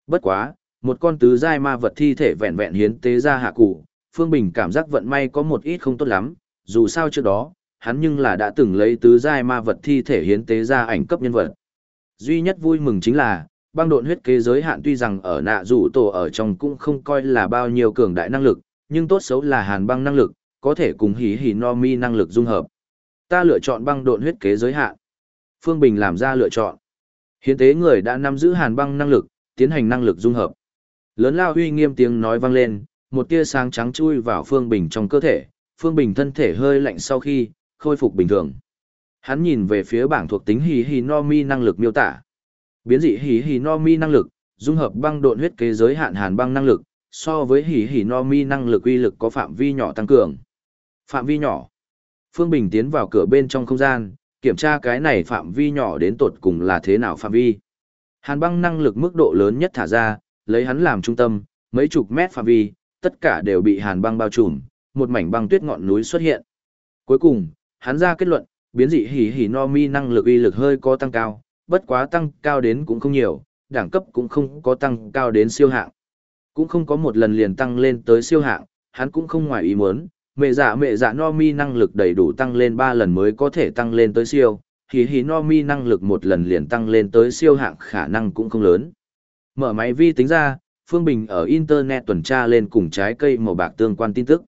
Bất quá, một con tứ giai ma vật thi thể vẹn vẹn hiến tế ra hạ cụ, Phương Bình cảm giác vận may có một ít không tốt lắm, dù sao trước đó, hắn nhưng là đã từng lấy tứ giai ma vật thi thể hiến tế ra ảnh cấp nhân vật. Duy nhất vui mừng chính là, băng độn huyết kế giới hạn tuy rằng ở nạ rủ tổ ở trong cũng không coi là bao nhiêu cường đại năng lực, nhưng tốt xấu là hàn băng năng lực, có thể cùng hỉ hỉ no mi năng lực dung hợp. Ta lựa chọn băng độn huyết kế giới hạn. Phương Bình làm ra lựa chọn. Hiến tế người đã nắm giữ hàn băng năng lực, tiến hành năng lực dung hợp. Lớn lao huy nghiêm tiếng nói vang lên, một tia sáng trắng chui vào Phương Bình trong cơ thể, Phương Bình thân thể hơi lạnh sau khi khôi phục bình thường. Hắn nhìn về phía bảng thuộc tính hì hì no mi năng lực miêu tả. Biến dị hì hì no mi năng lực, dung hợp băng độn huyết kế giới hạn hàn băng năng lực, so với hì hì no mi năng lực uy lực có phạm vi nhỏ tăng cường. Phạm vi nhỏ. Phương Bình tiến vào cửa bên trong không gian, kiểm tra cái này phạm vi nhỏ đến tột cùng là thế nào phạm vi. Hàn băng năng lực mức độ lớn nhất thả ra, lấy hắn làm trung tâm, mấy chục mét phạm vi, tất cả đều bị hàn băng bao trùm, một mảnh băng tuyết ngọn núi xuất hiện. Cuối cùng, hắn ra kết luận, biến dị hỉ hỉ no mi năng lực uy lực hơi có tăng cao, bất quá tăng cao đến cũng không nhiều, đẳng cấp cũng không có tăng cao đến siêu hạng. Cũng không có một lần liền tăng lên tới siêu hạng, hắn cũng không ngoài ý muốn, mẹ dạ mẹ dạ no mi năng lực đầy đủ tăng lên 3 lần mới có thể tăng lên tới siêu, hỉ hí no mi năng lực một lần liền tăng lên tới siêu hạng khả năng cũng không lớn. Mở máy vi tính ra, Phương Bình ở Internet tuần tra lên cùng trái cây màu bạc tương quan tin tức.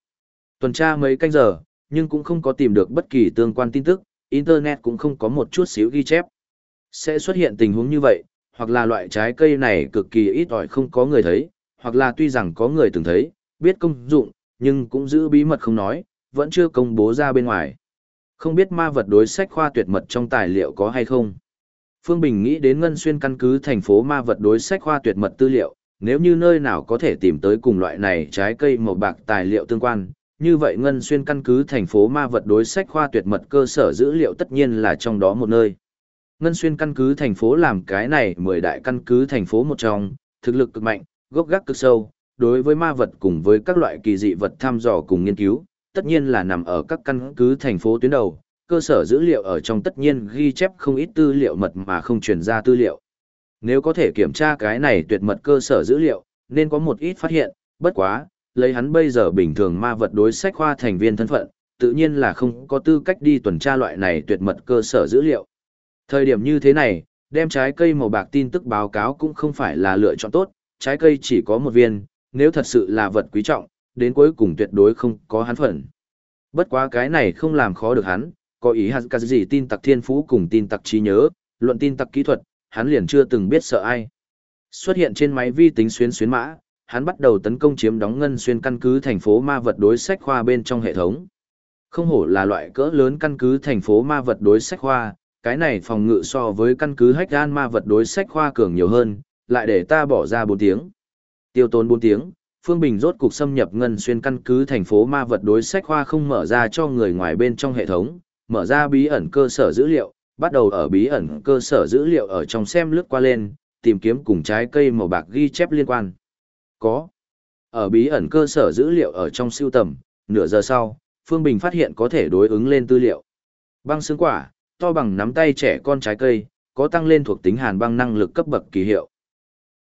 Tuần tra mấy canh giờ, nhưng cũng không có tìm được bất kỳ tương quan tin tức, Internet cũng không có một chút xíu ghi chép. Sẽ xuất hiện tình huống như vậy, hoặc là loại trái cây này cực kỳ ít ỏi không có người thấy, hoặc là tuy rằng có người từng thấy, biết công dụng, nhưng cũng giữ bí mật không nói, vẫn chưa công bố ra bên ngoài. Không biết ma vật đối sách khoa tuyệt mật trong tài liệu có hay không. Phương Bình nghĩ đến Ngân Xuyên căn cứ thành phố ma vật đối sách khoa tuyệt mật tư liệu, nếu như nơi nào có thể tìm tới cùng loại này trái cây màu bạc tài liệu tương quan, như vậy Ngân Xuyên căn cứ thành phố ma vật đối sách khoa tuyệt mật cơ sở dữ liệu tất nhiên là trong đó một nơi. Ngân Xuyên căn cứ thành phố làm cái này mười đại căn cứ thành phố một trong, thực lực cực mạnh, gốc gác cực sâu, đối với ma vật cùng với các loại kỳ dị vật thăm dò cùng nghiên cứu, tất nhiên là nằm ở các căn cứ thành phố tuyến đầu, cơ sở dữ liệu ở trong tất nhiên ghi chép không ít tư liệu mật mà không truyền ra tư liệu. Nếu có thể kiểm tra cái này tuyệt mật cơ sở dữ liệu, nên có một ít phát hiện, bất quá, lấy hắn bây giờ bình thường ma vật đối sách khoa thành viên thân phận, tự nhiên là không có tư cách đi tuần tra loại này tuyệt mật cơ sở dữ liệu. Thời điểm như thế này, đem trái cây màu bạc tin tức báo cáo cũng không phải là lựa chọn tốt, trái cây chỉ có một viên, nếu thật sự là vật quý trọng, đến cuối cùng tuyệt đối không có hắn phận. Bất quá cái này không làm khó được hắn, có ý hạt cả gì tin tặc thiên phú cùng tin tặc trí nhớ, luận tin tặc kỹ thuật, hắn liền chưa từng biết sợ ai. Xuất hiện trên máy vi tính xuyên xuyến mã, hắn bắt đầu tấn công chiếm đóng ngân xuyên căn cứ thành phố ma vật đối sách khoa bên trong hệ thống. Không hổ là loại cỡ lớn căn cứ thành phố ma vật đối sách khoa, cái này phòng ngự so với căn cứ hách gan ma vật đối sách khoa cường nhiều hơn, lại để ta bỏ ra 4 tiếng. Tiêu tốn 4 tiếng, Phương Bình rốt cục xâm nhập ngân xuyên căn cứ thành phố ma vật đối sách khoa không mở ra cho người ngoài bên trong hệ thống, mở ra bí ẩn cơ sở dữ liệu, bắt đầu ở bí ẩn cơ sở dữ liệu ở trong xem lướt qua lên, tìm kiếm cùng trái cây màu bạc ghi chép liên quan. Có. Ở bí ẩn cơ sở dữ liệu ở trong siêu tầm, nửa giờ sau, Phương Bình phát hiện có thể đối ứng lên tư liệu. Băng xương quả, to bằng nắm tay trẻ con trái cây, có tăng lên thuộc tính hàn băng năng lực cấp bậc kỳ hiệu.